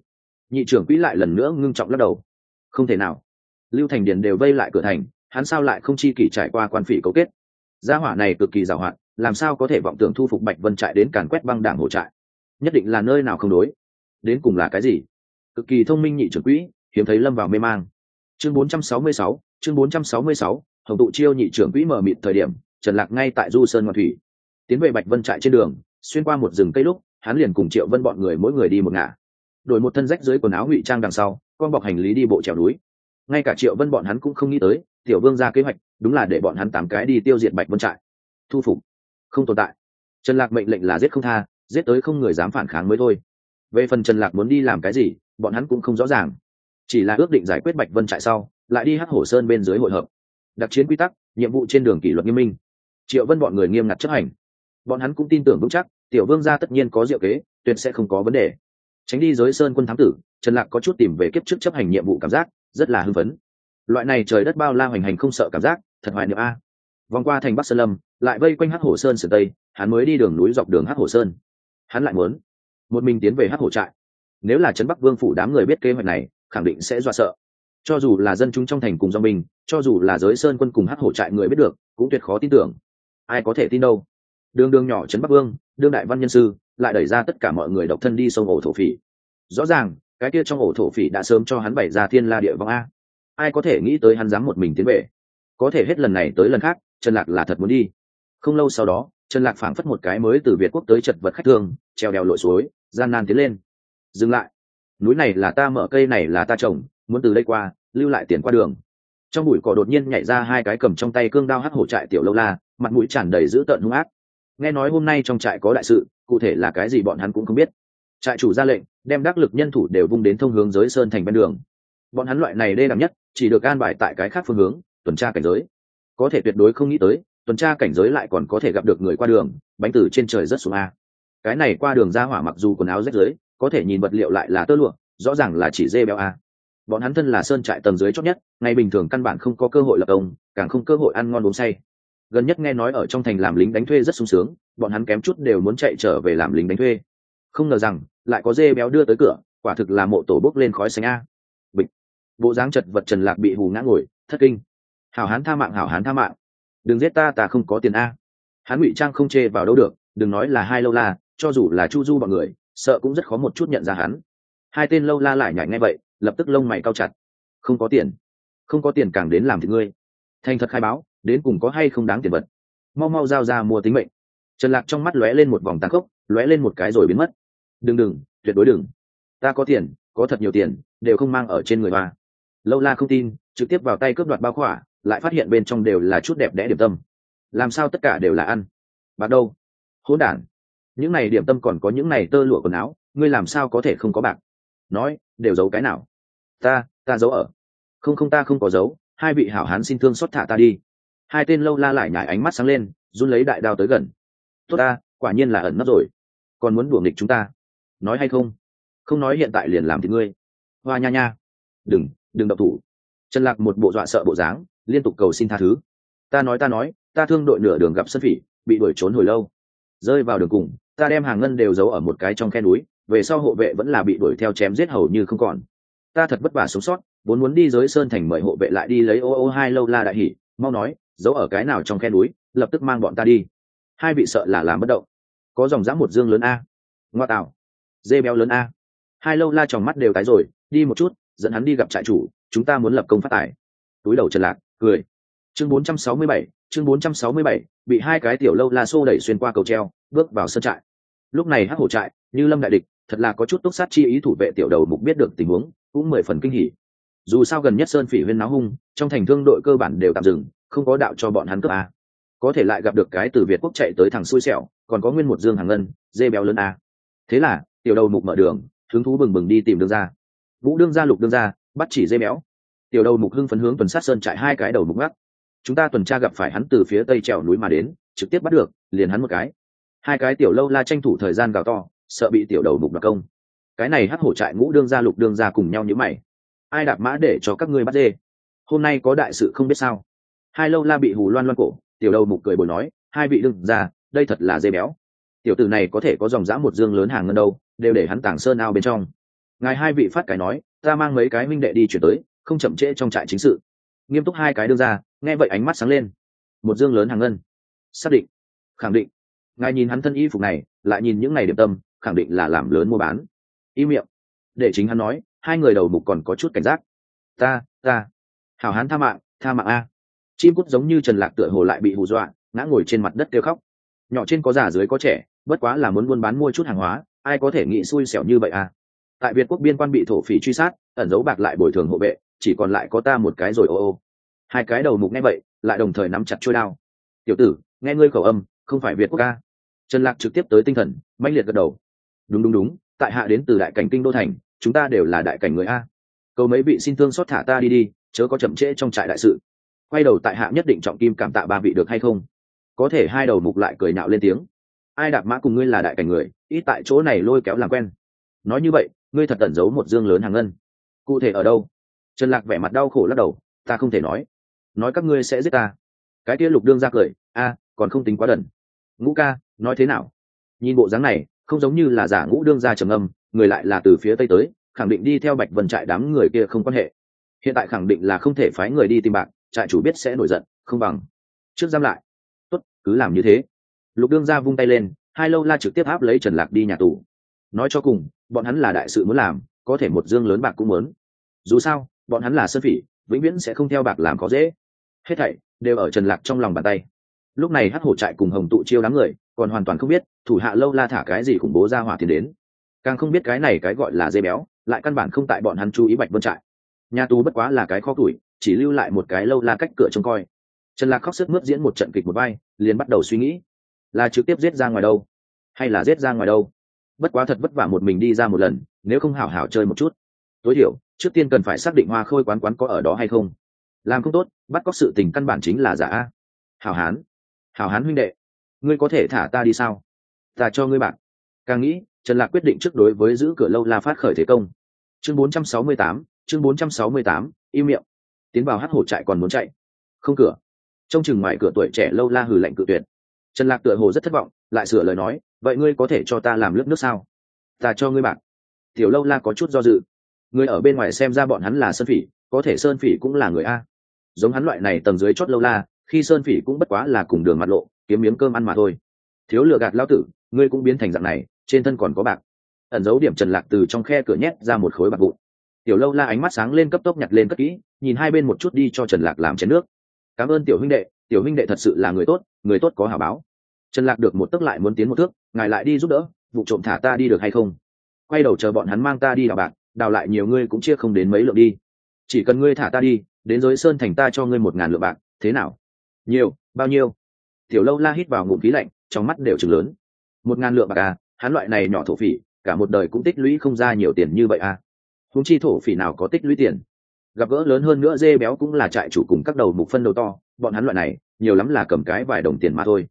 Nhị trưởng quỹ lại lần nữa ngưng trọng lắc đầu. Không thể nào. Lưu thành điền đều vây lại cửa thành, hắn sao lại không chi kỷ trải qua quan phỉ cấu kết? Gia hỏa này cực kỳ giàu hạn, làm sao có thể vọng tưởng thu phục bạch vân trại đến càn quét băng đảng hổ trại? Nhất định là nơi nào không đối. Đến cùng là cái gì? Cực kỳ thông minh nhị trưởng quỹ, hiếm thấy lâm vào mê mang chương 466, chương 466, hồng tụ chiêu nhị trưởng quỹ mở mịt thời điểm trần lạc ngay tại du sơn ngoan thủy. Tiến về bạch vân trại trên đường xuyên qua một rừng cây lúc hắn liền cùng triệu vân bọn người mỗi người đi một ngả. Đổi một thân rách dưới quần áo ngụy trang đằng sau con bọc hành lý đi bộ trèo núi. Ngay cả triệu vân bọn hắn cũng không nghĩ tới tiểu vương ra kế hoạch đúng là để bọn hắn tám cái đi tiêu diệt bạch vân trại. Thu phục. Không tồn tại. Trần lạc mệnh lệnh là giết không tha giết tới không người dám phản kháng mới thôi. Về phần trần lạc muốn đi làm cái gì bọn hắn cũng không rõ ràng chỉ là ước định giải quyết bạch vân trại sau, lại đi hắc hổ sơn bên dưới hội hợp. Đặc chiến quy tắc, nhiệm vụ trên đường kỷ luật nghiêm minh. Triệu vân bọn người nghiêm ngặt chấp hành. Bọn hắn cũng tin tưởng vững chắc, tiểu vương gia tất nhiên có diệu kế, tuyệt sẽ không có vấn đề. Tránh đi giới sơn quân thám tử, trần lạc có chút tìm về kiếp trước chấp hành nhiệm vụ cảm giác, rất là hưng phấn. Loại này trời đất bao la hoành hành không sợ cảm giác, thật hoài niệm a. Vòng qua thành bắc sơn lâm, lại vây quanh hắc hồ sơn sườn tây, hắn mới đi đường núi dọc đường hắc hồ sơn. Hắn lại muốn một mình tiến về hắc hồ trại. Nếu là trấn bắc vương phủ đám người biết kế hoạch này khẳng định sẽ dọa sợ. Cho dù là dân chúng trong thành cùng do mình, cho dù là giới sơn quân cùng hắc hổ trại người biết được, cũng tuyệt khó tin tưởng. Ai có thể tin đâu? Đường đường nhỏ trấn bắc vương, đương đại văn nhân sư, lại đẩy ra tất cả mọi người độc thân đi sông ổ thổ phỉ. Rõ ràng, cái kia trong ổ thổ phỉ đã sớm cho hắn bày ra thiên la địa vong a. Ai có thể nghĩ tới hắn dám một mình tiến về? Có thể hết lần này tới lần khác, trần lạc là thật muốn đi. Không lâu sau đó, trần lạc phảng phất một cái mới từ việt quốc tới chật vật khách thương, treo đèo lội suối, gian nan tiến lên. Dừng lại núi này là ta mở, cây này là ta trồng, muốn từ đây qua, lưu lại tiền qua đường. Trong bụi cỏ đột nhiên nhảy ra hai cái cầm trong tay cương đao hắc hổ trại tiểu lâu la, mặt mũi tràn đầy dữ tợn hung ác. Nghe nói hôm nay trong trại có đại sự, cụ thể là cái gì bọn hắn cũng không biết. Trại chủ ra lệnh, đem đắc lực nhân thủ đều vung đến thông hướng giới sơn thành bên đường. Bọn hắn loại này đê đẳng nhất, chỉ được an bài tại cái khác phương hướng, tuần tra cảnh giới. Có thể tuyệt đối không nghĩ tới, tuần tra cảnh giới lại còn có thể gặp được người qua đường, bánh từ trên trời rất xuống a. Cái này qua đường ra hỏa mặc dù quần áo rách rưới có thể nhìn vật liệu lại là tơ lụa, rõ ràng là chỉ dê béo a. Bọn hắn thân là sơn trại tầng dưới chót nhất, ngày bình thường căn bản không có cơ hội lập công, càng không cơ hội ăn ngon uống say. Gần nhất nghe nói ở trong thành làm lính đánh thuê rất sung sướng, bọn hắn kém chút đều muốn chạy trở về làm lính đánh thuê. Không ngờ rằng, lại có dê béo đưa tới cửa, quả thực là mộ tổ bốc lên khói xanh a. Bịch. Bộ dáng chật vật trần lạc bị hù ngã ngồi, thất kinh. Hảo hán tha mạng, hảo hán tha mạng. Đừng giết ta ta không có tiền a. Hắn ngụy trang không chê vào đâu được, đừng nói là hai lâu la, cho dù là chu du bọn người sợ cũng rất khó một chút nhận ra hắn. Hai tên lâu la lại nhảy ngay vậy, lập tức lông mày cao chặt. Không có tiền. Không có tiền càng đến làm thì ngươi. Thành thật khai báo, đến cùng có hay không đáng tiền vật. Mau mau giao ra mua tính mệnh. Trần lạc trong mắt lóe lên một vòng tàn khốc, lóe lên một cái rồi biến mất. Đừng đừng, tuyệt đối đừng. Ta có tiền, có thật nhiều tiền, đều không mang ở trên người hoa lâu la không tin, trực tiếp vào tay cướp đoạt bao khỏa, lại phát hiện bên trong đều là chút đẹp đẽ điểm tâm. Làm sao tất cả đều là ăn? Bạc đâu? Hỗn đản những này điểm tâm còn có những này tơ lụa quần áo, ngươi làm sao có thể không có bạc? Nói, đều giấu cái nào? Ta ta giấu ở. Không không ta không có giấu, hai vị hảo hán xin thương xót thả ta đi. Hai tên lâu la lại nhải ánh mắt sáng lên, run lấy đại đao tới gần. Tốt ta, quả nhiên là ẩn nấp rồi. Còn muốn đuổi nghịch chúng ta? Nói hay không? Không nói hiện tại liền làm thì ngươi. Hoa nha nha. Đừng đừng độc thủ. Trần lạc một bộ dọa sợ bộ dáng, liên tục cầu xin tha thứ. Ta nói ta nói, ta thương đội nửa đường gặp sân phỉ, bị đuổi trốn hồi lâu. Rơi vào đường cùng ta đem hàng ngân đều giấu ở một cái trong khe núi về sau hộ vệ vẫn là bị đuổi theo chém giết hầu như không còn. Ta thật vất vả sống sót vốn muốn đi giới sơn thành mời hộ vệ lại đi lấy ô ô hai lâu la đại hỉ mau nói giấu ở cái nào trong khe núi lập tức mang bọn ta đi. Hai vị sợ là làm bất động. Có dòng dã một dương lớn a. Ngoa tạo. Dê béo lớn a. Hai lâu la tròng mắt đều tái rồi đi một chút dẫn hắn đi gặp trại chủ chúng ta muốn lập công phát tài. Túi đầu trần lạc cười. Chương 467, chương 467, bị hai cái tiểu lâu la xô đẩy xuyên qua cầu treo bước vào sân trại lúc này hắc hổ trại, như lâm đại địch, thật là có chút túc sát chi ý thủ vệ tiểu đầu mục biết được tình huống, cũng mười phần kinh hỉ. Dù sao gần nhất sơn phỉ huyên náo hung, trong thành thương đội cơ bản đều tạm dừng, không có đạo cho bọn hắn cướp a. Có thể lại gặp được cái từ việt quốc chạy tới thằng xui xẻo, còn có nguyên một dương hàng ngân, dê béo lớn a. Thế là, tiểu đầu mục mở đường, hứng thú bừng bừng đi tìm đương ra vũ đương ra lục đương ra bắt chỉ dê béo. Tiểu đầu mục hưng phấn hướng tuần sát sơn chạy hai cái đầu mục ngắc chúng ta tuần tra gặp phải hắn từ phía tây trèo núi mà đến, trực tiếp bắt được, liền hắn một cái hai cái tiểu lâu la tranh thủ thời gian gào to, sợ bị tiểu đầu mục đặc công. Cái này hắc hổ trại ngũ đương ra lục đương ra cùng nhau như mày. Ai đạp mã để cho các ngươi bắt dê? Hôm nay có đại sự không biết sao. Hai lâu la bị hù loan loan cổ, tiểu đầu mục cười bồi nói, hai vị đương ra đây thật là dê béo. Tiểu tử này có thể có dòng dã một dương lớn hàng ngân đâu, đều để hắn tảng sơn ao bên trong. Ngài hai vị phát cái nói, ta mang mấy cái minh đệ đi chuyển tới, không chậm trễ trong trại chính sự. Nghiêm túc hai cái đương ra nghe vậy ánh mắt sáng lên. Một dương lớn hàng ngân. Xác định. Khẳng định ngài nhìn hắn thân y phục này, lại nhìn những ngày điểm tâm, khẳng định là làm lớn mua bán. Y miệng. Để chính hắn nói, hai người đầu mục còn có chút cảnh giác. Ta ta. Hảo hán tha mạng tha mạng a. Chim cút giống như trần lạc tựa hồ lại bị hù dọa, ngã ngồi trên mặt đất kêu khóc. Nhỏ trên có già dưới có trẻ, bất quá là muốn buôn bán mua chút hàng hóa, ai có thể nghĩ xui xẻo như vậy à tại việt quốc biên quan bị thổ phỉ truy sát, ẩn giấu bạc lại bồi thường hộ vệ, chỉ còn lại có ta một cái rồi ô ô. Hai cái đầu mục nghe vậy, lại đồng thời nắm chặt trôi đao. Tiểu tử, nghe ngươi khẩu âm, không phải việt quốc ca trần lạc trực tiếp tới tinh thần, mãnh liệt gật đầu. Đúng đúng đúng, tại hạ đến từ đại cảnh kinh đô thành, chúng ta đều là đại cảnh người a. Cầu mấy vị xin thương xót thả ta đi đi, chớ có chậm trễ trong trại đại sự. Quay đầu tại hạ nhất định trọng kim cảm tạ ba vị được hay không? Có thể hai đầu mục lại cười nhạo lên tiếng. Ai đạp mã cùng ngươi là đại cảnh người, ít tại chỗ này lôi kéo làm quen. Nói như vậy, ngươi thật tẩn giấu một dương lớn hàng ngân. Cụ thể ở đâu? Trần lạc vẻ mặt đau khổ lắc đầu, ta không thể nói. Nói các ngươi sẽ giết ta. Cái kia lục đương ra cười, a, còn không tính quá đần ngũ ca nói thế nào? Nhìn bộ dáng này không giống như là giả ngũ đương ra trầm âm người lại là từ phía tây tới khẳng định đi theo bạch vân trại đám người kia không quan hệ. Hiện tại khẳng định là không thể phái người đi tìm bạn, trại chủ biết sẽ nổi giận không bằng. Trước giam lại. Tốt cứ làm như thế. Lục đương ra vung tay lên hai lâu la trực tiếp áp lấy trần lạc đi nhà tù. Nói cho cùng bọn hắn là đại sự muốn làm có thể một dương lớn bạc cũng muốn. Dù sao bọn hắn là sơn phỉ vĩnh viễn sẽ không theo bạc làm có dễ. Hết thảy đều ở trần lạc trong lòng bàn tay lúc này hắc hổ trại cùng hồng tụ chiêu đám người còn hoàn toàn không biết thủ hạ lâu la thả cái gì khủng bố ra hỏa tiền đến. Càng không biết cái này cái gọi là dây béo, lại căn bản không tại bọn hắn chú ý bạch vân trại. Nhà tù bất quá là cái kho tuổi chỉ lưu lại một cái lâu la cách cửa trông coi. Trần lạc khóc sức mướt diễn một trận kịch một vai, liền bắt đầu suy nghĩ, là trực tiếp giết ra ngoài đâu, hay là giết ra ngoài đâu. Bất quá thật vất vả một mình đi ra một lần, nếu không hảo hảo chơi một chút. Tối thiểu, trước tiên cần phải xác định hoa khôi quán quán có ở đó hay không. Làm không tốt, bắt cóc sự tình căn bản chính là giả a. Hảo hán hảo hán huynh đệ ngươi có thể thả ta đi sao? Ta cho ngươi bạn. Càng nghĩ trần lạc quyết định trước đối với giữ cửa lâu la phát khởi thế công. Chương 468, chương 468, im miệng. Tiến vào hát hổ trại còn muốn chạy. Không cửa. Trong chừng ngoài cửa tuổi trẻ lâu la hừ lạnh cự tuyệt. Trần lạc tựa hồ rất thất vọng lại sửa lời nói vậy ngươi có thể cho ta làm lớp nước sao? Ta cho ngươi bạn. Tiểu lâu la có chút do dự. Người ở bên ngoài xem ra bọn hắn là sơn phỉ có thể sơn phỉ cũng là người a. Giống hắn loại này tầng dưới chót lâu la khi sơn phỉ cũng bất quá là cùng đường mặt lộ, kiếm miếng cơm ăn mà thôi. Thiếu lừa gạt lao tử, ngươi cũng biến thành dạng này, trên thân còn có bạc. Ẩn dấu điểm trần lạc từ trong khe cửa nhét ra một khối bạc vụn. Tiểu lâu la ánh mắt sáng lên cấp tốc nhặt lên cất kỹ, nhìn hai bên một chút đi cho trần lạc làm chén nước. Cảm ơn tiểu huynh đệ, tiểu huynh đệ thật sự là người tốt người tốt có hảo báo. Trần lạc được một tức lại muốn tiến một thước, ngài lại đi giúp đỡ, vụ trộm thả ta đi được hay không? Quay đầu chờ bọn hắn mang ta đi đào bạc, đào lại nhiều ngươi cũng chia không đến mấy lượng đi. Chỉ cần ngươi thả ta đi, đến giới sơn thành ta cho ngươi một ngàn lượng bạc, thế nào? Nhiều, bao nhiêu? Tiểu lâu la hít vào ngụm khí lạnh, trong mắt đều chừng lớn. Một ngàn lượng bạc à hắn loại này nhỏ thổ phỉ, cả một đời cũng tích lũy không ra nhiều tiền như vậy à. Húng chi thổ phỉ nào có tích lũy tiền? Gặp gỡ lớn hơn nữa dê béo cũng là trại chủ cùng các đầu mục phân đầu to, bọn hắn loại này, nhiều lắm là cầm cái vài đồng tiền mà thôi.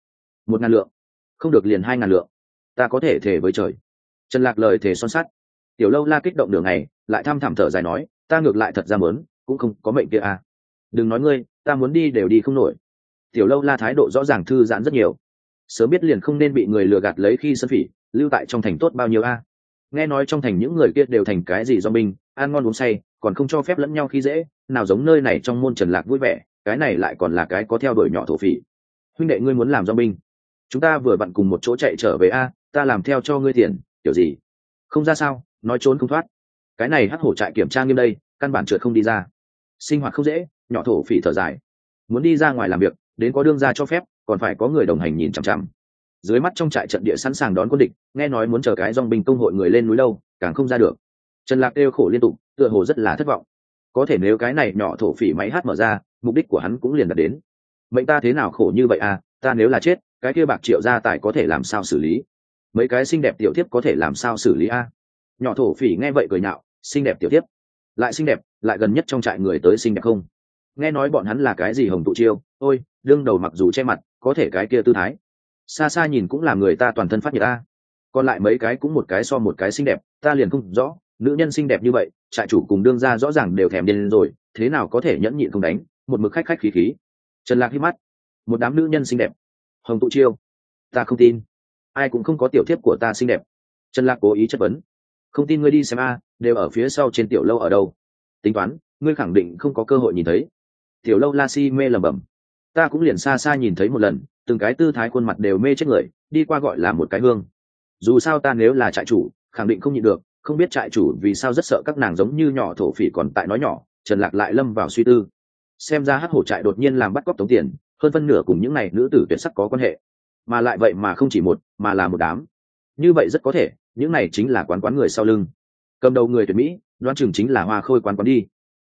Một ngàn lượng? Không được liền hai ngàn lượng. Ta có thể thề với trời. Trần lạc lời thề son sắt. Tiểu lâu la kích động đường này lại thăm thảm thở dài nói, ta ngược lại thật ra mớn cũng không có mệnh kia à. Đừng nói ngươi, ta muốn đi đều đi không nổi tiểu lâu la thái độ rõ ràng thư giãn rất nhiều. Sớm biết liền không nên bị người lừa gạt lấy khi sân phỉ, lưu tại trong thành tốt bao nhiêu a? Nghe nói trong thành những người kia đều thành cái gì do mình ăn ngon uống say, còn không cho phép lẫn nhau khi dễ, nào giống nơi này trong môn trần lạc vui vẻ, cái này lại còn là cái có theo đuổi nhỏ thổ phỉ. Huynh đệ ngươi muốn làm do binh. Chúng ta vừa vặn cùng một chỗ chạy trở về a, ta làm theo cho ngươi tiền, kiểu gì? Không ra sao, nói trốn không thoát. Cái này hắc hổ trại kiểm tra nghiêm đây, căn bản trượt không đi ra. Sinh hoạt không dễ, nhỏ thổ phỉ thở dài. Muốn đi ra ngoài làm việc đến có đương gia cho phép, còn phải có người đồng hành nhìn chằm chằm. Dưới mắt trong trại trận địa sẵn sàng đón quân địch, nghe nói muốn chờ cái dong binh công hội người lên núi lâu, càng không ra được. Trần lạc kêu khổ liên tục, tựa hồ rất là thất vọng. Có thể nếu cái này nhỏ thổ phỉ máy hát mở ra, mục đích của hắn cũng liền đạt đến. Mệnh ta thế nào khổ như vậy à ta nếu là chết, cái kia bạc triệu gia tài có thể làm sao xử lý? Mấy cái xinh đẹp tiểu tiếp có thể làm sao xử lý a? Nhỏ thổ phỉ nghe vậy cười nhạo, xinh đẹp tiểu tiếp lại xinh đẹp, lại gần nhất trong trại người tới xinh đẹp không? Nghe nói bọn hắn là cái gì hồng tụ chiêu? Ôi, đương đầu mặc dù che mặt, có thể cái kia tư thái. Xa xa nhìn cũng làm người ta toàn thân phát nhiệt ta còn lại mấy cái cũng một cái so một cái xinh đẹp, ta liền không rõ, nữ nhân xinh đẹp như vậy, trại chủ cùng đương ra rõ ràng đều thèm điên rồi, thế nào có thể nhẫn nhịn không đánh, một mực khách khách khí khí. Trần lạc hít mắt. Một đám nữ nhân xinh đẹp. Hồng tụ chiêu. Ta không tin. Ai cũng không có tiểu thiếp của ta xinh đẹp. Trần lạc cố ý chất vấn. Không tin ngươi đi xem a, đều ở phía sau trên tiểu lâu ở đâu. Tính toán, ngươi khẳng định không có cơ hội nhìn thấy. Tiểu lâu la si mê lầm bẩm ta cũng liền xa xa nhìn thấy một lần, từng cái tư thái khuôn mặt đều mê chết người, đi qua gọi là một cái hương. Dù sao ta nếu là trại chủ, khẳng định không nhịn được, không biết trại chủ vì sao rất sợ các nàng giống như nhỏ thổ phỉ còn tại nói nhỏ, trần lạc lại lâm vào suy tư. Xem ra hát hổ trại đột nhiên làm bắt cóc tống tiền, hơn phân nửa cùng những n à y nữ tử tuyệt sắc có quan hệ. Mà lại vậy mà không chỉ một, mà là một đám. Như vậy rất có thể, những này chính là quán quán người sau lưng. Cầm đầu người tuyệt mỹ, đoán chừng chính là hoa khôi quán quán đi.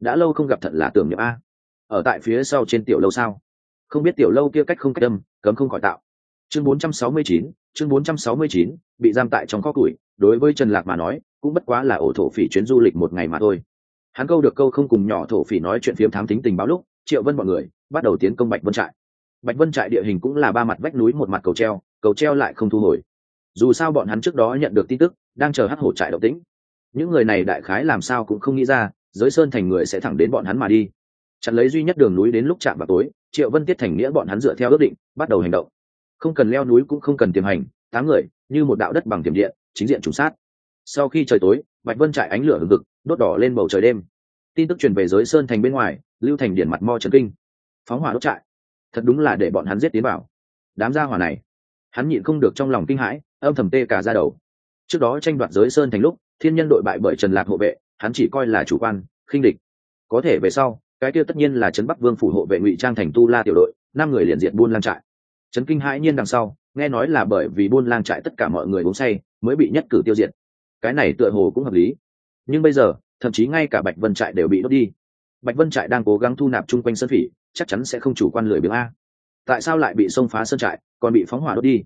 Đã lâu không gặp thật là tưởng nhậm a. Ở tại phía sau trên tiểu lâu sao? Không biết tiểu lâu kia cách không cách âm cấm không khỏi tạo. Chương 469, chương 469, bị giam tại trong kho củi đối với trần lạc mà nói cũng bất quá là ổ thổ phỉ chuyến du lịch một ngày mà thôi. Hắn câu được câu không cùng nhỏ thổ phỉ nói chuyện phiếm thám tính tình báo lúc triệu vân bọn người bắt đầu tiến công bạch vân trại. Bạch vân trại địa hình cũng là ba mặt vách núi một mặt cầu treo cầu treo lại không thu hồi. Dù sao bọn hắn trước đó nhận được tin tức đang chờ hắc hổ trại động tĩnh. Những người này đại khái làm sao cũng không nghĩ ra giới sơn thành người sẽ thẳng đến bọn hắn mà đi chặn lấy duy nhất đường núi đến lúc chạm vào tối, triệu vân tiết thành nghĩa bọn hắn dựa theo ước định, bắt đầu hành động. Không cần leo núi cũng không cần tiềm hành, tám người, như một đạo đất bằng tiềm điện, chính diện trùng sát. Sau khi trời tối, bạch vân trải ánh lửa hừng hực, đốt đỏ lên bầu trời đêm. Tin tức truyền về giới sơn thành bên ngoài, lưu thành điển mặt mo trần kinh. Phóng hỏa đốt trại. Thật đúng là để bọn hắn giết tiến vào. Đám gia hỏa này, hắn nhịn không được trong lòng kinh hãi, âm thầm tê cả ra đầu. Trước đó tranh đoạt giới sơn thành lúc, thiên nhân đội bại bởi trần lạc hộ vệ, hắn chỉ coi là chủ quan, khinh địch. Có thể về sau cái kia tất nhiên là trấn bắc vương phủ hộ vệ ngụy trang thành tu la tiểu đội, năm người liền diện buôn lang trại. Trấn kinh hãi nhiên đằng sau, nghe nói là bởi vì buôn lang trại tất cả mọi người uống say, mới bị nhất cử tiêu diệt. Cái này tựa hồ cũng hợp lý. Nhưng bây giờ, thậm chí ngay cả bạch vân trại đều bị đốt đi. Bạch vân trại đang cố gắng thu nạp chung quanh sân phỉ, chắc chắn sẽ không chủ quan lười biếng a. Tại sao lại bị xông phá sân trại, còn bị phóng hỏa đốt đi?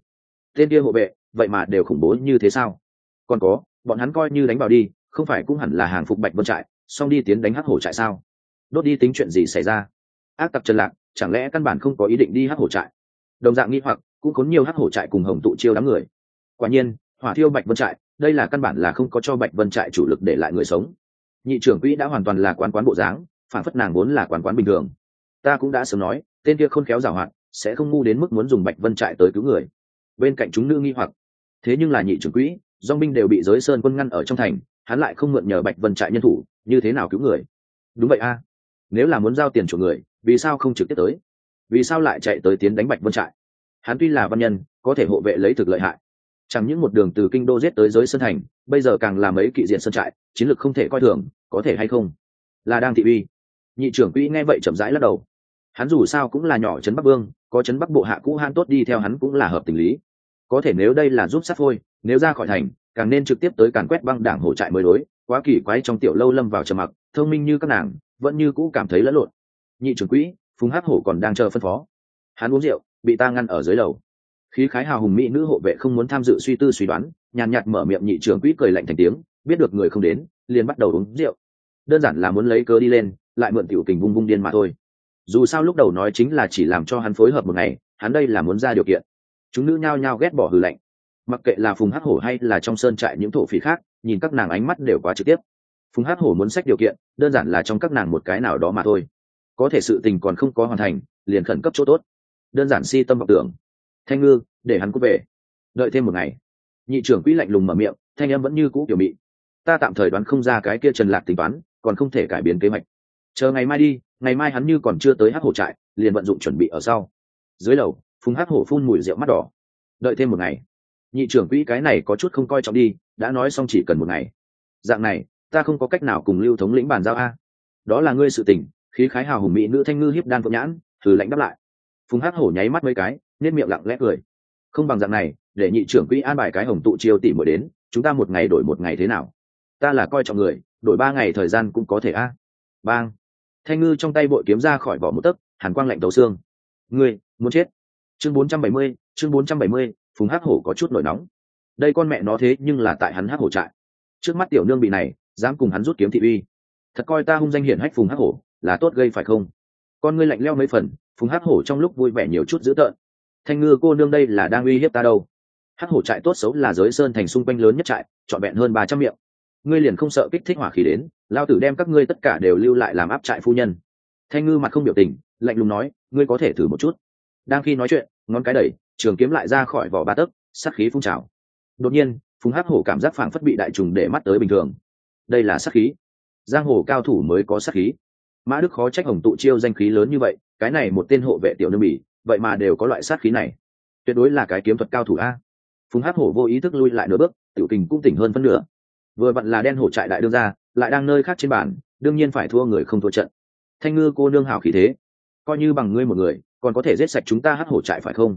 Tên kia hộ vệ, vậy mà đều khủng bố như thế sao? Còn có, bọn hắn coi như đánh vào đi, không phải cũng hẳn là hàng phục bạch vân trại, xong đi tiến đánh hắc hổ trại sao? Đốt đi tính chuyện gì xảy ra? Ác tặc trần lạc, chẳng lẽ căn bản không có ý định đi hắc hổ trại? Đồng dạng nghi hoặc, cũng khốn nhiều hắc hổ trại cùng hồng tụ chiêu đám người. Quả nhiên, hỏa thiêu bạch vân trại, đây là căn bản là không có cho bạch vân trại chủ lực để lại người sống. Nhị trưởng quỹ đã hoàn toàn là quán quán bộ dáng, phản phất nàng vốn là quán quán bình thường. Ta cũng đã sớm nói, tên kia khôn khéo giảo hoạt sẽ không ngu đến mức muốn dùng bạch vân trại tới cứu người. Bên cạnh chúng nữ nghi hoặc. Thế nhưng là nhị trưởng quỹ dong binh đều bị giới sơn quân ngăn ở trong thành, hắn lại không mượn nhờ bạch vân trại nhân thủ, như thế nào cứu người? Đúng vậy a nếu là muốn giao tiền chủ người, vì sao không trực tiếp tới? Vì sao lại chạy tới tiến đánh bạch vân trại? Hắn tuy là văn nhân, có thể hộ vệ lấy thực lợi hại. Chẳng những một đường từ kinh đô giết tới giới sơn thành, bây giờ càng làm mấy kỵ diện sơn trại, chiến lược không thể coi thường, có thể hay không? Là đang thị uy. Nhị trưởng quỹ nghe vậy chậm rãi lắc đầu. Hắn dù sao cũng là nhỏ trấn bắc vương, có trấn bắc bộ hạ cũ han tốt đi theo hắn cũng là hợp tình lý. Có thể nếu đây là giúp sát phôi, nếu ra khỏi thành, càng nên trực tiếp tới càn quét băng đảng hổ trại mới đối quá kỳ quái trong tiểu lâu lâm vào trầm mặc, thông minh như các nàng, vẫn như cũ cảm thấy lẫn lộn. Nhị trưởng quỹ, phùng hắc hổ còn đang chờ phân phó. Hắn uống rượu, bị ta ngăn ở dưới lầu. Khí khái hào hùng mỹ nữ hộ vệ không muốn tham dự suy tư suy đoán, nhàn nhạt mở miệng nhị trưởng quỹ cười lạnh thành tiếng, biết được người không đến, liền bắt đầu uống rượu. Đơn giản là muốn lấy cớ đi lên, lại mượn tiểu tình vung vung điên mà thôi. Dù sao lúc đầu nói chính là chỉ làm cho hắn phối hợp một ngày, hắn đây là muốn ra điều kiện. Chúng nữ nhao nhao ghét bỏ hư lạnh mặc kệ là phùng hắc hổ hay là trong sơn trại những thổ phỉ khác, nhìn các nàng ánh mắt đều quá trực tiếp. Phùng hắc hổ muốn sách điều kiện, đơn giản là trong các nàng một cái nào đó mà thôi. Có thể sự tình còn không có hoàn thành, liền khẩn cấp chỗ tốt. Đơn giản si tâm vọng tưởng. Thanh ngư, để hắn cút về. Đợi thêm một ngày. Nhị trưởng quỹ lạnh lùng mở miệng, thanh em vẫn như cũ kiểu mị. Ta tạm thời đoán không ra cái kia trần lạc tính toán, còn không thể cải biến kế hoạch. Chờ ngày mai đi, ngày mai hắn như còn chưa tới hắc hổ trại, liền vận dụng chuẩn bị ở sau. Dưới lầu, phùng hắc hổ phun mùi rượu mắt đỏ. Đợi thêm một ngày nhị trưởng quỹ cái này có chút không coi trọng đi đã nói xong chỉ cần một ngày. Dạng này ta không có cách nào cùng lưu thống lĩnh bàn giao a. Đó là ngươi sự tình khí khái hào hùng mỹ nữ thanh ngư hiếp đan phượng nhãn thử lãnh đáp lại. Phùng hắc hổ nháy mắt mấy cái nên miệng lặng lẽ cười. Không bằng dạng này để nhị trưởng quỹ an bài cái hồng tụ chiêu tỷ mới đến chúng ta một ngày đổi một ngày thế nào? Ta là coi trọng người đổi ba ngày thời gian cũng có thể a. Bang. Thanh ngư trong tay bội kiếm ra khỏi vỏ một tấc hàn quang lạnh tấu xương. Ngươi muốn chết. Chương 470, chương 470, phùng hắc hổ có chút nổi nóng. Đây con mẹ nó thế nhưng là tại hắn hắc hổ trại. Trước mắt tiểu nương bị này, dám cùng hắn rút kiếm thị uy. Thật coi ta hung danh hiển hách phùng hắc hổ, là tốt gây phải không? Con ngươi lạnh leo mấy phần, phùng hắc hổ trong lúc vui vẻ nhiều chút dữ tợn. Thanh ngư cô nương đây là đang uy hiếp ta đâu? Hắc hổ trại tốt xấu là giới sơn thành xung quanh lớn nhất trại, trọn vẹn hơn ba trăm miệng. Ngươi liền không sợ kích thích hỏa khí đến, lao tử đem các ngươi tất cả đều lưu lại làm áp trại phu nhân. Thanh ngư mặt không biểu tình, lạnh lùng nói, ngươi có thể thử một chút đang khi nói chuyện, ngón cái đẩy, trường kiếm lại ra khỏi vỏ ba tấc sát khí phun trào. Đột nhiên, phùng hắc hổ cảm giác phảng phất bị đại trùng để mắt tới bình thường. Đây là sát khí. Giang hồ cao thủ mới có sát khí. Mã đức khó trách hồng tụ chiêu danh khí lớn như vậy, cái này một tên hộ vệ tiểu nương bỉ, vậy mà đều có loại sát khí này. Tuyệt đối là cái kiếm thuật cao thủ a. Phùng hắc hổ vô ý thức lui lại nửa bước, tiểu tình cũng tỉnh hơn phân nửa. Vừa vặn là đen hổ trại đại đương ra lại đang nơi khác trên bản đương nhiên phải thua người không thua trận. Thanh ngư cô nương hảo khí thế. Coi như bằng ngươi một người còn có thể giết sạch chúng ta hắc hổ trại phải không?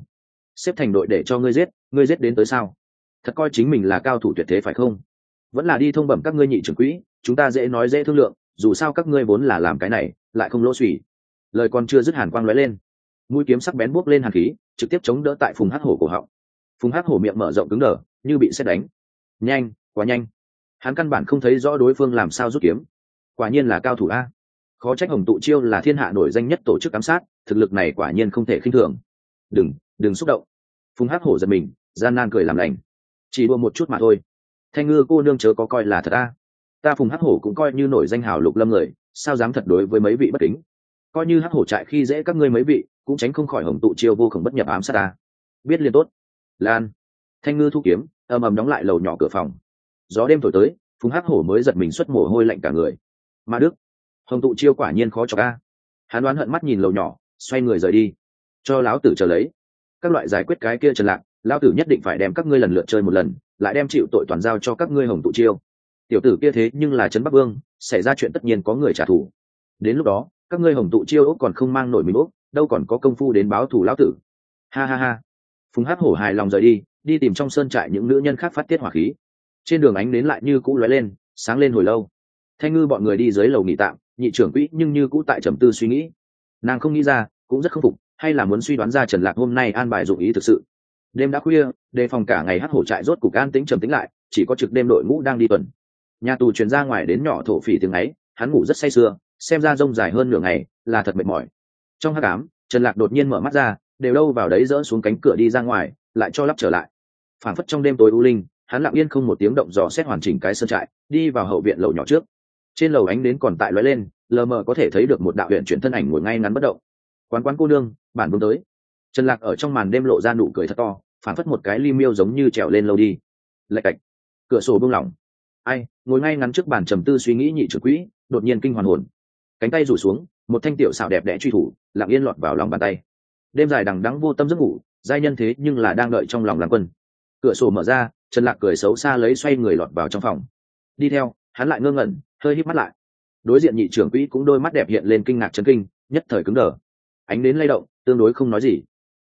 Xếp thành đội để cho ngươi giết ngươi giết đến tới sao? Thật coi chính mình là cao thủ tuyệt thế phải không? Vẫn là đi thông bẩm các ngươi nhị trưởng quỹ, chúng ta dễ nói dễ thương lượng, dù sao các ngươi vốn là làm cái này, lại không lỗ xùy. Lời còn chưa dứt hàn quang lóe lên. Mũi kiếm sắc bén buốc lên hàn khí, trực tiếp chống đỡ tại phùng hắc hổ cổ họng. Phùng hắc hổ miệng mở rộng cứng đờ, như bị xét đánh. Nhanh, quá nhanh. Hắn căn bản không thấy rõ đối phương làm sao rút kiếm. Quả nhiên là cao thủ a. Khó trách hồng tụ chiêu là thiên hạ nổi danh nhất tổ chức ám sát thực lực này quả nhiên không thể khinh thường. Đừng đừng xúc động. Phùng hắc hổ giật mình, gian nan cười làm lành. Chỉ đua một chút mà thôi. Thanh ngư cô nương chớ có coi là thật a. Ta phùng hắc hổ cũng coi như nổi danh hào lục lâm người, sao dám thật đối với mấy vị bất kính? Coi như hắc hổ trại khi dễ các ngươi mấy vị, cũng tránh không khỏi hồng tụ chiêu vô khổng bất nhập ám sát ta. Biết liền tốt. Lan. Thanh ngư thu kiếm, ầm ầm đóng lại lầu nhỏ cửa phòng. Gió đêm thổi tới, phùng hắc hổ mới giật mình xuất mồ hôi lạnh cả người. Mà đức. Hồng tụ chiêu quả nhiên khó cho ca hắn đoán hận mắt nhìn lầu nhỏ xoay người rời đi. Cho lão tử chờ lấy. Các loại giải quyết cái kia trần lạc, lão tử nhất định phải đem các ngươi lần lượt chơi một lần, lại đem chịu tội toàn giao cho các ngươi hồng tụ chiêu. Tiểu tử kia thế nhưng là trấn bắc vương, xảy ra chuyện tất nhiên có người trả thù. Đến lúc đó, các ngươi hồng tụ chiêu ốc còn không mang nổi mình ốc, đâu còn có công phu đến báo thù lão tử. Ha ha ha. Phùng hắc hổ hài lòng rời đi đi tìm trong sơn trại những nữ nhân khác phát tiết hỏa khí. Trên đường ánh đến lại như cũ lóe lên, sáng lên hồi lâu. Thanh ngư bọn người đi dưới lầu nghỉ tạm, nhị trưởng quỹ nhưng như cũ tại trầm tư suy nghĩ nàng không nghĩ ra, cũng rất k phục, hay là muốn suy đoán ra trần lạc hôm nay an bài dụng ý thực sự. Đêm đã khuya, đề phòng cả ngày hát hổ trại rốt cục an tĩnh trầm tĩnh lại, chỉ có trực đêm đội ngũ đang đi tuần. Nhà tù truyền ra ngoài đến nhỏ thổ phỉ tiếng ấy, hắn ngủ rất say sưa, xem ra rông dài hơn nửa ngày, là thật mệt mỏi. Trong hát cám trần lạc đột nhiên mở mắt ra, đều đâu vào đấy dỡ xuống cánh cửa đi ra ngoài, lại cho lắp trở lại. Phảng phất trong đêm tối u linh, hắn lặng yên không một tiếng động dò xét hoàn chỉnh cái sân trại, đi vào hậu viện lầu nhỏ trước. Trên lầu ánh đến còn tại lóe lên lờ mờ có thể thấy được một đạo huyện chuyển thân ảnh ngồi ngay ngắn bất động. Quán quán cô nương, bản vương tới. Trần lạc ở trong màn đêm lộ ra nụ cười thật to phản phất một cái ly miêu giống như trèo lên lâu đi. Lạch cạch. Cửa sổ buông lỏng. Ai, ngồi ngay ngắn trước bàn trầm tư suy nghĩ nhị trực quỹ, đột nhiên kinh hoàn hồn. Cánh tay rủ xuống, một thanh tiểu xảo đẹp đẽ truy thủ, lặng yên lọt vào lòng bàn tay. Đêm dài đằng đắng vô tâm giấc ngủ, giai nhân thế nhưng là đang đợi trong lòng làm quân. Cửa sổ mở ra, trần lạc cười xấu xa lấy xoay người lọt vào trong phòng. Đi theo, hắn lại ngơ ngẩn, hơi híp mắt lại đối diện nhị trưởng quỹ cũng đôi mắt đẹp hiện lên kinh ngạc chấn kinh nhất thời cứng đờ. Ánh đến lay động tương đối không nói gì.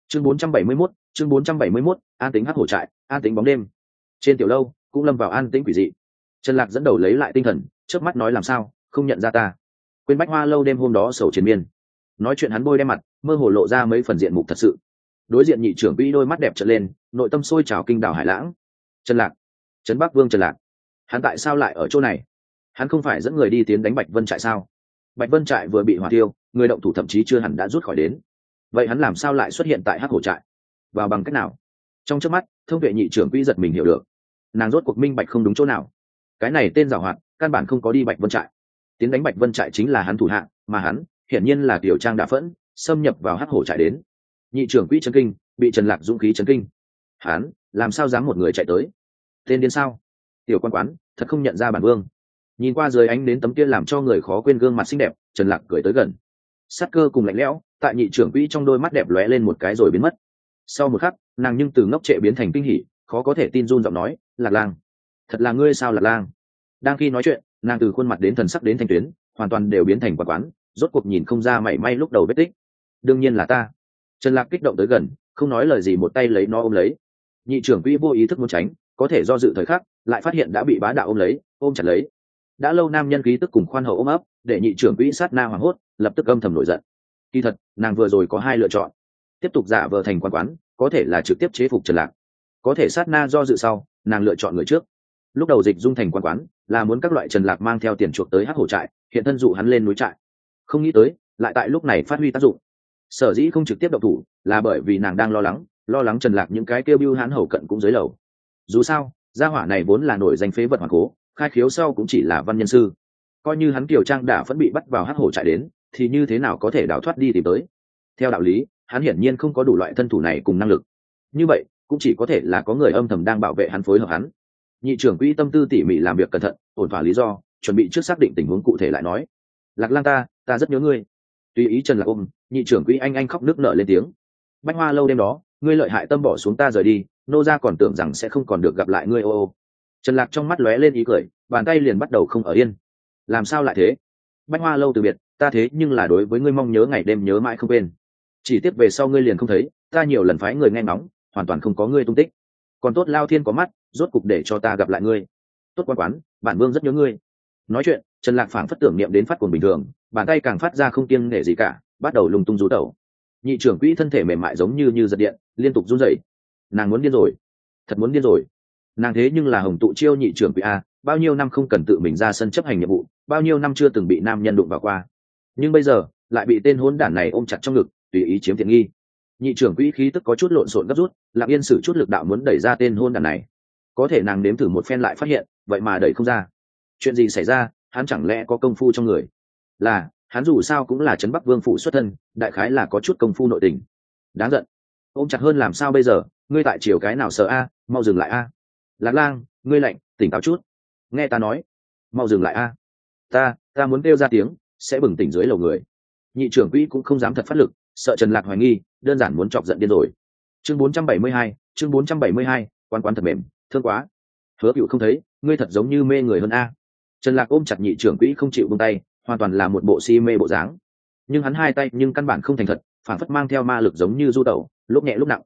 Chương 471, chương 471, an tính hắc hổ trại an tính bóng đêm. Trên tiểu lâu cũng lâm vào an tĩnh quỷ dị. Trần lạc dẫn đầu lấy lại tinh thần trước mắt nói làm sao không nhận ra ta. Quên bách hoa lâu đêm hôm đó sầu chiến miên. Nói chuyện hắn bôi đen mặt mơ hồ lộ ra mấy phần diện mục thật sự. Đối diện nhị trưởng quỹ đôi mắt đẹp trở lên nội tâm sôi trào kinh đảo hải lãng. Trần lạc trấn bắc vương trần lạc hắn tại sao lại ở chỗ này? Hắn không phải dẫn người đi tiến đánh bạch vân trại sao? Bạch vân trại vừa bị hỏa tiêu người động thủ thậm chí chưa hẳn đã rút khỏi đến. Vậy hắn làm sao lại xuất hiện tại hắc hổ trại? Và bằng cách nào? Trong trước mắt, thông vệ nhị trưởng quỹ giật mình hiểu được. Nàng rốt cuộc minh bạch không đúng chỗ nào. Cái này tên giảo hoạt, căn bản không có đi bạch vân trại. Tiến đánh bạch vân trại chính là hắn thủ hạng mà hắn, hiển nhiên là tiểu trang đã phẫn, xâm nhập vào hắc hổ trại đến. Nhị trưởng quỹ trấn kinh, bị trần lạc dũng khí trấn kinh. Hắn, làm sao dám một người chạy tới? Tên điên sao? Tiểu quan quán, thật không nhận ra bản vương nhìn qua dưới ánh đến tấm kia làm cho người khó quên gương mặt xinh đẹp, trần lạc cười tới gần. Sát cơ cùng lạnh lẽo, tại nhị trưởng quỹ trong đôi mắt đẹp lóe lên một cái rồi biến mất. Sau một khắc, nàng nhưng từ ngốc trệ biến thành kinh hỉ, khó có thể tin run giọng nói, lạc lang, thật là ngươi sao lạc lang? Đang khi nói chuyện, nàng từ khuôn mặt đến thần sắc đến thanh tuyến, hoàn toàn đều biến thành quả quán, rốt cuộc nhìn không ra mảy may lúc đầu vết tích. Đương nhiên là ta. Trần lạc kích động tới gần, không nói lời gì một tay lấy nó ôm lấy. Nhị trưởng quỹ vô ý thức muốn tránh, có thể do dự thời khắc, lại phát hiện đã bị bá đạo ôm lấy, ôm chặt lấy đã lâu nam nhân khí tức cùng khoan hậu ôm ấp, để nhị trưởng quỹ sát na hoảng hốt, lập tức âm thầm nổi giận. Kỳ thật, nàng vừa rồi có hai lựa chọn. Tiếp tục giả vờ thành quan quán, có thể là trực tiếp chế phục trần lạc. Có thể sát na do dự sau, nàng lựa chọn người trước. Lúc đầu dịch dung thành quan quán, là muốn các loại trần lạc mang theo tiền chuộc tới hát hổ trại, hiện thân dụ hắn lên núi trại. Không nghĩ tới, lại tại lúc này phát huy tác dụng. Sở dĩ không trực tiếp độc thủ, là bởi vì nàng đang lo lắng lo lắng trần lạc những cái kêu bưu hán hầu cận cũng dưới lầu. Dù sao, gia hỏa này vốn là nổi danh phế vật hoàng cố khai khiếu sau cũng chỉ là văn nhân sư. Coi như hắn kiều trang đã vẫn bị bắt vào hát hổ trại đến, thì như thế nào có thể đào thoát đi tìm tới? Theo đạo lý, hắn hiển nhiên không có đủ loại thân thủ này cùng năng lực. Như vậy, cũng chỉ có thể là có người âm thầm đang bảo vệ hắn phối hợp hắn. Nhị trưởng quỹ tâm tư tỉ mỉ làm việc cẩn thận, ổn thỏa lý do, chuẩn bị trước xác định tình huống cụ thể lại nói. Lạc lang ta ta rất nhớ ngươi. Tùy ý trần lạc ôm, nhị trưởng quỹ anh anh khóc nước nở lên tiếng. Bách hoa lâu đêm đó, ngươi lợi hại tâm bỏ xuống ta rời đi, nô ra còn tưởng rằng sẽ không còn được gặp lại ngươi, ô ô trần lạc trong mắt lóe lên ý cười, bàn tay liền bắt đầu không ở yên. Làm sao lại thế? Bách hoa lâu từ biệt, ta thế nhưng là đối với ngươi mong nhớ ngày đêm nhớ mãi không quên. Chỉ tiếp về sau ngươi liền không thấy, ta nhiều lần phái người nghe ngóng, hoàn toàn không có ngươi tung tích. Còn tốt lao thiên có mắt, rốt cục để cho ta gặp lại ngươi. Tốt quan quán, bản vương rất nhớ ngươi. Nói chuyện, trần lạc phảng phất tưởng niệm đến phát cuồng bình thường, bàn tay càng phát ra không kiêng nể gì cả, bắt đầu lùng tung rú tẩu nhị trưởng quỹ thân thể mềm mại giống như như giật điện, liên tục run rẩy. Nàng muốn điên rồi. Thật muốn điên rồi nàng thế nhưng là hồng tụ chiêu nhị trưởng quỹ a, bao nhiêu năm không cần tự mình ra sân chấp hành nhiệm vụ, bao nhiêu năm chưa từng bị nam nhân đụng vào qua. Nhưng bây giờ, lại bị tên hôn đản này ôm chặt trong ngực, tùy ý chiếm tiện nghi. Nhị trưởng quỹ khí tức có chút lộn xộn gấp rút, lặng yên sử chút lực đạo muốn đẩy ra tên hôn đản này. Có thể nàng nếm thử một phen lại phát hiện, vậy mà đẩy không ra. Chuyện gì xảy ra, hắn chẳng lẽ có công phu trong người? Là, hắn dù sao cũng là trấn bắc vương phụ xuất thân, đại khái là có chút công phu nội tình. Đáng giận. Ôm chặt hơn làm sao bây giờ, ngươi tại chiều cái nào sợ a, mau dừng lại a lạc lang ngươi lạnh tỉnh táo chút. Nghe ta nói. Mau dừng lại a. Ta ta muốn kêu ra tiếng sẽ bừng tỉnh dưới lầu người. Nhị trưởng quỹ cũng không dám thật phát lực sợ trần lạc hoài nghi đơn giản muốn chọc giận điên rồi. Chương 472, chương 472, quan quan thật mềm thương quá. Hứa cựu không thấy ngươi thật giống như mê người hơn a. Trần lạc ôm chặt nhị trưởng quỹ không chịu buông tay hoàn toàn là một bộ si mê bộ dáng. Nhưng hắn hai tay nhưng căn bản không thành thật phản phất mang theo ma lực giống như du tẩu lúc nhẹ lúc nặng.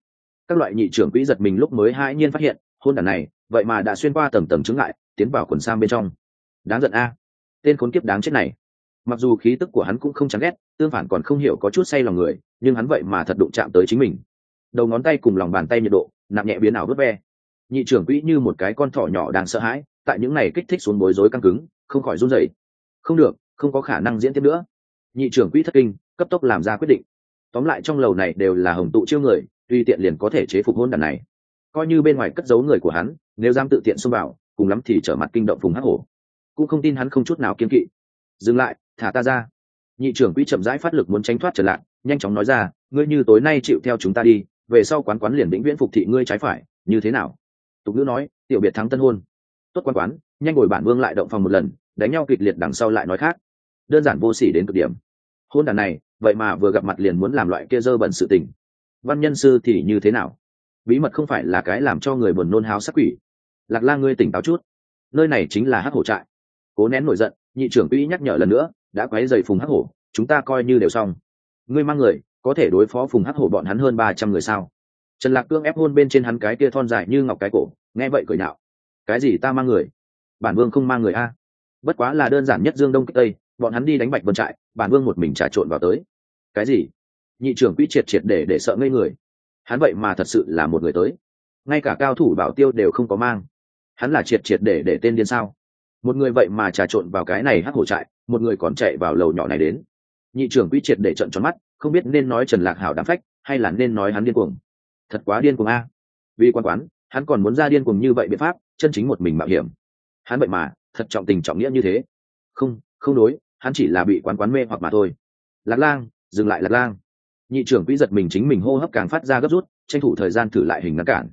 Các loại nhị trưởng quỹ giật mình lúc mới hai nhiên phát hiện hôn đàn này vậy mà đã xuyên qua tầng tầng chứng lại tiến vào quần sam bên trong. Đáng giận a. Tên khốn kiếp đáng chết này. Mặc dù khí tức của hắn cũng không chán ghét, tương phản còn không hiểu có chút say lòng người, nhưng hắn vậy mà thật đụng chạm tới chính mình. Đầu ngón tay cùng lòng bàn tay nhiệt độ, nặng nhẹ biến ảo vớt ve. Nhị trưởng quỹ như một cái con thỏ nhỏ đang sợ hãi, tại những này kích thích xuống bối rối căng cứng, không khỏi run rẩy. Không được, không có khả năng diễn tiếp nữa. Nhị trưởng quỹ thất kinh, cấp tốc làm ra quyết định. Tóm lại trong lầu này đều là hồng tụ chiêu người, tuy tiện liền có thể chế phục hôn đàn này. Coi như bên ngoài cất giấu người của hắn nếu dám tự tiện xông vào, cùng lắm thì trở mặt kinh động phùng hắc hổ. Cũng không tin hắn không chút nào kiên kỵ. Dừng lại, thả ta ra. Nhị trưởng quỹ chậm rãi phát lực muốn tránh thoát trở lại, nhanh chóng nói ra, ngươi như tối nay chịu theo chúng ta đi, về sau quán quán liền vĩnh viễn phục thị ngươi trái phải, như thế nào? Tục ngữ nói, tiểu biệt thắng tân hôn. Tốt quán quán, nhanh ngồi bản vương lại động phòng một lần, đánh nhau kịch liệt đằng sau lại nói khác. Đơn giản vô sỉ đến cực điểm. Hôn đàn này, vậy mà vừa gặp mặt liền muốn làm loại kia dơ bẩn sự tình. Văn nhân sư thì như thế nào? Bí mật không phải là cái làm cho người buồn nôn háo sắc quỷ. Lạc la ngươi tỉnh táo chút. Nơi này chính là hắc hổ trại. Cố nén nổi giận, nhị trưởng quỹ nhắc nhở lần nữa, đã quấy dày phùng hắc hổ, chúng ta coi như đều xong. Ngươi mang người, có thể đối phó phùng hắc hổ bọn hắn hơn ba trăm người sao? Trần lạc cương ép hôn bên trên hắn cái kia thon dài như ngọc cái cổ, nghe vậy cười nạo cái gì ta mang người? Bản vương không mang người a. Bất quá là đơn giản nhất dương đông kích tây, bọn hắn đi đánh bạch vân trại, bản vương một mình trà trộn vào tới. Cái gì? Nhị trưởng quỹ triệt triệt để để sợ ngây người hắn vậy mà thật sự là một người tới. Ngay cả cao thủ bảo tiêu đều không có mang. Hắn là triệt triệt để để tên điên sao? Một người vậy mà trà trộn vào cái này hắc hổ trại, một người còn chạy vào lầu nhỏ này đến. Nhị trưởng quỹ triệt để trận tròn mắt, không biết nên nói trần lạc hảo đáng phách, hay là nên nói hắn điên cuồng. Thật quá điên cuồng a. Vì quan quán, hắn còn muốn ra điên cuồng như vậy biện pháp, chân chính một mình mạo hiểm. Hắn vậy mà, thật trọng tình trọng nghĩa như thế. Không không đối, hắn chỉ là bị quán quán mê hoặc mà thôi. Lạc lang, dừng lại lạc lang nhị trưởng quỹ giật mình chính mình hô hấp càng phát ra gấp rút, tranh thủ thời gian thử lại hình ngăn cản.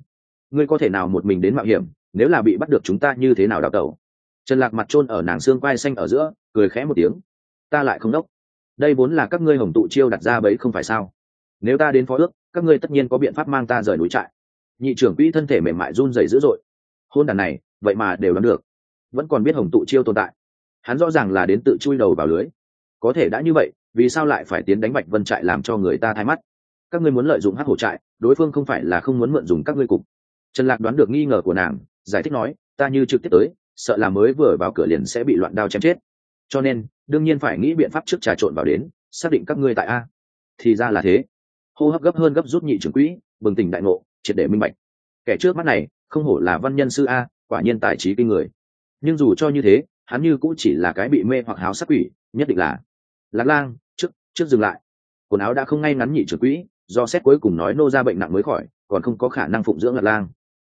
Ngươi có thể nào một mình đến mạo hiểm, nếu là bị bắt được chúng ta như thế nào đào tẩu? Trần lạc mặt trôn ở nàng xương quai xanh ở giữa, cười khẽ một tiếng. Ta lại không đốc. Đây vốn là các ngươi hồng tụ chiêu đặt ra bấy không phải sao? Nếu ta đến phó ước, các ngươi tất nhiên có biện pháp mang ta rời núi trại. Nhị trưởng quỹ thân thể mềm mại run rẩy dữ dội. Hôn đàn này, vậy mà đều đoán được. Vẫn còn biết hồng tụ chiêu tồn tại. Hắn rõ ràng là đến tự chui đầu vào lưới. Có thể đã như vậy vì sao lại phải tiến đánh bạch vân trại làm cho người ta thay mắt? Các ngươi muốn lợi dụng hát hổ trại, đối phương không phải là không muốn mượn dùng các ngươi cục. Trần lạc đoán được nghi ngờ của nàng, giải thích nói, ta như trực tiếp tới, sợ là mới vừa vào cửa liền sẽ bị loạn đao chém chết. Cho nên, đương nhiên phải nghĩ biện pháp trước trà trộn vào đến, xác định các ngươi tại a. Thì ra là thế. Hô hấp gấp hơn gấp rút nhị trưởng quỹ, bừng tỉnh đại ngộ, triệt để minh bạch. Kẻ trước mắt này, không hổ là văn nhân sư a, quả nhiên tài trí kinh người. Nhưng dù cho như thế, hắn như cũng chỉ là cái bị mê hoặc háo sắc quỷ, nhất định là lạc lang trước trước dừng lại. Quần áo đã không ngay ngắn nhị trưởng quỹ do xét cuối cùng nói nô ra bệnh nặng mới khỏi còn không có khả năng phụng dưỡng lạc lang.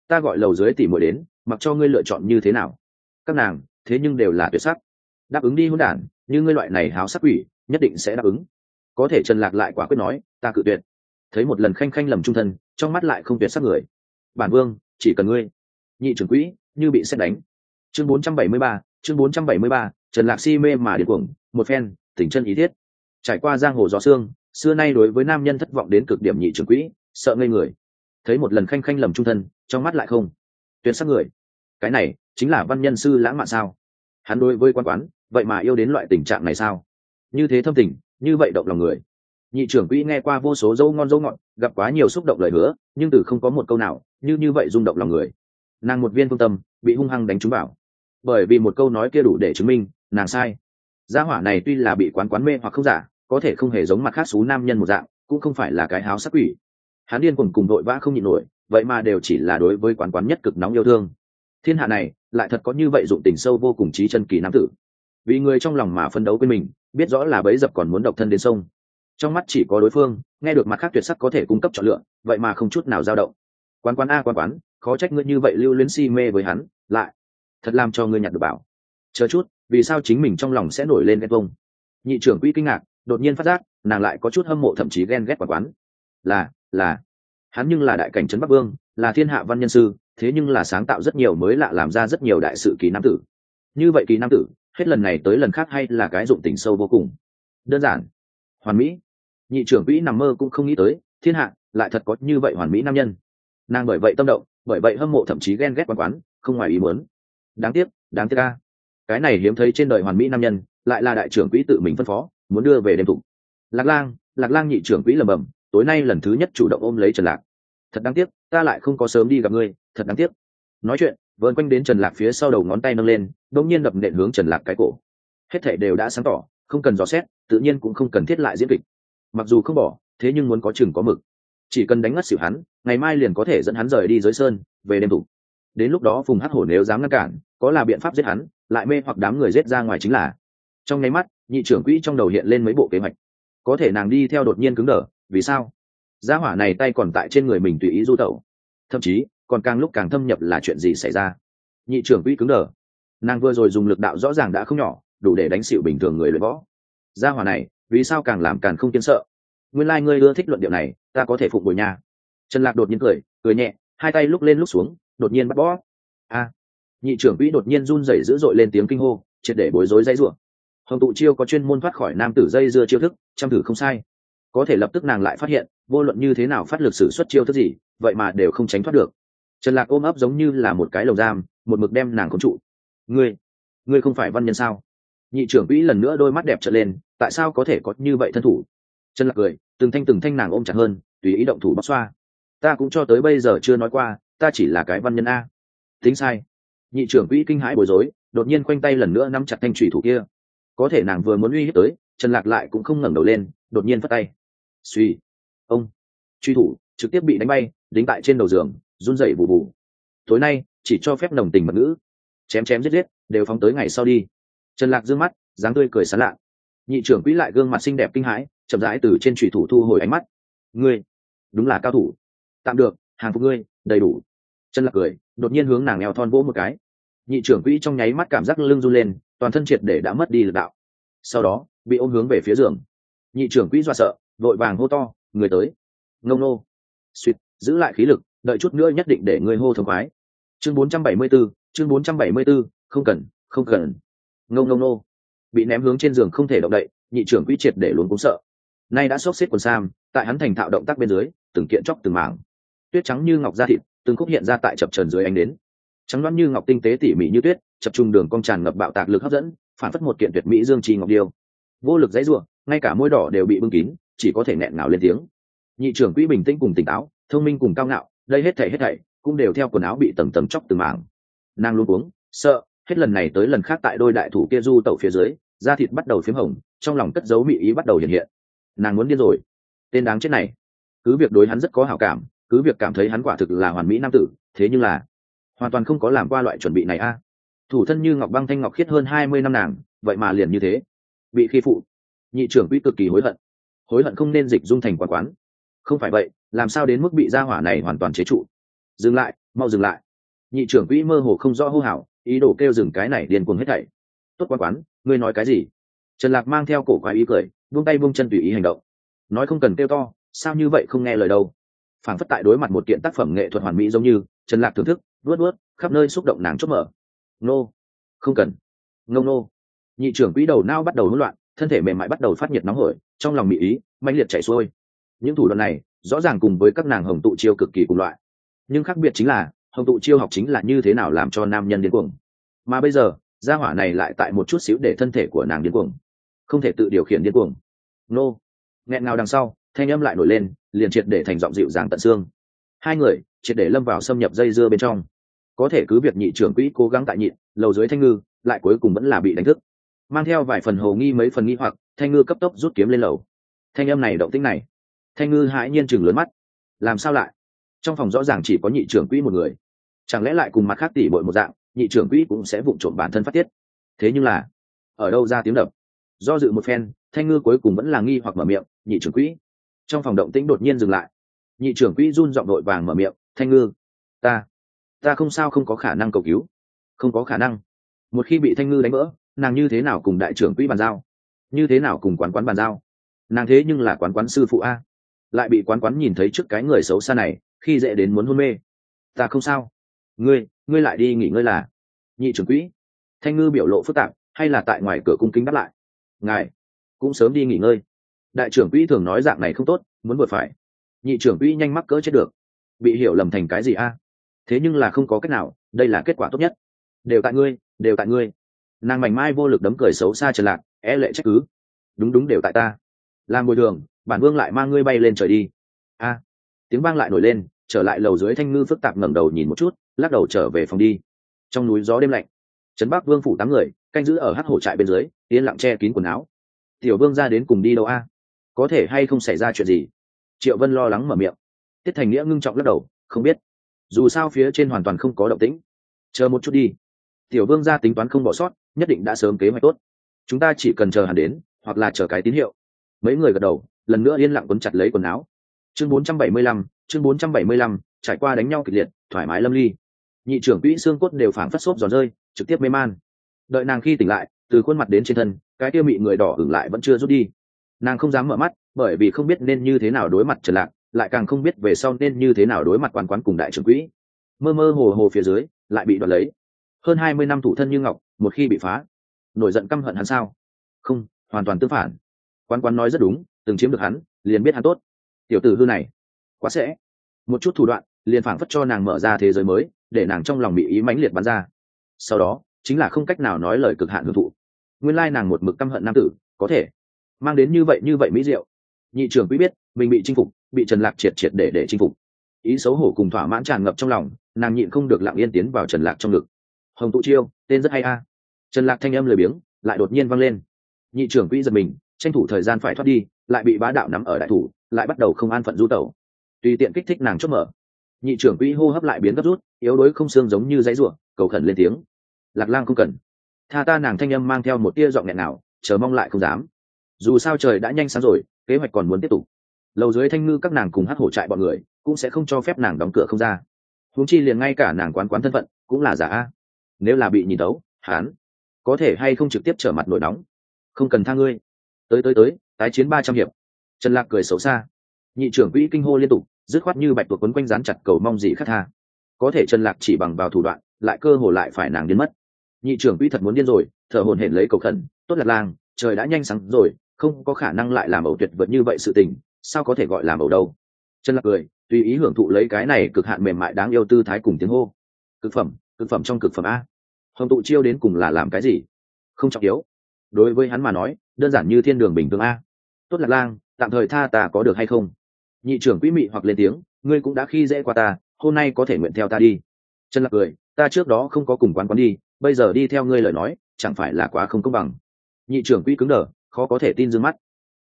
Ta gọi lầu dưới tỉ muội đến mặc cho ngươi lựa chọn như thế nào. Các nàng thế nhưng đều là tuyệt sắc. Đáp ứng đi hôn đản như ngươi loại này háo sắc quỷ nhất định sẽ đáp ứng. Có thể trần lạc lại quả quyết nói ta cự tuyệt. Thấy một lần khanh khanh lầm trung thân trong mắt lại không tuyệt sắc người. Bản vương chỉ cần ngươi. Nhị trưởng quỹ như bị xét đánh. Chương 473, chương 473, trần lạc si mê mà điên cuồng một phen tình chân ý thiết. Trải qua giang hồ gió xương xưa nay đối với nam nhân thất vọng đến cực điểm nhị trưởng quỹ, sợ ngây người. Thấy một lần khanh khanh lầm trung thân, trong mắt lại không. Tuyệt sắc người. Cái này, chính là văn nhân sư lãng mạn sao? Hắn đối với quan quán, vậy mà yêu đến loại tình trạng này sao? Như thế thâm tình, như vậy động lòng người. Nhị trưởng quỹ nghe qua vô số dâu ngon dâu ngọt, gặp quá nhiều xúc động lời hứa, nhưng từ không có một câu nào, như như vậy rung động lòng người. Nàng một viên phương tâm, bị hung hăng đánh trúng bảo bởi vì một câu nói kia đủ để chứng minh, nàng sai gia hỏa này tuy là bị quán quán mê hoặc không giả, có thể không hề giống mặt khác xú nam nhân một dạng, cũng không phải là cái háo sắc quỷ. Hắn điên cùng cùng đội vã không nhịn nổi, vậy mà đều chỉ là đối với quán quán nhất cực nóng yêu thương. Thiên hạ này, lại thật có như vậy dụng tình sâu vô cùng trí chân kỳ nam tử. Vì người trong lòng mà phân đấu với mình, biết rõ là bấy dập còn muốn độc thân đến sông. Trong mắt chỉ có đối phương, nghe được mặt khác tuyệt sắc có thể cung cấp chọn lựa, vậy mà không chút nào dao động. Quán quán a, quán quán, khó trách ngươi như vậy lưu luyến si mê với hắn, lại thật làm cho ngươi nhặt được bảo. Chờ chút vì sao chính mình trong lòng sẽ nổi lên ghen vông nhị trưởng quỹ kinh ngạc, đột nhiên phát giác, nàng lại có chút hâm mộ thậm chí ghen ghét quán quán. Là là, hắn nhưng là đại cảnh trấn bắc vương, là thiên hạ văn nhân sư, thế nhưng là sáng tạo rất nhiều mới lạ làm ra rất nhiều đại sự kỳ nam tử. Như vậy kỳ nam tử, hết lần này tới lần khác hay là cái dụng tình sâu vô cùng? Đơn giản. Hoàn mỹ. Nhị trưởng quỹ nằm mơ cũng không nghĩ tới, thiên hạ, lại thật có như vậy hoàn mỹ nam nhân. Nàng bởi vậy tâm động, bởi vậy hâm mộ thậm chí ghen ghét quán quán, không ngoài ý muốn. Đáng tiếc đáng tiếc ca cái này hiếm thấy trên đời hoàn mỹ nam nhân, lại là đại trưởng quỹ tự mình phân phó, muốn đưa về đêm thủ lạc lang lạc lang nhị trưởng quỹ lầm bầm tối nay lần thứ nhất chủ động ôm lấy trần lạc. Thật đáng tiếc, ta lại không có sớm đi gặp ngươi, thật đáng tiếc. Nói chuyện vợn quanh đến trần lạc phía sau đầu ngón tay nâng lên đông nhiên đập nện hướng trần lạc cái cổ. Hết thể đều đã sáng tỏ, không cần dò xét, tự nhiên cũng không cần thiết lại diễn kịch. Mặc dù không bỏ, thế nhưng muốn có chừng có mực. Chỉ cần đánh ngất xỉu hắn, ngày mai liền có thể dẫn hắn rời đi dưới sơn, về đêm thủ đến lúc đó phùng hắc hổ nếu dám ngăn cản, có là biện pháp giết hắn, lại mê hoặc đám người giết ra ngoài chính là. Trong nháy mắt, nhị trưởng quỹ trong đầu hiện lên mấy bộ kế hoạch. Có thể nàng đi theo đột nhiên cứng đờ, vì sao? Gia hỏa này tay còn tại trên người mình tùy ý du tẩu. Thậm chí, còn càng lúc càng thâm nhập là chuyện gì xảy ra? Nhị trưởng quỹ cứng đờ. Nàng vừa rồi dùng lực đạo rõ ràng đã không nhỏ, đủ để đánh xịu bình thường người luyện võ. Gia hỏa này, vì sao càng làm càng không kiên sợ? Nguyên lai、like、ngươi ưa thích luận điệu này, ta có thể phục hồi nhà trần lạc đột nhiên cười cười nhẹ, hai tay lúc lên lúc xuống đột nhiên bắt bó. A. Nhị trưởng quỹ đột nhiên run rẩy dữ dội lên tiếng kinh hô, triệt để bối rối dây ruộng hồng tụ chiêu có chuyên môn thoát khỏi nam tử dây dưa chiêu thức chăm thử không sai. Có thể lập tức nàng lại phát hiện, vô luận như thế nào phát lực sử xuất chiêu thức gì, vậy mà đều không tránh thoát được. Trần lạc ôm ấp giống như là một cái lồng giam, một mực đem nàng khống trụ. Ngươi ngươi không phải văn nhân sao? Nhị trưởng quỹ lần nữa đôi mắt đẹp trở lên, tại sao có thể có như vậy thân thủ? Trần lạc cười, từng thanh từng thanh nàng ôm chặt hơn, tùy ý động thủ bóc xoa. Ta cũng cho tới bây giờ chưa nói qua ta chỉ là cái văn nhân a. Tính sai. Nhị trưởng quỹ kinh hãi bối rối, đột nhiên khoanh tay lần nữa nắm chặt thanh trùy thủ kia. Có thể nàng vừa muốn uy hiếp tới, trần lạc lại cũng không ngẩng đầu lên, đột nhiên phất tay. Suy. Ông. Truy thủ, trực tiếp bị đánh bay đính tại trên đầu giường, run rẩy bù bù. Tối nay, chỉ cho phép nồng tình mật ngữ. Chém chém giết giết, đều phóng tới ngày sau đi. Trần lạc dương mắt, dáng tươi cười sán lạ. Nhị trưởng quỹ lại gương mặt xinh đẹp kinh hãi, chậm rãi từ trên trùy thủ thu hồi ánh mắt. Ngươi, đúng là cao thủ. Tạm được hàng phục ngươi đầy đủ. Chân lạc cười đột nhiên hướng nàng eo thon vỗ một cái. Nhị trưởng quỹ trong nháy mắt cảm giác lưng run lên toàn thân triệt để đã mất đi lực đạo. Sau đó bị ôm hướng về phía giường. Nhị trưởng quỹ do sợ vội vàng hô to người tới. Ngông nô. Suýt giữ lại khí lực đợi chút nữa nhất định để ngươi hô thống khoái. Chương 474, chương 474, không cần không cần. Ngông ngông nô. Bị ném hướng trên giường không thể động đậy nhị trưởng quỹ triệt để luôn cũng sợ. Nay đã xốc xếp quần sam tại hắn thành thạo động tác bên dưới từng kiện chóc từng mảng tuyết trắng như ngọc da thịt, từng khúc hiện ra tại chập trần dưới ánh đến trắng đoán như ngọc tinh tế tỉ mỉ như tuyết, chập trung đường cong tràn ngập bạo tạc lực hấp dẫn, phản phất một kiện tuyệt mỹ dương trì ngọc điêu. Vô lực dãy ruộng ngay cả môi đỏ đều bị bưng kín, chỉ có thể nghẹn ngào lên tiếng. Nhị trưởng quỹ bình tĩnh cùng tỉnh táo, thông minh cùng cao ngạo, đây hết thảy hết thảy cũng đều theo quần áo bị tầng tầng chóc từng mảng. Nàng luôn uống sợ, hết lần này tới lần khác tại đôi đại thủ kia du tẩu phía dưới, da thịt bắt đầu p h í m hồng, trong lòng cất dấu mị ý bắt đầu hiện hiện. Nàng muốn điên rồi. Tên đáng chết này. Cứ việc đối hắn rất có hảo cảm cứ việc cảm thấy hắn quả thực là hoàn mỹ nam tử, thế nhưng là hoàn toàn không có làm qua loại chuẩn bị này a. Thủ thân như ngọc băng thanh ngọc khiết hơn hai mươi năm nàng, vậy mà liền như thế. Bị khi phụ, nhị trưởng quỹ cực kỳ hối hận. Hối hận không nên dịch dung thành quán quán. Không phải vậy, làm sao đến mức bị gia hỏa này hoàn toàn chế trụ? Dừng lại, mau dừng lại. Nhị trưởng quỹ mơ hồ không rõ hô hào, ý đồ kêu dừng cái này điền cuồng hết thảy. Tốt quán quán, ngươi nói cái gì? Trần lạc mang theo cổ quái ý cười, buông tay buông chân tùy ý hành động. Nói không cần kêu to, sao như vậy không nghe lời đâu? Phản phất tại đối mặt một kiện tác phẩm nghệ thuật hoàn mỹ giống như, trần lạc thưởng thức luốt luốt khắp nơi xúc động nàng chốt mở. Nô. Không cần. Ngông nô. Nhị trưởng quỹ đầu nao bắt đầu hỗn loạn, thân thể mềm mại bắt đầu phát nhiệt nóng hổi, trong lòng mỹ ý, mãnh liệt chảy xuôi. Những thủ đoạn này, rõ ràng cùng với các nàng hồng tụ chiêu cực kỳ cùng loại. Nhưng khác biệt chính là, hồng tụ chiêu học chính là như thế nào làm cho nam nhân điên cuồng. Mà bây giờ, gia hỏa này lại tại một chút xíu để thân thể của nàng điên cuồng. Không thể tự điều khiển điên cuồng. Nô. Nghẹn ngào đằng sau thanh âm lại nổi lên, liền triệt để thành giọng dịu dàng tận xương. Hai người, triệt để lâm vào xâm nhập dây dưa bên trong. Có thể cứ việc nhị trưởng quỹ cố gắng tại nhịn lầu dưới thanh ngư, lại cuối cùng vẫn là bị đánh thức. Mang theo vài phần hồ nghi mấy phần nghi hoặc, thanh ngư cấp tốc rút kiếm lên lầu. Thanh âm này động tĩnh này, thanh ngư hãi nhiên chừng lớn mắt. Làm sao lại? Trong phòng rõ ràng chỉ có nhị trưởng quỹ một người. Chẳng lẽ lại cùng mặt khác tỉ bội một dạng, nhị trưởng quỹ cũng sẽ vụng trộm bản thân phát tiết? Thế nhưng là, ở đâu ra tiếng đập? Do dự một phen, thanh ngư cuối cùng vẫn là nghi hoặc mở miệng, nhị trưởng quỹ trong phòng động tĩnh đột nhiên dừng lại. Nhị trưởng quỹ run giọng đội vàng mở miệng, thanh ngư, ta ta không sao không có khả năng cầu cứu. Không có khả năng. Một khi bị thanh ngư đánh vỡ, nàng như thế nào cùng đại trưởng quỹ bàn giao? Như thế nào cùng quán quán bàn giao? Nàng thế nhưng là quán quán sư phụ a. Lại bị quán quán nhìn thấy trước cái người xấu xa này, khi dễ đến muốn hôn mê. Ta không sao. Ngươi ngươi lại đi nghỉ ngơi là. Nhị trưởng quỹ. Thanh ngư biểu lộ phức tạp, hay là tại ngoài cửa cung kính đáp lại. Ngài, cũng sớm đi nghỉ ngơi đại trưởng quỹ thường nói dạng này không tốt, muốn vượt phải. Nhị trưởng quỹ nhanh mắc cỡ chết được. Bị hiểu lầm thành cái gì a? Thế nhưng là không có cách nào, đây là kết quả tốt nhất. Đều tại ngươi, đều tại ngươi. Nàng mảnh mai vô lực đấm cười xấu xa trần lạc, é e lệ trách cứ. Đúng đúng đều tại ta. Làm bồi thường, bản vương lại mang ngươi bay lên trời đi. A. Tiếng vang lại nổi lên, trở lại lầu dưới thanh ngư phức tạp ngẩng đầu nhìn một chút, lắc đầu trở về phòng đi. Trong núi gió đêm lạnh. Trấn bắc vương phủ tám người, canh giữ ở hát hổ trại bên dưới, yên lặng che kín quần áo. Tiểu vương ra đến cùng đi đâu a? Có thể hay không xảy ra chuyện gì? Triệu vân lo lắng mở miệng. Tiết thành nghĩa ngưng trọng lắc đầu không biết. Dù sao phía trên hoàn toàn không có động tĩnh. Chờ một chút đi. Tiểu vương ra tính toán không bỏ sót nhất định đã sớm kế hoạch tốt. Chúng ta chỉ cần chờ hắn đến hoặc là chờ cái tín hiệu. Mấy người gật đầu lần nữa yên lặng quấn chặt lấy quần áo. Chương 475, chương 475, trải qua đánh nhau kịch liệt thoải mái lâm ly. Nhị trưởng quỹ xương cốt đều phảng phất xốp giòn rơi trực tiếp mê man. Đợi nàng khi tỉnh lại từ khuôn mặt đến trên thân cái tiêu mị người đỏ hưởng lại vẫn chưa rút đi nàng không dám mở mắt, bởi vì không biết nên như thế nào đối mặt trần lạc, lại càng không biết về sau nên như thế nào đối mặt quan quán cùng đại trưởng quỹ. Mơ mơ hồ hồ phía dưới, lại bị đoạt lấy. Hơn hai mươi năm thủ thân như ngọc, một khi bị phá, nổi giận căm hận hắn sao? Không, hoàn toàn tương phản. Quan quán nói rất đúng, từng chiếm được hắn, liền biết hắn tốt. Tiểu tử hư này, quá sẽ. Một chút thủ đoạn, liền phảng phất cho nàng mở ra thế giới mới, để nàng trong lòng bị ý mãnh liệt bắn ra. Sau đó, chính là không cách nào nói lời cực hạn hưởng thụ. Nguyên lai nàng một mực căm hận nam tử, có thể mang đến như vậy như vậy mỹ diệu. Nhị trưởng quý biết, mình bị chinh phục, bị trần lạc triệt triệt để để chinh phục. Ý xấu hổ cùng thỏa mãn tràn ngập trong lòng, nàng nhịn không được lặng yên tiến vào trần lạc trong ngực. Hồng tụ chiêu, tên rất hay a. Trần lạc thanh âm lười biếng, lại đột nhiên vang lên. Nhị trưởng quỹ giật mình, tranh thủ thời gian phải thoát đi, lại bị bá đạo nắm ở đại thủ, lại bắt đầu không an phận du tẩu. Tùy tiện kích thích nàng chốt mở. Nhị trưởng quỹ hô hấp lại biến gấp rút, yếu đuối không xương giống như dãy ruộng cầu khẩn lên tiếng. Lạc lang không cần. Tha ta nàng thanh âm mang theo một tia giọng nghẹn nào chờ mong lại không dám dù sao trời đã nhanh sáng rồi, kế hoạch còn muốn tiếp tục. Lầu dưới thanh ngư các nàng cùng hát hổ trại bọn người cũng sẽ không cho phép nàng đóng cửa không ra. Huống chi liền ngay cả nàng quán quán thân phận cũng là giả a. nếu là bị nhìn đấu hán có thể hay không trực tiếp trở mặt nổi nóng? Không cần tha ngươi. Tới tới tới, tái chiến ba trăm hiệp. Trần lạc cười xấu xa. Nhị trưởng quỹ kinh hô liên tục, dứt khoát như bạch tuộc quấn quanh rán chặt cầu mong gì khắc tha. Có thể trần lạc chỉ bằng vào thủ đoạn, lại cơ hồ lại phải nàng điên mất. Nhị trưởng quỹ thật muốn điên rồi, thở hồn hển lấy cầu khẩn, tốt lạc làng trời đã nhanh sáng rồi không có khả năng lại làm ẩu tuyệt vượt như vậy sự tình, sao có thể gọi làm ẩu đâu? Trần lạc cười, tùy ý hưởng thụ lấy cái này cực hạn mềm mại đáng yêu tư thái cùng tiếng hô. Cực phẩm cực phẩm trong cực phẩm a. Hồng tụ chiêu đến cùng là làm cái gì? Không trọng yếu. Đối với hắn mà nói, đơn giản như thiên đường bình thường a. Tốt lạc lang, tạm thời tha ta có được hay không? Nhị trưởng quỹ mị hoặc lên tiếng, ngươi cũng đã khi dễ qua ta, hôm nay có thể nguyện theo ta đi. Trần lạc cười, ta trước đó không có cùng quán quán đi, bây giờ đi theo ngươi lời nói, chẳng phải là quá không công bằng. Nhị trưởng quỹ cứng đờ khó có thể tin dương mắt.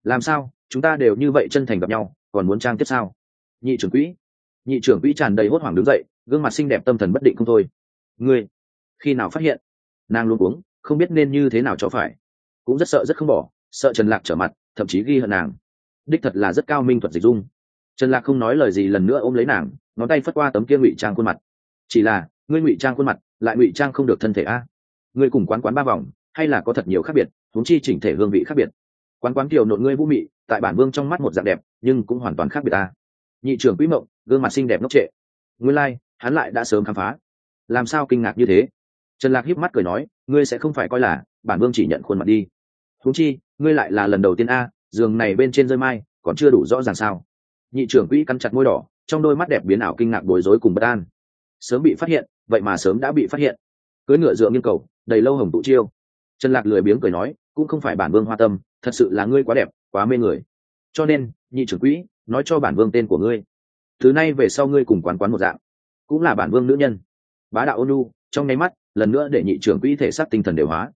Làm sao? Chúng ta đều như vậy chân thành gặp nhau, còn muốn trang tiếp sao? Nhị trưởng quỹ. Nhị trưởng quỹ tràn đầy hốt hoảng đứng dậy, gương mặt xinh đẹp tâm thần bất định không thôi. Ngươi, khi nào phát hiện? Nàng luôn uống không biết nên như thế nào cho phải. Cũng rất sợ, rất không bỏ, sợ trần lạc trở mặt, thậm chí ghi hận nàng. Đích thật là rất cao minh thuật dịch dung. Trần lạc không nói lời gì, lần nữa ôm lấy nàng, ngón tay phất qua tấm kia ngụy trang khuôn mặt. Chỉ là, ngươi ngụy trang khuôn mặt, lại ngụy trang không được thân thể a. Ngươi cùng quán quán ba vòng, hay là có thật nhiều khác biệt? Huống chi chỉnh thể hương vị khác biệt. Quán quán kiều nộn ngươi vũ mị tại bản vương trong mắt một dạng đẹp nhưng cũng hoàn toàn khác biệt ta. Nhị trưởng quý mộng gương mặt xinh đẹp ngốc trệ. Nguyên lai、like, hắn lại đã sớm khám phá. Làm sao kinh ngạc như thế? Trần lạc híp mắt cười nói ngươi sẽ không phải coi là bản vương chỉ nhận khuôn mặt đi. Huống chi ngươi lại là lần đầu tiên a giường này bên trên rơi mai còn chưa đủ rõ ràng sao. Nhị trưởng quỹ cắn chặt môi đỏ trong đôi mắt đẹp biến ảo kinh ngạc bối rối cùng bất an. Sớm bị phát hiện vậy mà sớm đã bị phát hiện. Cưới ngựa dựa nghiêng cầu đầy lâu hồng tụ chiêu. Trần lạc lười biếng cười nói cũng không phải bản vương hoa tâm, thật sự là ngươi quá đẹp, quá mê người. Cho nên, nhị trưởng quỹ, nói cho bản vương tên của ngươi. Thứ nay về sau ngươi cùng quán quán một dạng, cũng là bản vương nữ nhân. Bá đạo ôn trong nháy mắt, lần nữa để nhị trưởng quỹ thể xác tinh thần đều hóa.